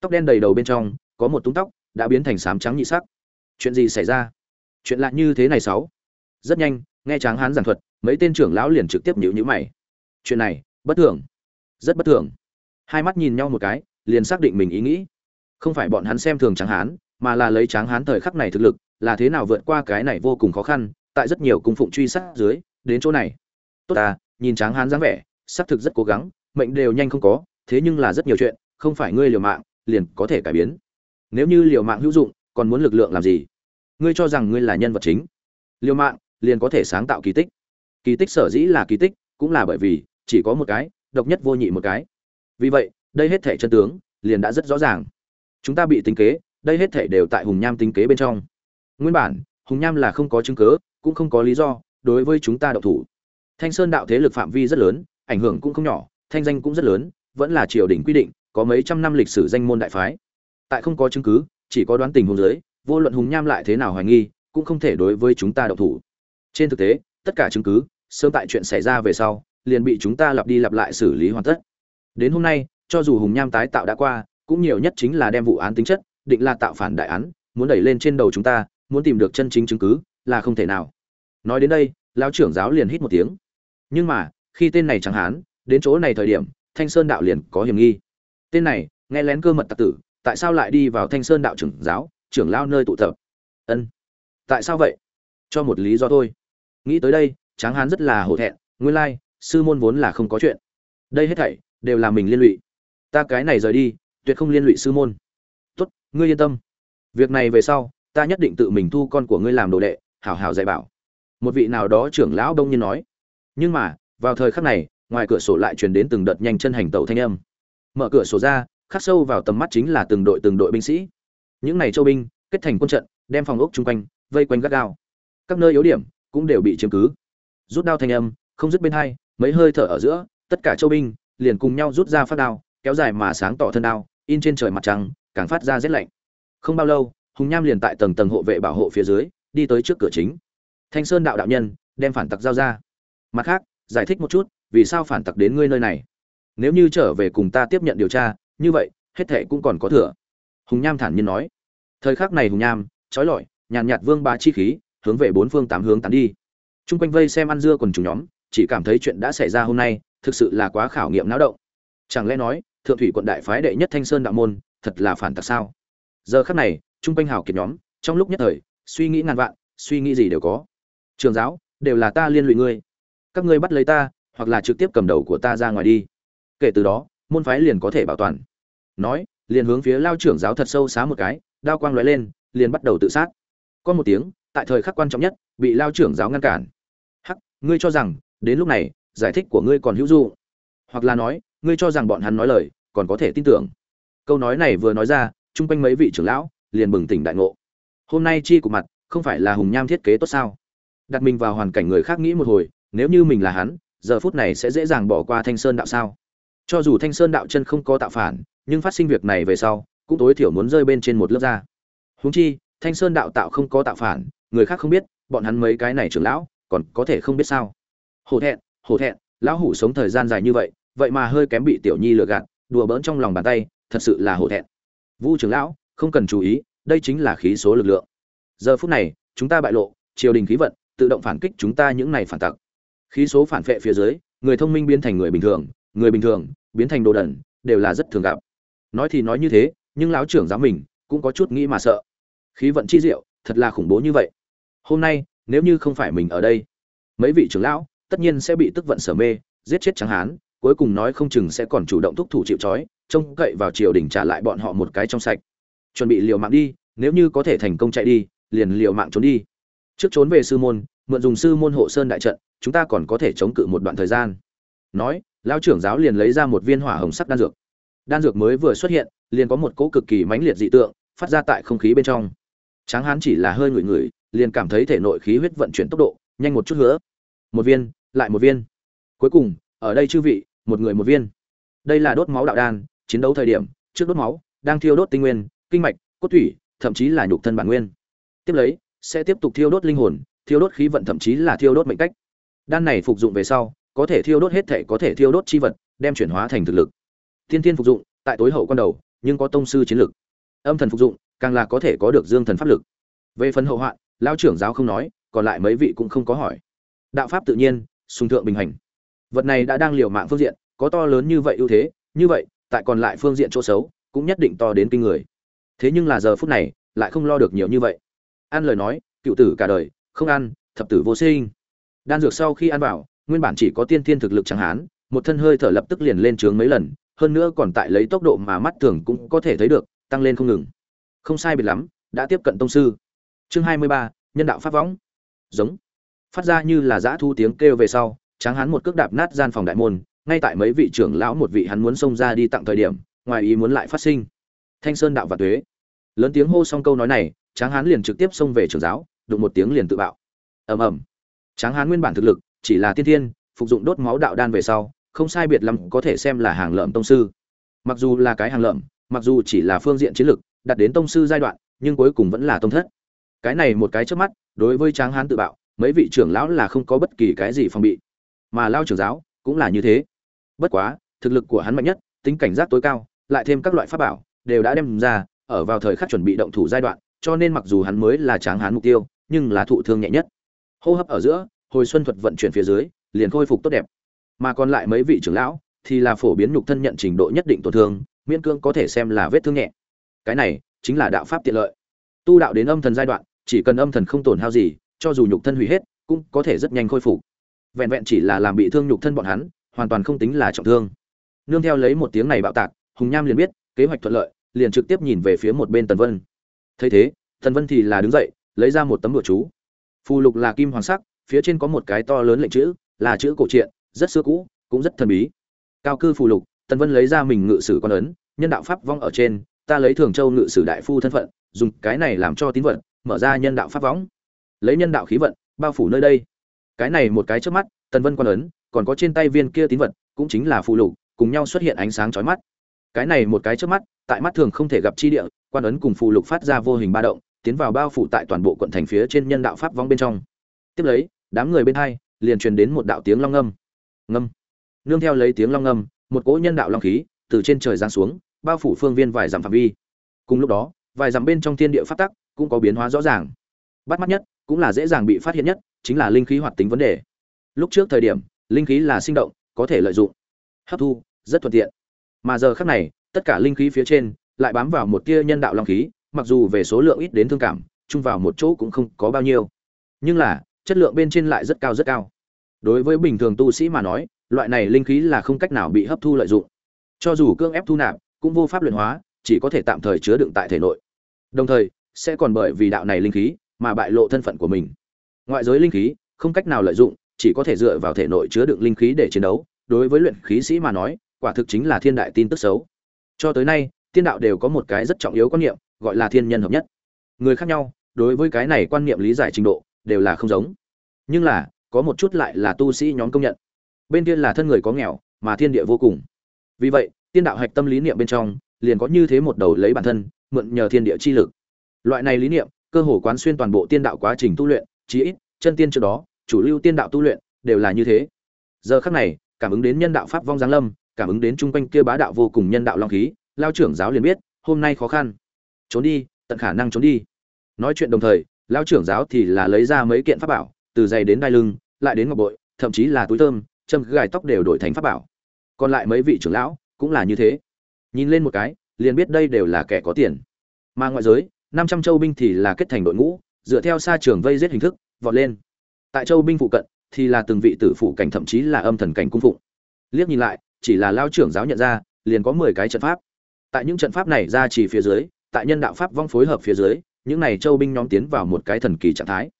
Speaker 1: Tóc đen đầy đầu bên trong, có một túng tóc, đã biến thành sám trắng nhị sắc. Chuyện gì xảy ra? Chuyện lạ như thế này sáu. Rất nhanh, nghe tráng hán giảng thuật, mấy tên trưởng lão liền trực tiếp nhữ nhữ mày. Chuyện này, bất thường. Rất bất thường. Hai mắt nhìn nhau một cái, liền xác định mình ý nghĩ không phải bọn hắn xem thường tráng hán, mà là lấy tráng hán thời khắc này thực lực, là thế nào vượt qua cái này vô cùng khó khăn, tại rất nhiều cung phụng truy sát dưới, đến chỗ này. Tốt ta, nhìn tráng hán dáng vẻ, xác thực rất cố gắng, mệnh đều nhanh không có, thế nhưng là rất nhiều chuyện, không phải ngươi liều mạng, liền có thể cải biến. Nếu như liều mạng hữu dụng, còn muốn lực lượng làm gì? Ngươi cho rằng ngươi là nhân vật chính. Liều mạng, liền có thể sáng tạo kỳ tích. Kỳ tích sở dĩ là kỳ tích, cũng là bởi vì, chỉ có một cái, độc nhất vô nhị một cái. Vì vậy, đây hết thể chân tướng, liền đã rất rõ ràng chúng ta bị tính kế, đây hết thể đều tại hùng nham tính kế bên trong. Nguyên bản, hùng nham là không có chứng cớ cũng không có lý do, đối với chúng ta độc thủ. Thanh sơn đạo thế lực phạm vi rất lớn, ảnh hưởng cũng không nhỏ, thanh danh cũng rất lớn, vẫn là triều đình quy định, có mấy trăm năm lịch sử danh môn đại phái. Tại không có chứng cứ, chỉ có đoán tình hùng giới vô luận hùng nham lại thế nào hoài nghi, cũng không thể đối với chúng ta độc thủ. Trên thực tế, tất cả chứng cứ, sớm tại chuyện xảy ra về sau, liền bị chúng ta lặp đi lặp lại xử lý hoàn tất. Đến hôm nay, cho dù hùng nham tái tạo đã qua cũng nhiều nhất chính là đem vụ án tính chất, định là tạo phản đại án, muốn đẩy lên trên đầu chúng ta, muốn tìm được chân chính chứng cứ, là không thể nào. Nói đến đây, lão trưởng giáo liền hít một tiếng. Nhưng mà, khi tên này chẳng hán, đến chỗ này thời điểm, thanh sơn đạo liền có hiểm nghi. Tên này, nghe lén cơ mật tặc tử, tại sao lại đi vào thanh sơn đạo trưởng giáo, trưởng lao nơi tụ tập? Ân, tại sao vậy? Cho một lý do thôi. Nghĩ tới đây, tráng hán rất là hổ thẹn, nguyên lai, sư môn vốn là không có chuyện. Đây hết thảy, đều là mình liên lụy. Ta cái này rời đi tuyệt không liên lụy sư môn. Tốt, ngươi yên tâm. Việc này về sau, ta nhất định tự mình thu con của ngươi làm đồ đệ, hảo hảo dạy bảo. Một vị nào đó trưởng lão đông nhiên nói. Nhưng mà, vào thời khắc này, ngoài cửa sổ lại truyền đến từng đợt nhanh chân hành tẩu thanh âm. Mở cửa sổ ra, khắc sâu vào tầm mắt chính là từng đội từng đội binh sĩ. Những này châu binh, kết thành quân trận, đem phòng ốc chung quanh, vây quanh gắt gao. Các nơi yếu điểm cũng đều bị chiếm cứ. Rút đao thanh âm, không dứt bên hai, mấy hơi thở ở giữa, tất cả châu binh liền cùng nhau rút ra phát đao kéo dài mà sáng tỏ thân đao, in trên trời mặt trăng, càng phát ra rét lạnh. Không bao lâu, hùng nham liền tại tầng tầng hộ vệ bảo hộ phía dưới, đi tới trước cửa chính. Thanh sơn đạo đạo nhân, đem phản tặc giao ra. Mặt khác, giải thích một chút, vì sao phản tặc đến ngươi nơi này? Nếu như trở về cùng ta tiếp nhận điều tra, như vậy, hết thệ cũng còn có thừa. Hùng nham thản nhiên nói. Thời khắc này hùng nham, trói lọi, nhàn nhạt vương ba chi khí, hướng về bốn phương tám hướng tán đi. Trung quanh vây xem ăn dưa còn chúng nhóm, chỉ cảm thấy chuyện đã xảy ra hôm nay, thực sự là quá khảo nghiệm náo động. Chẳng lẽ nói thượng thủy quận đại phái đệ nhất thanh sơn đạo môn, thật là phản tặc sao? Giờ khắc này trung quanh hào kiệt nhóm, trong lúc nhất thời, suy nghĩ ngàn vạn, suy nghĩ gì đều có. Trường giáo, đều là ta liên lụy ngươi. Các ngươi bắt lấy ta, hoặc là trực tiếp cầm đầu của ta ra ngoài đi. Kể từ đó, môn phái liền có thể bảo toàn. Nói, liền hướng phía lao trưởng giáo thật sâu xá một cái, đao quang lóe lên, liền bắt đầu tự sát. Có một tiếng, tại thời khắc quan trọng nhất, bị lao trưởng giáo ngăn cản. Hắc, ngươi cho rằng, đến lúc này, giải thích của ngươi còn hữu dụng. Hoặc là nói, ngươi cho rằng bọn hắn nói lời còn có thể tin tưởng. Câu nói này vừa nói ra, chung quanh mấy vị trưởng lão liền bừng tỉnh đại ngộ. Hôm nay chi của mặt, không phải là hùng nham thiết kế tốt sao? Đặt mình vào hoàn cảnh người khác nghĩ một hồi, nếu như mình là hắn, giờ phút này sẽ dễ dàng bỏ qua thanh sơn đạo sao? Cho dù thanh sơn đạo chân không có tạo phản, nhưng phát sinh việc này về sau, cũng tối thiểu muốn rơi bên trên một lớp da. Huống chi, thanh sơn đạo tạo không có tạo phản, người khác không biết, bọn hắn mấy cái này trưởng lão, còn có thể không biết sao? Hổ thẹn hổ thẹn, lão hủ sống thời gian dài như vậy vậy mà hơi kém bị tiểu nhi lừa gạt đùa bỡn trong lòng bàn tay, thật sự là hổ thẹn. Vu trưởng lão, không cần chú ý, đây chính là khí số lực lượng. Giờ phút này, chúng ta bại lộ, triều đình khí vận, tự động phản kích chúng ta những này phản tặc. Khí số phản vệ phía dưới, người thông minh biến thành người bình thường, người bình thường, biến thành đồ đần, đều là rất thường gặp. Nói thì nói như thế, nhưng lão trưởng giáo mình, cũng có chút nghĩ mà sợ. Khí vận chi diệu, thật là khủng bố như vậy. Hôm nay, nếu như không phải mình ở đây, mấy vị trưởng lão, tất nhiên sẽ bị tức vận sở mê, giết chết chẳng hán cuối cùng nói không chừng sẽ còn chủ động thúc thủ chịu trói, trông cậy vào triều đình trả lại bọn họ một cái trong sạch. Chuẩn bị liều mạng đi, nếu như có thể thành công chạy đi, liền liều mạng trốn đi. Trước trốn về sư môn, mượn dùng sư môn hộ sơn đại trận, chúng ta còn có thể chống cự một đoạn thời gian. Nói, lão trưởng giáo liền lấy ra một viên hỏa hồng sắc đan dược. Đan dược mới vừa xuất hiện, liền có một cỗ cực kỳ mãnh liệt dị tượng phát ra tại không khí bên trong. Tráng hán chỉ là hơi ngửi ngửi, liền cảm thấy thể nội khí huyết vận chuyển tốc độ, nhanh một chút nữa một viên, lại một viên. Cuối cùng ở đây chư vị, một người một viên. Đây là đốt máu đạo đan, chiến đấu thời điểm, trước đốt máu, đang thiêu đốt tinh nguyên, kinh mạch, cốt thủy, thậm chí là nhục thân bản nguyên. Tiếp lấy, sẽ tiếp tục thiêu đốt linh hồn, thiêu đốt khí vận thậm chí là thiêu đốt mệnh cách. Đan này phục dụng về sau, có thể thiêu đốt hết thể, có thể thiêu đốt chi vật, đem chuyển hóa thành thực lực. Thiên thiên phục dụng, tại tối hậu quan đầu, nhưng có tông sư chiến lực. Âm thần phục dụng, càng là có thể có được dương thần pháp lực. Về phần hậu hoạn lao trưởng giáo không nói, còn lại mấy vị cũng không có hỏi. Đạo pháp tự nhiên, sùng thượng bình hành vật này đã đang liều mạng phương diện, có to lớn như vậy ưu thế, như vậy, tại còn lại phương diện chỗ xấu, cũng nhất định to đến kinh người. Thế nhưng là giờ phút này, lại không lo được nhiều như vậy. Ăn lời nói, cựu tử cả đời, không ăn, thập tử vô sinh. Đan dược sau khi ăn vào, nguyên bản chỉ có tiên thiên thực lực chẳng hán một thân hơi thở lập tức liền lên trướng mấy lần, hơn nữa còn tại lấy tốc độ mà mắt thường cũng có thể thấy được, tăng lên không ngừng. Không sai biệt lắm, đã tiếp cận tông sư. Chương hai mươi ba, nhân đạo pháp võng. Giống. Phát ra như là dã thu tiếng kêu về sau tráng hán một cước đạp nát gian phòng đại môn, ngay tại mấy vị trưởng lão một vị hắn muốn xông ra đi tặng thời điểm, ngoài ý muốn lại phát sinh. Thanh sơn đạo và tuế. Lớn tiếng hô xong câu nói này, tráng hán liền trực tiếp xông về trưởng giáo, đụng một tiếng liền tự bạo. Ầm ầm. Tráng hán nguyên bản thực lực, chỉ là tiên thiên, phục dụng đốt máu đạo đan về sau, không sai biệt lắm có thể xem là hàng lợm tông sư. Mặc dù là cái hàng lợm, mặc dù chỉ là phương diện chiến lực, đạt đến tông sư giai đoạn, nhưng cuối cùng vẫn là tông thất. Cái này một cái trước mắt, đối với tráng hán tự bạo, mấy vị trưởng lão là không có bất kỳ cái gì phòng bị mà lao trưởng giáo cũng là như thế. Bất quá, thực lực của hắn mạnh nhất, tính cảnh giác tối cao, lại thêm các loại pháp bảo, đều đã đem ra, ở vào thời khắc chuẩn bị động thủ giai đoạn, cho nên mặc dù hắn mới là tráng hán mục tiêu, nhưng là thụ thương nhẹ nhất. Hô hấp ở giữa, hồi xuân thuật vận chuyển phía dưới, liền khôi phục tốt đẹp. Mà còn lại mấy vị trưởng lão, thì là phổ biến nhục thân nhận trình độ nhất định tổn thương, miễn cưỡng có thể xem là vết thương nhẹ. Cái này, chính là đạo pháp tiện lợi. Tu đạo đến âm thần giai đoạn, chỉ cần âm thần không tổn hao gì, cho dù nhục thân hủy hết, cũng có thể rất nhanh khôi phục vẹn vẹn chỉ là làm bị thương nhục thân bọn hắn, hoàn toàn không tính là trọng thương. Nương theo lấy một tiếng này bạo tạc, hùng nham liền biết, kế hoạch thuận lợi, liền trực tiếp nhìn về phía một bên tần vân. Thấy thế, tần vân thì là đứng dậy, lấy ra một tấm bửa chú. Phù lục là kim hoàng sắc, phía trên có một cái to lớn lệnh chữ, là chữ cổ truyện, rất xưa cũ, cũng rất thần bí. Cao cư phù lục, tần vân lấy ra mình ngự sử con ấn, nhân đạo pháp vong ở trên, ta lấy thường châu ngự sử đại phu thân phận, dùng cái này làm cho tín vận mở ra nhân đạo pháp võng lấy nhân đạo khí vận, bao phủ nơi đây cái này một cái trước mắt, tần vân quan ấn, còn có trên tay viên kia tín vật, cũng chính là phụ lục, cùng nhau xuất hiện ánh sáng chói mắt. Cái này một cái trước mắt, tại mắt thường không thể gặp chi địa, quan ấn cùng phụ lục phát ra vô hình ba động, tiến vào bao phủ tại toàn bộ quận thành phía trên nhân đạo pháp vong bên trong. Tiếp lấy, đám người bên hai, liền truyền đến một đạo tiếng long ngâm. Ngâm. Nương theo lấy tiếng long ngâm, một cỗ nhân đạo long khí, từ trên trời giáng xuống, bao phủ phương viên vài dặm phạm vi. Cùng lúc đó, vài dặm bên trong thiên địa pháp tắc cũng có biến hóa rõ ràng. Bắt mắt nhất cũng là dễ dàng bị phát hiện nhất, chính là linh khí hoạt tính vấn đề. Lúc trước thời điểm, linh khí là sinh động, có thể lợi dụng, hấp thu, rất thuận tiện. Mà giờ khác này, tất cả linh khí phía trên lại bám vào một tia nhân đạo long khí, mặc dù về số lượng ít đến thương cảm, chung vào một chỗ cũng không có bao nhiêu. Nhưng là, chất lượng bên trên lại rất cao rất cao. Đối với bình thường tu sĩ mà nói, loại này linh khí là không cách nào bị hấp thu lợi dụng. Cho dù cương ép thu nạp, cũng vô pháp luyện hóa, chỉ có thể tạm thời chứa đựng tại thể nội. Đồng thời, sẽ còn bởi vì đạo này linh khí mà bại lộ thân phận của mình. Ngoại giới linh khí không cách nào lợi dụng, chỉ có thể dựa vào thể nội chứa đựng linh khí để chiến đấu. Đối với luyện khí sĩ mà nói, quả thực chính là thiên đại tin tức xấu. Cho tới nay, tiên đạo đều có một cái rất trọng yếu quan niệm, gọi là thiên nhân hợp nhất. Người khác nhau, đối với cái này quan niệm lý giải trình độ đều là không giống. Nhưng là, có một chút lại là tu sĩ nhóm công nhận. Bên kia là thân người có nghèo, mà thiên địa vô cùng. Vì vậy, tiên đạo hạch tâm lý niệm bên trong, liền có như thế một đầu lấy bản thân, mượn nhờ thiên địa chi lực. Loại này lý niệm cơ hồ quán xuyên toàn bộ tiên đạo quá trình tu luyện, chí ít, chân tiên trước đó, chủ lưu tiên đạo tu luyện, đều là như thế. Giờ khắc này, cảm ứng đến nhân đạo pháp vong giáng lâm, cảm ứng đến trung quanh kia bá đạo vô cùng nhân đạo long khí, lao trưởng giáo liền biết, hôm nay khó khăn. Trốn đi, tận khả năng trốn đi. Nói chuyện đồng thời, lao trưởng giáo thì là lấy ra mấy kiện pháp bảo, từ giày đến đai lưng, lại đến ngọc bội, thậm chí là túi thơm, châm gài tóc đều đổi thành pháp bảo. Còn lại mấy vị trưởng lão cũng là như thế. Nhìn lên một cái, liền biết đây đều là kẻ có tiền. Mà ngoại giới năm trăm châu binh thì là kết thành đội ngũ, dựa theo xa trường vây giết hình thức, vọt lên. Tại châu binh phụ cận thì là từng vị tử phụ cảnh thậm chí là âm thần cảnh cung phụng. Liếc nhìn lại, chỉ là lao trưởng giáo nhận ra, liền có mười cái trận pháp. Tại những trận pháp này ra chỉ phía dưới, tại nhân đạo pháp vong phối hợp phía dưới, những này châu binh nhóm tiến vào một cái thần kỳ trạng thái.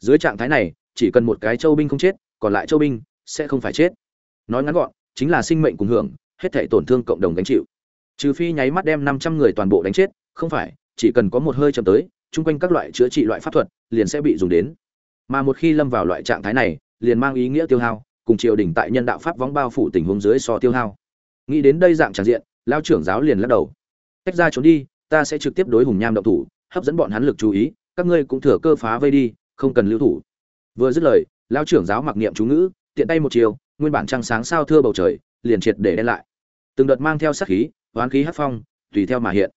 Speaker 1: Dưới trạng thái này, chỉ cần một cái châu binh không chết, còn lại châu binh sẽ không phải chết. Nói ngắn gọn, chính là sinh mệnh cùng hưởng, hết thể tổn thương cộng đồng gánh chịu. Trừ phi nháy mắt đem năm trăm người toàn bộ đánh chết, không phải chỉ cần có một hơi chậm tới, chung quanh các loại chữa trị loại pháp thuật liền sẽ bị dùng đến. Mà một khi lâm vào loại trạng thái này, liền mang ý nghĩa tiêu hao, cùng triều đình tại nhân đạo pháp vóng bao phủ tình huống dưới so tiêu hao. Nghĩ đến đây dạng tràn diện lao trưởng giáo liền lắc đầu. Tách ra trốn đi, ta sẽ trực tiếp đối hùng nham động thủ, hấp dẫn bọn hắn lực chú ý, các ngươi cũng thừa cơ phá vây đi, không cần lưu thủ. Vừa dứt lời lao trưởng giáo mặc niệm chú ngữ, tiện tay một chiều, nguyên bản trăng sáng sao thưa bầu trời, liền triệt để đen lại. Từng đợt mang theo sát khí, oán khí hát phong, tùy theo mà hiện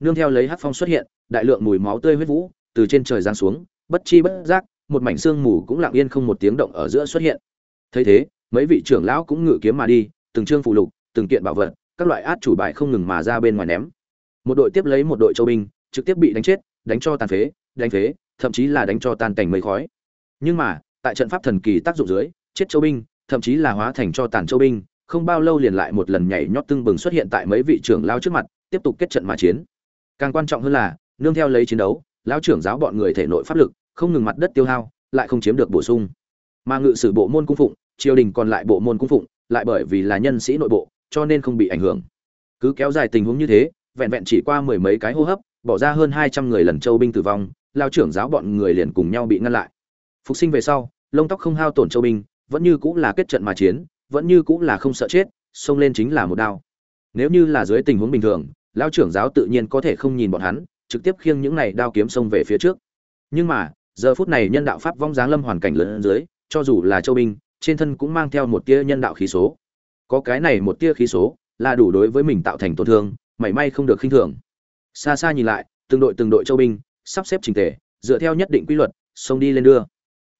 Speaker 1: nương theo lấy hắc phong xuất hiện, đại lượng mùi máu tươi huyết vũ từ trên trời giáng xuống, bất chi bất giác, một mảnh xương mù cũng lặng yên không một tiếng động ở giữa xuất hiện. Thấy thế, mấy vị trưởng lão cũng ngự kiếm mà đi, từng trương phụ lục, từng kiện bảo vật, các loại át chủ bài không ngừng mà ra bên ngoài ném. Một đội tiếp lấy một đội châu binh, trực tiếp bị đánh chết, đánh cho tàn phế, đánh phế, thậm chí là đánh cho tan cảnh mây khói. Nhưng mà, tại trận pháp thần kỳ tác dụng dưới, chết châu binh, thậm chí là hóa thành cho tàn châu binh, không bao lâu liền lại một lần nhảy nhót tưng bừng xuất hiện tại mấy vị trưởng lao trước mặt, tiếp tục kết trận mà chiến càng quan trọng hơn là, nương theo lấy chiến đấu, lão trưởng giáo bọn người thể nội pháp lực, không ngừng mặt đất tiêu hao, lại không chiếm được bổ sung. Mà ngự sử bộ môn cung phụng, triều đình còn lại bộ môn cung phụng, lại bởi vì là nhân sĩ nội bộ, cho nên không bị ảnh hưởng. Cứ kéo dài tình huống như thế, vẹn vẹn chỉ qua mười mấy cái hô hấp, bỏ ra hơn hai trăm người lần châu binh tử vong lao trưởng giáo bọn người liền cùng nhau bị ngăn lại. Phục sinh về sau, lông tóc không hao tổn châu binh, vẫn như cũng là kết trận mà chiến, vẫn như cũng là không sợ chết, xông lên chính là một đao. Nếu như là dưới tình huống bình thường lao trưởng giáo tự nhiên có thể không nhìn bọn hắn, trực tiếp khiêng những này đao kiếm xông về phía trước. Nhưng mà, giờ phút này nhân đạo pháp vong dáng lâm hoàn cảnh lớn dưới, cho dù là châu binh, trên thân cũng mang theo một tia nhân đạo khí số. Có cái này một tia khí số, là đủ đối với mình tạo thành tổn thương, mảy may không được khinh thường. Xa xa nhìn lại, từng đội từng đội châu binh, sắp xếp trình tề, dựa theo nhất định quy luật, xông đi lên đưa.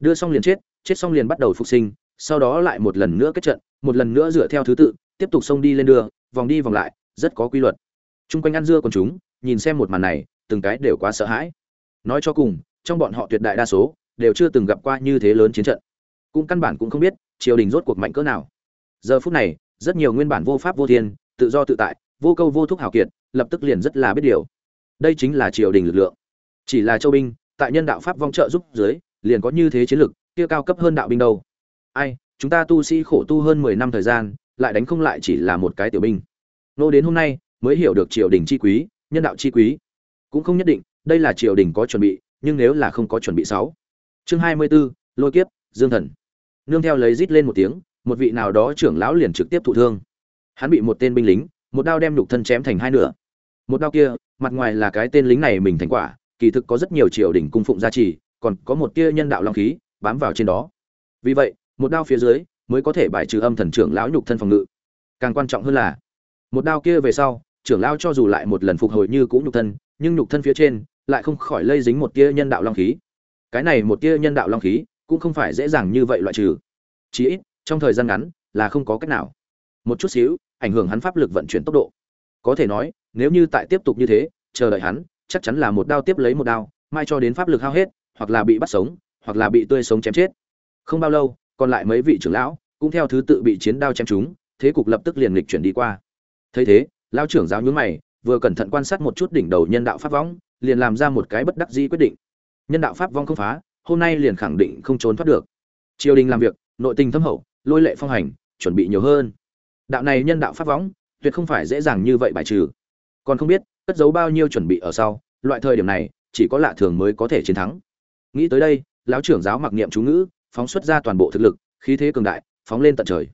Speaker 1: Đưa xong liền chết chết xong liền bắt đầu phục sinh, sau đó lại một lần nữa kết trận, một lần nữa dựa theo thứ tự, tiếp tục xông đi lên đưa, vòng đi vòng lại, rất có quy luật chung quanh ăn dưa còn chúng, nhìn xem một màn này, từng cái đều quá sợ hãi. Nói cho cùng, trong bọn họ tuyệt đại đa số, đều chưa từng gặp qua như thế lớn chiến trận. Cũng căn bản cũng không biết, triều đình rốt cuộc mạnh cỡ nào. Giờ phút này, rất nhiều nguyên bản vô pháp vô thiên, tự do tự tại, vô câu vô thúc hào kiệt, lập tức liền rất là biết điều. Đây chính là triều đình lực lượng. Chỉ là châu binh, tại nhân đạo pháp vong trợ giúp dưới, liền có như thế chiến lực, kia cao cấp hơn đạo binh đâu. Ai, chúng ta tu sĩ khổ tu hơn mười năm thời gian, lại đánh không lại chỉ là một cái tiểu binh. Nô đến hôm nay mới hiểu được triều đình chi quý nhân đạo chi quý. Cũng không nhất định đây là triều đình có chuẩn bị nhưng nếu là không có chuẩn bị sáu. Chương hai mươi 24, lôi kiếp dương thần. Nương theo lấy rít lên một tiếng một vị nào đó trưởng lão liền trực tiếp thụ thương. Hắn bị một tên binh lính một đao đem nhục thân chém thành hai nửa. Một đao kia mặt ngoài là cái tên lính này mình thành quả kỳ thực có rất nhiều triều đình cung phụng gia trì còn có một tia nhân đạo long khí bám vào trên đó. Vì vậy một đao phía dưới mới có thể bài trừ âm thần trưởng lão nhục thân phòng ngự. Càng quan trọng hơn là một đao kia về sau trưởng lão cho dù lại một lần phục hồi như cũng nhục thân, nhưng nhục thân phía trên lại không khỏi lây dính một tia nhân đạo long khí. Cái này một tia nhân đạo long khí cũng không phải dễ dàng như vậy loại trừ. Chí ít, trong thời gian ngắn là không có cách nào. Một chút xíu, ảnh hưởng hắn pháp lực vận chuyển tốc độ. Có thể nói, nếu như tại tiếp tục như thế, chờ đợi hắn, chắc chắn là một đao tiếp lấy một đao, mai cho đến pháp lực hao hết, hoặc là bị bắt sống, hoặc là bị tươi sống chém chết. Không bao lâu, còn lại mấy vị trưởng lão cũng theo thứ tự bị chiến đao chém trúng, thế cục lập tức liền lịch chuyển đi qua. Thấy thế lão trưởng giáo nhướng mày, vừa cẩn thận quan sát một chút đỉnh đầu nhân đạo pháp võng, liền làm ra một cái bất đắc dĩ quyết định. Nhân đạo pháp vong không phá, hôm nay liền khẳng định không trốn thoát được. Triều đình làm việc, nội tình thâm hậu, lôi lệ phong hành, chuẩn bị nhiều hơn. Đạo này nhân đạo pháp võng, tuyệt không phải dễ dàng như vậy bài trừ. Còn không biết, cất giấu bao nhiêu chuẩn bị ở sau, loại thời điểm này, chỉ có lạ thường mới có thể chiến thắng. Nghĩ tới đây, lão trưởng giáo mặc niệm chú ngữ, phóng xuất ra toàn bộ thực lực, khí thế cường đại, phóng lên tận trời.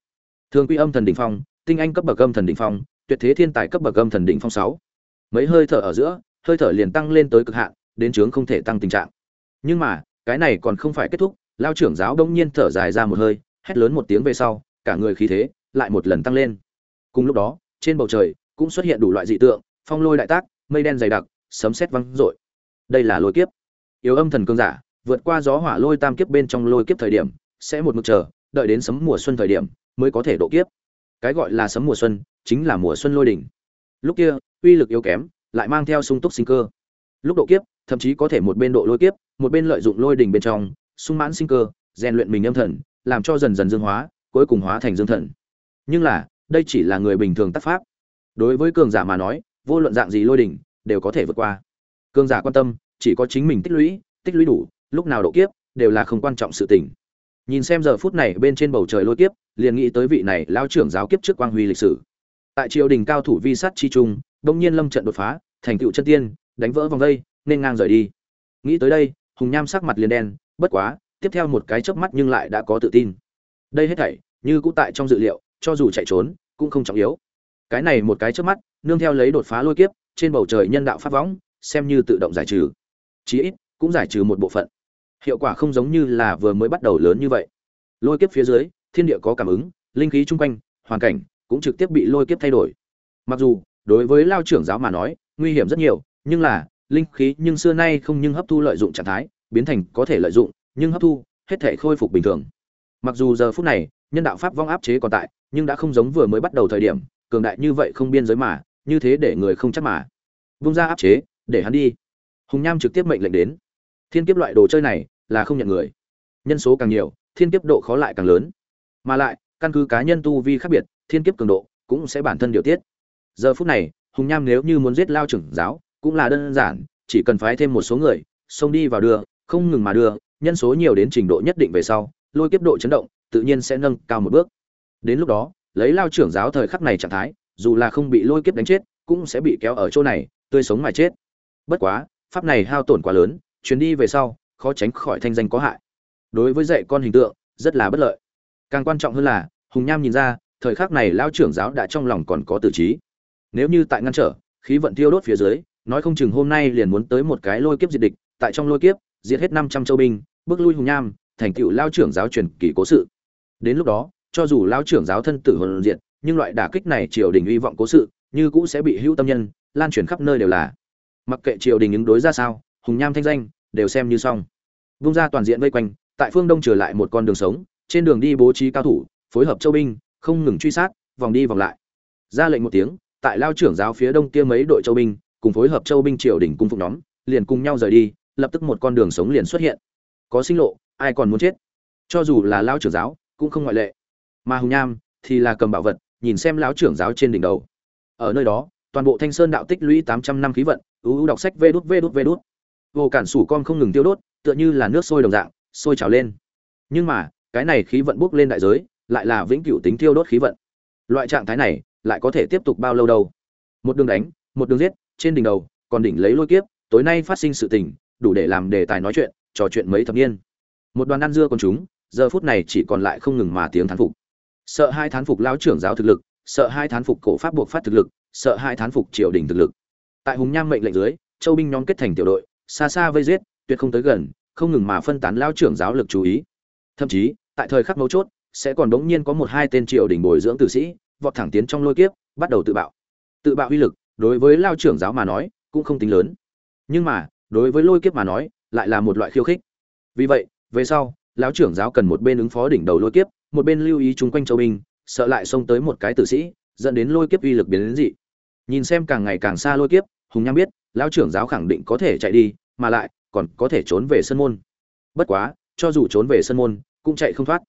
Speaker 1: Thường quy âm thần đỉnh phong, tinh anh cấp bậc âm thần đỉnh phong tuyệt thế thiên tài cấp bậc âm thần đỉnh phong sáu. Mấy hơi thở ở giữa, hơi thở liền tăng lên tới cực hạn, đến chướng không thể tăng tình trạng. Nhưng mà, cái này còn không phải kết thúc, lao trưởng giáo đông nhiên thở dài ra một hơi, hét lớn một tiếng về sau, cả người khí thế lại một lần tăng lên. Cùng lúc đó, trên bầu trời cũng xuất hiện đủ loại dị tượng, phong lôi đại tác, mây đen dày đặc, sấm sét vang rội đây là lôi kiếp. Yếu âm thần cương giả, vượt qua gió hỏa lôi tam kiếp bên trong lôi kiếp thời điểm, sẽ một mực chờ, đợi đến sấm mùa xuân thời điểm mới có thể độ kiếp. Cái gọi là sấm mùa xuân chính là mùa xuân lôi đỉnh. Lúc kia, uy lực yếu kém, lại mang theo sung túc sinh cơ. Lúc độ kiếp, thậm chí có thể một bên độ lôi kiếp, một bên lợi dụng lôi đỉnh bên trong, sung mãn sinh cơ, rèn luyện mình âm thần, làm cho dần dần dương hóa, cuối cùng hóa thành dương thần. Nhưng là, đây chỉ là người bình thường tác pháp. Đối với cường giả mà nói, vô luận dạng gì lôi đỉnh, đều có thể vượt qua. Cường giả quan tâm, chỉ có chính mình tích lũy tích lũy đủ, lúc nào độ kiếp, đều là không quan trọng sự tình. Nhìn xem giờ phút này bên trên bầu trời lôi kiếp, liền nghĩ tới vị này lao trưởng giáo kiếp trước quang huy lịch sử tại triều đình cao thủ vi sát chi trung đông nhiên lâm trận đột phá, thành tựu chân tiên, đánh vỡ vòng dây nên ngang rời đi. Nghĩ tới đây, hùng nham sắc mặt liền đen, bất quá, tiếp theo một cái chớp mắt nhưng lại đã có tự tin. Đây hết thảy, như cũ tại trong dự liệu, cho dù chạy trốn, cũng không trọng yếu. Cái này một cái chớp mắt, nương theo lấy đột phá lôi kiếp, trên bầu trời nhân đạo pháp võng, xem như tự động giải trừ. Chí ít, cũng giải trừ một bộ phận. Hiệu quả không giống như là vừa mới bắt đầu lớn như vậy. Lôi kiếp phía dưới, thiên địa có cảm ứng, linh khí chung quanh, hoàn cảnh cũng trực tiếp bị lôi kiếp thay đổi. Mặc dù, đối với lao trưởng giáo mà nói, nguy hiểm rất nhiều, nhưng là, linh khí nhưng xưa nay không nhưng hấp thu lợi dụng trạng thái, biến thành có thể lợi dụng, nhưng hấp thu, hết thể khôi phục bình thường. Mặc dù giờ phút này, nhân đạo pháp vong áp chế còn tại, nhưng đã không giống vừa mới bắt đầu thời điểm, cường đại như vậy không biên giới mà, như thế để người không chắc mà. Vung ra áp chế, để hắn đi. Hùng Nam trực tiếp mệnh lệnh đến. Thiên kiếp loại đồ chơi này, là không nhận người. Nhân số càng nhiều, thiên kiếp độ khó lại càng lớn. Mà lại, căn cứ cá nhân tu vi khác biệt thiên kiếp cường độ cũng sẽ bản thân điều tiết. Giờ phút này, hùng nham nếu như muốn giết lao trưởng giáo, cũng là đơn giản, chỉ cần phái thêm một số người, xông đi vào đưa, không ngừng mà đưa, nhân số nhiều đến trình độ nhất định về sau, lôi kiếp độ chấn động, tự nhiên sẽ nâng cao một bước. Đến lúc đó, lấy lao trưởng giáo thời khắc này trạng thái, dù là không bị lôi kiếp đánh chết, cũng sẽ bị kéo ở chỗ này, tươi sống mà chết. Bất quá, pháp này hao tổn quá lớn, chuyến đi về sau, khó tránh khỏi thanh danh có hại. Đối với dạy con hình tượng, rất là bất lợi. Càng quan trọng hơn là, hùng nham nhìn ra thời khắc này lao trưởng giáo đã trong lòng còn có tử trí. Nếu như tại ngăn trở, khí vận tiêu đốt phía dưới, nói không chừng hôm nay liền muốn tới một cái lôi kiếp diệt địch, tại trong lôi kiếp, diệt hết năm trăm châu binh, bước lui hùng nham, thành tựu lao trưởng giáo truyền kỳ cố sự. Đến lúc đó, cho dù lao trưởng giáo thân tử hồn diệt, nhưng loại đả kích này triều đình hy vọng cố sự, như cũ sẽ bị hữu tâm nhân, lan truyền khắp nơi đều là. Mặc kệ triều đình ứng đối ra sao, hùng nham thanh danh, đều xem như xong. Vung ra toàn diện vây quanh, tại phương đông trở lại một con đường sống, trên đường đi bố trí cao thủ, phối hợp châu binh không ngừng truy sát, vòng đi vòng lại. Ra lệnh một tiếng, tại lao trưởng giáo phía đông kia mấy đội châu binh, cùng phối hợp châu binh triều đình cung phục nhóm, liền cùng nhau rời đi, lập tức một con đường sống liền xuất hiện. Có sinh lộ, ai còn muốn chết? Cho dù là lao trưởng giáo, cũng không ngoại lệ. Mà hùng nham thì là cầm bảo vật, nhìn xem lão trưởng giáo trên đỉnh đầu. Ở nơi đó, toàn bộ thanh sơn đạo tích lũy tám trăm năm khí vận, ưu đọc sách vê đút vê đút vê đút. Vô cản sủ con không ngừng tiêu đốt, tựa như là nước sôi đồng dạng, sôi trào lên. Nhưng mà, cái này khí vận bốc lên đại giới lại là vĩnh cửu tính tiêu đốt khí vận. Loại trạng thái này lại có thể tiếp tục bao lâu đâu? Một đường đánh, một đường giết, trên đỉnh đầu còn đỉnh lấy lôi kiếp, tối nay phát sinh sự tình, đủ để làm đề tài nói chuyện, trò chuyện mấy thập niên. Một đoàn ăn dưa con chúng, giờ phút này chỉ còn lại không ngừng mà tiếng thán phục. Sợ hai thán phục lão trưởng giáo thực lực, sợ hai thán phục cổ pháp buộc phát thực lực, sợ hai thán phục triều đình thực lực. Tại hùng nham mệnh lệnh dưới, châu binh nhóm kết thành tiểu đội, xa xa vây giết, tuyệt không tới gần, không ngừng mà phân tán lao trưởng giáo lực chú ý. Thậm chí, tại thời khắc mấu chốt sẽ còn đống nhiên có một hai tên triều đình bồi dưỡng tử sĩ, vọt thẳng tiến trong lôi kiếp, bắt đầu tự bạo. Tự bạo uy lực, đối với lao trưởng giáo mà nói, cũng không tính lớn. Nhưng mà, đối với lôi kiếp mà nói, lại là một loại khiêu khích. Vì vậy, về sau lão trưởng giáo cần một bên ứng phó đỉnh đầu lôi kiếp, một bên lưu ý chung quanh châu binh, sợ lại xông tới một cái tử sĩ, dẫn đến lôi kiếp uy lực biến đến dị. Nhìn xem càng ngày càng xa lôi kiếp, hùng nham biết lão trưởng giáo khẳng định có thể chạy đi, mà lại còn có thể trốn về sân môn. Bất quá, cho dù trốn về sân môn, cũng chạy không thoát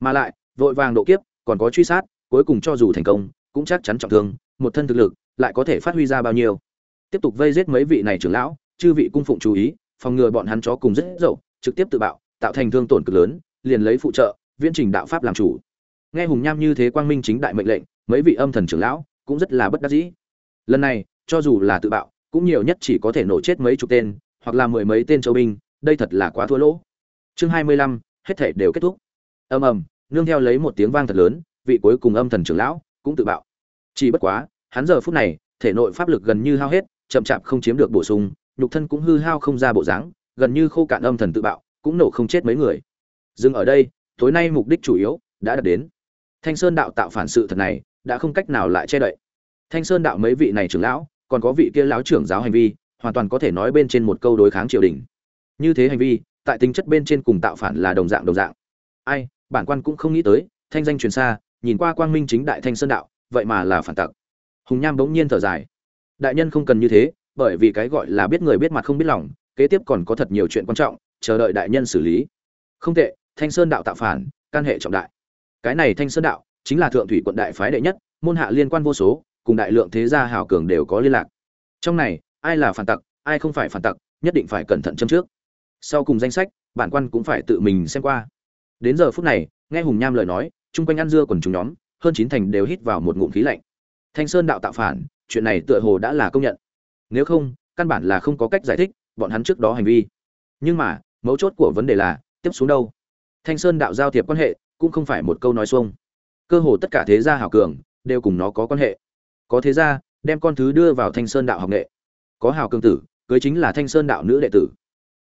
Speaker 1: mà lại, vội vàng độ kiếp, còn có truy sát, cuối cùng cho dù thành công, cũng chắc chắn trọng thương, một thân thực lực, lại có thể phát huy ra bao nhiêu. Tiếp tục vây giết mấy vị này trưởng lão, chư vị cung phụng chú ý, phòng ngừa bọn hắn chó cùng rất dậu, trực tiếp tự bạo, tạo thành thương tổn cực lớn, liền lấy phụ trợ, viễn trình đạo pháp làm chủ. Nghe hùng nham như thế quang minh chính đại mệnh lệnh, mấy vị âm thần trưởng lão cũng rất là bất đắc dĩ. Lần này, cho dù là tự bạo, cũng nhiều nhất chỉ có thể nổ chết mấy chục tên, hoặc là mười mấy tên châu binh, đây thật là quá thua lỗ. Chương hai mươi lăm, hết thể đều kết thúc. Ầm ầm nương theo lấy một tiếng vang thật lớn, vị cuối cùng âm thần trưởng lão cũng tự bạo. Chỉ bất quá, hắn giờ phút này, thể nội pháp lực gần như hao hết, chậm chạp không chiếm được bổ sung, nhục thân cũng hư hao không ra bộ dáng, gần như khô cạn âm thần tự bạo, cũng nổ không chết mấy người. Dừng ở đây, tối nay mục đích chủ yếu đã đạt đến. Thanh sơn đạo tạo phản sự thật này đã không cách nào lại che đậy. Thanh sơn đạo mấy vị này trưởng lão, còn có vị kia lão trưởng giáo hành vi, hoàn toàn có thể nói bên trên một câu đối kháng triều đình. Như thế hành vi, tại tính chất bên trên cùng tạo phản là đồng dạng đồng dạng. Ai bản quan cũng không nghĩ tới, thanh danh truyền xa, nhìn qua quang minh chính đại thanh sơn đạo, vậy mà là phản tặc. Hùng nham bỗng nhiên thở dài. Đại nhân không cần như thế, bởi vì cái gọi là biết người biết mặt không biết lòng, kế tiếp còn có thật nhiều chuyện quan trọng, chờ đợi đại nhân xử lý. Không tệ, thanh sơn đạo tạo phản, can hệ trọng đại. Cái này thanh sơn đạo, chính là thượng thủy quận đại phái đệ nhất, môn hạ liên quan vô số, cùng đại lượng thế gia hào cường đều có liên lạc. Trong này, ai là phản tặc, ai không phải phản tặc, nhất định phải cẩn thận châm trước. Sau cùng danh sách, bản quan cũng phải tự mình xem qua đến giờ phút này, nghe hùng nham lời nói, chung quanh ăn dưa quần chúng nhóm, hơn chín thành đều hít vào một ngụm khí lạnh. Thanh sơn đạo tạo phản, chuyện này tựa hồ đã là công nhận. Nếu không, căn bản là không có cách giải thích bọn hắn trước đó hành vi. Nhưng mà, mấu chốt của vấn đề là, tiếp xuống đâu? Thanh sơn đạo giao thiệp quan hệ, cũng không phải một câu nói xuông. Cơ hồ tất cả thế gia hảo cường, đều cùng nó có quan hệ. Có thế gia, đem con thứ đưa vào thanh sơn đạo học nghệ. Có hảo cường tử, cưới chính là thanh sơn đạo nữ đệ tử.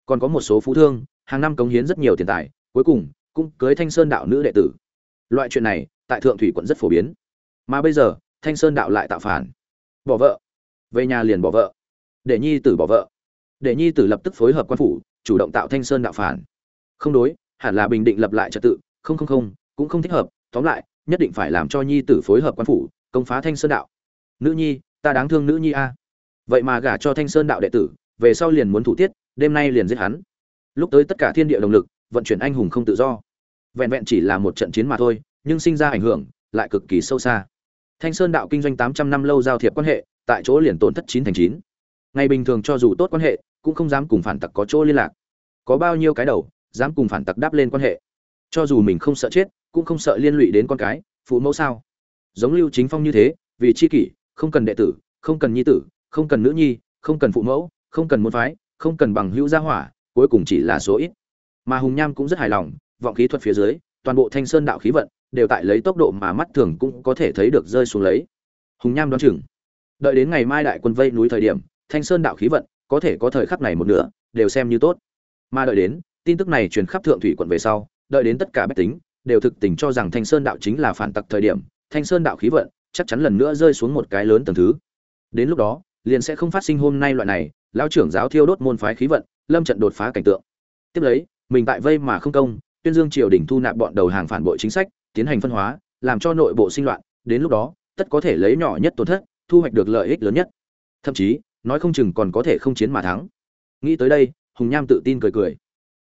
Speaker 1: Còn có một số phú thương, hàng năm cống hiến rất nhiều tiền tài, cuối cùng cũng cưới thanh sơn đạo nữ đệ tử. Loại chuyện này, tại thượng thủy quận rất phổ biến. Mà bây giờ, thanh sơn đạo lại tạo phản. Bỏ vợ. Về nhà liền bỏ vợ. Để nhi tử bỏ vợ. Để nhi tử lập tức phối hợp quan phủ, chủ động tạo thanh sơn đạo phản. Không đối, hẳn là bình định lập lại trật tự. Không không không, cũng không thích hợp. Tóm lại, nhất định phải làm cho nhi tử phối hợp quan phủ, công phá thanh sơn đạo. Nữ nhi, ta đáng thương nữ nhi a. Vậy mà gả cho thanh sơn đạo đệ tử, về sau liền muốn thủ tiết, đêm nay liền giết hắn. Lúc tới tất cả thiên địa động lực, vận chuyển anh hùng không tự do vẹn vẹn chỉ là một trận chiến mà thôi, nhưng sinh ra ảnh hưởng lại cực kỳ sâu xa. Thanh sơn đạo kinh doanh tám trăm năm lâu giao thiệp quan hệ, tại chỗ liền tổn thất chín thành chín. Ngày bình thường cho dù tốt quan hệ, cũng không dám cùng phản tặc có chỗ liên lạc. Có bao nhiêu cái đầu, dám cùng phản tặc đáp lên quan hệ. Cho dù mình không sợ chết, cũng không sợ liên lụy đến con cái, phụ mẫu sao? Giống lưu chính phong như thế, vì chi kỷ, không cần đệ tử, không cần nhi tử, không cần nữ nhi, không cần phụ mẫu, không cần môn phái, không cần bằng hữu gia hỏa, cuối cùng chỉ là số ít. Mà hùng nham cũng rất hài lòng vọng khí thuật phía dưới, toàn bộ thanh sơn đạo khí vận đều tại lấy tốc độ mà mắt thường cũng có thể thấy được rơi xuống lấy. Hùng nham đoán chừng, đợi đến ngày mai đại quân vây núi thời điểm, thanh sơn đạo khí vận có thể có thời khắc này một nửa, đều xem như tốt. Mà đợi đến, tin tức này truyền khắp thượng thủy quận về sau, đợi đến tất cả bách tính đều thực tình cho rằng thanh sơn đạo chính là phản tặc thời điểm, thanh sơn đạo khí vận chắc chắn lần nữa rơi xuống một cái lớn tầng thứ. Đến lúc đó, liền sẽ không phát sinh hôm nay loại này, lão trưởng giáo thiêu đốt môn phái khí vận, lâm trận đột phá cảnh tượng. Tiếp lấy, mình tại vây mà không công tuyên dương triều đình thu nạp bọn đầu hàng phản bội chính sách, tiến hành phân hóa, làm cho nội bộ sinh loạn, đến lúc đó, tất có thể lấy nhỏ nhất tổn thất, thu hoạch được lợi ích lớn nhất. Thậm chí, nói không chừng còn có thể không chiến mà thắng. Nghĩ tới đây, hùng nham tự tin cười cười.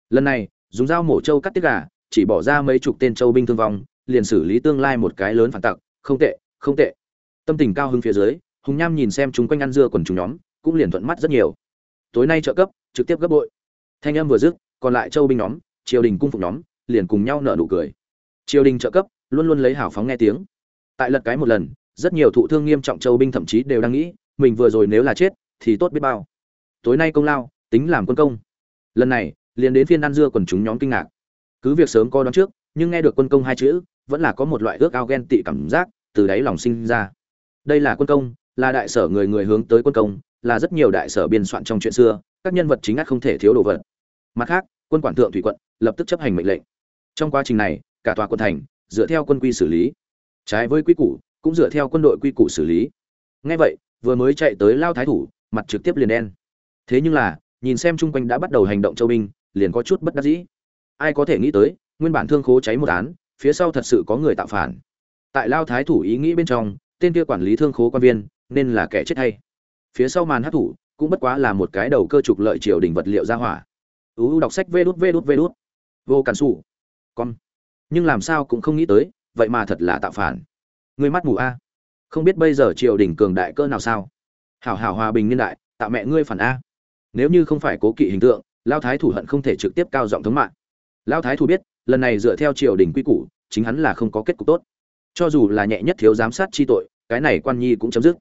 Speaker 1: Lần này, dùng dao mổ trâu cắt tiết gà, chỉ bỏ ra mấy chục tên châu binh thương vong, liền xử lý tương lai một cái lớn phản tặc, không tệ không tệ. Tâm tình cao hứng phía dưới, hùng nham nhìn xem chúng quanh ăn dưa quần chúng nhóm, cũng liền thuận mắt rất nhiều. Tối nay trợ cấp, trực tiếp gấp bội. Thanh âm vừa dứt, còn lại châu binh nhóm, triều đình cung phục nhóm liền cùng nhau nở nụ cười. Triều đình trợ cấp, luôn luôn lấy hảo phóng nghe tiếng. Tại lật cái một lần, rất nhiều thụ thương nghiêm trọng châu binh thậm chí đều đang nghĩ, mình vừa rồi nếu là chết, thì tốt biết bao. Tối nay công lao, tính làm quân công. Lần này, liền đến phiên ăn dưa quần chúng nhóm kinh ngạc. Cứ việc sớm coi đón trước, nhưng nghe được quân công hai chữ, vẫn là có một loại ước ao ghen tị cảm giác từ đáy lòng sinh ra. Đây là quân công, là đại sở người người hướng tới quân công, là rất nhiều đại sở biên soạn trong chuyện xưa, các nhân vật chính ác không thể thiếu đồ vật. Mặt khác, quân quản thượng thủy quận, lập tức chấp hành mệnh lệnh trong quá trình này, cả tòa quân thành, dựa theo quân quy xử lý. Trái với quy củ, cũng dựa theo quân đội quy củ xử lý. Ngay vậy, vừa mới chạy tới lao thái thủ, mặt trực tiếp liền đen. Thế nhưng là, nhìn xem chung quanh đã bắt đầu hành động châu binh, liền có chút bất đắc dĩ. Ai có thể nghĩ tới, nguyên bản thương khố cháy một án, phía sau thật sự có người tạo phản. Tại lao thái thủ ý nghĩ bên trong, tên kia quản lý thương khố quan viên, nên là kẻ chết hay. Phía sau màn hát thủ, cũng bất quá là một cái đầu cơ trục lợi triều đình vật liệu ra hỏa. Uu đọc sách vê đút vê đút vê đút. Vô cản xù con. Nhưng làm sao cũng không nghĩ tới, vậy mà thật là tạo phản. Người mắt mù a. Không biết bây giờ triều đình cường đại cơ nào sao? Hảo hảo hòa bình niên đại, tạo mẹ ngươi phản a. Nếu như không phải cố kỵ hình tượng, lao thái thủ hận không thể trực tiếp cao giọng thống mạng. Lao thái thủ biết, lần này dựa theo triều đình quy củ, chính hắn là không có kết cục tốt. Cho dù là nhẹ nhất thiếu giám sát chi tội, cái này quan nhi cũng chấm dứt.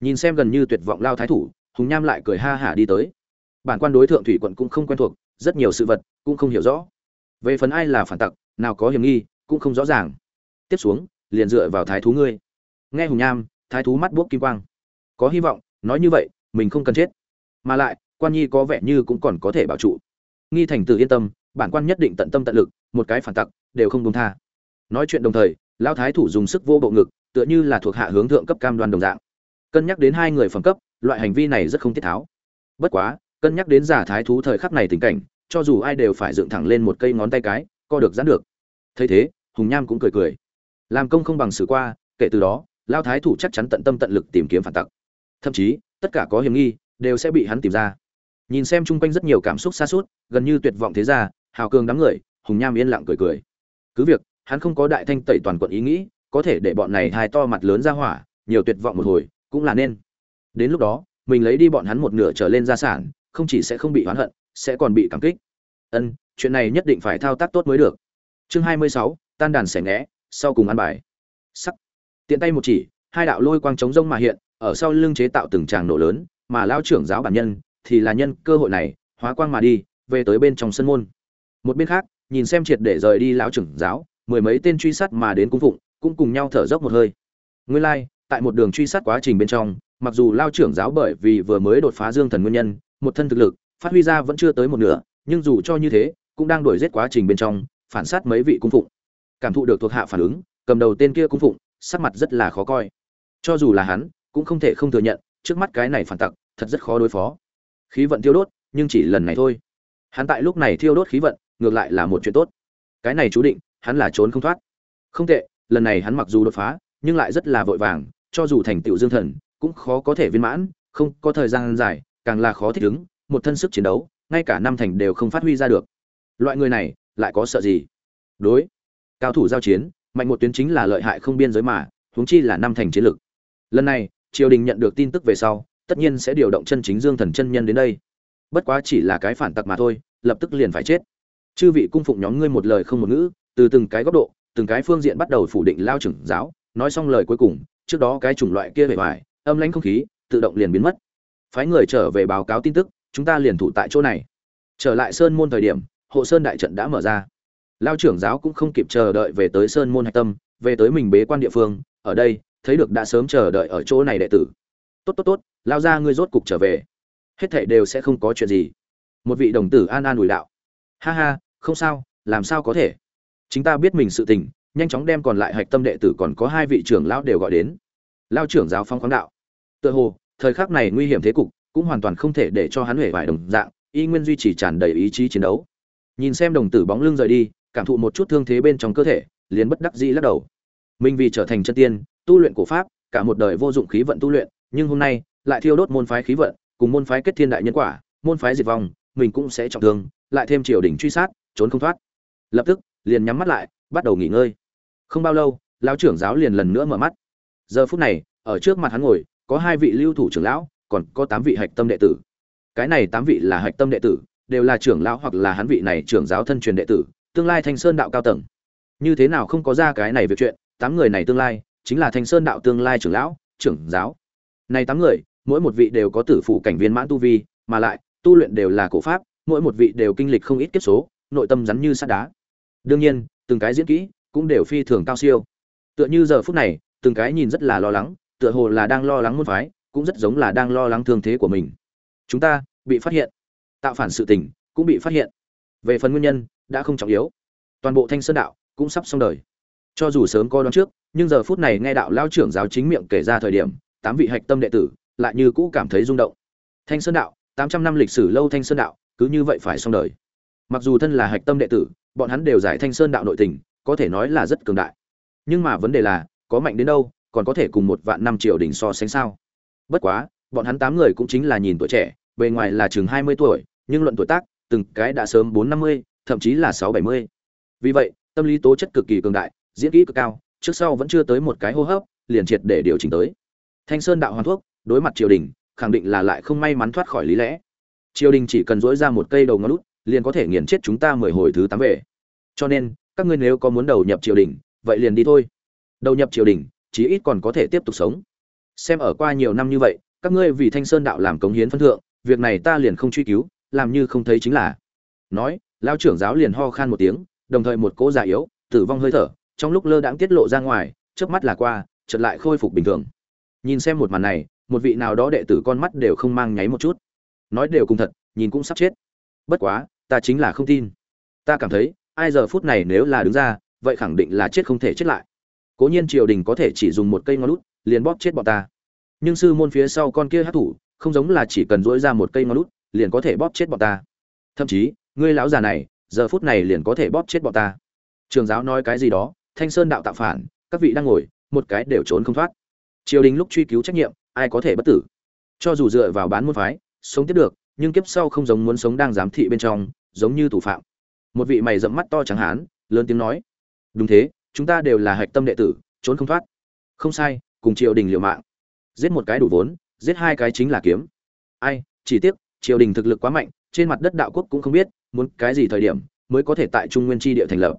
Speaker 1: Nhìn xem gần như tuyệt vọng lao thái thủ, hùng nham lại cười ha hả đi tới. Bản quan đối thượng thủy quận cũng không quen thuộc, rất nhiều sự vật cũng không hiểu rõ về phần ai là phản tặc, nào có hiểm nghi, cũng không rõ ràng. Tiếp xuống, liền dựa vào thái thú ngươi. Nghe hùng nham, thái thú mắt buốc kim quang. Có hy vọng, nói như vậy, mình không cần chết. Mà lại, quan nhi có vẻ như cũng còn có thể bảo trụ. Nghi thành tử yên tâm, bản quan nhất định tận tâm tận lực, một cái phản tặc, đều không công tha. Nói chuyện đồng thời lao thái thủ dùng sức vô bộ ngực, tựa như là thuộc hạ hướng thượng cấp cam đoan đồng dạng. Cân nhắc đến hai người phẩm cấp, loại hành vi này rất không tiết tháo. Bất quá, cân nhắc đến giả thái thú thời khắc này tình cảnh cho dù ai đều phải dựng thẳng lên một cây ngón tay cái, co được giãn được. Thấy thế, hùng nham cũng cười cười. Làm công không bằng xử qua, kể từ đó, lao thái thủ chắc chắn tận tâm tận lực tìm kiếm phản tặc. Thậm chí, tất cả có hiểm nghi, đều sẽ bị hắn tìm ra. Nhìn xem chung quanh rất nhiều cảm xúc xa suốt, gần như tuyệt vọng thế ra hào cường đám người, hùng nham yên lặng cười cười. Cứ việc, hắn không có đại thanh tẩy toàn quận ý nghĩ, có thể để bọn này hai to mặt lớn ra hỏa, nhiều tuyệt vọng một hồi, cũng là nên. Đến lúc đó, mình lấy đi bọn hắn một nửa trở lên gia sản, không chỉ sẽ không bị oán hận sẽ còn bị cảm kích. Ân chuyện này nhất định phải thao tác tốt mới được. Chương hai mươi sáu tan đàn xẻ ngẽ sau cùng ăn bài. Sắc. Tiện tay một chỉ hai đạo lôi quang trống rông mà hiện ở sau lưng chế tạo từng tràng nổ lớn mà lao trưởng giáo bản nhân thì là nhân cơ hội này hóa quang mà đi về tới bên trong sân môn. Một bên khác nhìn xem triệt để rời đi lão trưởng giáo mười mấy tên truy sát mà đến cung phụng cũng cùng nhau thở dốc một hơi. Nguyên lai like, tại một đường truy sát quá trình bên trong mặc dù lao trưởng giáo bởi vì vừa mới đột phá dương thần nguyên nhân một thân thực lực phát huy ra vẫn chưa tới một nửa, nhưng dù cho như thế, cũng đang đuổi giết quá trình bên trong, phản sát mấy vị cung phụng. Cảm thụ được thuộc hạ phản ứng, cầm đầu tên kia cung phụng, sắc mặt rất là khó coi. Cho dù là hắn, cũng không thể không thừa nhận, trước mắt cái này phản tặc, thật rất khó đối phó. Khí vận thiêu đốt, nhưng chỉ lần này thôi. Hắn tại lúc này thiêu đốt khí vận, ngược lại là một chuyện tốt. Cái này chú định, hắn là trốn không thoát. Không tệ, lần này hắn mặc dù đột phá, nhưng lại rất là vội vàng, cho dù thành tựu dương thần, cũng khó có thể viên mãn, không có thời gian dài, càng là khó thích ứng một thân sức chiến đấu, ngay cả năm thành đều không phát huy ra được. Loại người này, lại có sợ gì? Đối, cao thủ giao chiến, mạnh một tuyến chính là lợi hại không biên giới mà, huống chi là năm thành chiến lực. Lần này, triều đình nhận được tin tức về sau, tất nhiên sẽ điều động chân chính dương thần chân nhân đến đây. Bất quá chỉ là cái phản tặc mà thôi, lập tức liền phải chết. Chư vị cung phụng nhóm ngươi một lời không một ngữ, từ từng cái góc độ, từng cái phương diện bắt đầu phủ định lao trưởng giáo, nói xong lời cuối cùng, trước đó cái chủng loại kia bề ngoài, âm lãnh không khí, tự động liền biến mất. Phái người trở về báo cáo tin tức chúng ta liền thủ tại chỗ này. Trở lại sơn môn thời điểm, hộ sơn đại trận đã mở ra. Lao trưởng giáo cũng không kịp chờ đợi về tới sơn môn hạch tâm, về tới mình bế quan địa phương, ở đây, thấy được đã sớm chờ đợi ở chỗ này đệ tử. Tốt tốt tốt, lao ra ngươi rốt cục trở về. Hết thảy đều sẽ không có chuyện gì. Một vị đồng tử an an ủi đạo. Ha ha, không sao, làm sao có thể? Chính ta biết mình sự tình, nhanh chóng đem còn lại hạch tâm đệ tử còn có hai vị trưởng lão đều gọi đến. Lao trưởng giáo phong khoáng đạo. Tựa hồ, thời khắc này nguy hiểm thế cục cũng hoàn toàn không thể để cho hắn huệ vải đồng dạng, y nguyên duy trì tràn đầy ý chí chiến đấu. Nhìn xem đồng tử bóng lưng rời đi, cảm thụ một chút thương thế bên trong cơ thể, liền bất đắc dĩ lắc đầu. Mình vì trở thành chân tiên, tu luyện cổ pháp, cả một đời vô dụng khí vận tu luyện, nhưng hôm nay, lại thiêu đốt môn phái khí vận, cùng môn phái kết thiên đại nhân quả, môn phái diệt vong, mình cũng sẽ trọng thương, lại thêm triều đình truy sát, trốn không thoát. Lập tức, liền nhắm mắt lại, bắt đầu nghỉ ngơi. Không bao lâu, lão trưởng giáo liền lần nữa mở mắt. Giờ phút này, ở trước mặt hắn ngồi, có hai vị lưu thủ trưởng lão còn có tám vị hạch tâm đệ tử. Cái này tám vị là hạch tâm đệ tử, đều là trưởng lão hoặc là hắn vị này trưởng giáo thân truyền đệ tử, tương lai thanh sơn đạo cao tầng. Như thế nào không có ra cái này việc chuyện, tám người này tương lai chính là thanh sơn đạo tương lai trưởng lão, trưởng giáo. Này tám người, mỗi một vị đều có tử phụ cảnh viên mãn tu vi, mà lại, tu luyện đều là cổ pháp, mỗi một vị đều kinh lịch không ít kiếp số, nội tâm rắn như sắt đá. Đương nhiên, từng cái diễn kỹ cũng đều phi thường cao siêu. Tựa như giờ phút này, từng cái nhìn rất là lo lắng, tựa hồ là đang lo lắng môn phái cũng rất giống là đang lo lắng thương thế của mình. Chúng ta bị phát hiện, tạo phản sự tình cũng bị phát hiện. Về phần nguyên nhân, đã không trọng yếu. Toàn bộ thanh sơn đạo cũng sắp xong đời. Cho dù sớm coi đoán trước, nhưng giờ phút này nghe đạo lao trưởng giáo chính miệng kể ra thời điểm, tám vị hạch tâm đệ tử lại như cũ cảm thấy rung động. Thanh sơn đạo, tám trăm năm lịch sử lâu thanh sơn đạo, cứ như vậy phải xong đời. Mặc dù thân là hạch tâm đệ tử, bọn hắn đều giải thanh sơn đạo nội tình, có thể nói là rất cường đại. Nhưng mà vấn đề là, có mạnh đến đâu, còn có thể cùng một vạn năm triều đình so sánh sao? Bất quá, bọn hắn tám người cũng chính là nhìn tuổi trẻ, bề ngoài là chừng hai mươi tuổi, nhưng luận tuổi tác, từng cái đã sớm bốn năm mươi, thậm chí là sáu bảy mươi. Vì vậy, tâm lý tố chất cực kỳ cường đại, diễn kỹ cực cao, trước sau vẫn chưa tới một cái hô hấp, liền triệt để điều chỉnh tới. Thanh sơn đạo hoàn thuốc, đối mặt triều đình, khẳng định là lại không may mắn thoát khỏi lý lẽ. Triều đình chỉ cần dỗi ra một cây đầu ngón lút liền có thể nghiền chết chúng ta mười hồi thứ tám về. Cho nên, các ngươi nếu có muốn đầu nhập triều đình, vậy liền đi thôi. Đầu nhập triều đình, chí ít còn có thể tiếp tục sống xem ở qua nhiều năm như vậy, các ngươi vì thanh sơn đạo làm cống hiến phân thượng, việc này ta liền không truy cứu, làm như không thấy chính là. Nói lao trưởng giáo liền ho khan một tiếng, đồng thời một cỗ già yếu, tử vong hơi thở, trong lúc lơ đãng tiết lộ ra ngoài trước mắt là qua, chợt lại khôi phục bình thường. Nhìn xem một màn này, một vị nào đó đệ tử con mắt đều không mang nháy một chút. Nói đều cùng thật, nhìn cũng sắp chết. Bất quá, ta chính là không tin. Ta cảm thấy, ai giờ phút này nếu là đứng ra, vậy khẳng định là chết không thể chết lại. Cố nhiên triều đình có thể chỉ dùng một cây ngón lút liền bóp chết bọn ta. Nhưng sư môn phía sau con kia hát thủ, không giống là chỉ cần dỗi ra một cây ngón lút, liền có thể bóp chết bọn ta. Thậm chí, ngươi lão già này, giờ phút này liền có thể bóp chết bọn ta. Trường giáo nói cái gì đó, thanh sơn đạo tạo phản, các vị đang ngồi, một cái đều trốn không thoát. Triều đình lúc truy cứu trách nhiệm, ai có thể bất tử? Cho dù dựa vào bán môn phái, sống tiếp được, nhưng kiếp sau không giống muốn sống đang giám thị bên trong, giống như thủ phạm. Một vị mày rậm mắt to chẳng hán, lớn tiếng nói, đúng thế, chúng ta đều là hạch tâm đệ tử, trốn không thoát. Không sai cùng triều đình liều mạng. Giết một cái đủ vốn, giết hai cái chính là kiếm. Ai, chỉ tiếc, triều đình thực lực quá mạnh, trên mặt đất đạo quốc cũng không biết, muốn cái gì thời điểm mới có thể tại trung nguyên tri địa thành lập.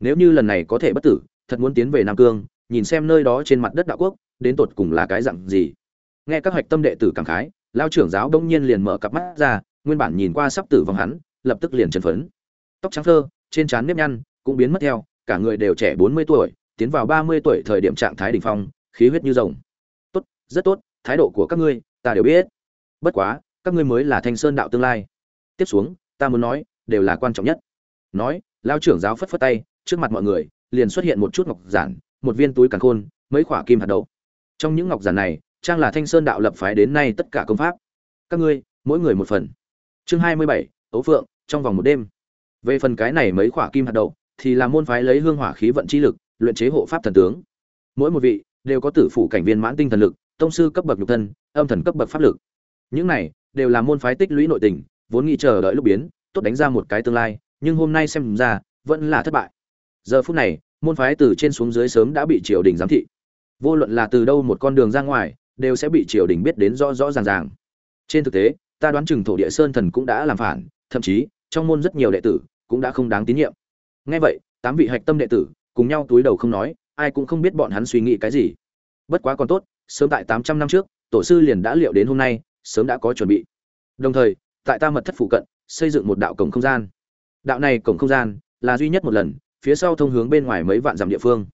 Speaker 1: Nếu như lần này có thể bất tử, thật muốn tiến về nam cương, nhìn xem nơi đó trên mặt đất đạo quốc, đến tột cùng là cái dặn gì. Nghe các hạch tâm đệ tử cảm khái, lao trưởng giáo đông nhiên liền mở cặp mắt ra, nguyên bản nhìn qua sắp tử vong hắn, lập tức liền chân phấn. Tóc trắng thơ, trên trán nếp nhăn cũng biến mất theo, cả người đều trẻ bốn mươi tuổi, tiến vào ba mươi tuổi thời điểm trạng thái đỉnh phong khí huyết như rồng. Tốt, rất tốt, thái độ của các ngươi, ta đều biết. Bất quá, các ngươi mới là thanh sơn đạo tương lai. Tiếp xuống, ta muốn nói, đều là quan trọng nhất. Nói, lao trưởng giáo phất phất tay, trước mặt mọi người, liền xuất hiện một chút ngọc giản, một viên túi càn khôn, mấy khỏa kim hạt đậu. Trong những ngọc giản này, trang là thanh sơn đạo lập phái đến nay tất cả công pháp. Các ngươi, mỗi người một phần. Chương hai mươi bảy ấu phượng, trong vòng một đêm. Về phần cái này mấy khỏa kim hạt đậu, thì là môn phái lấy hương hỏa khí vận chi lực, luyện chế hộ pháp thần tướng. Mỗi một vị đều có tử phủ cảnh viên mãn tinh thần lực, tông sư cấp bậc nhục thân, âm thần cấp bậc pháp lực. Những này đều là môn phái tích lũy nội tình, vốn nghĩ chờ đợi lúc biến, tốt đánh ra một cái tương lai, nhưng hôm nay xem ra, vẫn là thất bại. Giờ phút này, môn phái từ trên xuống dưới sớm đã bị triều đình giám thị. Vô luận là từ đâu một con đường ra ngoài, đều sẽ bị triều đình biết đến rõ rõ ràng ràng. Trên thực tế, ta đoán chừng thổ địa sơn thần cũng đã làm phản, thậm chí, trong môn rất nhiều đệ tử cũng đã không đáng tín nhiệm. Ngay vậy, tám vị hạch tâm đệ tử cùng nhau túi đầu không nói ai cũng không biết bọn hắn suy nghĩ cái gì. Bất quá còn tốt, sớm tại tám trăm năm trước, tổ sư liền đã liệu đến hôm nay, sớm đã có chuẩn bị. Đồng thời, tại ta mật thất phụ cận, xây dựng một đạo cổng không gian. Đạo này cổng không gian là duy nhất một lần, phía sau thông hướng bên ngoài mấy vạn dặm địa phương.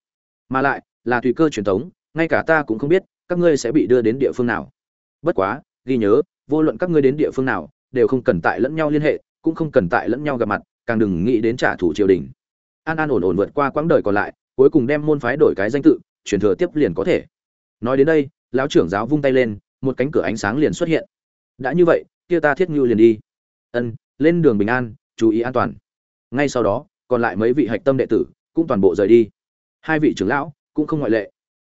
Speaker 1: Mà lại, là tùy cơ truyền thống ngay cả ta cũng không biết, các ngươi sẽ bị đưa đến địa phương nào. Bất quá, ghi nhớ, vô luận các ngươi đến địa phương nào, đều không cần tại lẫn nhau liên hệ, cũng không cần tại lẫn nhau gặp mặt, càng đừng nghĩ đến trả thù triều đình. An an ổn ổn vượt qua quãng đời còn lại cuối cùng đem môn phái đổi cái danh tự chuyển thừa tiếp liền có thể. Nói đến đây, lão trưởng giáo vung tay lên, một cánh cửa ánh sáng liền xuất hiện. Đã như vậy, kia ta thiết ngưu liền đi. Ân, lên đường bình an, chú ý an toàn. Ngay sau đó, còn lại mấy vị hạch tâm đệ tử cũng toàn bộ rời đi. Hai vị trưởng lão cũng không ngoại lệ.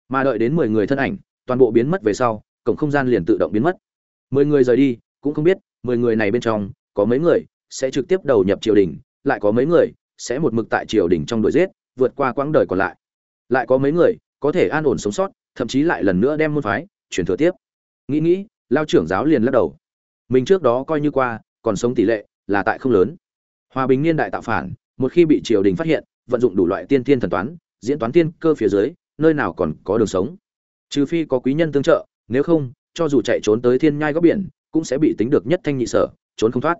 Speaker 1: Mà đợi đến mười người thân ảnh, toàn bộ biến mất về sau, cổng không gian liền tự động biến mất. Mười người rời đi, cũng không biết, mười người này bên trong, có mấy người sẽ trực tiếp đầu nhập triều đình, lại có mấy người sẽ một mực tại triều đình trong đội giết vượt qua quãng đời còn lại. Lại có mấy người có thể an ổn sống sót, thậm chí lại lần nữa đem môn phái chuyển thừa tiếp. Nghĩ nghĩ, lao trưởng giáo liền lắc đầu. Mình trước đó coi như qua, còn sống tỷ lệ là tại không lớn. Hòa bình niên đại tạo phản, một khi bị triều đình phát hiện, vận dụng đủ loại tiên tiên thần toán, diễn toán tiên cơ phía dưới, nơi nào còn có đường sống. Trừ phi có quý nhân tương trợ, nếu không, cho dù chạy trốn tới thiên nhai góc biển, cũng sẽ bị tính được nhất thanh nhị sở, trốn không thoát.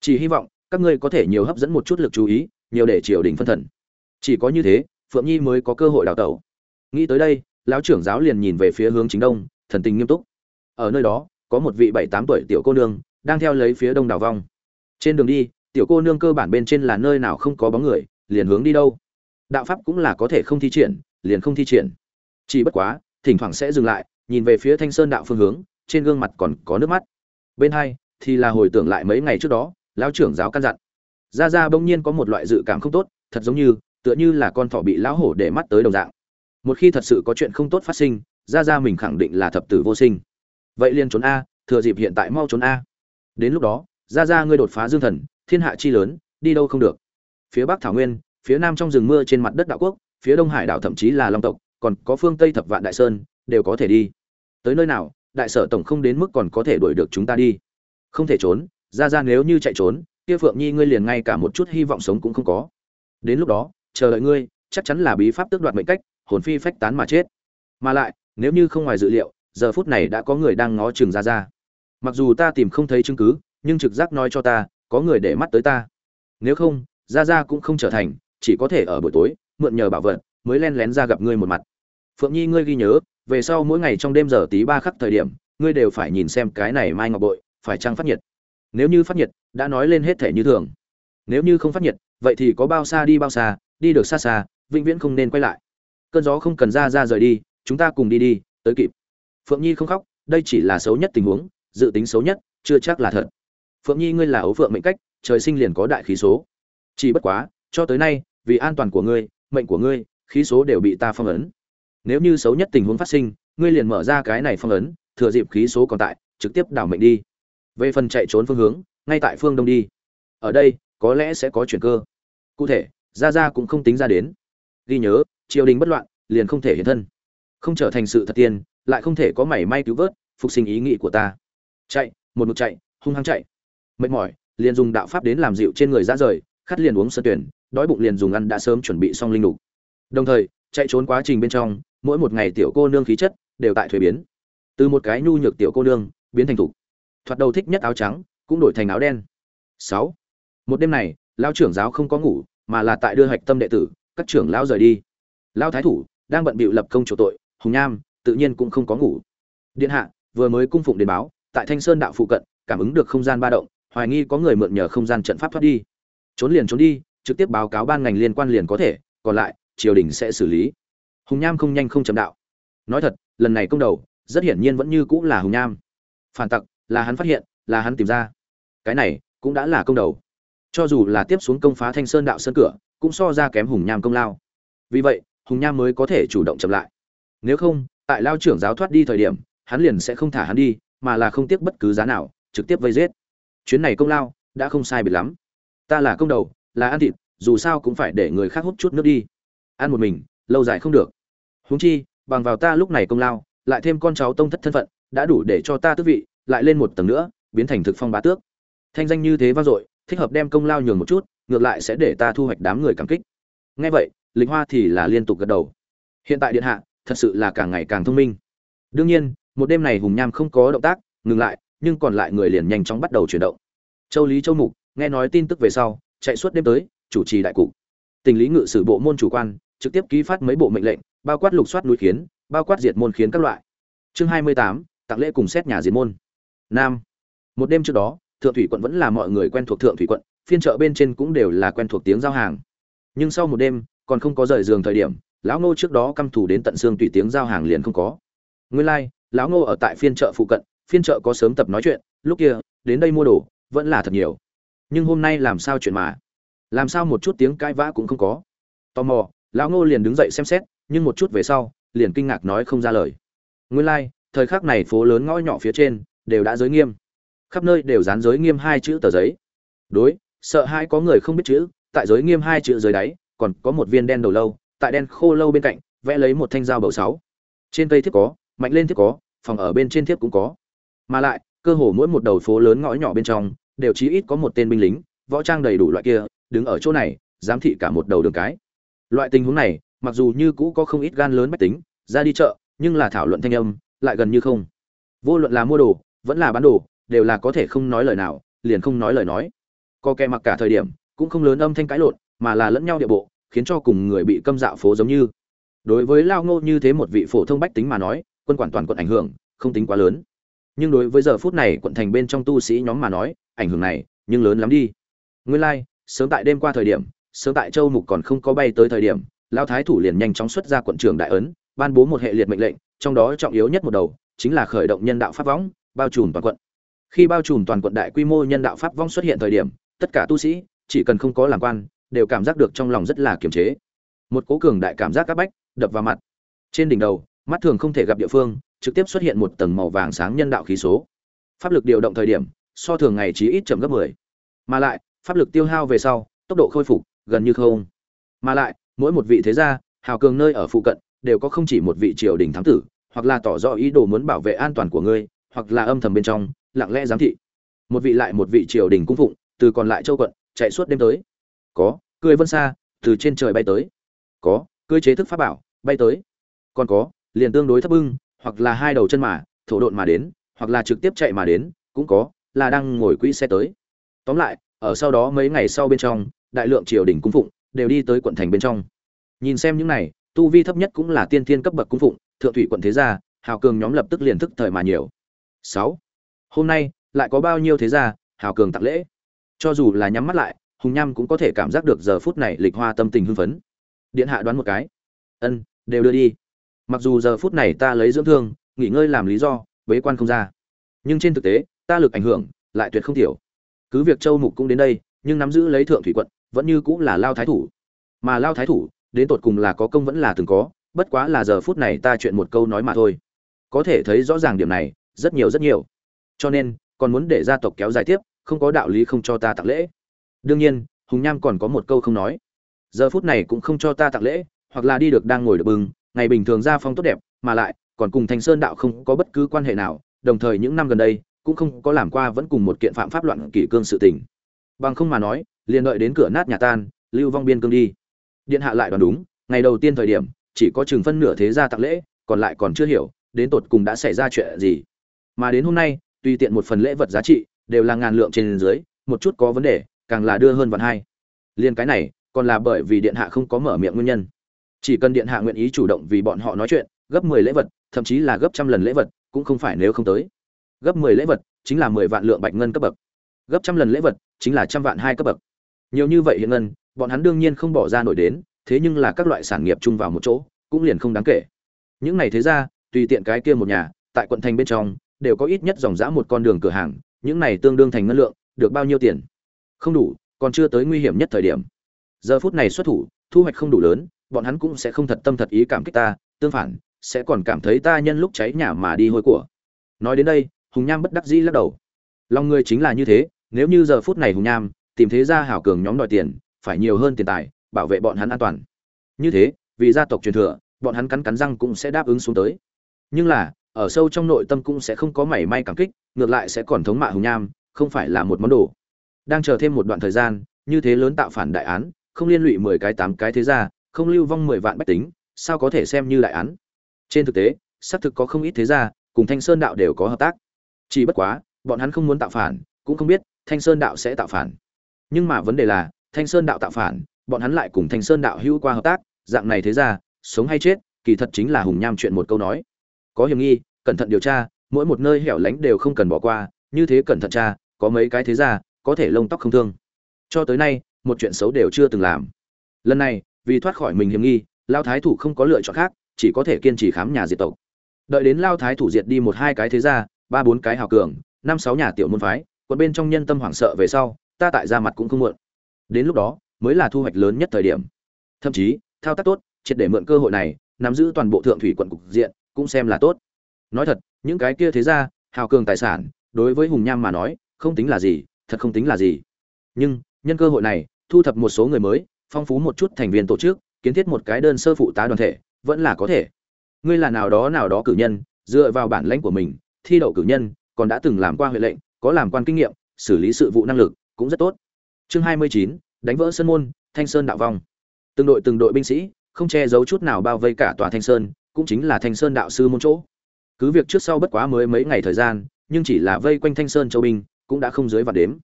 Speaker 1: Chỉ hy vọng các ngươi có thể nhiều hấp dẫn một chút lực chú ý, nhiều để triều đình phân thần chỉ có như thế, phượng nhi mới có cơ hội đào tẩu. Nghĩ tới đây, lão trưởng giáo liền nhìn về phía hướng chính đông, thần tình nghiêm túc. Ở nơi đó, có một vị bảy tám tuổi tiểu cô nương, đang theo lấy phía đông đào vong. Trên đường đi, tiểu cô nương cơ bản bên trên là nơi nào không có bóng người, liền hướng đi đâu. Đạo pháp cũng là có thể không thi triển, liền không thi triển. Chỉ bất quá, thỉnh thoảng sẽ dừng lại, nhìn về phía thanh sơn đạo phương hướng, trên gương mặt còn có nước mắt. Bên hai, thì là hồi tưởng lại mấy ngày trước đó, lão trưởng giáo căn dặn. Ra ra bỗng nhiên có một loại dự cảm không tốt, thật giống như tựa như là con thỏ bị lão hổ để mắt tới đồng dạng. Một khi thật sự có chuyện không tốt phát sinh, ra ra mình khẳng định là thập tử vô sinh. Vậy liền trốn a, thừa dịp hiện tại mau trốn a. Đến lúc đó, ra ra ngươi đột phá dương thần, thiên hạ chi lớn, đi đâu không được. Phía bắc thảo nguyên, phía nam trong rừng mưa trên mặt đất đạo quốc, phía đông hải đảo thậm chí là long tộc, còn có phương tây thập vạn đại sơn, đều có thể đi. Tới nơi nào, đại sở tổng không đến mức còn có thể đuổi được chúng ta đi. Không thể trốn, ra ra nếu như chạy trốn, kia phượng nhi ngươi liền ngay cả một chút hy vọng sống cũng không có. Đến lúc đó chờ đợi ngươi, chắc chắn là bí pháp tước đoạt mệnh cách, hồn phi phách tán mà chết. Mà lại, nếu như không ngoài dự liệu, giờ phút này đã có người đang ngó chừng ra ra. Mặc dù ta tìm không thấy chứng cứ, nhưng trực giác nói cho ta, có người để mắt tới ta. Nếu không, ra ra cũng không trở thành, chỉ có thể ở buổi tối, mượn nhờ bảo vật, mới len lén ra gặp ngươi một mặt. Phượng nhi ngươi ghi nhớ, về sau mỗi ngày trong đêm giờ tí ba khắc thời điểm, ngươi đều phải nhìn xem cái này mai ngọc bội, phải chăng phát nhiệt? Nếu như phát nhiệt, đã nói lên hết thể như thường. Nếu như không phát nhiệt, vậy thì có bao xa đi bao xa đi được xa xa, vĩnh viễn không nên quay lại. Cơn gió không cần ra ra rời đi, chúng ta cùng đi đi, tới kịp. Phượng nhi không khóc, đây chỉ là xấu nhất tình huống, dự tính xấu nhất, chưa chắc là thật. Phượng nhi ngươi là ấu phượng mệnh cách, trời sinh liền có đại khí số. Chỉ bất quá, cho tới nay, vì an toàn của ngươi, mệnh của ngươi, khí số đều bị ta phong ấn. Nếu như xấu nhất tình huống phát sinh, ngươi liền mở ra cái này phong ấn, thừa dịp khí số còn tại, trực tiếp đảo mệnh đi. Về phần chạy trốn phương hướng, ngay tại phương đông đi. Ở đây, có lẽ sẽ có chuyển cơ. Cụ thể ra ra cũng không tính ra đến. Ghi nhớ, triều đình bất loạn, liền không thể hiện thân. Không trở thành sự thật tiên, lại không thể có mảy may cứu vớt, phục sinh ý nghĩ của ta. Chạy, một mực chạy, hung hăng chạy. Mệt mỏi, liền dùng đạo pháp đến làm dịu trên người ra rời, khát liền uống sơ tuyển, đói bụng liền dùng ăn đã sớm chuẩn bị xong linh đục. Đồng thời, chạy trốn quá trình bên trong, mỗi một ngày tiểu cô nương khí chất đều tại thuế biến. Từ một cái nhu nhược tiểu cô nương, biến thành thục. Thoạt đầu thích nhất áo trắng, cũng đổi thành áo đen. Sáu. Một đêm này lao trưởng giáo không có ngủ mà là tại đưa hạch tâm đệ tử, các trưởng lão rời đi. Lão thái thủ đang bận bịu lập công chủ tội, hùng nham tự nhiên cũng không có ngủ. Điện hạ, vừa mới cung phụng đến báo, tại thanh sơn đạo phụ cận, cảm ứng được không gian ba động, hoài nghi có người mượn nhờ không gian trận pháp thoát đi. Trốn liền trốn đi, trực tiếp báo cáo ban ngành liên quan liền có thể, còn lại, triều đình sẽ xử lý. Hùng nham không nhanh không chậm đạo. Nói thật, lần này công đầu, rất hiển nhiên vẫn như cũng là hùng nham phản tặc, là hắn phát hiện, là hắn tìm ra. Cái này, cũng đã là công đầu cho dù là tiếp xuống công phá thanh sơn đạo sơn cửa, cũng so ra kém hùng nham công lao. Vì vậy, hùng nham mới có thể chủ động chậm lại. Nếu không, tại lao trưởng giáo thoát đi thời điểm, hắn liền sẽ không thả hắn đi, mà là không tiếc bất cứ giá nào, trực tiếp vây giết. Chuyến này công lao đã không sai biệt lắm. Ta là công đầu, là ăn thịt, dù sao cũng phải để người khác hút chút nước đi. Ăn một mình, lâu dài không được. Huống chi, bằng vào ta lúc này công lao, lại thêm con cháu tông thất thân phận, đã đủ để cho ta tước vị, lại lên một tầng nữa, biến thành thực phong bá tước. Thanh danh như thế vang dội thích hợp đem công lao nhường một chút, ngược lại sẽ để ta thu hoạch đám người cảm kích. Ngay vậy, lịch hoa thì là liên tục gật đầu. Hiện tại điện hạ, thật sự là càng ngày càng thông minh. Đương nhiên, một đêm này hùng nham không có động tác, ngừng lại, nhưng còn lại người liền nhanh chóng bắt đầu chuyển động. Châu lý, châu mục, nghe nói tin tức về sau, chạy suốt đêm tới, chủ trì đại cục. Tình lý ngự sử bộ môn chủ quan, trực tiếp ký phát mấy bộ mệnh lệnh, bao quát lục soát núi khiến bao quát diệt môn khiến các loại. Chương hai mươi tám, tặng lễ cùng xét nhà diệt môn. Nam. Một đêm trước đó thượng thủy quận vẫn là mọi người quen thuộc thượng thủy quận phiên chợ bên trên cũng đều là quen thuộc tiếng giao hàng. Nhưng sau một đêm còn không có rời giường thời điểm lão ngô trước đó căm thù đến tận xương tùy tiếng giao hàng liền không có. Nguyên lai、like, lão ngô ở tại phiên chợ phụ cận phiên chợ có sớm tập nói chuyện lúc kia đến đây mua đồ vẫn là thật nhiều. Nhưng hôm nay làm sao chuyện mà? Làm sao một chút tiếng cãi vã cũng không có? Tò mò lão ngô liền đứng dậy xem xét nhưng một chút về sau liền kinh ngạc nói không ra lời. Nguyên lai、like, thời khắc này phố lớn ngõ nhỏ phía trên đều đã giới nghiêm khắp nơi đều dán giới nghiêm hai chữ tờ giấy. Đối, sợ hai có người không biết chữ, tại giới nghiêm hai chữ dưới đáy, còn có một viên đen đầu lâu, tại đen khô lâu bên cạnh, vẽ lấy một thanh dao bầu sáu. Trên cây thiếp có, mạnh lên thiếp có, phòng ở bên trên thiếp cũng có. Mà lại, cơ hồ mỗi một đầu phố lớn ngõ nhỏ bên trong, đều chí ít có một tên binh lính, võ trang đầy đủ loại kia, đứng ở chỗ này, giám thị cả một đầu đường cái. Loại tình huống này, mặc dù như cũ có không ít gan lớn mách tính, ra đi chợ, nhưng là thảo luận thanh âm, lại gần như không. Vô luận là mua đồ, vẫn là bán đồ đều là có thể không nói lời nào liền không nói lời nói. Co kẻ mặc cả thời điểm cũng không lớn âm thanh cãi lộn mà là lẫn nhau địa bộ khiến cho cùng người bị câm dạo phố giống như. Đối với lao ngô như thế một vị phổ thông bách tính mà nói quân quản toàn quận ảnh hưởng không tính quá lớn. Nhưng đối với giờ phút này quận thành bên trong tu sĩ nhóm mà nói ảnh hưởng này nhưng lớn lắm đi. Nguyên lai like, sớm tại đêm qua thời điểm sớm tại châu mục còn không có bay tới thời điểm lao thái thủ liền nhanh chóng xuất ra quận trưởng đại ấn ban bố một hệ liệt mệnh lệnh trong đó trọng yếu nhất một đầu chính là khởi động nhân đạo pháp võng bao trùm toàn quận khi bao trùm toàn quận đại quy mô nhân đạo pháp vong xuất hiện thời điểm, tất cả tu sĩ, chỉ cần không có làm quan, đều cảm giác được trong lòng rất là kiềm chế. Một cố cường đại cảm giác các bách, đập vào mặt. Trên đỉnh đầu, mắt thường không thể gặp địa phương, trực tiếp xuất hiện một tầng màu vàng sáng nhân đạo khí số. Pháp lực điều động thời điểm, so thường ngày chỉ ít chậm gấp 10. mà lại, pháp lực tiêu hao về sau, tốc độ khôi phục, gần như không. Mà lại, mỗi một vị thế gia, hào cường nơi ở phụ cận, đều có không chỉ một vị triều đình thám tử, hoặc là tỏ rõ ý đồ muốn bảo vệ an toàn của ngươi, hoặc là âm thầm bên trong lặng lẽ giám thị. Một vị lại một vị triều đình cung phụng, từ còn lại châu quận, chạy suốt đêm tới. Có, cười vân xa, từ trên trời bay tới. Có, cưới chế thức pháp bảo, bay tới. Còn có, liền tương đối thấp bưng, hoặc là hai đầu chân mà, thổ độn mà đến, hoặc là trực tiếp chạy mà đến, cũng có, là đang ngồi quỹ xe tới. Tóm lại, ở sau đó mấy ngày sau bên trong, đại lượng triều đình cung phụng đều đi tới quận thành bên trong. Nhìn xem những này, tu vi thấp nhất cũng là tiên thiên cấp bậc cung phụng, thượng thủy quận thế gia, hào cường nhóm lập tức liền thức thời mà nhiều. Sáu hôm nay, lại có bao nhiêu thế gia, hào cường tặng lễ. Cho dù là nhắm mắt lại, hùng nham cũng có thể cảm giác được giờ phút này lịch hoa tâm tình hưng phấn. Điện hạ đoán một cái. Ân, đều đưa đi. Mặc dù giờ phút này ta lấy dưỡng thương, nghỉ ngơi làm lý do, bế quan không ra. Nhưng trên thực tế, ta lực ảnh hưởng, lại tuyệt không thiểu cứ việc châu mục cũng đến đây, nhưng nắm giữ lấy thượng thủy quận, vẫn như cũng là lao thái thủ. Mà lao thái thủ, đến tột cùng là có công vẫn là từng có, bất quá là giờ phút này ta chuyện một câu nói mà thôi. Có thể thấy rõ ràng điểm này, rất nhiều rất nhiều cho nên còn muốn để gia tộc kéo dài tiếp, không có đạo lý không cho ta tặng lễ. Đương nhiên, hùng nham còn có một câu không nói. Giờ phút này cũng không cho ta tặng lễ, hoặc là đi được đang ngồi được bừng, ngày bình thường gia phong tốt đẹp, mà lại, còn cùng thành sơn đạo không có bất cứ quan hệ nào, đồng thời những năm gần đây, cũng không có làm qua vẫn cùng một kiện phạm pháp loạn kỷ cương sự tình. Bằng không mà nói, liền đợi đến cửa nát nhà tan, lưu vong biên cương đi. Điện hạ lại đoán đúng, ngày đầu tiên thời điểm, chỉ có chừng phân nửa thế gia tặng lễ, còn lại còn chưa hiểu, đến tột cùng đã xảy ra chuyện gì. Mà đến hôm nay tùy tiện một phần lễ vật giá trị, đều là ngàn lượng trên dưới, một chút có vấn đề, càng là đưa hơn vạn hai. Liên cái này, còn là bởi vì điện hạ không có mở miệng nguyên nhân. Chỉ cần điện hạ nguyện ý chủ động vì bọn họ nói chuyện, gấp mười lễ vật, thậm chí là gấp trăm lần lễ vật, cũng không phải nếu không tới. Gấp mười lễ vật, chính là mười vạn lượng bạch ngân cấp bậc. Gấp trăm lần lễ vật, chính là trăm vạn hai cấp bậc. Nhiều như vậy hiện ngân, bọn hắn đương nhiên không bỏ ra nổi đến, thế nhưng là các loại sản nghiệp chung vào một chỗ, cũng liền không đáng kể. Những này thế ra, tùy tiện cái kia một nhà, tại quận thành bên trong đều có ít nhất dòng dã một con đường cửa hàng, những này tương đương thành ngân lượng, được bao nhiêu tiền? Không đủ, còn chưa tới nguy hiểm nhất thời điểm. Giờ phút này xuất thủ, thu hoạch không đủ lớn, bọn hắn cũng sẽ không thật tâm thật ý cảm kích ta, tương phản, sẽ còn cảm thấy ta nhân lúc cháy nhà mà đi hôi của. Nói đến đây, hùng nham bất đắc dĩ lắc đầu. Lòng người chính là như thế, nếu như giờ phút này hùng nham tìm thế ra hảo cường nhóm đòi tiền, phải nhiều hơn tiền tài, bảo vệ bọn hắn an toàn. Như thế, vì gia tộc truyền thừa, bọn hắn cắn cắn răng cũng sẽ đáp ứng xuống tới. Nhưng là ở sâu trong nội tâm cũng sẽ không có mảy may cảm kích ngược lại sẽ còn thống mạ hùng nham không phải là một món đồ. Đang chờ thêm một đoạn thời gian như thế lớn tạo phản đại án không liên lụy mười cái tám cái thế gia, không lưu vong mười vạn bách tính sao có thể xem như đại án? Trên thực tế xác thực có không ít thế gia cùng thanh sơn đạo đều có hợp tác. Chỉ bất quá bọn hắn không muốn tạo phản cũng không biết thanh sơn đạo sẽ tạo phản. Nhưng mà vấn đề là thanh sơn đạo tạo phản bọn hắn lại cùng thanh sơn đạo hữu qua hợp tác dạng này thế ra sống hay chết kỳ thật chính là hùng nham chuyện một câu nói có hiểm nghi, cẩn thận điều tra, mỗi một nơi hẻo lánh đều không cần bỏ qua, như thế cẩn thận tra có mấy cái thế ra có thể lông tóc không thương. Cho tới nay, một chuyện xấu đều chưa từng làm. Lần này, vì thoát khỏi mình hiểm nghi, lao thái thủ không có lựa chọn khác, chỉ có thể kiên trì khám nhà diệt tộc. Đợi đến lao thái thủ diệt đi một hai cái thế gia, ba bốn cái hào cường, năm sáu nhà tiểu môn phái còn bên trong nhân tâm hoảng sợ về sau, ta tại ra mặt cũng không muộn. Đến lúc đó, mới là thu hoạch lớn nhất thời điểm. Thậm chí, thao tác tốt, triệt để mượn cơ hội này, nắm giữ toàn bộ thượng thủy quận cục diện cũng xem là tốt. Nói thật, những cái kia thế ra hào cường tài sản, đối với hùng nham mà nói, không tính là gì, thật không tính là gì. Nhưng, nhân cơ hội này, thu thập một số người mới, phong phú một chút thành viên tổ chức, kiến thiết một cái đơn sơ phụ tá đoàn thể, vẫn là có thể. Ngươi là nào đó nào đó cử nhân, dựa vào bản lãnh của mình, thi đậu cử nhân, còn đã từng làm qua huệ lệnh, có làm quan kinh nghiệm, xử lý sự vụ năng lực, cũng rất tốt. Chương hai mươi chín, đánh vỡ sân môn, thanh sơn đạo vong. Từng đội từng đội binh sĩ, không che giấu chút nào bao vây cả tòa thanh sơn cũng chính là thanh sơn đạo sư môn chỗ. Cứ việc trước sau bất quá mới mấy ngày thời gian, nhưng chỉ là vây quanh thanh sơn châu binh, cũng đã không dưới vạn đếm.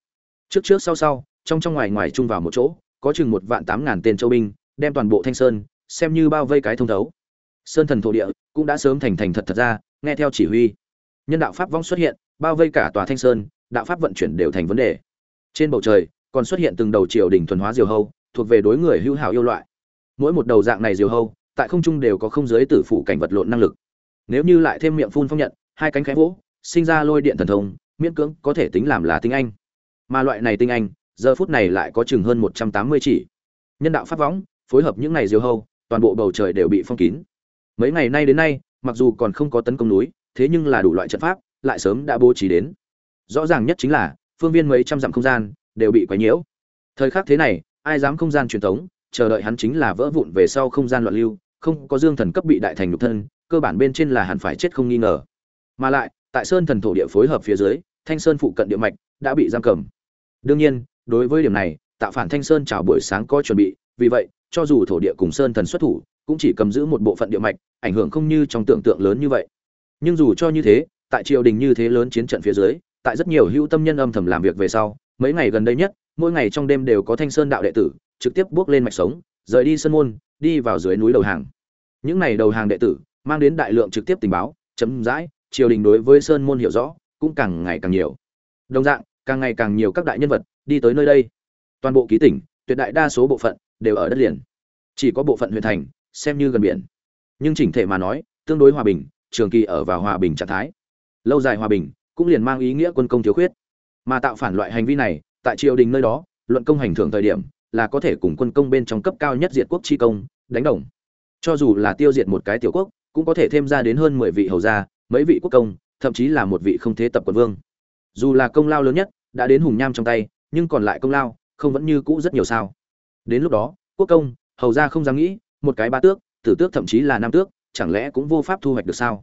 Speaker 1: Trước trước sau sau, trong trong ngoài ngoài chung vào một chỗ, có chừng một vạn tám ngàn tên châu binh, đem toàn bộ thanh sơn, xem như bao vây cái thông thấu. Sơn thần thổ địa cũng đã sớm thành thành thật thật ra, nghe theo chỉ huy. Nhân đạo pháp vong xuất hiện, bao vây cả tòa thanh sơn, đạo pháp vận chuyển đều thành vấn đề. Trên bầu trời, còn xuất hiện từng đầu triều đình thuần hóa diều hâu, thuộc về đối người hữu hảo yêu loại. Mỗi một đầu dạng này diều hâu tại không trung đều có không giới tử phụ cảnh vật lộn năng lực. Nếu như lại thêm miệng phun phong nhận, hai cánh khẽ vỗ, sinh ra lôi điện thần thông, miễn cưỡng có thể tính làm là tinh anh. Mà loại này tinh anh, giờ phút này lại có chừng hơn một trăm tám mươi chỉ. Nhân đạo pháp võng, phối hợp những ngày diều hâu, toàn bộ bầu trời đều bị phong kín. Mấy ngày nay đến nay, mặc dù còn không có tấn công núi, thế nhưng là đủ loại trận pháp, lại sớm đã bố trí đến. Rõ ràng nhất chính là, phương viên mấy trăm dặm không gian, đều bị quấy nhiễu. Thời khắc thế này, ai dám không gian truyền thống, chờ đợi hắn chính là vỡ vụn về sau không gian loạn lưu không có dương thần cấp bị đại thành nhục thân, cơ bản bên trên là hẳn phải chết không nghi ngờ. Mà lại, tại sơn thần thổ địa phối hợp phía dưới, thanh sơn phụ cận địa mạch đã bị giam cầm. Đương nhiên, đối với điểm này tạo phản thanh sơn chào buổi sáng có chuẩn bị, vì vậy, cho dù thổ địa cùng sơn thần xuất thủ, cũng chỉ cầm giữ một bộ phận địa mạch, ảnh hưởng không như trong tưởng tượng lớn như vậy. Nhưng dù cho như thế, tại triều đình như thế lớn chiến trận phía dưới, tại rất nhiều hữu tâm nhân âm thầm làm việc về sau, mấy ngày gần đây nhất, mỗi ngày trong đêm đều có thanh sơn đạo đệ tử trực tiếp bước lên mạch sống rời đi sân môn, đi vào dưới núi đầu hàng. Những này đầu hàng đệ tử, mang đến đại lượng trực tiếp tình báo, chấm dãi, triều đình đối với sơn môn hiểu rõ, cũng càng ngày càng nhiều. Đồng dạng, càng ngày càng nhiều các đại nhân vật đi tới nơi đây. Toàn bộ ký tỉnh, tuyệt đại đa số bộ phận đều ở đất liền. Chỉ có bộ phận huyện thành, xem như gần biển. Nhưng chỉnh thể mà nói, tương đối hòa bình, trường kỳ ở vào hòa bình trạng thái. Lâu dài hòa bình cũng liền mang ý nghĩa quân công thiếu khuyết. Mà tạo phản loại hành vi này, tại triều đình nơi đó, luận công hành thưởng thời điểm là có thể cùng quân công bên trong cấp cao nhất diệt quốc chi công, đánh đồng. Cho dù là tiêu diệt một cái tiểu quốc, cũng có thể thêm ra đến hơn mười vị hầu gia, mấy vị quốc công, thậm chí là một vị không thế tập quận vương. Dù là công lao lớn nhất đã đến hùng nham trong tay, nhưng còn lại công lao không vẫn như cũ rất nhiều sao. Đến lúc đó, quốc công, hầu gia không dám nghĩ, một cái ba tước, tử tước thậm chí là nam tước, chẳng lẽ cũng vô pháp thu hoạch được sao?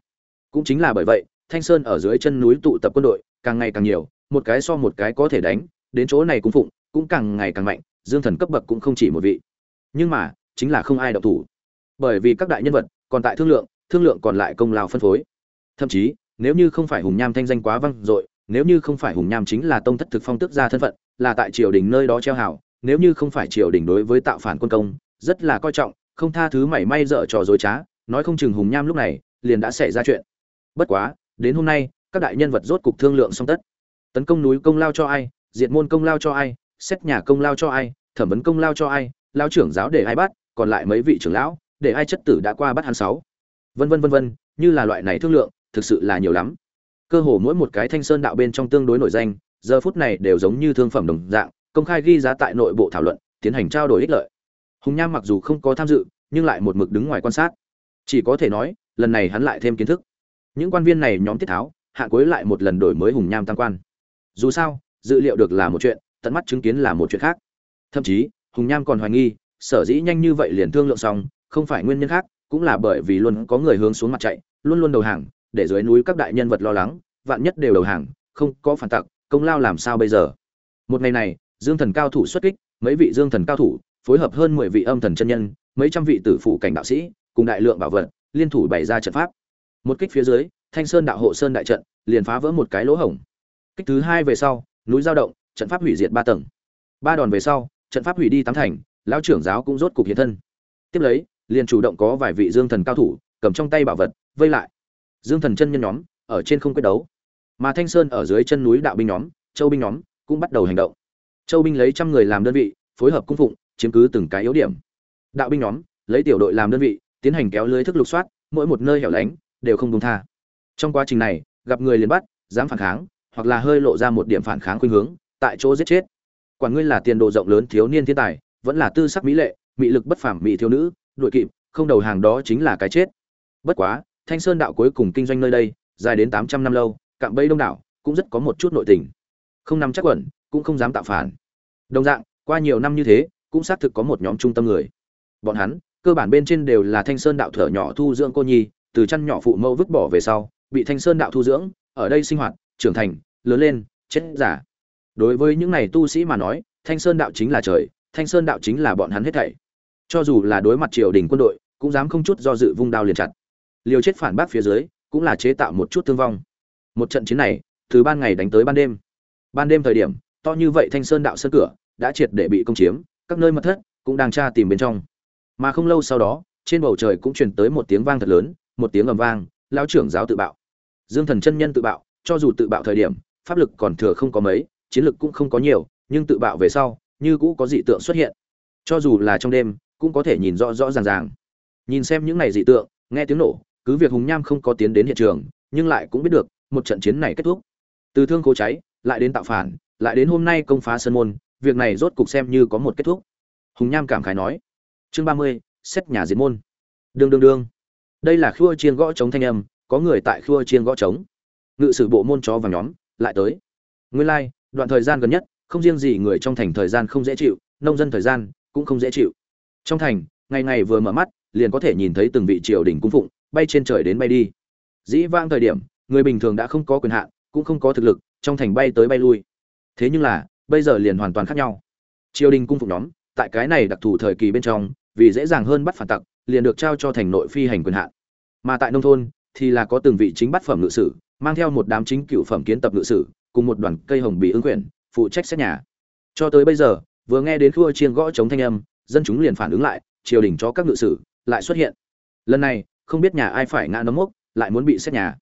Speaker 1: Cũng chính là bởi vậy, thanh sơn ở dưới chân núi tụ tập quân đội, càng ngày càng nhiều, một cái so một cái có thể đánh, đến chỗ này cũng phụng, cũng càng ngày càng mạnh dương thần cấp bậc cũng không chỉ một vị. Nhưng mà, chính là không ai đọc thủ. Bởi vì các đại nhân vật còn tại thương lượng thương lượng còn lại công lao phân phối. Thậm chí, nếu như không phải hùng nham thanh danh quá vang dội, nếu như không phải hùng nham chính là tông thất thực phong tước gia thân phận, là tại triều đình nơi đó treo hảo, nếu như không phải triều đình đối với tạo phản quân công, rất là coi trọng, không tha thứ mảy may dở trò dối trá, nói không chừng hùng nham lúc này, liền đã xảy ra chuyện. Bất quá, đến hôm nay, các đại nhân vật rốt cục thương lượng xong tất. Tấn công núi công lao cho ai, diệt môn công lao cho ai xét nhà công lao cho ai, thẩm vấn công lao cho ai, lao trưởng giáo để ai bắt, còn lại mấy vị trưởng lão, để ai chất tử đã qua bắt hắn sáu. Vân vân vân vân, như là loại này thương lượng, thực sự là nhiều lắm. Cơ hồ mỗi một cái thanh sơn đạo bên trong tương đối nổi danh, giờ phút này đều giống như thương phẩm đồng dạng, công khai ghi giá tại nội bộ thảo luận, tiến hành trao đổi ích lợi. Hùng nham mặc dù không có tham dự, nhưng lại một mực đứng ngoài quan sát. Chỉ có thể nói, lần này hắn lại thêm kiến thức. Những quan viên này nhóm tiết tháo, hạ cuối lại một lần đổi mới hùng nham tăng quan. Dù sao, dự liệu được là một chuyện tận mắt chứng kiến là một chuyện khác. Thậm chí, hùng nham còn hoài nghi, sở dĩ nhanh như vậy liền thương lượng xong, không phải nguyên nhân khác, cũng là bởi vì luôn có người hướng xuống mặt chạy, luôn luôn đầu hàng, để dưới núi các đại nhân vật lo lắng, vạn nhất đều đầu hàng, không có phản tặc, công lao làm sao bây giờ? Một ngày này, dương thần cao thủ xuất kích, mấy vị dương thần cao thủ, phối hợp hơn mười vị âm thần chân nhân, mấy trăm vị tử phụ cảnh đạo sĩ, cùng đại lượng bảo vật, liên thủ bày ra trận pháp. Một kích phía dưới, thanh sơn đạo hộ sơn đại trận, liền phá vỡ một cái lỗ hổng. Kích thứ hai về sau, núi giao động trận pháp hủy diệt ba tầng. Ba đòn về sau, trận pháp hủy đi tám thành, lão trưởng giáo cũng rốt cục hiện thân. Tiếp lấy, liền chủ động có vài vị dương thần cao thủ, cầm trong tay bảo vật, vây lại. Dương thần chân nhân nhóm, ở trên không quyết đấu. Mà thanh sơn ở dưới chân núi đạo binh nhóm, châu binh nhóm, cũng bắt đầu hành động. Châu binh lấy trăm người làm đơn vị, phối hợp cung phụng, chiếm cứ từng cái yếu điểm. Đạo binh nhóm, lấy tiểu đội làm đơn vị, tiến hành kéo lưới thức lục soát, mỗi một nơi hẻo lánh, đều không buông tha. Trong quá trình này, gặp người liền bắt, dám phản kháng, hoặc là hơi lộ ra một điểm phản kháng khuynh hướng tại chỗ giết chết. Quả ngươi là tiền đồ rộng lớn thiếu niên thiên tài, vẫn là tư sắc mỹ lệ mỹ lực bất phàm mỹ thiếu nữ đội kịp, không đầu hàng đó chính là cái chết. Bất quá, thanh sơn đạo cuối cùng kinh doanh nơi đây, dài đến tám trăm năm lâu, cạm bẫy đông đảo, cũng rất có một chút nội tình. Không nắm chắc quẩn, cũng không dám tạo phản. Đồng dạng, qua nhiều năm như thế, cũng xác thực có một nhóm trung tâm người. Bọn hắn, cơ bản bên trên đều là thanh sơn đạo thở nhỏ thu dưỡng cô nhi, từ chăn nhỏ phụ mẫu vứt bỏ về sau, bị thanh sơn đạo thu dưỡng, ở đây sinh hoạt, trưởng thành, lớn lên, chết giả đối với những này tu sĩ mà nói, thanh sơn đạo chính là trời, thanh sơn đạo chính là bọn hắn hết thảy. Cho dù là đối mặt triều đình quân đội, cũng dám không chút do dự vung đao liền chặt. Liều chết phản bác phía dưới, cũng là chế tạo một chút thương vong. Một trận chiến này, từ ban ngày đánh tới ban đêm. Ban đêm thời điểm, to như vậy thanh sơn đạo sơn cửa, đã triệt để bị công chiếm, các nơi mật thất cũng đang tra tìm bên trong. Mà không lâu sau đó, trên bầu trời cũng truyền tới một tiếng vang thật lớn, một tiếng ầm vang, lão trưởng giáo tự bạo. Dương thần chân nhân tự bạo, cho dù tự bạo thời điểm, pháp lực còn thừa không có mấy chiến lực cũng không có nhiều, nhưng tự bạo về sau, như cũ có dị tượng xuất hiện. Cho dù là trong đêm, cũng có thể nhìn rõ rõ ràng ràng. Nhìn xem những này dị tượng, nghe tiếng nổ, cứ việc hùng nham không có tiến đến hiện trường, nhưng lại cũng biết được, một trận chiến này kết thúc. Từ thương cố cháy, lại đến tạo phản, lại đến hôm nay công phá sơn môn, việc này rốt cục xem như có một kết thúc. Hùng nham cảm khái nói, chương ba mươi, xét nhà diệt môn. Đương đương đương. Đây là khua chiên gõ trống thanh âm, có người tại khua chiên gõ trống. Ngự sử bộ môn chó và nhóm, lại tới. Nguyên lai đoạn thời gian gần nhất, không riêng gì người trong thành thời gian không dễ chịu, nông dân thời gian cũng không dễ chịu. Trong thành, ngày ngày vừa mở mắt, liền có thể nhìn thấy từng vị triều đình cung phụng, bay trên trời đến bay đi. Dĩ vãng thời điểm, người bình thường đã không có quyền hạn, cũng không có thực lực, trong thành bay tới bay lui. Thế nhưng là, bây giờ liền hoàn toàn khác nhau. Triều đình cung phụng nhóm, tại cái này đặc thù thời kỳ bên trong, vì dễ dàng hơn bắt phản tặc, liền được trao cho thành nội phi hành quyền hạn. Mà tại nông thôn, thì là có từng vị chính bắt phẩm ngự sử, mang theo một đám chính cựu phẩm kiến tập ngự sử cùng một đoàn cây hồng bị ứng quyền phụ trách xét nhà. Cho tới bây giờ, vừa nghe đến khua chiên gõ chống thanh âm, dân chúng liền phản ứng lại, triều đình cho các ngự sử, lại xuất hiện. Lần này, không biết nhà ai phải ngã nấm mốc, lại muốn bị xét nhà.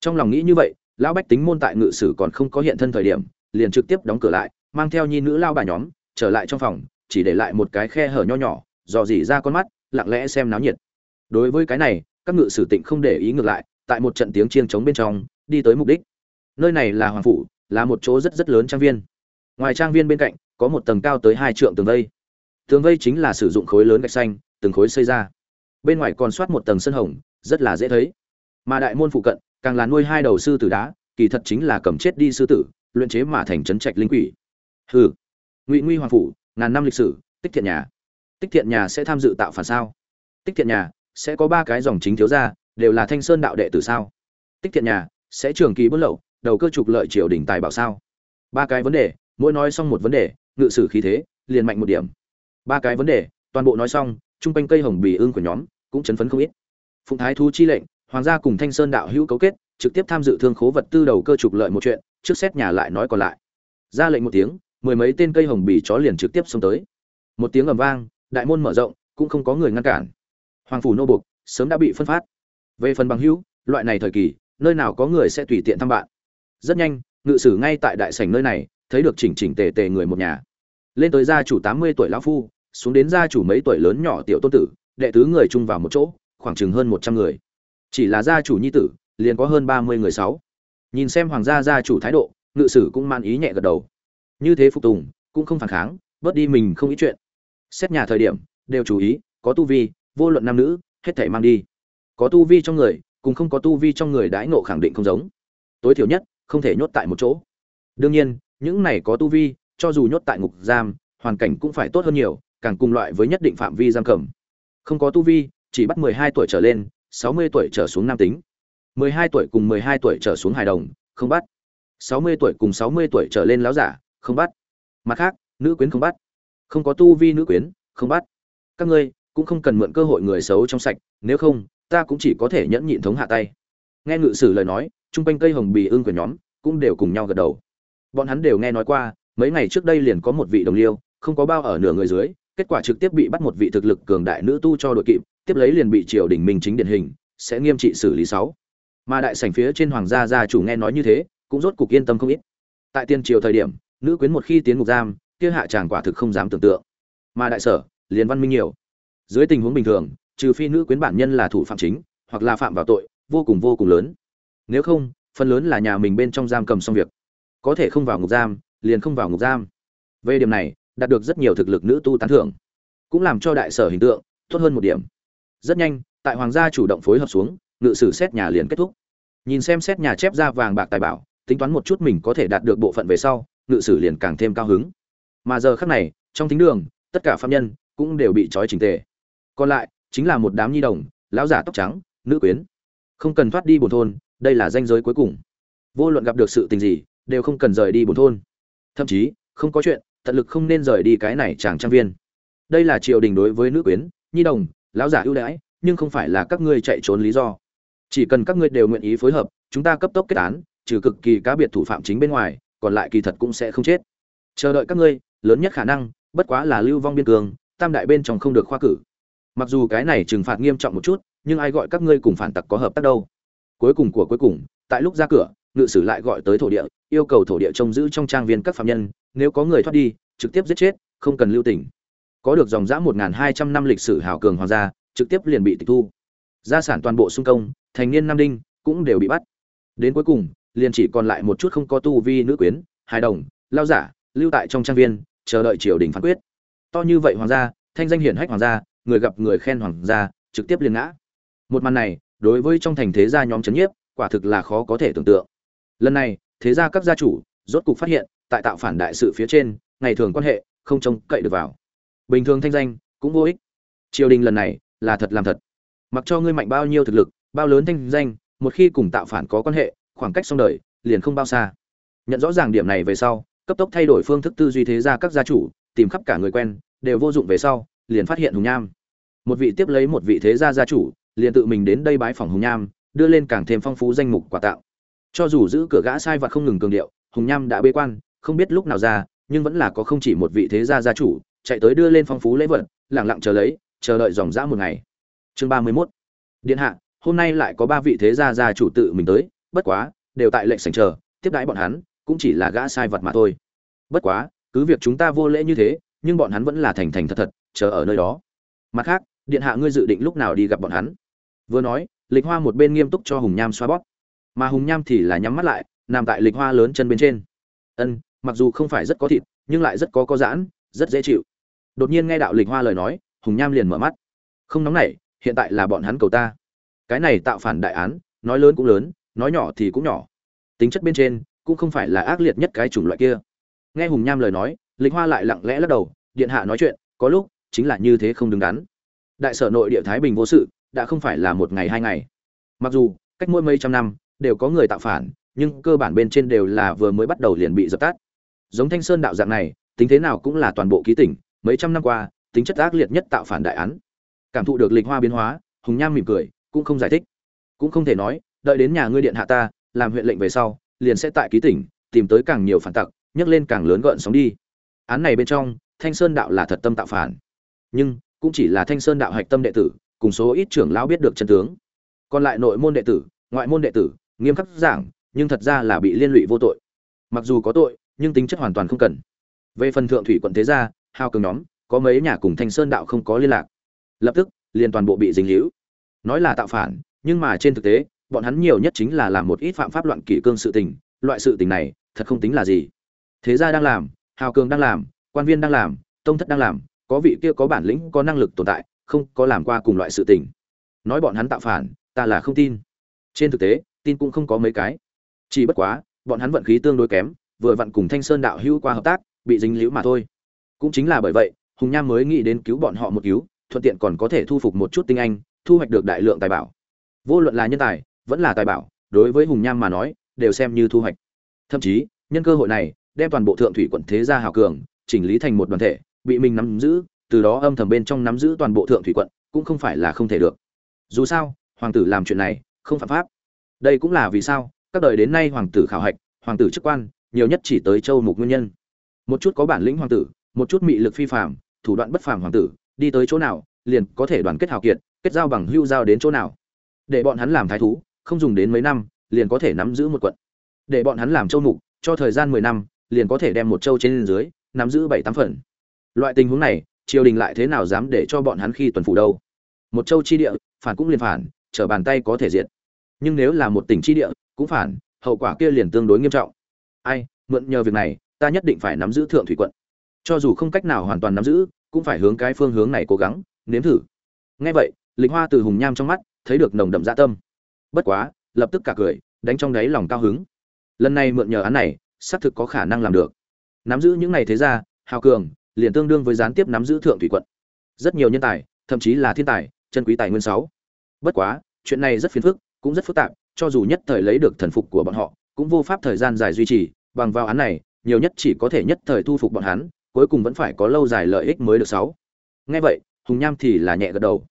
Speaker 1: Trong lòng nghĩ như vậy, lão bách tính môn tại ngự sử còn không có hiện thân thời điểm, liền trực tiếp đóng cửa lại, mang theo nhi nữ lao bà nhóm, trở lại trong phòng, chỉ để lại một cái khe hở nho nhỏ, dò dỉ ra con mắt, lặng lẽ xem náo nhiệt. Đối với cái này, các ngự sử tịnh không để ý ngược lại, tại một trận tiếng chiêng trống bên trong, đi tới mục đích. Nơi này là hoàng phủ là một chỗ rất rất lớn trang viên. Ngoài trang viên bên cạnh, có một tầng cao tới hai trượng tường vây. Tường vây chính là sử dụng khối lớn gạch xanh, từng khối xây ra. Bên ngoài còn soát một tầng sân hồng, rất là dễ thấy. Mà đại môn phụ cận, càng là nuôi hai đầu sư tử đá, kỳ thật chính là cầm chết đi sư tử, luyện chế mà thành trấn trạch linh quỷ. Hừ. Ngụy nguy hoàng phủ, ngàn năm lịch sử, tích thiện nhà. Tích thiện nhà sẽ tham dự tạo phản sao? Tích thiện nhà sẽ có ba cái dòng chính thiếu gia, đều là thanh sơn đạo đệ tử sao? Tích thiện nhà sẽ trường kỳ buôn lậu đầu cơ trục lợi triều đình tài bảo sao? Ba cái vấn đề, mỗi nói xong một vấn đề, ngự sử khí thế, liền mạnh một điểm. Ba cái vấn đề, toàn bộ nói xong trung quanh cây hồng bì ương của nhóm cũng chấn phấn không ít. Phụng thái thú chi lệnh, hoàng gia cùng thanh sơn đạo hữu cấu kết, trực tiếp tham dự thương khố vật tư đầu cơ trục lợi một chuyện, trước xét nhà lại nói còn lại. Ra lệnh một tiếng, mười mấy tên cây hồng bì chó liền trực tiếp xông tới. Một tiếng ầm vang, đại môn mở rộng, cũng không có người ngăn cản. Hoàng phủ nô buộc, sớm đã bị phân phát. Về phần bằng hữu, loại này thời kỳ, nơi nào có người sẽ tùy tiện thăm bạn? Rất nhanh, ngự sử ngay tại đại sảnh nơi này, thấy được chỉnh chỉnh tề tề người một nhà. Lên tới gia chủ tám mươi tuổi lão phu, xuống đến gia chủ mấy tuổi lớn nhỏ tiểu tôn tử, đệ tứ người chung vào một chỗ, khoảng chừng hơn một trăm người. Chỉ là gia chủ nhi tử, liền có hơn ba mươi người sáu. Nhìn xem hoàng gia gia chủ thái độ, ngự sử cũng man ý nhẹ gật đầu. Như thế phục tùng, cũng không phản kháng, bớt đi mình không ý chuyện. Xét nhà thời điểm, đều chú ý, có tu vi, vô luận nam nữ, hết thảy mang đi. Có tu vi trong người, cùng không có tu vi trong người đãi nộ khẳng định không giống. Tối thiểu nhất không thể nhốt tại một chỗ. Đương nhiên, những này có tu vi, cho dù nhốt tại ngục giam, hoàn cảnh cũng phải tốt hơn nhiều, càng cùng loại với nhất định phạm vi giam cầm. Không có tu vi, chỉ bắt 12 tuổi trở lên 60 tuổi trở xuống nam tính. 12 tuổi cùng 12 tuổi trở xuống hài đồng, không bắt. 60 tuổi cùng 60 tuổi trở lên lão giả, không bắt. Mặt khác, nữ quyến không bắt. Không có tu vi nữ quyến, không bắt. Các ngươi cũng không cần mượn cơ hội người xấu trong sạch, nếu không, ta cũng chỉ có thể nhẫn nhịn thống hạ tay. Nghe ngự sử lời nói chung quanh cây hồng bì ương của nhóm cũng đều cùng nhau gật đầu. Bọn hắn đều nghe nói qua, mấy ngày trước đây liền có một vị đồng liêu, không có bao ở nửa người dưới, kết quả trực tiếp bị bắt một vị thực lực cường đại nữ tu cho đội kịp, tiếp lấy liền bị triều đình minh chính điển hình, sẽ nghiêm trị xử lý sáu. Mà đại sảnh phía trên hoàng gia gia chủ nghe nói như thế, cũng rốt cục yên tâm không ít. Tại tiên triều thời điểm, nữ quyến một khi tiến ngục giam, kia hạ tràng quả thực không dám tưởng tượng. Mà đại sở, liền văn minh nhiều. Dưới tình huống bình thường, trừ phi nữ quyến bản nhân là thủ phạm chính, hoặc là phạm vào tội, vô cùng vô cùng lớn nếu không, phần lớn là nhà mình bên trong giam cầm xong việc. Có thể không vào ngục giam, liền không vào ngục giam. Về điểm này, đạt được rất nhiều thực lực nữ tu tán thưởng. Cũng làm cho đại sở hình tượng, tốt hơn một điểm. Rất nhanh, tại hoàng gia chủ động phối hợp xuống, ngự sử xét nhà liền kết thúc. Nhìn xem xét nhà chép ra vàng bạc tài bảo, tính toán một chút mình có thể đạt được bộ phận về sau, ngự sử liền càng thêm cao hứng. Mà giờ khác này, trong thính đường, tất cả phạm nhân cũng đều bị trói trình tề. Còn lại, chính là một đám nhi đồng, lão giả tóc trắng, nữ quyến. Không cần thoát đi bồn thôn đây là danh giới cuối cùng. Vô luận gặp được sự tình gì, đều không cần rời đi bốn thôn. Thậm chí, không có chuyện, tận lực không nên rời đi cái này chàng trang viên. Đây là triều đình đối với nữ quyến, nhi đồng, lão giả ưu đãi, nhưng không phải là các ngươi chạy trốn lý do. Chỉ cần các ngươi đều nguyện ý phối hợp, chúng ta cấp tốc kết án, trừ cực kỳ cá biệt thủ phạm chính bên ngoài, còn lại kỳ thật cũng sẽ không chết. Chờ đợi các ngươi, lớn nhất khả năng, bất quá là lưu vong biên cường tam đại bên trong không được khoa cử. Mặc dù cái này trừng phạt nghiêm trọng một chút, nhưng ai gọi các ngươi cùng phản tặc có hợp tác đâu? Cuối cùng của cuối cùng, tại lúc ra cửa, ngự sử lại gọi tới thổ địa, yêu cầu thổ địa trông giữ trong trang viên các phạm nhân, nếu có người thoát đi, trực tiếp giết chết, không cần lưu tình. Có được dòng dã một hai trăm năm lịch sử hào cường hoàng gia, trực tiếp liền bị tịch thu. Gia sản toàn bộ xung công, thành niên nam đinh, cũng đều bị bắt. Đến cuối cùng, liền chỉ còn lại một chút không có tu vi nữ quyến, hài đồng, lao giả, lưu tại trong trang viên, chờ đợi triều đình phán quyết. To như vậy hoàng gia, thanh danh hiển hách hoàng gia, người gặp người khen hoàng gia, trực tiếp liền ngã. Một màn này đối với trong thành thế gia nhóm chấn nhiếp, quả thực là khó có thể tưởng tượng. Lần này, thế gia các gia chủ rốt cục phát hiện, tại tạo phản đại sự phía trên, ngày thường quan hệ không trông cậy được vào. Bình thường thanh danh cũng vô ích. Triều đình lần này là thật làm thật. Mặc cho ngươi mạnh bao nhiêu thực lực, bao lớn thanh danh, một khi cùng tạo phản có quan hệ, khoảng cách xong đời, liền không bao xa. Nhận rõ ràng điểm này về sau, cấp tốc thay đổi phương thức tư duy thế gia các gia chủ, tìm khắp cả người quen, đều vô dụng về sau, liền phát hiện hùng nham. Một vị tiếp lấy một vị thế gia gia chủ liền tự mình đến đây bái phòng hùng nham, đưa lên càng thêm phong phú danh mục quà tạo cho dù giữ cửa gã sai vật không ngừng cường điệu, hùng nham đã bế quan, không biết lúc nào ra, nhưng vẫn là có không chỉ một vị thế gia gia chủ, chạy tới đưa lên phong phú lễ vật lẳng lặng chờ lấy, chờ đợi dòng dã một ngày. Chương ba mươi 31 điện hạ, hôm nay lại có ba vị thế gia gia chủ tự mình tới, bất quá, đều tại lệnh sảnh chờ, tiếp đãi bọn hắn, cũng chỉ là gã sai vật mà thôi. Bất quá, cứ việc chúng ta vô lễ như thế, nhưng bọn hắn vẫn là thành thành thật thật, chờ ở nơi đó. Mặt khác, điện hạ ngươi dự định lúc nào đi gặp bọn hắn? Vừa nói, lịch hoa một bên nghiêm túc cho hùng nham xoa bóp. Mà hùng nham thì là nhắm mắt lại, nằm tại lịch hoa lớn chân bên trên. Ân, mặc dù không phải rất có thịt, nhưng lại rất có có giãn, rất dễ chịu. Đột nhiên nghe đạo lịch hoa lời nói, hùng nham liền mở mắt. Không nóng nảy, hiện tại là bọn hắn cầu ta. Cái này tạo phản đại án, nói lớn cũng lớn, nói nhỏ thì cũng nhỏ. Tính chất bên trên, cũng không phải là ác liệt nhất cái chủng loại kia. Nghe hùng nham lời nói, lịch hoa lại lặng lẽ lắc đầu, điện hạ nói chuyện, có lúc, chính là như thế không đứng đắn. Đại sở nội địa thái bình vô sự đã không phải là một ngày hai ngày. Mặc dù, cách mỗi mấy trăm năm, đều có người tạo phản, nhưng cơ bản bên trên đều là vừa mới bắt đầu liền bị dập tắt. Giống thanh sơn đạo dạng này, tính thế nào cũng là toàn bộ ký tỉnh, mấy trăm năm qua, tính chất ác liệt nhất tạo phản đại án. Cảm thụ được lịch hoa biến hóa, hùng nham mỉm cười, cũng không giải thích. Cũng không thể nói, đợi đến nhà ngươi điện hạ ta, làm huyện lệnh về sau, liền sẽ tại ký tỉnh, tìm tới càng nhiều phản tặc, nhấc lên càng lớn gợn sóng đi. Án này bên trong, thanh sơn đạo là thật tâm tạo phản. Nhưng, cũng chỉ là thanh sơn đạo hạch tâm đệ tử cùng số ít trưởng lão biết được chân tướng. Còn lại nội môn đệ tử, ngoại môn đệ tử, nghiêm khắc giảng, nhưng thật ra là bị liên lụy vô tội. Mặc dù có tội, nhưng tính chất hoàn toàn không cần. Về phần thượng thủy quận thế gia hào cường nhóm, có mấy nhà cùng thanh sơn đạo không có liên lạc. Lập tức, liền toàn bộ bị dính líu. nói là tạo phản, nhưng mà trên thực tế, bọn hắn nhiều nhất chính là làm một ít phạm pháp loạn kỷ cương sự tình, loại sự tình này, thật không tính là gì. Thế gia đang làm, hào cường đang làm, quan viên đang làm, tông thất đang làm, có vị kia có bản lĩnh, có năng lực tồn tại không có làm qua cùng loại sự tình. Nói bọn hắn tạo phản, ta là không tin. Trên thực tế, tin cũng không có mấy cái. Chỉ bất quá, bọn hắn vận khí tương đối kém, vừa vặn cùng thanh sơn đạo hữu qua hợp tác, bị dính liễu mà thôi. Cũng chính là bởi vậy, hùng nham mới nghĩ đến cứu bọn họ một cứu, thuận tiện còn có thể thu phục một chút tinh anh, thu hoạch được đại lượng tài bảo. Vô luận là nhân tài, vẫn là tài bảo, đối với hùng nham mà nói, đều xem như thu hoạch. Thậm chí, nhân cơ hội này, đem toàn bộ thượng thủy quận thế gia hào cường, chỉnh lý thành một đoàn thể, bị mình nắm giữ từ đó âm thầm bên trong nắm giữ toàn bộ thượng thủy quận, cũng không phải là không thể được. Dù sao, hoàng tử làm chuyện này, không phạm pháp. Đây cũng là vì sao, các đời đến nay hoàng tử khảo hạch, hoàng tử chức quan, nhiều nhất chỉ tới châu mục nguyên nhân. Một chút có bản lĩnh hoàng tử, một chút mị lực phi phàm, thủ đoạn bất phàm hoàng tử, đi tới chỗ nào, liền có thể đoàn kết hào kiệt, kết giao bằng hưu giao đến chỗ nào. Để bọn hắn làm thái thú, không dùng đến mấy năm, liền có thể nắm giữ một quận. Để bọn hắn làm châu mục, cho thời gian mười năm, liền có thể đem một châu trên dưới, nắm giữ bảy tám phần. Loại tình huống này triều đình lại thế nào dám để cho bọn hắn khi tuần phủ đâu? Một châu chi địa, phản cũng liền phản, trở bàn tay có thể diệt. Nhưng nếu là một tỉnh chi địa, cũng phản, hậu quả kia liền tương đối nghiêm trọng. Ai, mượn nhờ việc này, ta nhất định phải nắm giữ thượng thủy quận. Cho dù không cách nào hoàn toàn nắm giữ, cũng phải hướng cái phương hướng này cố gắng, nếm thử. Nghe vậy, lịch hoa từ hùng nham trong mắt, thấy được nồng đậm dạ tâm. Bất quá, lập tức cả cười, đánh trong đáy lòng cao hứng. Lần này mượn nhờ án này, xác thực có khả năng làm được. Nắm giữ những này thế ra, hào cường liền tương đương với gián tiếp nắm giữ thượng thủy quận. Rất nhiều nhân tài, thậm chí là thiên tài, chân quý tài nguyên sáu. Bất quá, chuyện này rất phiền phức, cũng rất phức tạp, cho dù nhất thời lấy được thần phục của bọn họ, cũng vô pháp thời gian dài duy trì, bằng vào án này, nhiều nhất chỉ có thể nhất thời thu phục bọn hắn, cuối cùng vẫn phải có lâu dài lợi ích mới được sáu. Nghe vậy, hùng nham thì là nhẹ gật đầu.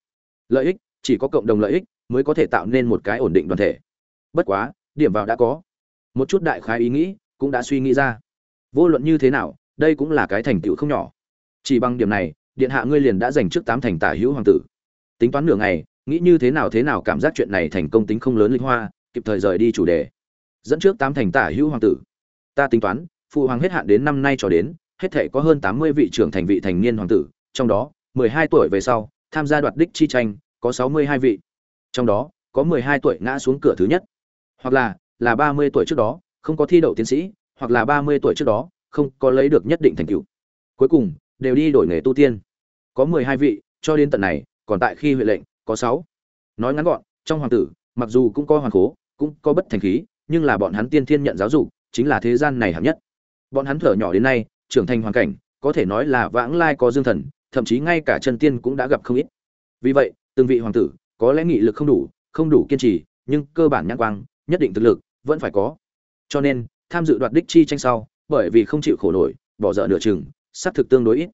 Speaker 1: Lợi ích, chỉ có cộng đồng lợi ích, mới có thể tạo nên một cái ổn định đoàn thể. Bất quá, điểm vào đã có. Một chút đại khái ý nghĩ cũng đã suy nghĩ ra. Vô luận như thế nào đây cũng là cái thành tựu không nhỏ. Chỉ bằng điểm này, điện hạ ngươi liền đã giành trước tám thành tả hữu hoàng tử. Tính toán nửa ngày, nghĩ như thế nào thế nào cảm giác chuyện này thành công tính không lớn linh hoa, kịp thời rời đi chủ đề. Dẫn trước tám thành tả hữu hoàng tử. Ta tính toán, phụ hoàng hết hạn đến năm nay cho đến, hết thể có hơn tám mươi vị trưởng thành vị thành niên hoàng tử, trong đó, mười hai tuổi về sau, tham gia đoạt đích chi tranh, có sáu mươi hai vị. Trong đó, có mười hai tuổi ngã xuống cửa thứ nhất. Hoặc là là ba mươi tuổi trước đó, không có thi đậu tiến sĩ, hoặc là ba mươi tuổi trước đó không có lấy được nhất định thành tựu. Cuối cùng, đều đi đổi nghề tu tiên. Có mười hai vị, cho đến tận này, còn tại khi huệ lệnh, có sáu. Nói ngắn gọn, trong hoàng tử, mặc dù cũng có hoàng cố cũng có bất thành khí, nhưng là bọn hắn tiên thiên nhận giáo dục, chính là thế gian này hạng nhất. Bọn hắn thở nhỏ đến nay, trưởng thành hoàn cảnh, có thể nói là vãng lai có dương thần, thậm chí ngay cả chân tiên cũng đã gặp không ít. Vì vậy, từng vị hoàng tử, có lẽ nghị lực không đủ không đủ kiên trì, nhưng cơ bản nhãn quang, nhất định thực lực, vẫn phải có. Cho nên, tham dự đoạt đích chi tranh sau bởi vì không chịu khổ nổi, bỏ dở nửa chừng, xác thực tương đối ít.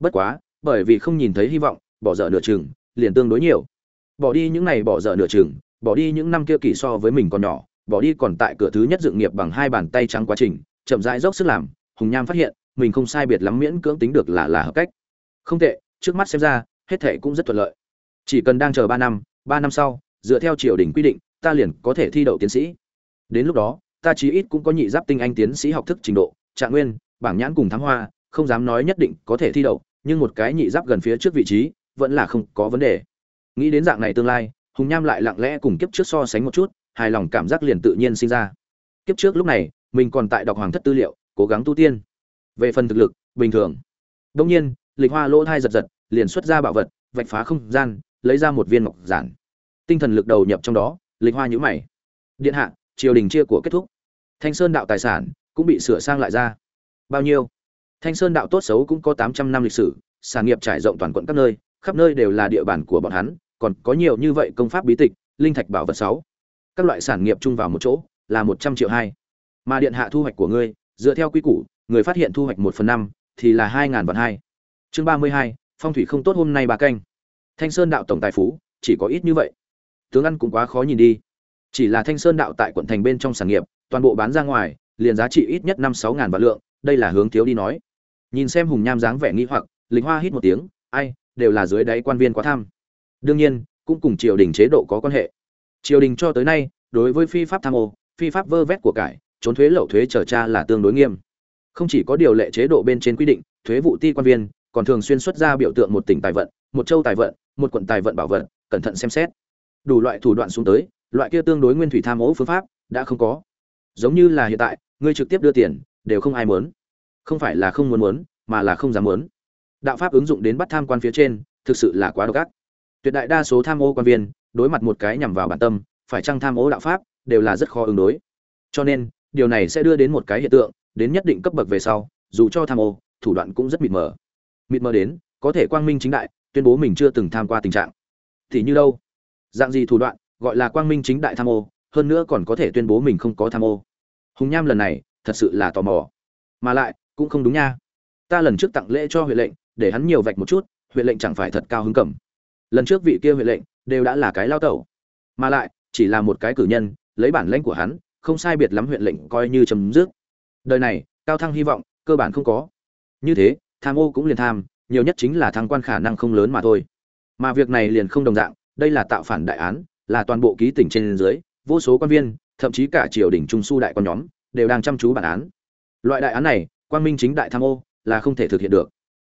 Speaker 1: Bất quá, bởi vì không nhìn thấy hy vọng, bỏ dở nửa chừng, liền tương đối nhiều. Bỏ đi những này bỏ dở nửa chừng, bỏ đi những năm kia kỳ so với mình còn nhỏ, bỏ đi còn tại cửa thứ nhất dựng nghiệp bằng hai bàn tay trắng quá trình, chậm rãi dốc sức làm, hùng nham phát hiện, mình không sai biệt lắm miễn cưỡng tính được là là hợp cách. Không tệ, trước mắt xem ra, hết thệ cũng rất thuận lợi. Chỉ cần đang chờ ba năm ba năm sau, dựa theo triều đình quy định, ta liền có thể thi đậu tiến sĩ. Đến lúc đó ta chí ít cũng có nhị giáp tinh anh tiến sĩ học thức trình độ, trạng nguyên, bảng nhãn cùng thám hoa, không dám nói nhất định có thể thi đậu, nhưng một cái nhị giáp gần phía trước vị trí, vẫn là không có vấn đề. Nghĩ đến dạng này tương lai, hùng nham lại lặng lẽ cùng kiếp trước so sánh một chút, hài lòng cảm giác liền tự nhiên sinh ra. Kiếp trước lúc này, mình còn tại đọc hoàng thất tư liệu, cố gắng tu tiên. Về phần thực lực, bình thường. Đông nhiên, lịch hoa lỗ thai giật giật, liền xuất ra bảo vật, vạch phá không gian, lấy ra một viên ngọc giản. Tinh thần lực đầu nhập trong đó, lịch hoa nhũ mày. Điện hạ triều đình chia của kết thúc. Thanh sơn đạo tài sản cũng bị sửa sang lại ra. Bao nhiêu? Thanh sơn đạo tốt xấu cũng có tám trăm năm lịch sử, sản nghiệp trải rộng toàn quận các nơi, khắp nơi đều là địa bàn của bọn hắn, còn có nhiều như vậy công pháp bí tịch, linh thạch bảo vật sáu. Các loại sản nghiệp chung vào một chỗ là một trăm triệu hai. Mà điện hạ thu hoạch của ngươi, dựa theo quy củ, người phát hiện thu hoạch một phần năm thì là hai ngàn vạn hai. Chương ba mươi hai, phong thủy không tốt hôm nay ba canh. Thanh sơn đạo tổng tài phú, chỉ có ít như vậy. Tướng ăn cũng quá khó nhìn đi chỉ là thanh sơn đạo tại quận thành bên trong sản nghiệp, toàn bộ bán ra ngoài, liền giá trị ít nhất năm sáu ngàn vạn lượng, đây là hướng thiếu đi nói. Nhìn xem hùng nham dáng vẻ nghi hoặc lính hoa hít một tiếng, ai, đều là dưới đáy quan viên quá tham. Đương nhiên, cũng cùng triều đình chế độ có quan hệ. Triều đình cho tới nay, đối với phi pháp tham ô, phi pháp vơ vét của cải, trốn thuế lậu thuế trở tra là tương đối nghiêm. Không chỉ có điều lệ chế độ bên trên quy định, thuế vụ ti quan viên, còn thường xuyên xuất ra biểu tượng một tỉnh tài vận, một châu tài vận, một quận tài vận bảo vận cẩn thận xem xét. Đủ loại thủ đoạn xuống tới loại kia tương đối nguyên thủy tham ô phương pháp, đã không có. Giống như là hiện tại, ngươi trực tiếp đưa tiền, đều không ai muốn. Không phải là không muốn muốn, mà là không dám muốn. Đạo pháp ứng dụng đến bắt tham quan phía trên, thực sự là quá độc ác. Tuyệt đại đa số tham ô quan viên, đối mặt một cái nhằm vào bản tâm, phải chăng tham ô đạo pháp, đều là rất khó ứng đối. Cho nên, điều này sẽ đưa đến một cái hiện tượng, đến nhất định cấp bậc về sau, dù cho tham ô, thủ đoạn cũng rất mịt mờ. Mịt mờ đến, có thể quang minh chính đại, tuyên bố mình chưa từng tham qua tình trạng. Thì như đâu? Dạng gì thủ đoạn? Gọi là quang minh chính đại tham ô, hơn nữa còn có thể tuyên bố mình không có tham ô. Hùng nham lần này thật sự là tò mò. Mà lại, cũng không đúng nha. Ta lần trước tặng lễ cho huệ lệnh, để hắn nhiều vạch một chút, huệ lệnh chẳng phải thật cao hứng cẩm lần trước vị kia huệ lệnh đều đã là cái lao tẩu. Mà lại, chỉ là một cái cử nhân, lấy bản lãnh của hắn, không sai biệt lắm huyện lệnh coi như chấm dứt. Đời này, cao thăng hy vọng, cơ bản không có. Như thế, tham ô cũng liền tham, nhiều nhất chính là thăng quan khả năng không lớn mà thôi. Mà việc này liền không đồng dạng, đây là tạo phản đại án là toàn bộ ký tỉnh trên dưới, vô số quan viên, thậm chí cả triều đình trung su đại quan nhóm, đều đang chăm chú bản án. Loại đại án này quan minh chính đại tham ô, là không thể thực hiện được.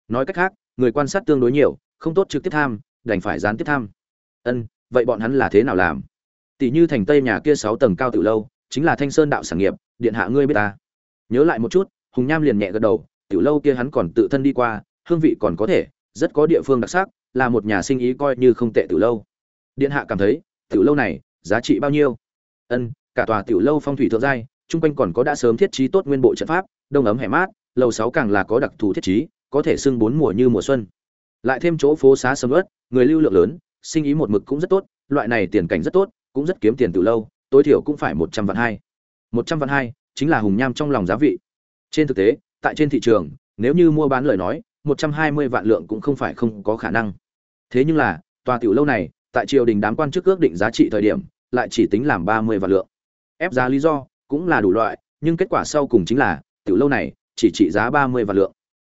Speaker 1: Nói cách khác, người quan sát tương đối nhiều, không tốt trực tiếp tham, đành phải gián tiếp tham. Ân, vậy bọn hắn là thế nào làm? Tỷ như thành tây nhà kia sáu tầng cao từ lâu, chính là thanh sơn đạo sản nghiệp, điện hạ ngươi biết ta. Nhớ lại một chút, hùng nham liền nhẹ gật đầu tiểu lâu kia hắn còn tự thân đi qua, hương vị còn có thể, rất có địa phương đặc sắc, là một nhà sinh ý coi như không tệ tiểu lâu. Điện hạ cảm thấy tiểu lâu này, giá trị bao nhiêu? Ân, cả tòa tiểu lâu phong thủy thượng giai, chung quanh còn có đã sớm thiết trí tốt nguyên bộ trận pháp, đông ấm hẻ mát, lầu sáu càng là có đặc thù thiết trí, có thể sưng bốn mùa như mùa xuân. Lại thêm chỗ phố xá sầm ớt người lưu lượng lớn, sinh ý một mực cũng rất tốt, loại này tiền cảnh rất tốt, cũng rất kiếm tiền từ lâu, tối thiểu cũng phải một trăm vạn hai. Một trăm vạn hai chính là hùng nham trong lòng giá vị. Trên thực tế, tại trên thị trường, nếu như mua bán lời nói, một trăm hai mươi vạn lượng cũng không phải không có khả năng. Thế nhưng là, tòa tiểu lâu này tại triều đình đám quan chức ước định giá trị thời điểm, lại chỉ tính làm ba mươi vạn lượng. Ép giá lý do cũng là đủ loại, nhưng kết quả sau cùng chính là, tiểu lâu này chỉ trị giá ba mươi vạn lượng.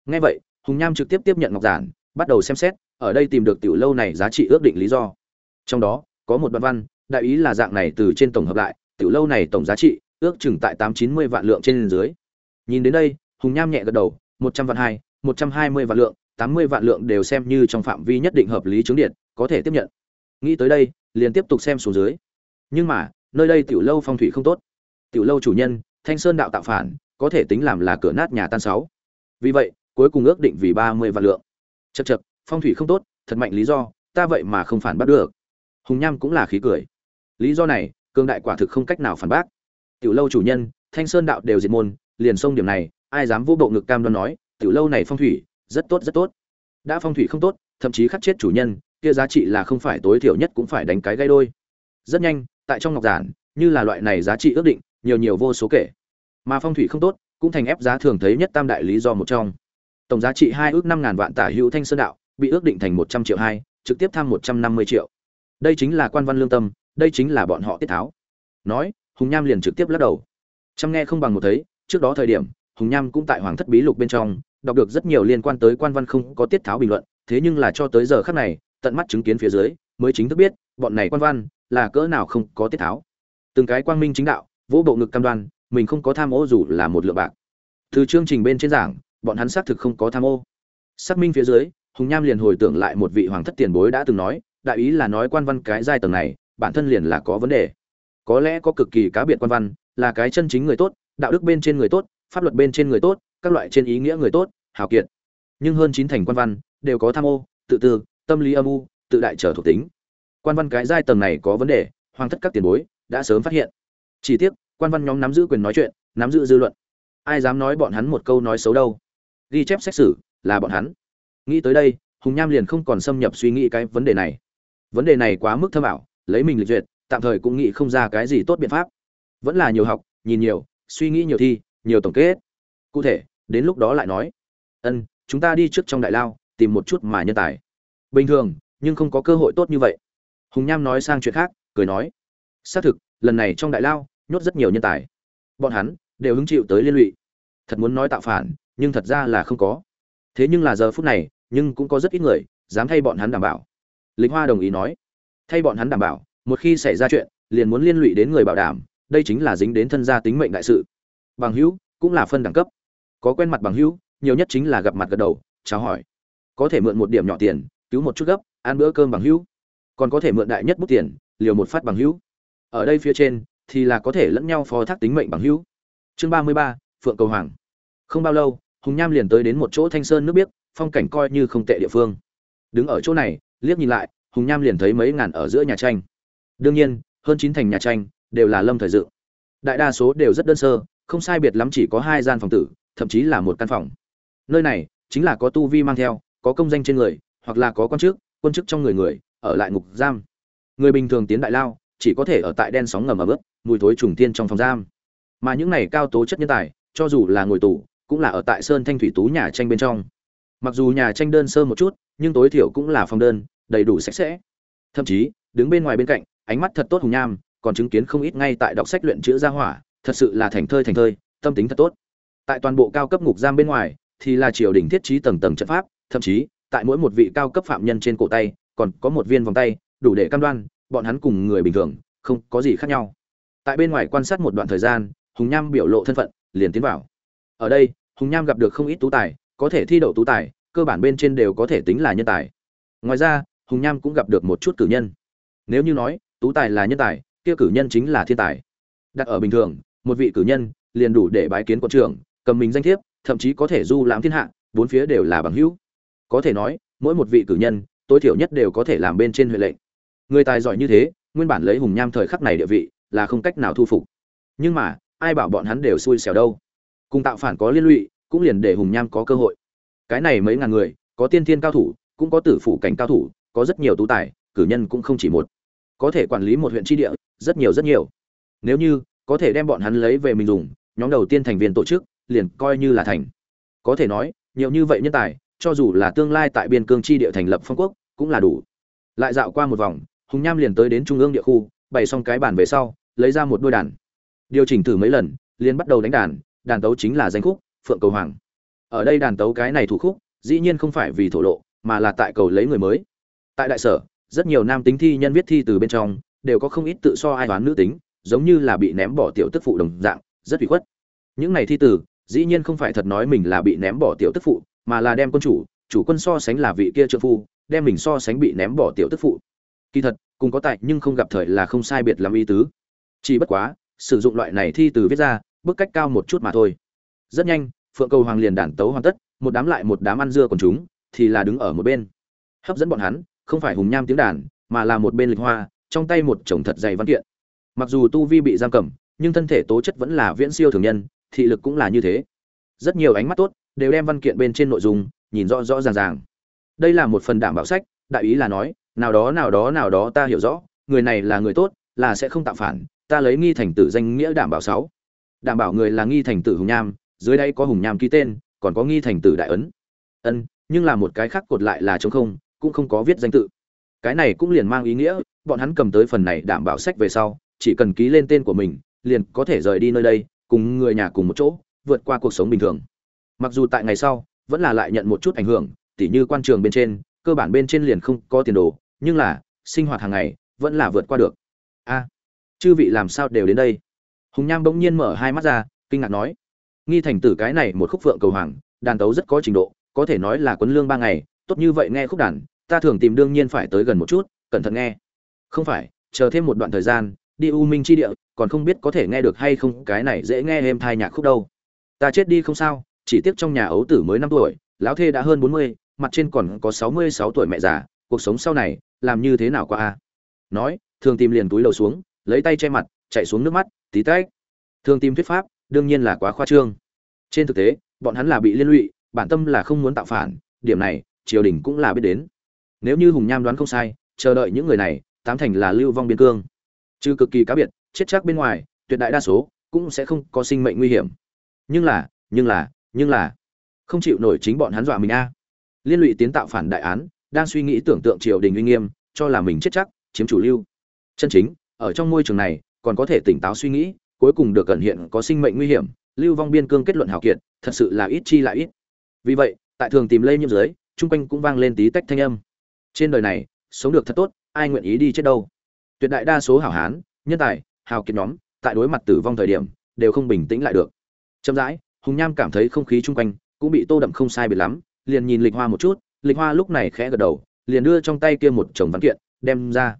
Speaker 1: Ngay vậy, hùng nham trực tiếp tiếp nhận ngọc giản, bắt đầu xem xét, ở đây tìm được tiểu lâu này giá trị ước định lý do. Trong đó, có một đoạn văn, đại ý là dạng này từ trên tổng hợp lại, tiểu lâu này tổng giá trị ước chừng tại tám chín mươi vạn lượng trên dưới. Nhìn đến đây, hùng nham nhẹ gật đầu, một trăm vạn hai, một trăm hai mươi vạn lượng, tám mươi vạn lượng đều xem như trong phạm vi nhất định hợp lý chứng điện, có thể tiếp nhận nghĩ tới đây, liền tiếp tục xem xuống dưới. Nhưng mà, nơi đây tiểu lâu phong thủy không tốt. Tiểu lâu chủ nhân, thanh sơn đạo tạo phản, có thể tính làm là cửa nát nhà tan sáu. Vì vậy, cuối cùng ước định vì ba mươi vạn lượng. Chật chật phong thủy không tốt, thật mạnh lý do, ta vậy mà không phản bác được. Hùng nham cũng là khí cười. Lý do này cương đại quả thực không cách nào phản bác. Tiểu lâu chủ nhân, thanh sơn đạo đều diệt môn, liền xông điểm này, ai dám vô bộ ngực cam đoan nói, tiểu lâu này phong thủy, rất tốt rất tốt. Đã phong thủy không tốt, thậm chí khắc chết chủ nhân kia giá trị là không phải tối thiểu nhất cũng phải đánh cái gây đôi. Rất nhanh, tại trong ngọc giản, như là loại này giá trị ước định, nhiều nhiều vô số kể. Mà phong thủy không tốt, cũng thành ép giá thường thấy nhất tam đại lý do một trong. Tổng giá trị hai ước năm ngàn vạn tả hữu thanh sơn đạo, bị ước định thành một trăm triệu hai, trực tiếp tham một trăm năm mươi triệu. Đây chính là quan văn lương tâm, đây chính là bọn họ tiết tháo. Nói, hùng nham liền trực tiếp lắc đầu. Chăm nghe không bằng một thấy, trước đó thời điểm, hùng nham cũng tại hoàng thất bí lục bên trong, đọc được rất nhiều liên quan tới quan văn không có tiết tháo bình luận, thế nhưng là cho tới giờ khắc này tận mắt chứng kiến phía dưới, mới chính thức biết, bọn này quan văn, là cỡ nào không có tiết tháo. Từng cái quang minh chính đạo, vỗ bộ ngực cam đoan, mình không có tham ô dù là một lượng bạc. Từ chương trình bên trên giảng, bọn hắn xác thực không có tham ô. Xác minh phía dưới, hùng nham liền hồi tưởng lại một vị hoàng thất tiền bối đã từng nói, đại ý là nói quan văn cái giai tầng này, bản thân liền là có vấn đề. Có lẽ có cực kỳ cá biệt quan văn, là cái chân chính người tốt, đạo đức bên trên người tốt, pháp luật bên trên người tốt, các loại trên ý nghĩa người tốt, hào kiệt. Nhưng hơn chín thành quan văn, đều có tham ô, tự tư tâm lý âm u, tự đại trở thuộc tính. Quan văn cái giai tầng này có vấn đề, hoàng thất các tiền bối đã sớm phát hiện. Chỉ tiếc, quan văn nhóm nắm giữ quyền nói chuyện, nắm giữ dư luận. Ai dám nói bọn hắn một câu nói xấu đâu? Ghi chép xét xử là bọn hắn. Nghĩ tới đây, hùng nham liền không còn xâm nhập suy nghĩ cái vấn đề này. Vấn đề này quá mức thâm ảo, lấy mình lịch duyệt, tạm thời cũng nghĩ không ra cái gì tốt biện pháp. Vẫn là nhiều học, nhìn nhiều, suy nghĩ nhiều thi, nhiều tổng kết. Cụ thể, đến lúc đó lại nói. Ân, chúng ta đi trước trong đại lao, tìm một chút mà nhân tài bình thường, nhưng không có cơ hội tốt như vậy. Hùng nham nói sang chuyện khác, cười nói, xác thực, lần này trong đại lao, nhốt rất nhiều nhân tài. Bọn hắn đều hứng chịu tới liên lụy. Thật muốn nói tạo phản, nhưng thật ra là không có. Thế nhưng là giờ phút này, nhưng cũng có rất ít người dám thay bọn hắn đảm bảo. Lính hoa đồng ý nói, thay bọn hắn đảm bảo, một khi xảy ra chuyện, liền muốn liên lụy đến người bảo đảm, đây chính là dính đến thân gia tính mệnh đại sự. Bằng hữu cũng là phân đẳng cấp. Có quen mặt bằng hữu, nhiều nhất chính là gặp mặt gật đầu, chào hỏi. Có thể mượn một điểm nhỏ tiền cứu một chút gấp, ăn bữa cơm bằng hữu. Còn có thể mượn đại nhất bút tiền, liều một phát bằng hữu. Ở đây phía trên, thì là có thể lẫn nhau phó thác tính mệnh bằng hữu. Chương ba mươi ba, phượng cầu hoàng. Không bao lâu, hùng nham liền tới đến một chỗ thanh sơn nước biếc, phong cảnh coi như không tệ địa phương. Đứng ở chỗ này, liếc nhìn lại, hùng nham liền thấy mấy ngàn ở giữa nhà tranh. Đương nhiên, hơn chín thành nhà tranh đều là lâm thời dự đại đa số đều rất đơn sơ, không sai biệt lắm chỉ có hai gian phòng tử, thậm chí là một căn phòng. Nơi này chính là có tu vi mang theo, có công danh trên người hoặc là có quan chức, quân chức trong người người, ở lại ngục giam. Người bình thường tiến đại lao, chỉ có thể ở tại đen sóng ngầm ở bước mùi thối trùng tiên trong phòng giam. Mà những này cao tố chất nhân tài, cho dù là ngồi tù, cũng là ở tại sơn thanh thủy tú nhà tranh bên trong. Mặc dù nhà tranh đơn sơ một chút, nhưng tối thiểu cũng là phòng đơn, đầy đủ sạch sẽ. Thậm chí, đứng bên ngoài bên cạnh, ánh mắt thật tốt hùng nham, còn chứng kiến không ít ngay tại đọc sách luyện chữ gia hỏa, thật sự là thành thơi thành thơi, tâm tính thật tốt. Tại toàn bộ cao cấp ngục giam bên ngoài, thì là triều đình thiết trí tầng tầng trận pháp, thậm chí tại mỗi một vị cao cấp phạm nhân trên cổ tay, còn có một viên vòng tay, đủ để cam đoan, bọn hắn cùng người bình thường, không có gì khác nhau. Tại bên ngoài quan sát một đoạn thời gian, hùng nham biểu lộ thân phận, liền tiến vào. Ở đây, hùng nham gặp được không ít tú tài, có thể thi đậu tú tài, cơ bản bên trên đều có thể tính là nhân tài. Ngoài ra, hùng nham cũng gặp được một chút cử nhân. Nếu như nói, tú tài là nhân tài, kia cử nhân chính là thiên tài. Đặt ở bình thường, một vị cử nhân liền đủ để bái kiến quận trưởng, cầm mình danh thiếp, thậm chí có thể du lãm thiên hạ, bốn phía đều là bằng hữu có thể nói, mỗi một vị cử nhân, tối thiểu nhất đều có thể làm bên trên huệ lệnh. Người tài giỏi như thế, nguyên bản lấy hùng nham thời khắc này địa vị, là không cách nào thu phục. Nhưng mà, ai bảo bọn hắn đều xui xẻo đâu? Cùng tạo phản có liên lụy, cũng liền để hùng nham có cơ hội. Cái này mấy ngàn người, có tiên thiên cao thủ, cũng có tử phủ cảnh cao thủ, có rất nhiều tú tài, cử nhân cũng không chỉ một. Có thể quản lý một huyện tri địa, rất nhiều rất nhiều. Nếu như, có thể đem bọn hắn lấy về mình dùng, nhóm đầu tiên thành viên tổ chức, liền coi như là thành. Có thể nói, nhiều như vậy nhân tài cho dù là tương lai tại biên cương chi địa thành lập phong quốc, cũng là đủ. Lại dạo qua một vòng, hùng nham liền tới đến trung ương địa khu, bày xong cái bàn về sau, lấy ra một đôi đàn. Điều chỉnh thử mấy lần, liền bắt đầu đánh đàn đàn tấu chính là danh khúc, phượng cầu hoàng. Ở đây đàn tấu cái này thủ khúc, dĩ nhiên không phải vì thổ lộ, mà là tại cầu lấy người mới. Tại đại sở, rất nhiều nam tính thi nhân viết thi từ bên trong, đều có không ít tự so ai toán nữ tính, giống như là bị ném bỏ tiểu tức phụ đồng dạng, rất bị khuất. Những này thi từ, dĩ nhiên không phải thật nói mình là bị ném bỏ tiểu tức phụ mà là đem quân chủ chủ quân so sánh là vị kia trợ phu, đem mình so sánh bị ném bỏ tiểu tức phụ. Kỳ thật, cùng có tại nhưng không gặp thời là không sai biệt làm ý tứ. Chỉ bất quá, sử dụng loại này thi từ viết ra, bước cách cao một chút mà thôi. Rất nhanh, phượng cầu hoàng liền đản tấu hoàn tất, một đám lại một đám ăn dưa còn chúng, thì là đứng ở một bên. Hấp dẫn bọn hắn, không phải hùng nham tiếng đàn, mà là một bên lịch hoa, trong tay một chồng thật dày văn kiện. Mặc dù tu vi bị giam cầm, nhưng thân thể tố chất vẫn là viễn siêu thường nhân, thị lực cũng là như thế. Rất nhiều ánh mắt tốt đều đem văn kiện bên trên nội dung nhìn rõ rõ ràng ràng. Đây là một phần đảm bảo sách, đại ý là nói, nào đó nào đó nào đó ta hiểu rõ, người này là người tốt, là sẽ không tạo phản, ta lấy nghi thành tử danh nghĩa đảm bảo sáu. Đảm bảo người là nghi thành tử hùng nham, dưới đây có hùng nham ký tên, còn có nghi thành tử đại ấn. Ân, nhưng là một cái khác cột lại là chống không, cũng không có viết danh tự. Cái này cũng liền mang ý nghĩa, bọn hắn cầm tới phần này đảm bảo sách về sau, chỉ cần ký lên tên của mình, liền có thể rời đi nơi đây, cùng người nhà cùng một chỗ, vượt qua cuộc sống bình thường mặc dù tại ngày sau, vẫn là lại nhận một chút ảnh hưởng, tỉ như quan trường bên trên, cơ bản bên trên liền không có tiền đồ, nhưng là, sinh hoạt hàng ngày, vẫn là vượt qua được. A, chư vị làm sao đều đến đây? Hùng nham bỗng nhiên mở hai mắt ra, kinh ngạc nói. Nghi thành tử cái này một khúc phượng cầu hoàng, đàn tấu rất có trình độ, có thể nói là quấn lương ba ngày, tốt như vậy nghe khúc đàn, ta thường tìm đương nhiên phải tới gần một chút, cẩn thận nghe. Không phải, chờ thêm một đoạn thời gian, đi u minh chi địa, còn không biết có thể nghe được hay không, cái này dễ nghe êm thai nhạc khúc đâu. Ta chết đi không sao chỉ tiếc trong nhà ấu tử mới năm tuổi, lão thê đã hơn bốn mươi, mặt trên còn có sáu mươi sáu tuổi mẹ già, cuộc sống sau này, làm như thế nào qua a? Nói, thường tìm liền túi lầu xuống, lấy tay che mặt, chạy xuống nước mắt, tí tách. Thường tìm thuyết pháp, đương nhiên là quá khoa trương. Trên thực tế, bọn hắn là bị liên lụy, bản tâm là không muốn tạo phản, điểm này, triều đình cũng là biết đến. Nếu như hùng nham đoán không sai, chờ đợi những người này, tám thành là lưu vong biên cương. Trừ cực kỳ cá biệt, chết chắc bên ngoài, tuyệt đại đa số cũng sẽ không có sinh mệnh nguy hiểm. Nhưng là nhưng là nhưng là không chịu nổi chính bọn hắn dọa mình a. Liên lụy tiến tạo phản đại án, đang suy nghĩ tưởng tượng triều đình uy nghiêm, cho là mình chết chắc, chiếm chủ lưu. Chân chính, ở trong môi trường này, còn có thể tỉnh táo suy nghĩ, cuối cùng được cẩn hiện có sinh mệnh nguy hiểm, lưu vong biên cương kết luận hào kiệt, thật sự là ít chi lại ít. Vì vậy, tại thường tìm lây nhiễm dưới chung quanh cũng vang lên tí tách thanh âm. Trên đời này, sống được thật tốt, ai nguyện ý đi chết đâu? Tuyệt đại đa số hảo hán, nhân tài, hào kiệt nhóm, tại đối mặt tử vong thời điểm, đều không bình tĩnh lại được. Chậm rãi hùng nham cảm thấy không khí chung quanh cũng bị tô đậm không sai biệt lắm, liền nhìn lịch hoa một chút, lịch hoa lúc này khẽ gật đầu, liền đưa trong tay kia một chồng văn kiện, đem ra.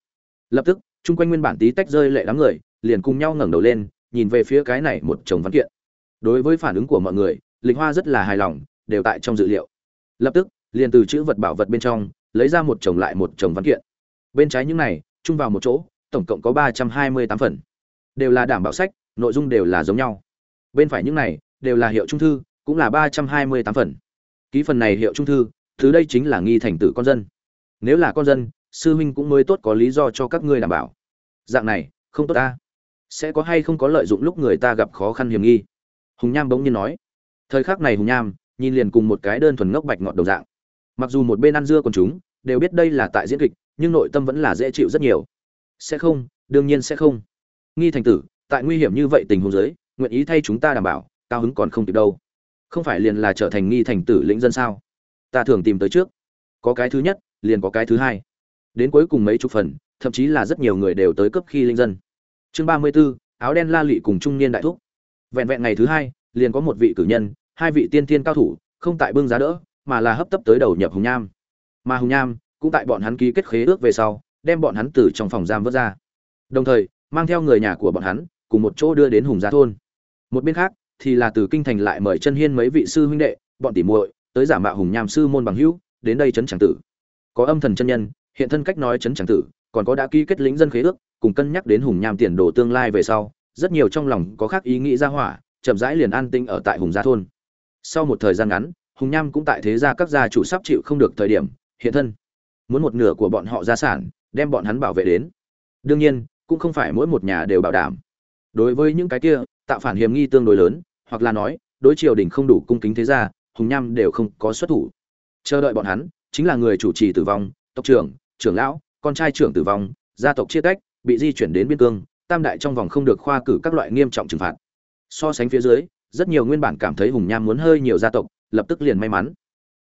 Speaker 1: Lập tức, chung quanh nguyên bản tí tách rơi lệ đám người, liền cùng nhau ngẩng đầu lên, nhìn về phía cái này một chồng văn kiện. Đối với phản ứng của mọi người, lịch hoa rất là hài lòng, đều tại trong dự liệu. Lập tức, liền từ chữ vật bảo vật bên trong, lấy ra một chồng lại một chồng văn kiện. Bên trái những này, chung vào một chỗ, tổng cộng có ba trăm hai mươi tám phần. Đều là đảm bảo sách, nội dung đều là giống nhau. Bên phải những này đều là hiệu trung thư, cũng là ba trăm hai mươi tám phần. Ký phần này hiệu trung thư, thứ đây chính là nghi thành tử con dân. Nếu là con dân, sư huynh cũng mới tốt có lý do cho các ngươi đảm bảo. Dạng này, không tốt ta. Sẽ có hay không có lợi dụng lúc người ta gặp khó khăn hiểm nghi? Hùng nham bỗng nhiên nói. Thời khắc này hùng nham, nhìn liền cùng một cái đơn thuần ngốc bạch ngọt đầu dạng. Mặc dù một bên ăn dưa còn chúng, đều biết đây là tại diễn kịch, nhưng nội tâm vẫn là dễ chịu rất nhiều. Sẽ không, đương nhiên sẽ không. Nghi thành tử, tại nguy hiểm như vậy tình huống giới nguyện ý thay chúng ta đảm bảo cao hứng còn không kịp đâu. Không phải liền là trở thành nghi thành tử lĩnh dân sao? Ta thường tìm tới trước. Có cái thứ nhất liền có cái thứ hai. Đến cuối cùng mấy chục phần thậm chí là rất nhiều người đều tới cấp khi linh dân. Chương ba mươi 34, áo đen la lị cùng trung niên đại thúc. Vẹn vẹn ngày thứ hai liền có một vị cử nhân hai vị tiên thiên cao thủ không tại bưng giá đỡ mà là hấp tấp tới đầu nhập hùng nham. Mà hùng nham cũng tại bọn hắn ký kết khế ước về sau đem bọn hắn từ trong phòng giam vớt ra. Đồng thời mang theo người nhà của bọn hắn cùng một chỗ đưa đến hùng gia thôn. Một bên khác thì là từ kinh thành lại mời chân hiên mấy vị sư huynh đệ, bọn tỉ muội, tới giả mạo hùng nham sư môn bằng hữu, đến đây chấn tràng tử. Có âm thần chân nhân, hiện thân cách nói chấn tràng tử, còn có đã ký kết lĩnh dân khế ước, cùng cân nhắc đến hùng nham tiền đồ tương lai về sau, rất nhiều trong lòng có khác ý nghĩ ra hỏa, chậm rãi liền an tinh ở tại hùng gia thôn. Sau một thời gian ngắn, hùng nham cũng tại thế gia các gia chủ sắp chịu không được thời điểm, hiện thân. Muốn một nửa của bọn họ gia sản, đem bọn hắn bảo vệ đến. Đương nhiên, cũng không phải mỗi một nhà đều bảo đảm đối với những cái kia, tạo phản hiểm nghi tương đối lớn, hoặc là nói, đối triều đình không đủ cung kính thế gia, hùng nham đều không có xuất thủ. Chờ đợi bọn hắn, chính là người chủ trì tử vong, tộc trưởng trưởng lão, con trai trưởng tử vong, gia tộc chia tách, bị di chuyển đến biên cương, tam đại trong vòng không được khoa cử các loại nghiêm trọng trừng phạt. So sánh phía dưới, rất nhiều nguyên bản cảm thấy hùng nham muốn hơi nhiều gia tộc, lập tức liền may mắn.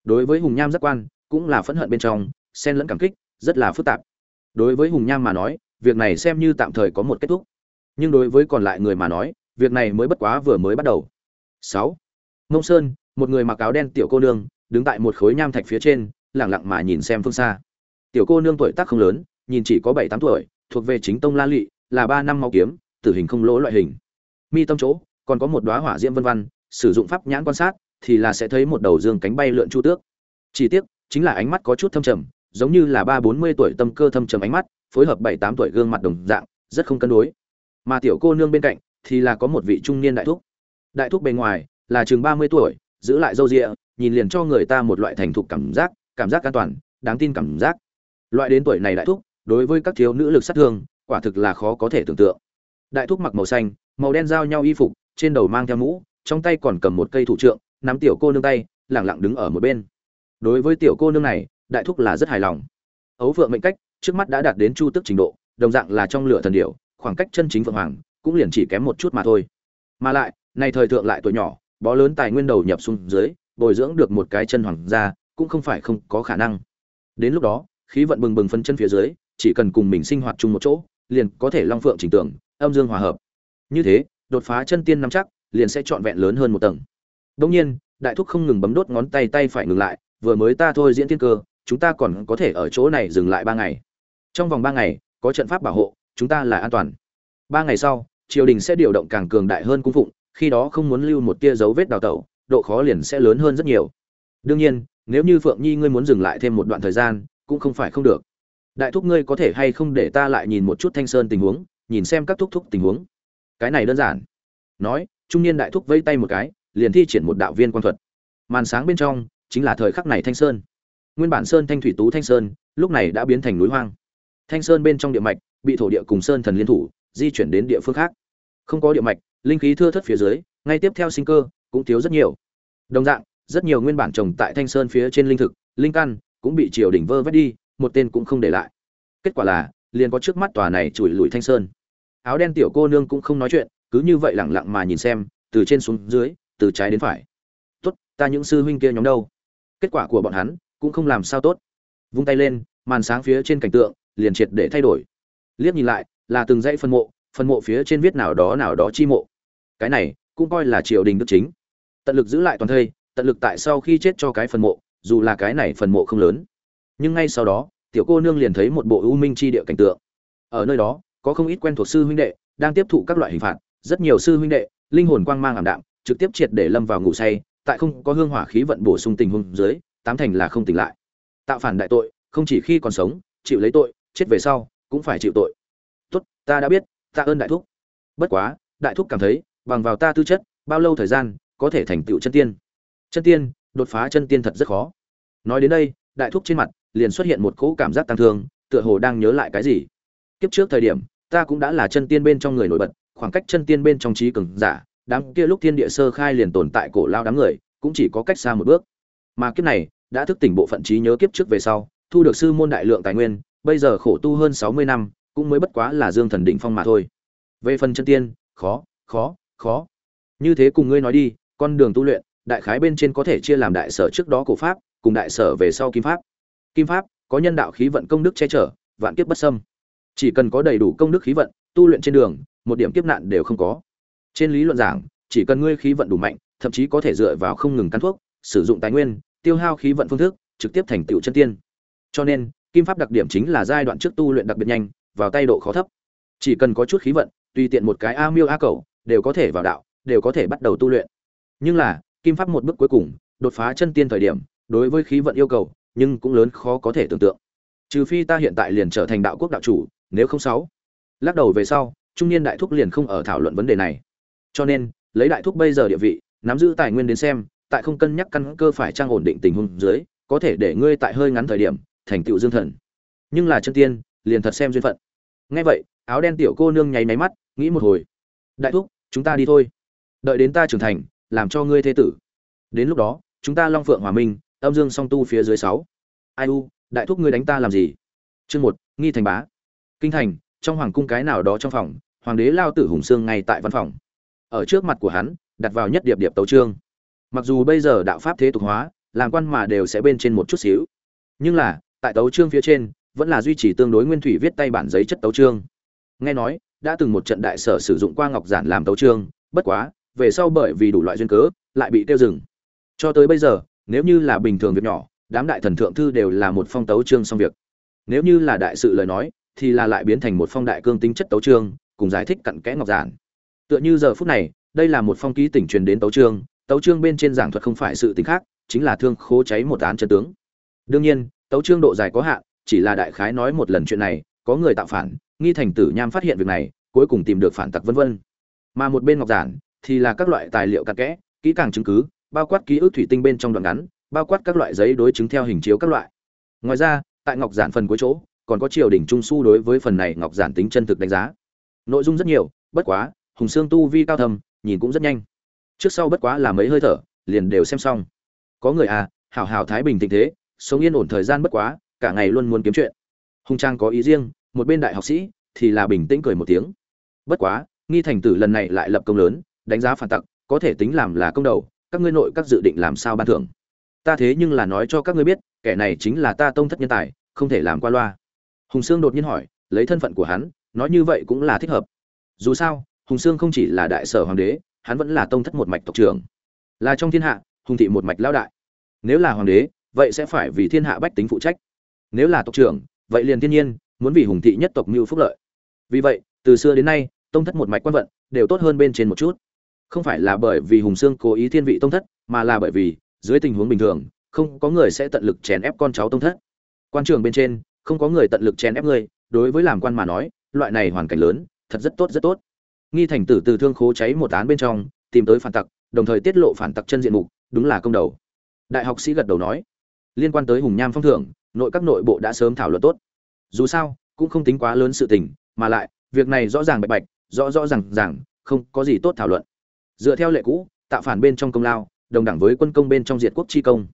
Speaker 1: Đối với hùng nham giác quan, cũng là phẫn hận bên trong, xen lẫn cảm kích, rất là phức tạp. Đối với hùng nham mà nói, việc này xem như tạm thời có một kết thúc nhưng đối với còn lại người mà nói, việc này mới bất quá vừa mới bắt đầu. Sáu. Mông sơn, một người mặc áo đen tiểu cô nương, đứng tại một khối nham thạch phía trên lẳng lặng mà nhìn xem phương xa. Tiểu cô nương tuổi tác không lớn, nhìn chỉ có bảy tám tuổi, thuộc về chính tông la lụy là ba năm mau kiếm, tử hình không lỗ loại hình. Mi tâm chỗ, còn có một đóa hỏa diễm vân vân, sử dụng pháp nhãn quan sát, thì là sẽ thấy một đầu dương cánh bay lượn chu tước. Chỉ tiếc, chính là ánh mắt có chút thâm trầm, giống như là ba bốn mươi tuổi tâm cơ thâm trầm ánh mắt, phối hợp bảy tám tuổi gương mặt đồng dạng, rất không cân đối mà tiểu cô nương bên cạnh thì là có một vị trung niên đại thúc. Đại thúc bề ngoài là chừng ba mươi tuổi, giữ lại râu rịa, nhìn liền cho người ta một loại thành thục cảm giác cảm giác an toàn, đáng tin cảm giác. Loại đến tuổi này đại thúc, đối với các thiếu nữ lực sát thương, quả thực là khó có thể tưởng tượng. Đại thúc mặc màu xanh, màu đen giao nhau y phục, trên đầu mang theo mũ, trong tay còn cầm một cây thủ trượng, nắm tiểu cô nương tay, lẳng lặng đứng ở một bên. Đối với tiểu cô nương này, đại thúc là rất hài lòng. Ấu vượng mệnh cách, trước mắt đã đạt đến chu tức trình độ, đồng dạng là trong lửa thần điểu khoảng cách chân chính phượng hoàng cũng liền chỉ kém một chút mà thôi. Mà lại, nay thời thượng lại tuổi nhỏ, bó lớn tài nguyên đầu nhập xuống dưới, bồi dưỡng được một cái chân hoàng gia cũng không phải không có khả năng. Đến lúc đó, khí vận bừng bừng phân chân phía dưới, chỉ cần cùng mình sinh hoạt chung một chỗ, liền có thể long phượng chỉnh tưởng âm dương hòa hợp. Như thế, đột phá chân tiên nắm chắc, liền sẽ trọn vẹn lớn hơn một tầng. Đông nhiên, đại thúc không ngừng bấm đốt ngón tay tay phải ngừng lại, vừa mới ta thôi diễn thiên cơ, chúng ta còn có thể ở chỗ này dừng lại ba ngày. Trong vòng ba ngày, có trận pháp bảo hộ chúng ta là an toàn. Ba ngày sau, triều đình sẽ điều động càng cường đại hơn cung phụng, khi đó không muốn lưu một tia dấu vết đào tẩu, độ khó liền sẽ lớn hơn rất nhiều. Đương nhiên, nếu như phượng nhi ngươi muốn dừng lại thêm một đoạn thời gian, cũng không phải không được. Đại thúc ngươi có thể hay không để ta lại nhìn một chút thanh sơn tình huống, nhìn xem các thúc thúc tình huống. Cái này đơn giản. Nói, trung niên đại thúc vẫy tay một cái, liền thi triển một đạo viên quan thuật. Màn sáng bên trong, chính là thời khắc này thanh sơn. Nguyên bản sơn thanh thủy tú thanh sơn, lúc này đã biến thành núi hoang. Thanh sơn bên trong địa mạch bị thổ địa cùng sơn thần liên thủ, di chuyển đến địa phương khác. Không có địa mạch, linh khí thưa thất phía dưới, ngay tiếp theo sinh cơ cũng thiếu rất nhiều. Đồng dạng, rất nhiều nguyên bản trồng tại thanh sơn phía trên linh thực, linh căn cũng bị triều đỉnh vơ vét đi, một tên cũng không để lại. Kết quả là, liền có trước mắt tòa này chùi lùi thanh sơn. Áo đen tiểu cô nương cũng không nói chuyện, cứ như vậy lẳng lặng mà nhìn xem, từ trên xuống dưới, từ trái đến phải. Tốt, ta những sư huynh kia nhóm đâu? Kết quả của bọn hắn cũng không làm sao tốt. Vung tay lên, màn sáng phía trên cảnh tượng liền triệt để thay đổi liếc nhìn lại, là từng dãy phân mộ phân mộ phía trên viết nào đó nào đó chi mộ. Cái này, cũng coi là triều đình đức chính. Tận lực giữ lại toàn thây, tận lực tại sau khi chết cho cái phần mộ, dù là cái này phần mộ không lớn. Nhưng ngay sau đó, tiểu cô nương liền thấy một bộ ưu minh chi địa cảnh tượng. Ở nơi đó, có không ít quen thuộc sư huynh đệ, đang tiếp thụ các loại hình phạt. Rất nhiều sư huynh đệ, linh hồn quang mang ảm đạm, trực tiếp triệt để lâm vào ngủ say, tại không có hương hỏa khí vận bổ sung tình huống dưới, tám thành là không tỉnh lại. Tạo phản đại tội, không chỉ khi còn sống, chịu lấy tội, chết về sau cũng phải chịu tội. Tốt, ta đã biết ta ơn đại thúc. Bất quá, đại thúc cảm thấy, bằng vào ta tư chất, bao lâu thời gian có thể thành tựu chân tiên? Chân tiên, đột phá chân tiên thật rất khó. Nói đến đây, đại thúc trên mặt liền xuất hiện một cỗ cảm giác tăng thương, tựa hồ đang nhớ lại cái gì. Kiếp trước thời điểm, ta cũng đã là chân tiên bên trong người nổi bật, khoảng cách chân tiên bên trong trí cường giả, đám kia lúc thiên địa sơ khai liền tồn tại cổ lao đám người, cũng chỉ có cách xa một bước. Mà kiếp này, đã thức tỉnh bộ phận trí nhớ kiếp trước về sau, thu được sư môn đại lượng tài nguyên bây giờ khổ tu hơn sáu mươi năm, cũng mới bất quá là dương thần đỉnh phong mà thôi. Về phần chân tiên, khó khó khó. Như thế cùng ngươi nói đi, con đường tu luyện, đại khái bên trên có thể chia làm đại sở trước đó cổ pháp, cùng đại sở về sau kim pháp. Kim pháp, có nhân đạo khí vận công đức che chở, vạn kiếp bất sâm chỉ cần có đầy đủ công đức khí vận, tu luyện trên đường, một điểm kiếp nạn đều không có. Trên lý luận giảng, chỉ cần ngươi khí vận đủ mạnh, thậm chí có thể dựa vào không ngừng cắn thuốc, sử dụng tài nguyên, tiêu hao khí vận phương thức, trực tiếp thành tựu chân tiên. Cho nên kim pháp đặc điểm chính là giai đoạn trước tu luyện đặc biệt nhanh, vào tay độ khó thấp. Chỉ cần có chút khí vận, tùy tiện một cái a miêu a cầu đều có thể vào đạo, đều có thể bắt đầu tu luyện. Nhưng là, kim pháp một bước cuối cùng, đột phá chân tiên thời điểm, đối với khí vận yêu cầu, nhưng cũng lớn khó có thể tưởng tượng. Trừ phi ta hiện tại liền trở thành đạo quốc đạo chủ, nếu không sáu. Lắc đầu về sau, trung niên đại thúc liền không ở thảo luận vấn đề này. Cho nên, lấy đại thúc bây giờ địa vị, nắm giữ tài nguyên đến xem, tại không cân nhắc căn cơ phải trang ổn định tình huống dưới, có thể để ngươi tại hơi ngắn thời điểm thành tựu dương thần. Nhưng là chân tiên, liền thật xem duyên phận. Nghe vậy, áo đen tiểu cô nương nháy máy mắt, nghĩ một hồi. Đại thúc, chúng ta đi thôi. Đợi đến ta trưởng thành, làm cho ngươi thế tử. Đến lúc đó, chúng ta long phượng hòa minh, âm dương song tu phía dưới sáu. Ai u, đại thúc ngươi đánh ta làm gì? Chương một, nghi thành bá. Kinh thành, trong hoàng cung cái nào đó trong phòng, hoàng đế lao tử hùng sương ngay tại văn phòng. Ở trước mặt của hắn, đặt vào nhất điệp điệp tấu trương mặc dù bây giờ đạo pháp thế tục hóa, làm quan mà đều sẽ bên trên một chút xíu. Nhưng là tại tấu trương phía trên, vẫn là duy trì tương đối nguyên thủy viết tay bản giấy chất tấu trương. Nghe nói, đã từng một trận đại sở sử dụng qua ngọc giản làm tấu trương, bất quá, về sau bởi vì đủ loại duyên cớ, lại bị tiêu dừng. Cho tới bây giờ, nếu như là bình thường việc nhỏ, đám đại thần thượng thư đều là một phong tấu trương xong việc. Nếu như là đại sự lời nói, thì là lại biến thành một phong đại cương tính chất tấu trương, cùng giải thích cặn kẽ ngọc giản. Tựa như giờ phút này, đây là một phong ký tỉnh truyền đến tấu trương tấu trương bên trên giảng thuật không phải sự tính khác, chính là thương khố cháy một án chân tướng. Đương nhiên tấu trương độ dài có hạn, chỉ là đại khái nói một lần chuyện này, có người tạo phản, nghi thành tử nham phát hiện việc này, cuối cùng tìm được phản tặc vân vân. Mà một bên ngọc giản thì là các loại tài liệu cặn kẽ, kỹ càng chứng cứ, bao quát ký ức thủy tinh bên trong đoạn ngắn, bao quát các loại giấy đối chứng theo hình chiếu các loại. Ngoài ra, tại ngọc giản phần cuối chỗ, còn có triều đình trung su đối với phần này ngọc giản tính chân thực đánh giá. Nội dung rất nhiều, bất quá, hùng xương tu vi cao thầm nhìn cũng rất nhanh. Trước sau bất quá là mấy hơi thở, liền đều xem xong. Có người à hảo hảo thái bình tình thế sống yên ổn thời gian bất quá, cả ngày luôn muốn kiếm chuyện. Hùng trang có ý riêng, một bên đại học sĩ thì là bình tĩnh cười một tiếng. Bất quá, nghi thành tử lần này lại lập công lớn, đánh giá phản tặc, có thể tính làm là công đầu, các ngươi nội các dự định làm sao ban thưởng? Ta thế nhưng là nói cho các ngươi biết, kẻ này chính là ta tông thất nhân tài, không thể làm qua loa. Hùng sương đột nhiên hỏi, lấy thân phận của hắn, nói như vậy cũng là thích hợp. Dù sao, hùng sương không chỉ là đại sở hoàng đế, hắn vẫn là tông thất một mạch tộc trưởng. Là trong thiên hạ, hùng thị một mạch lão đại. Nếu là hoàng đế vậy sẽ phải vì thiên hạ bách tính phụ trách. Nếu là tộc trưởng, vậy liền thiên nhiên, muốn vì hùng thị nhất tộc mưu phúc lợi. Vì vậy, từ xưa đến nay, tông thất một mạch quan vận đều tốt hơn bên trên một chút. Không phải là bởi vì hùng sương cố ý thiên vị tông thất, mà là bởi vì, dưới tình huống bình thường, không có người sẽ tận lực chèn ép con cháu tông thất. Quan trường bên trên, không có người tận lực chèn ép người, đối với làm quan mà nói, loại này hoàn cảnh lớn, thật rất tốt rất tốt. Nghi thành tử từ thương khố cháy một án bên trong, tìm tới phản tặc, đồng thời tiết lộ phản tặc chân diện mục, đúng là công đầu. Đại học sĩ gật đầu nói liên quan tới hùng nham phong thưởng, nội các nội bộ đã sớm thảo luận tốt. Dù sao, cũng không tính quá lớn sự tình, mà lại, việc này rõ ràng bạch bạch, rõ rõ ràng ràng, không có gì tốt thảo luận. Dựa theo lệ cũ, tạo phản bên trong công lao, đồng đẳng với quân công bên trong diệt quốc chi công.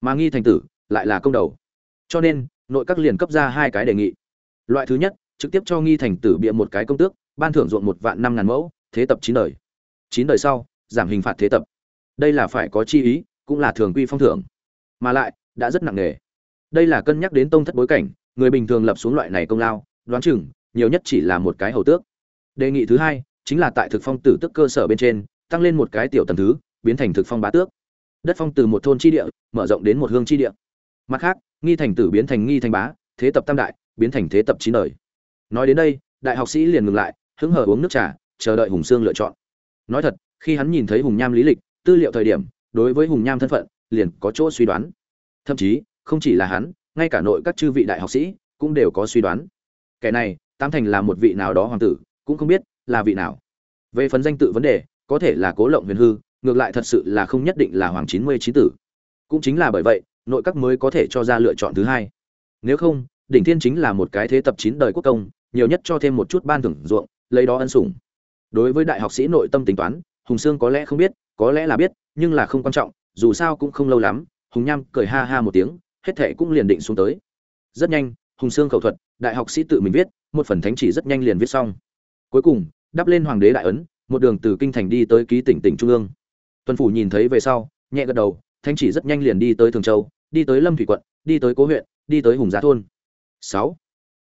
Speaker 1: Mà nghi thành tử, lại là công đầu. Cho nên, nội các liền cấp ra hai cái đề nghị. Loại thứ nhất, trực tiếp cho nghi thành tử bịa một cái công tước, ban thưởng ruộng một vạn năm ngàn mẫu, thế tập chín đời. Chín đời sau, giảm hình phạt thế tập. Đây là phải có chi ý, cũng là thường quy phong thưởng. Mà lại đã rất nặng nề. Đây là cân nhắc đến tông thất bối cảnh, người bình thường lập xuống loại này công lao, đoán chừng, nhiều nhất chỉ là một cái hầu tước. Đề nghị thứ hai, chính là tại thực phong tử tức cơ sở bên trên, tăng lên một cái tiểu tầng thứ, biến thành thực phong bá tước. Đất phong từ một thôn chi địa, mở rộng đến một hương chi địa. Mặt khác, nghi thành tử biến thành nghi thành bá, thế tập tam đại, biến thành thế tập chín đời. Nói đến đây, đại học sĩ liền ngừng lại, hứng hở uống nước trà, chờ đợi hùng sương lựa chọn. Nói thật, khi hắn nhìn thấy hùng nham lý lịch, tư liệu thời điểm, đối với hùng nham thân phận, liền có chỗ suy đoán thậm chí, không chỉ là hắn, ngay cả nội các chư vị đại học sĩ cũng đều có suy đoán. Kẻ này tam thành là một vị nào đó hoàng tử, cũng không biết là vị nào. Về phần danh tự vấn đề, có thể là cố lộng huyền hư, ngược lại thật sự là không nhất định là hoàng chín mươi chín tử. Cũng chính là bởi vậy, nội các mới có thể cho ra lựa chọn thứ hai. Nếu không, đỉnh thiên chính là một cái thế tập chín đời quốc công, nhiều nhất cho thêm một chút ban thưởng ruộng, lấy đó ân sủng. Đối với đại học sĩ nội tâm tính toán, hùng sương có lẽ không biết, có lẽ là biết, nhưng là không quan trọng, dù sao cũng không lâu lắm hùng nham cười ha ha một tiếng, hết thệ cũng liền định xuống tới. Rất nhanh, hùng sương khẩu thuật, đại học sĩ tự mình viết, một phần thánh chỉ rất nhanh liền viết xong. Cuối cùng, đắp lên hoàng đế đại ấn, một đường từ kinh thành đi tới ký tỉnh tỉnh trung ương. Tuần phủ nhìn thấy về sau, nhẹ gật đầu, thánh chỉ rất nhanh liền đi tới thường châu, đi tới lâm thủy quận, đi tới cố huyện, đi tới hùng giá thôn. Sáu,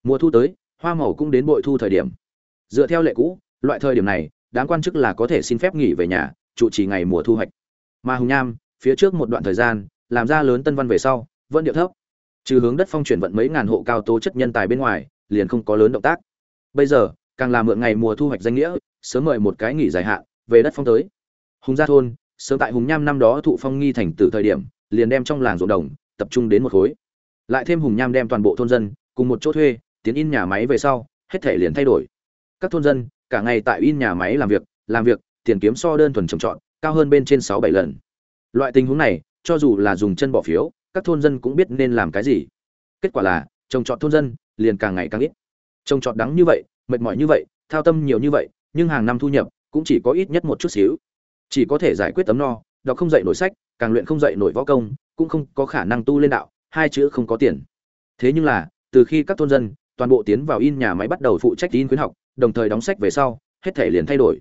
Speaker 1: mùa thu tới, hoa màu cũng đến bội thu thời điểm. Dựa theo lệ cũ, loại thời điểm này đáng quan chức là có thể xin phép nghỉ về nhà, trụ trì ngày mùa thu hoạch. Mà hùng nham, phía trước một đoạn thời gian làm ra lớn tân văn về sau, vẫn điệu thấp. Trừ hướng đất phong chuyển vận mấy ngàn hộ cao tố chất nhân tài bên ngoài, liền không có lớn động tác. Bây giờ, càng làm mượn ngày mùa thu hoạch danh nghĩa, sớm mời một cái nghỉ dài hạn, về đất phong tới. Hùng gia thôn, sớm tại hùng nham năm đó thụ phong nghi thành từ thời điểm, liền đem trong làng ruộng đồng, tập trung đến một khối. Lại thêm hùng nham đem toàn bộ thôn dân, cùng một chỗ thuê, tiến in nhà máy về sau, hết thể liền thay đổi. Các thôn dân, cả ngày tại in nhà máy làm việc làm việc, tiền kiếm so đơn thuần trồng trọt, cao hơn bên trên sáu bảy lần. Loại tình huống này cho dù là dùng chân bỏ phiếu, các thôn dân cũng biết nên làm cái gì. Kết quả là, trồng trọt thôn dân liền càng ngày càng ít. Trồng trọt đắng như vậy, mệt mỏi như vậy, thao tâm nhiều như vậy, nhưng hàng năm thu nhập cũng chỉ có ít nhất một chút xíu. Chỉ có thể giải quyết tấm no, đọc không dạy nổi sách, càng luyện không dạy nổi võ công, cũng không có khả năng tu lên đạo, hai chữ không có tiền. Thế nhưng là, từ khi các thôn dân toàn bộ tiến vào in nhà máy bắt đầu phụ trách in khuyến học, đồng thời đóng sách về sau, hết thể liền thay đổi.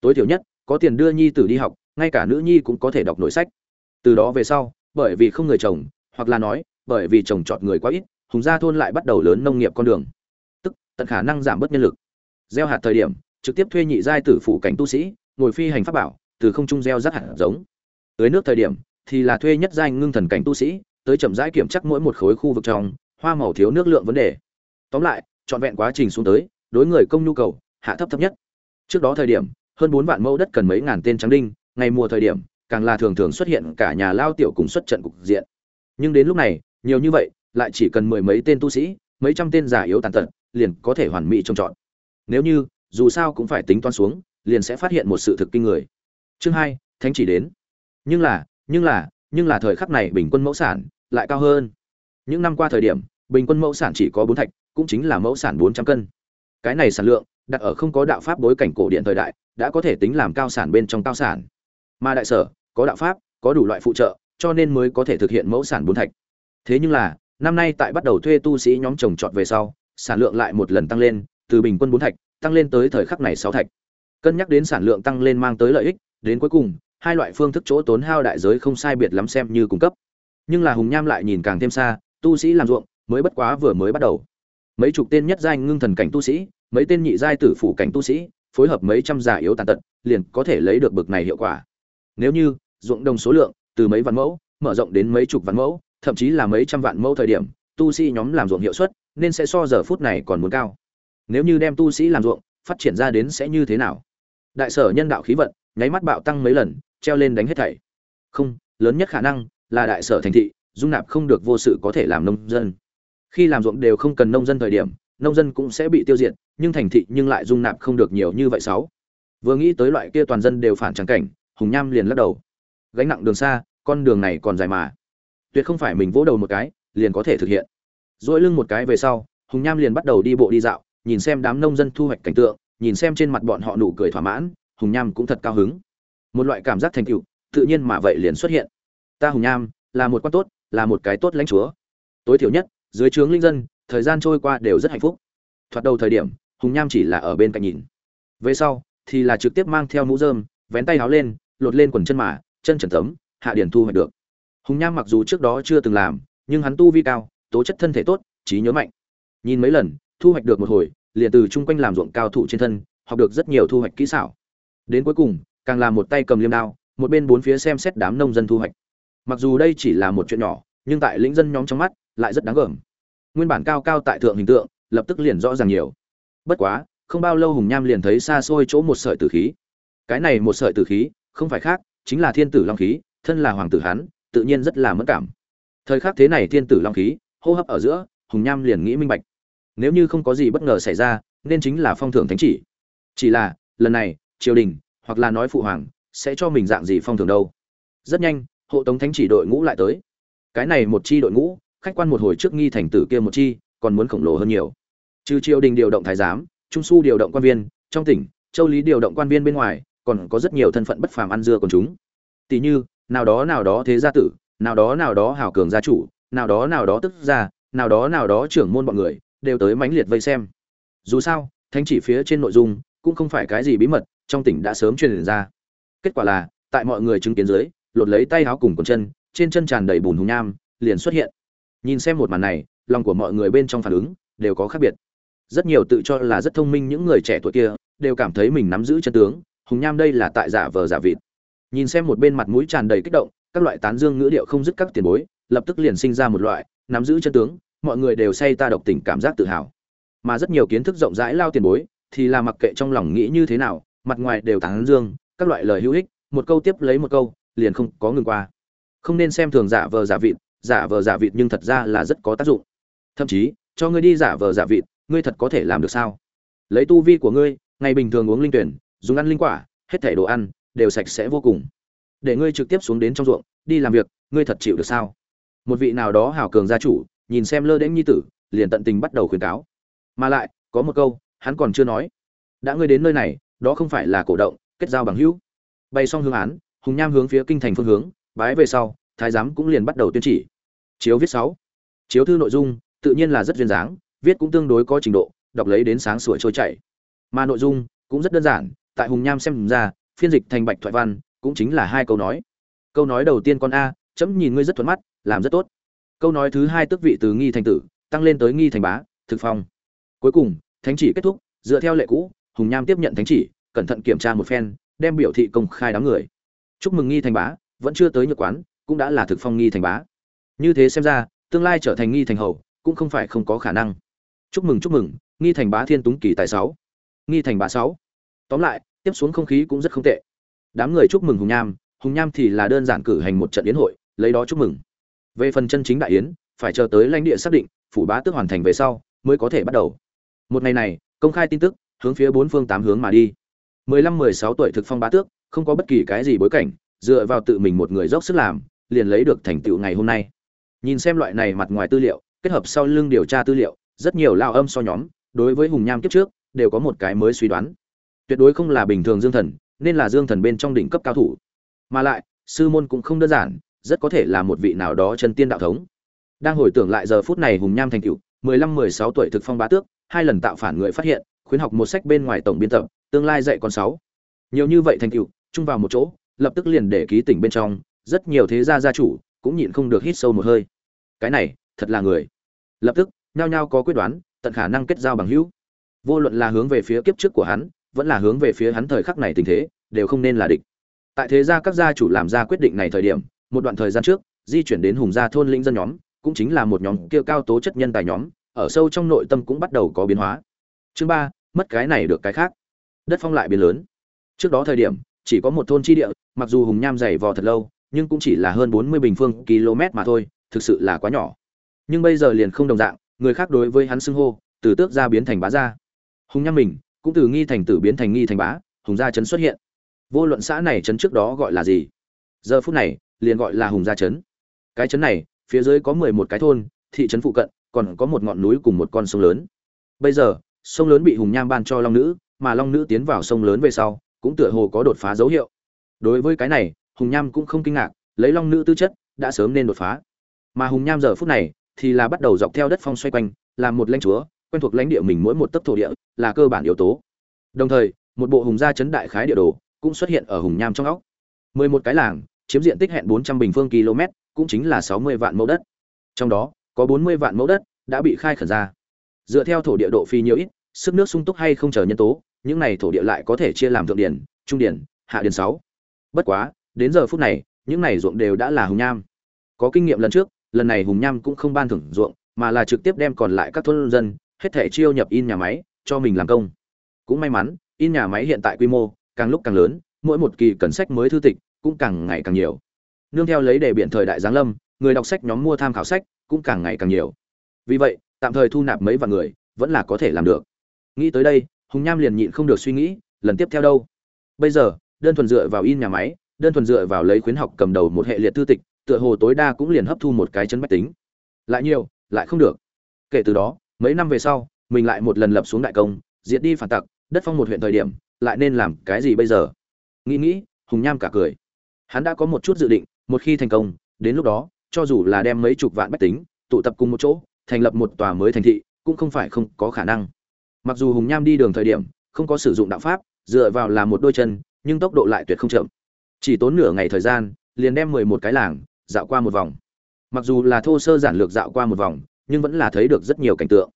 Speaker 1: Tối thiểu nhất, có tiền đưa nhi tử đi học, ngay cả nữ nhi cũng có thể đọc nổi sách từ đó về sau, bởi vì không người chồng hoặc là nói, bởi vì chồng chọn người quá ít, hùng gia thôn lại bắt đầu lớn nông nghiệp con đường. Tức, tận khả năng giảm bớt nhân lực. Gieo hạt thời điểm, trực tiếp thuê nhị giai tử phụ cảnh tu sĩ, ngồi phi hành pháp bảo, từ không trung gieo rắc hạt giống. Tưới nước thời điểm, thì là thuê nhất giai ngưng thần cảnh tu sĩ, tới chậm rãi kiểm chắc mỗi một khối khu vực trong, hoa màu thiếu nước lượng vấn đề. Tóm lại, trọn vẹn quá trình xuống tới, đối người công nhu cầu, hạ thấp thấp nhất. Trước đó thời điểm, hơn bốn vạn mẫu đất cần mấy ngàn tên trắng đinh, ngày mùa thời điểm càng là thường thường xuất hiện cả nhà lao tiểu cùng xuất trận cục diện. Nhưng đến lúc này, nhiều như vậy, lại chỉ cần mười mấy tên tu sĩ, mấy trăm tên giả yếu tàn tật, liền có thể hoàn mỹ trông trọn. Nếu như, dù sao cũng phải tính toán xuống, liền sẽ phát hiện một sự thực kinh người. Chương hai, thánh chỉ đến. Nhưng là nhưng là nhưng là thời khắc này bình quân mẫu sản lại cao hơn. Những năm qua thời điểm, bình quân mẫu sản chỉ có bốn thạch, cũng chính là mẫu sản bốn trăm cân. Cái này sản lượng, đặt ở không có đạo pháp bối cảnh cổ điện thời đại, đã có thể tính làm cao sản bên trong cao sản mà đại sở, có đạo pháp, có đủ loại phụ trợ, cho nên mới có thể thực hiện mẫu sản bốn thạch. Thế nhưng là, năm nay tại bắt đầu thuê tu sĩ nhóm trồng trọt về sau, sản lượng lại một lần tăng lên, từ bình quân bốn thạch, tăng lên tới thời khắc này sáu thạch. Cân nhắc đến sản lượng tăng lên mang tới lợi ích, đến cuối cùng, hai loại phương thức chỗ tốn hao đại giới không sai biệt lắm xem như cung cấp. Nhưng là hùng nham lại nhìn càng thêm xa, tu sĩ làm ruộng, mới bất quá vừa mới bắt đầu. Mấy chục tên nhất giai ngưng thần cảnh tu sĩ, mấy tên nhị giai tử phủ cảnh tu sĩ, phối hợp mấy trăm giả yếu tàn tật, liền có thể lấy được bực này hiệu quả nếu như, ruộng đồng số lượng, từ mấy vạn mẫu, mở rộng đến mấy chục vạn mẫu, thậm chí là mấy trăm vạn mẫu thời điểm, tu sĩ nhóm làm ruộng hiệu suất nên sẽ so giờ phút này còn muốn cao. Nếu như đem tu sĩ làm ruộng, phát triển ra đến sẽ như thế nào? Đại sở nhân đạo khí vận, nháy mắt bạo tăng mấy lần, treo lên đánh hết thảy. Không, lớn nhất khả năng là đại sở thành thị, dung nạp không được vô sự có thể làm nông dân. Khi làm ruộng đều không cần nông dân thời điểm, nông dân cũng sẽ bị tiêu diệt, nhưng thành thị nhưng lại dung nạp không được nhiều như vậy sáu. Vừa nghĩ tới loại kia toàn dân đều phản trắng cảnh hùng nham liền lắc đầu. Gánh nặng đường xa, con đường này còn dài mà. Tuyệt không phải mình vỗ đầu một cái, liền có thể thực hiện. Dỗi lưng một cái về sau, hùng nham liền bắt đầu đi bộ đi dạo, nhìn xem đám nông dân thu hoạch cảnh tượng, nhìn xem trên mặt bọn họ nụ cười thỏa mãn, hùng nham cũng thật cao hứng. Một loại cảm giác thành tựu, tự nhiên mà vậy liền xuất hiện. Ta hùng nham, là một quan tốt, là một cái tốt lãnh chúa. Tối thiểu nhất, dưới trướng linh dân, thời gian trôi qua đều rất hạnh phúc. Thoạt đầu thời điểm, hùng nham chỉ là ở bên cạnh nhìn. Về sau, thì là trực tiếp mang theo mũ dơm vén tay áo lên lột lên quần chân mà, chân trần tấm, hạ điển thu hoạch được. Hùng nham mặc dù trước đó chưa từng làm, nhưng hắn tu vi cao, tố chất thân thể tốt, trí nhớ mạnh. Nhìn mấy lần, thu hoạch được một hồi, liền từ chung quanh làm ruộng cao thụ trên thân, học được rất nhiều thu hoạch kỹ xảo. Đến cuối cùng, càng làm một tay cầm liêm đao, một bên bốn phía xem xét đám nông dân thu hoạch. Mặc dù đây chỉ là một chuyện nhỏ, nhưng tại lĩnh dân nhóm trong mắt, lại rất đáng gờm. Nguyên bản cao cao tại thượng hình tượng, lập tức liền rõ ràng nhiều. Bất quá, không bao lâu hùng nham liền thấy xa xôi chỗ một sợi tử khí. Cái này một sợi tử khí không phải khác chính là thiên tử long khí thân là hoàng tử hắn, tự nhiên rất là mất cảm. Thời khắc thế này thiên tử long khí hô hấp ở giữa hùng nham liền nghĩ minh bạch. Nếu như không có gì bất ngờ xảy ra nên chính là phong thưởng thánh chỉ. Chỉ là lần này triều đình hoặc là nói phụ hoàng sẽ cho mình dạng gì phong thưởng đâu. Rất nhanh hộ tống thánh chỉ đội ngũ lại tới. Cái này một chi đội ngũ khách quan một hồi trước nghi thành tử kia một chi còn muốn khổng lồ hơn nhiều. Trừ triều đình điều động thái giám trung su điều động quan viên trong tỉnh châu lý điều động quan viên bên ngoài còn có rất nhiều thân phận bất phàm ăn dưa còn chúng. Tỷ như, nào đó nào đó thế gia tử, nào đó nào đó hảo cường gia chủ, nào đó nào đó tức gia, nào đó nào đó trưởng môn bọn người, đều tới mãnh liệt vây xem. Dù sao, thánh chỉ phía trên nội dung cũng không phải cái gì bí mật, trong tỉnh đã sớm truyền ra. Kết quả là, tại mọi người chứng kiến dưới, lột lấy tay áo cùng quần chân, trên chân tràn đầy bùn hùng nham, liền xuất hiện. Nhìn xem một màn này, lòng của mọi người bên trong phản ứng đều có khác biệt. Rất nhiều tự cho là rất thông minh những người trẻ tuổi kia đều cảm thấy mình nắm giữ chân tướng hùng nham đây là tại giả vờ giả vịt. Nhìn xem một bên mặt mũi tràn đầy kích động, các loại tán dương ngữ điệu không dứt các tiền bối, lập tức liền sinh ra một loại, nắm giữ chân tướng, mọi người đều say ta độc tình cảm giác tự hào. Mà rất nhiều kiến thức rộng rãi lao tiền bối, thì là mặc kệ trong lòng nghĩ như thế nào, mặt ngoài đều tán dương, các loại lời hữu ích, một câu tiếp lấy một câu, liền không có ngừng qua. Không nên xem thường giả vờ giả vịt, giả vờ giả vịt nhưng thật ra là rất có tác dụng. Thậm chí, cho ngươi đi giả vờ giả vịt, ngươi thật có thể làm được sao? Lấy tu vi của ngươi, ngày bình thường uống linh tuyển dùng ăn linh quả, hết thảy đồ ăn đều sạch sẽ vô cùng. Để ngươi trực tiếp xuống đến trong ruộng, đi làm việc, ngươi thật chịu được sao? Một vị nào đó hào cường gia chủ, nhìn xem lơ đễnh nhi tử, liền tận tình bắt đầu khuyến cáo. Mà lại, có một câu, hắn còn chưa nói. Đã ngươi đến nơi này, đó không phải là cổ động, kết giao bằng hữu. Bay xong hướng án, hùng nham hướng phía kinh thành phương hướng, bái về sau, thái giám cũng liền bắt đầu tuyên chỉ. Chiếu viết sáu. Chiếu thư nội dung, tự nhiên là rất duyên dáng, viết cũng tương đối có trình độ, đọc lấy đến sáng sủa trôi chảy. Mà nội dung cũng rất đơn giản tại hùng nham xem ra, phiên dịch thành bạch thoại văn cũng chính là hai câu nói. Câu nói đầu tiên con a, chấm nhìn ngươi rất thuận mắt, làm rất tốt. Câu nói thứ hai tức vị từ nghi thành tử, tăng lên tới nghi thành bá, thực phong. Cuối cùng, thánh chỉ kết thúc, dựa theo lệ cũ, hùng nham tiếp nhận thánh chỉ, cẩn thận kiểm tra một phen, đem biểu thị công khai đám người. Chúc mừng nghi thành bá, vẫn chưa tới nhược quán, cũng đã là thực phong nghi thành bá. Như thế xem ra, tương lai trở thành nghi thành hầu, cũng không phải không có khả năng. Chúc mừng chúc mừng, nghi thành bá thiên túng kỳ tài sáu. Nghi thành bá sáu tóm lại, tiếp xuống không khí cũng rất không tệ. Đám người chúc mừng hùng nham hùng nham thì là đơn giản cử hành một trận yến hội, lấy đó chúc mừng. Về phần chân chính đại yến, phải chờ tới lãnh địa xác định, phủ bá tước hoàn thành về sau, mới có thể bắt đầu. Một ngày này, công khai tin tức, hướng phía bốn phương tám hướng mà đi. Mười lăm, mười sáu tuổi thực phong bá tước, không có bất kỳ cái gì bối cảnh, dựa vào tự mình một người dốc sức làm, liền lấy được thành tựu ngày hôm nay. Nhìn xem loại này mặt ngoài tư liệu, kết hợp sau lưng điều tra tư liệu, rất nhiều lao âm so nhóm, đối với hùng nham kiếp trước, đều có một cái mới suy đoán tuyệt đối không là bình thường dương thần, nên là dương thần bên trong đỉnh cấp cao thủ. Mà lại, sư môn cũng không đơn giản, rất có thể là một vị nào đó chân tiên đạo thống. Đang hồi tưởng lại giờ phút này hùng nham thành cựu mười lăm, mười sáu tuổi thực phong bá tước, hai lần tạo phản người phát hiện, khuyến học một sách bên ngoài tổng biên tập, tương lai dạy con sáu. Nhiều như vậy thành cựu chung vào một chỗ, lập tức liền để ký tỉnh bên trong, rất nhiều thế gia gia chủ cũng nhịn không được hít sâu một hơi. Cái này, thật là người. Lập tức, nhao nhao có quyết đoán, tận khả năng kết giao bằng hữu. Vô luận là hướng về phía kiếp trước của hắn vẫn là hướng về phía hắn thời khắc này tình thế, đều không nên là địch. Tại thế gia các gia chủ làm ra quyết định này thời điểm, một đoạn thời gian trước, di chuyển đến hùng gia thôn linh dân nhóm, cũng chính là một nhóm kia cao tố chất nhân tài nhóm, ở sâu trong nội tâm cũng bắt đầu có biến hóa. Chương ba, mất cái này được cái khác. Đất phong lại biến lớn. Trước đó thời điểm, chỉ có một thôn tri địa, mặc dù hùng nham dày vò thật lâu, nhưng cũng chỉ là hơn bốn mươi bình phương km mà thôi, thực sự là quá nhỏ. Nhưng bây giờ liền không đồng dạng, người khác đối với hắn xưng hô, từ tước gia biến thành bá gia. Hùng nham mình cũng từ nghi thành tử biến thành nghi thành bá, hùng gia trấn xuất hiện. Vô luận xã này trấn trước đó gọi là gì? Giờ phút này, liền gọi là hùng gia trấn cái trấn này, phía dưới có mười một cái thôn, thị trấn phụ cận, còn có một ngọn núi cùng một con sông lớn. Bây giờ, sông lớn bị hùng nham ban cho long nữ, mà long nữ tiến vào sông lớn về sau, cũng tựa hồ có đột phá dấu hiệu. Đối với cái này, hùng nham cũng không kinh ngạc, lấy long nữ tư chất, đã sớm nên đột phá. Mà hùng nham giờ phút này, thì là bắt đầu dọc theo đất phong xoay quanh, làm một lãnh chúa quen thuộc lãnh địa mình mỗi một tấc thổ địa là cơ bản yếu tố. Đồng thời, một bộ hùng gia chấn đại khái địa đồ cũng xuất hiện ở hùng nham trong óc. Mười một cái làng, chiếm diện tích hẹn bốn trăm bình phương km, cũng chính là sáu mươi vạn mẫu đất. Trong đó, có bốn mươi vạn mẫu đất đã bị khai khẩn ra. Dựa theo thổ địa độ phi nhiều ít, sức nước sung túc hay không chờ nhân tố, những này thổ địa lại có thể chia làm thượng điển, trung điển, hạ điển sáu. Bất quá, đến giờ phút này, những này ruộng đều đã là hùng nham. Có kinh nghiệm lần trước, lần này hùng nham cũng không ban thưởng ruộng, mà là trực tiếp đem còn lại các thôn dân hết thể chiêu nhập in nhà máy, cho mình làm công. Cũng may mắn, in nhà máy hiện tại quy mô, càng lúc càng lớn, mỗi một kỳ cần sách mới thư tịch, cũng càng ngày càng nhiều. Nương theo lấy đề biện thời đại giáng lâm, người đọc sách nhóm mua tham khảo sách, cũng càng ngày càng nhiều. Vì vậy, tạm thời thu nạp mấy vạn người, vẫn là có thể làm được. Nghĩ tới đây, hùng nham liền nhịn không được suy nghĩ, lần tiếp theo đâu? Bây giờ, đơn thuần dựa vào in nhà máy, đơn thuần dựa vào lấy khuyến học cầm đầu một hệ liệt thư tịch, tựa hồ tối đa cũng liền hấp thu một cái chân bách tính. Lại nhiều, lại không được. Kể từ đó mấy năm về sau, mình lại một lần lập xuống đại công, diệt đi phản tặc, đất phong một huyện thời điểm, lại nên làm cái gì bây giờ? Nghĩ nghĩ, hùng nham cả cười. Hắn đã có một chút dự định, một khi thành công, đến lúc đó, cho dù là đem mấy chục vạn bách tính, tụ tập cùng một chỗ, thành lập một tòa mới thành thị, cũng không phải không có khả năng. Mặc dù hùng nham đi đường thời điểm, không có sử dụng đạo pháp, dựa vào là một đôi chân, nhưng tốc độ lại tuyệt không chậm. Chỉ tốn nửa ngày thời gian, liền đem mười một cái làng, dạo qua một vòng. Mặc dù là thô sơ giản lược dạo qua một vòng nhưng vẫn là thấy được rất nhiều cảnh tượng.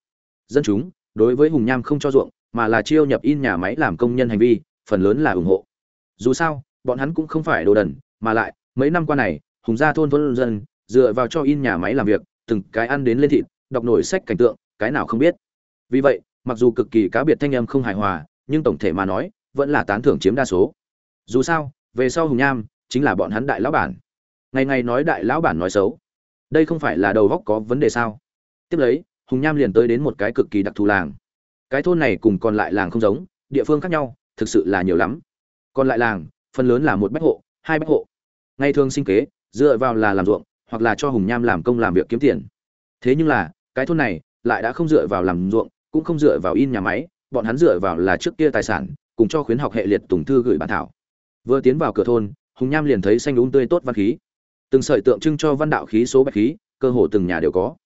Speaker 1: Dân chúng, đối với hùng nham không cho ruộng, mà là chiêu nhập in nhà máy làm công nhân hành vi, phần lớn là ủng hộ. Dù sao, bọn hắn cũng không phải đồ đần, mà lại, mấy năm qua này, hùng gia thôn vẫn dân, dựa vào cho in nhà máy làm việc, từng cái ăn đến lên thịt, đọc nổi sách cảnh tượng, cái nào không biết. Vì vậy, mặc dù cực kỳ cá biệt thanh âm không hài hòa, nhưng tổng thể mà nói, vẫn là tán thưởng chiếm đa số. Dù sao, về sau hùng nham, chính là bọn hắn đại lão bản. Ngày ngày nói đại lão bản nói xấu. Đây không phải là đầu góc có vấn đề sao? Tiếp lấy, hùng nham liền tới đến một cái cực kỳ đặc thù làng. Cái thôn này cùng còn lại làng không giống, địa phương khác nhau, thực sự là nhiều lắm. Còn lại làng, phần lớn là một bách hộ, hai bách hộ. Ngày thường sinh kế, dựa vào là làm ruộng, hoặc là cho hùng nham làm công làm việc kiếm tiền. Thế nhưng là, cái thôn này lại đã không dựa vào làm ruộng, cũng không dựa vào in nhà máy, bọn hắn dựa vào là trước kia tài sản, cùng cho khuyến học hệ liệt tùng thư gửi bản thảo. Vừa tiến vào cửa thôn, hùng nham liền thấy xanh đúng tươi tốt văn khí. Từng sợi tượng trưng cho văn đạo khí số bạch khí, cơ hồ từng nhà đều có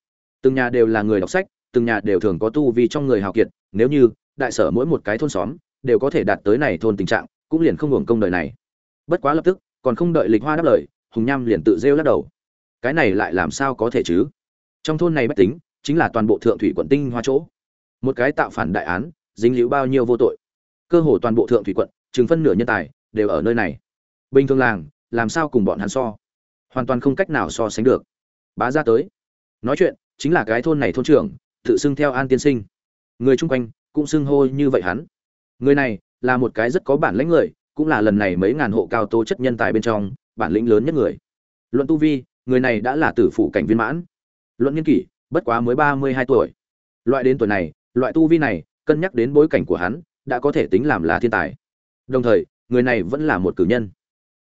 Speaker 1: từng nhà đều là người đọc sách, từng nhà đều thường có tu vi trong người hào kiệt, nếu như đại sở mỗi một cái thôn xóm đều có thể đạt tới này thôn tình trạng, cũng liền không hưởng công đời này. Bất quá lập tức, còn không đợi lịch hoa đáp lời, hùng nham liền tự rêu lắc đầu. Cái này lại làm sao có thể chứ? Trong thôn này bất tính, chính là toàn bộ thượng thủy quận tinh hoa chỗ. Một cái tạo phản đại án, dính liễu bao nhiêu vô tội. Cơ hồ toàn bộ thượng thủy quận chừng phân nửa nhân tài, đều ở nơi này. Bình thường làng, làm sao cùng bọn hắn so? Hoàn toàn không cách nào so sánh được. Bá ra tới. Nói chuyện chính là cái thôn này thôn trưởng, tự xưng theo an tiên sinh. Người chung quanh cũng xưng hô như vậy hắn. Người này là một cái rất có bản lĩnh người, cũng là lần này mấy ngàn hộ cao tố chất nhân tài bên trong bản lĩnh lớn nhất người. Luận tu vi, người này đã là tử phụ cảnh viên mãn. Luận nghiên kỷ, bất quá mới ba mươi hai tuổi. Loại đến tuổi này, loại tu vi này, cân nhắc đến bối cảnh của hắn, đã có thể tính làm là thiên tài. Đồng thời, người này vẫn là một cử nhân.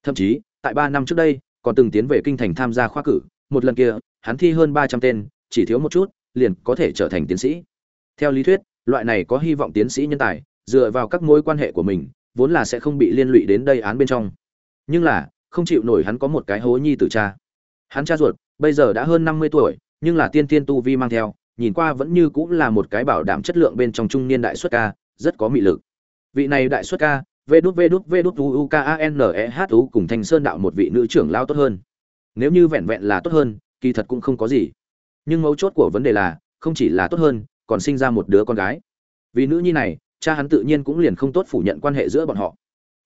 Speaker 1: Thậm chí, tại ba năm trước đây, còn từng tiến về kinh thành tham gia khoa cử, một lần kia, hắn thi hơn ba trăm tên chỉ thiếu một chút, liền có thể trở thành tiến sĩ. Theo lý thuyết, loại này có hy vọng tiến sĩ nhân tài, dựa vào các mối quan hệ của mình, vốn là sẽ không bị liên lụy đến đây án bên trong. Nhưng là, không chịu nổi hắn có một cái hố nhi tử cha. Hắn cha ruột, bây giờ đã hơn năm mươi tuổi, nhưng là tiên tiên tu vi mang theo, nhìn qua vẫn như cũng là một cái bảo đảm chất lượng bên trong trung niên đại xuất ca, rất có mị lực. Vị này đại xuất ca, vê đút vê đút vê đút u k a n e h u cùng thanh sơn đạo một vị nữ trưởng lao tốt hơn. Nếu như vẹn vẹn là tốt hơn, kỳ thật cũng không có gì nhưng mấu chốt của vấn đề là, không chỉ là tốt hơn, còn sinh ra một đứa con gái. Vì nữ nhi này, cha hắn tự nhiên cũng liền không tốt phủ nhận quan hệ giữa bọn họ.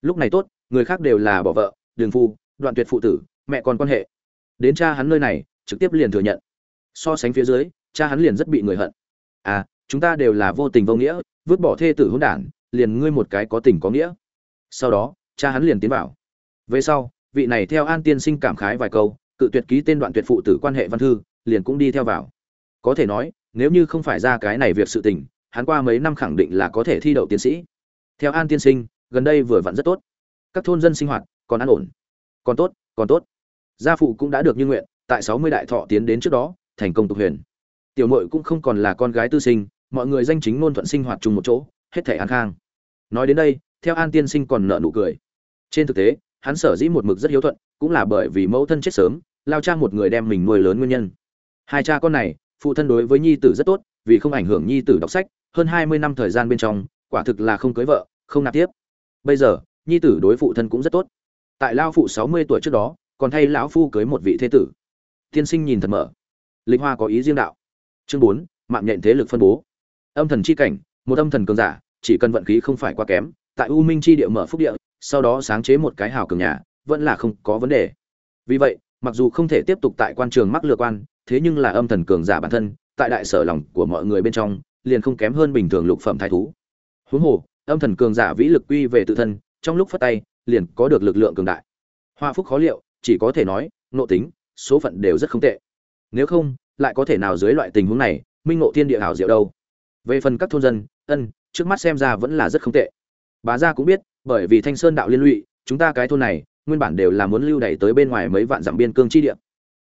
Speaker 1: Lúc này tốt, người khác đều là bỏ vợ, đường phu, đoạn tuyệt phụ tử, mẹ con quan hệ. Đến cha hắn nơi này, trực tiếp liền thừa nhận. So sánh phía dưới, cha hắn liền rất bị người hận. À chúng ta đều là vô tình vô nghĩa, vứt bỏ thê tử hôn đản, liền ngươi một cái có tình có nghĩa. Sau đó, cha hắn liền tiến vào. Về sau, vị này theo an tiên sinh cảm khái vài câu, cự tuyệt ký tên đoạn tuyệt phụ tử quan hệ văn thư liền cũng đi theo vào. Có thể nói, nếu như không phải ra cái này việc sự tình, hắn qua mấy năm khẳng định là có thể thi đậu tiến sĩ. Theo an tiên sinh, gần đây vừa vặn rất tốt. Các thôn dân sinh hoạt còn an ổn. Còn tốt còn tốt. Gia phụ cũng đã được như nguyện, tại sáu mươi đại thọ tiến đến trước đó, thành công tục huyền. Tiểu mội cũng không còn là con gái tư sinh, mọi người danh chính ngôn thuận sinh hoạt chung một chỗ, hết thể an khang. Nói đến đây, theo an tiên sinh còn nợ nụ cười. Trên thực tế, hắn sở dĩ một mực rất hiếu thuận, cũng là bởi vì mẫu thân chết sớm, lao cha một người đem mình nuôi lớn nguyên nhân hai cha con này, phụ thân đối với nhi tử rất tốt, vì không ảnh hưởng nhi tử đọc sách, hơn hai mươi năm thời gian bên trong, quả thực là không cưới vợ, không nạp tiếp. Bây giờ, nhi tử đối phụ thân cũng rất tốt. Tại lao phụ sáu mươi tuổi trước đó, còn thay lão phu cưới một vị thế tử. Tiên sinh nhìn thật mở. Linh hoa có ý riêng đạo. Chương bốn, mạng nhện thế lực phân bố. Âm thần chi cảnh, một âm thần cường giả, chỉ cần vận khí không phải quá kém, tại u minh chi địa mở phúc địa, sau đó sáng chế một cái hào cường nhà, vẫn là không có vấn đề. Vì vậy mặc dù không thể tiếp tục tại quan trường mắc lừa quan, thế nhưng là âm thần cường giả bản thân, tại đại sở lòng của mọi người bên trong, liền không kém hơn bình thường lục phẩm thái thú. Huống hồ, âm thần cường giả vĩ lực quy về tự thân, trong lúc phát tay, liền có được lực lượng cường đại. Hoa phúc khó liệu, chỉ có thể nói nộ tính, số phận đều rất không tệ. Nếu không, lại có thể nào dưới loại tình huống này, minh ngộ thiên địa hảo diệu đâu? Về phần các thôn dân, ân, trước mắt xem ra vẫn là rất không tệ. Bà gia cũng biết, bởi vì thanh sơn đạo liên lụy, chúng ta cái thôn này nguyên bản đều là muốn lưu đẩy tới bên ngoài mấy vạn dặm biên cương chi địa.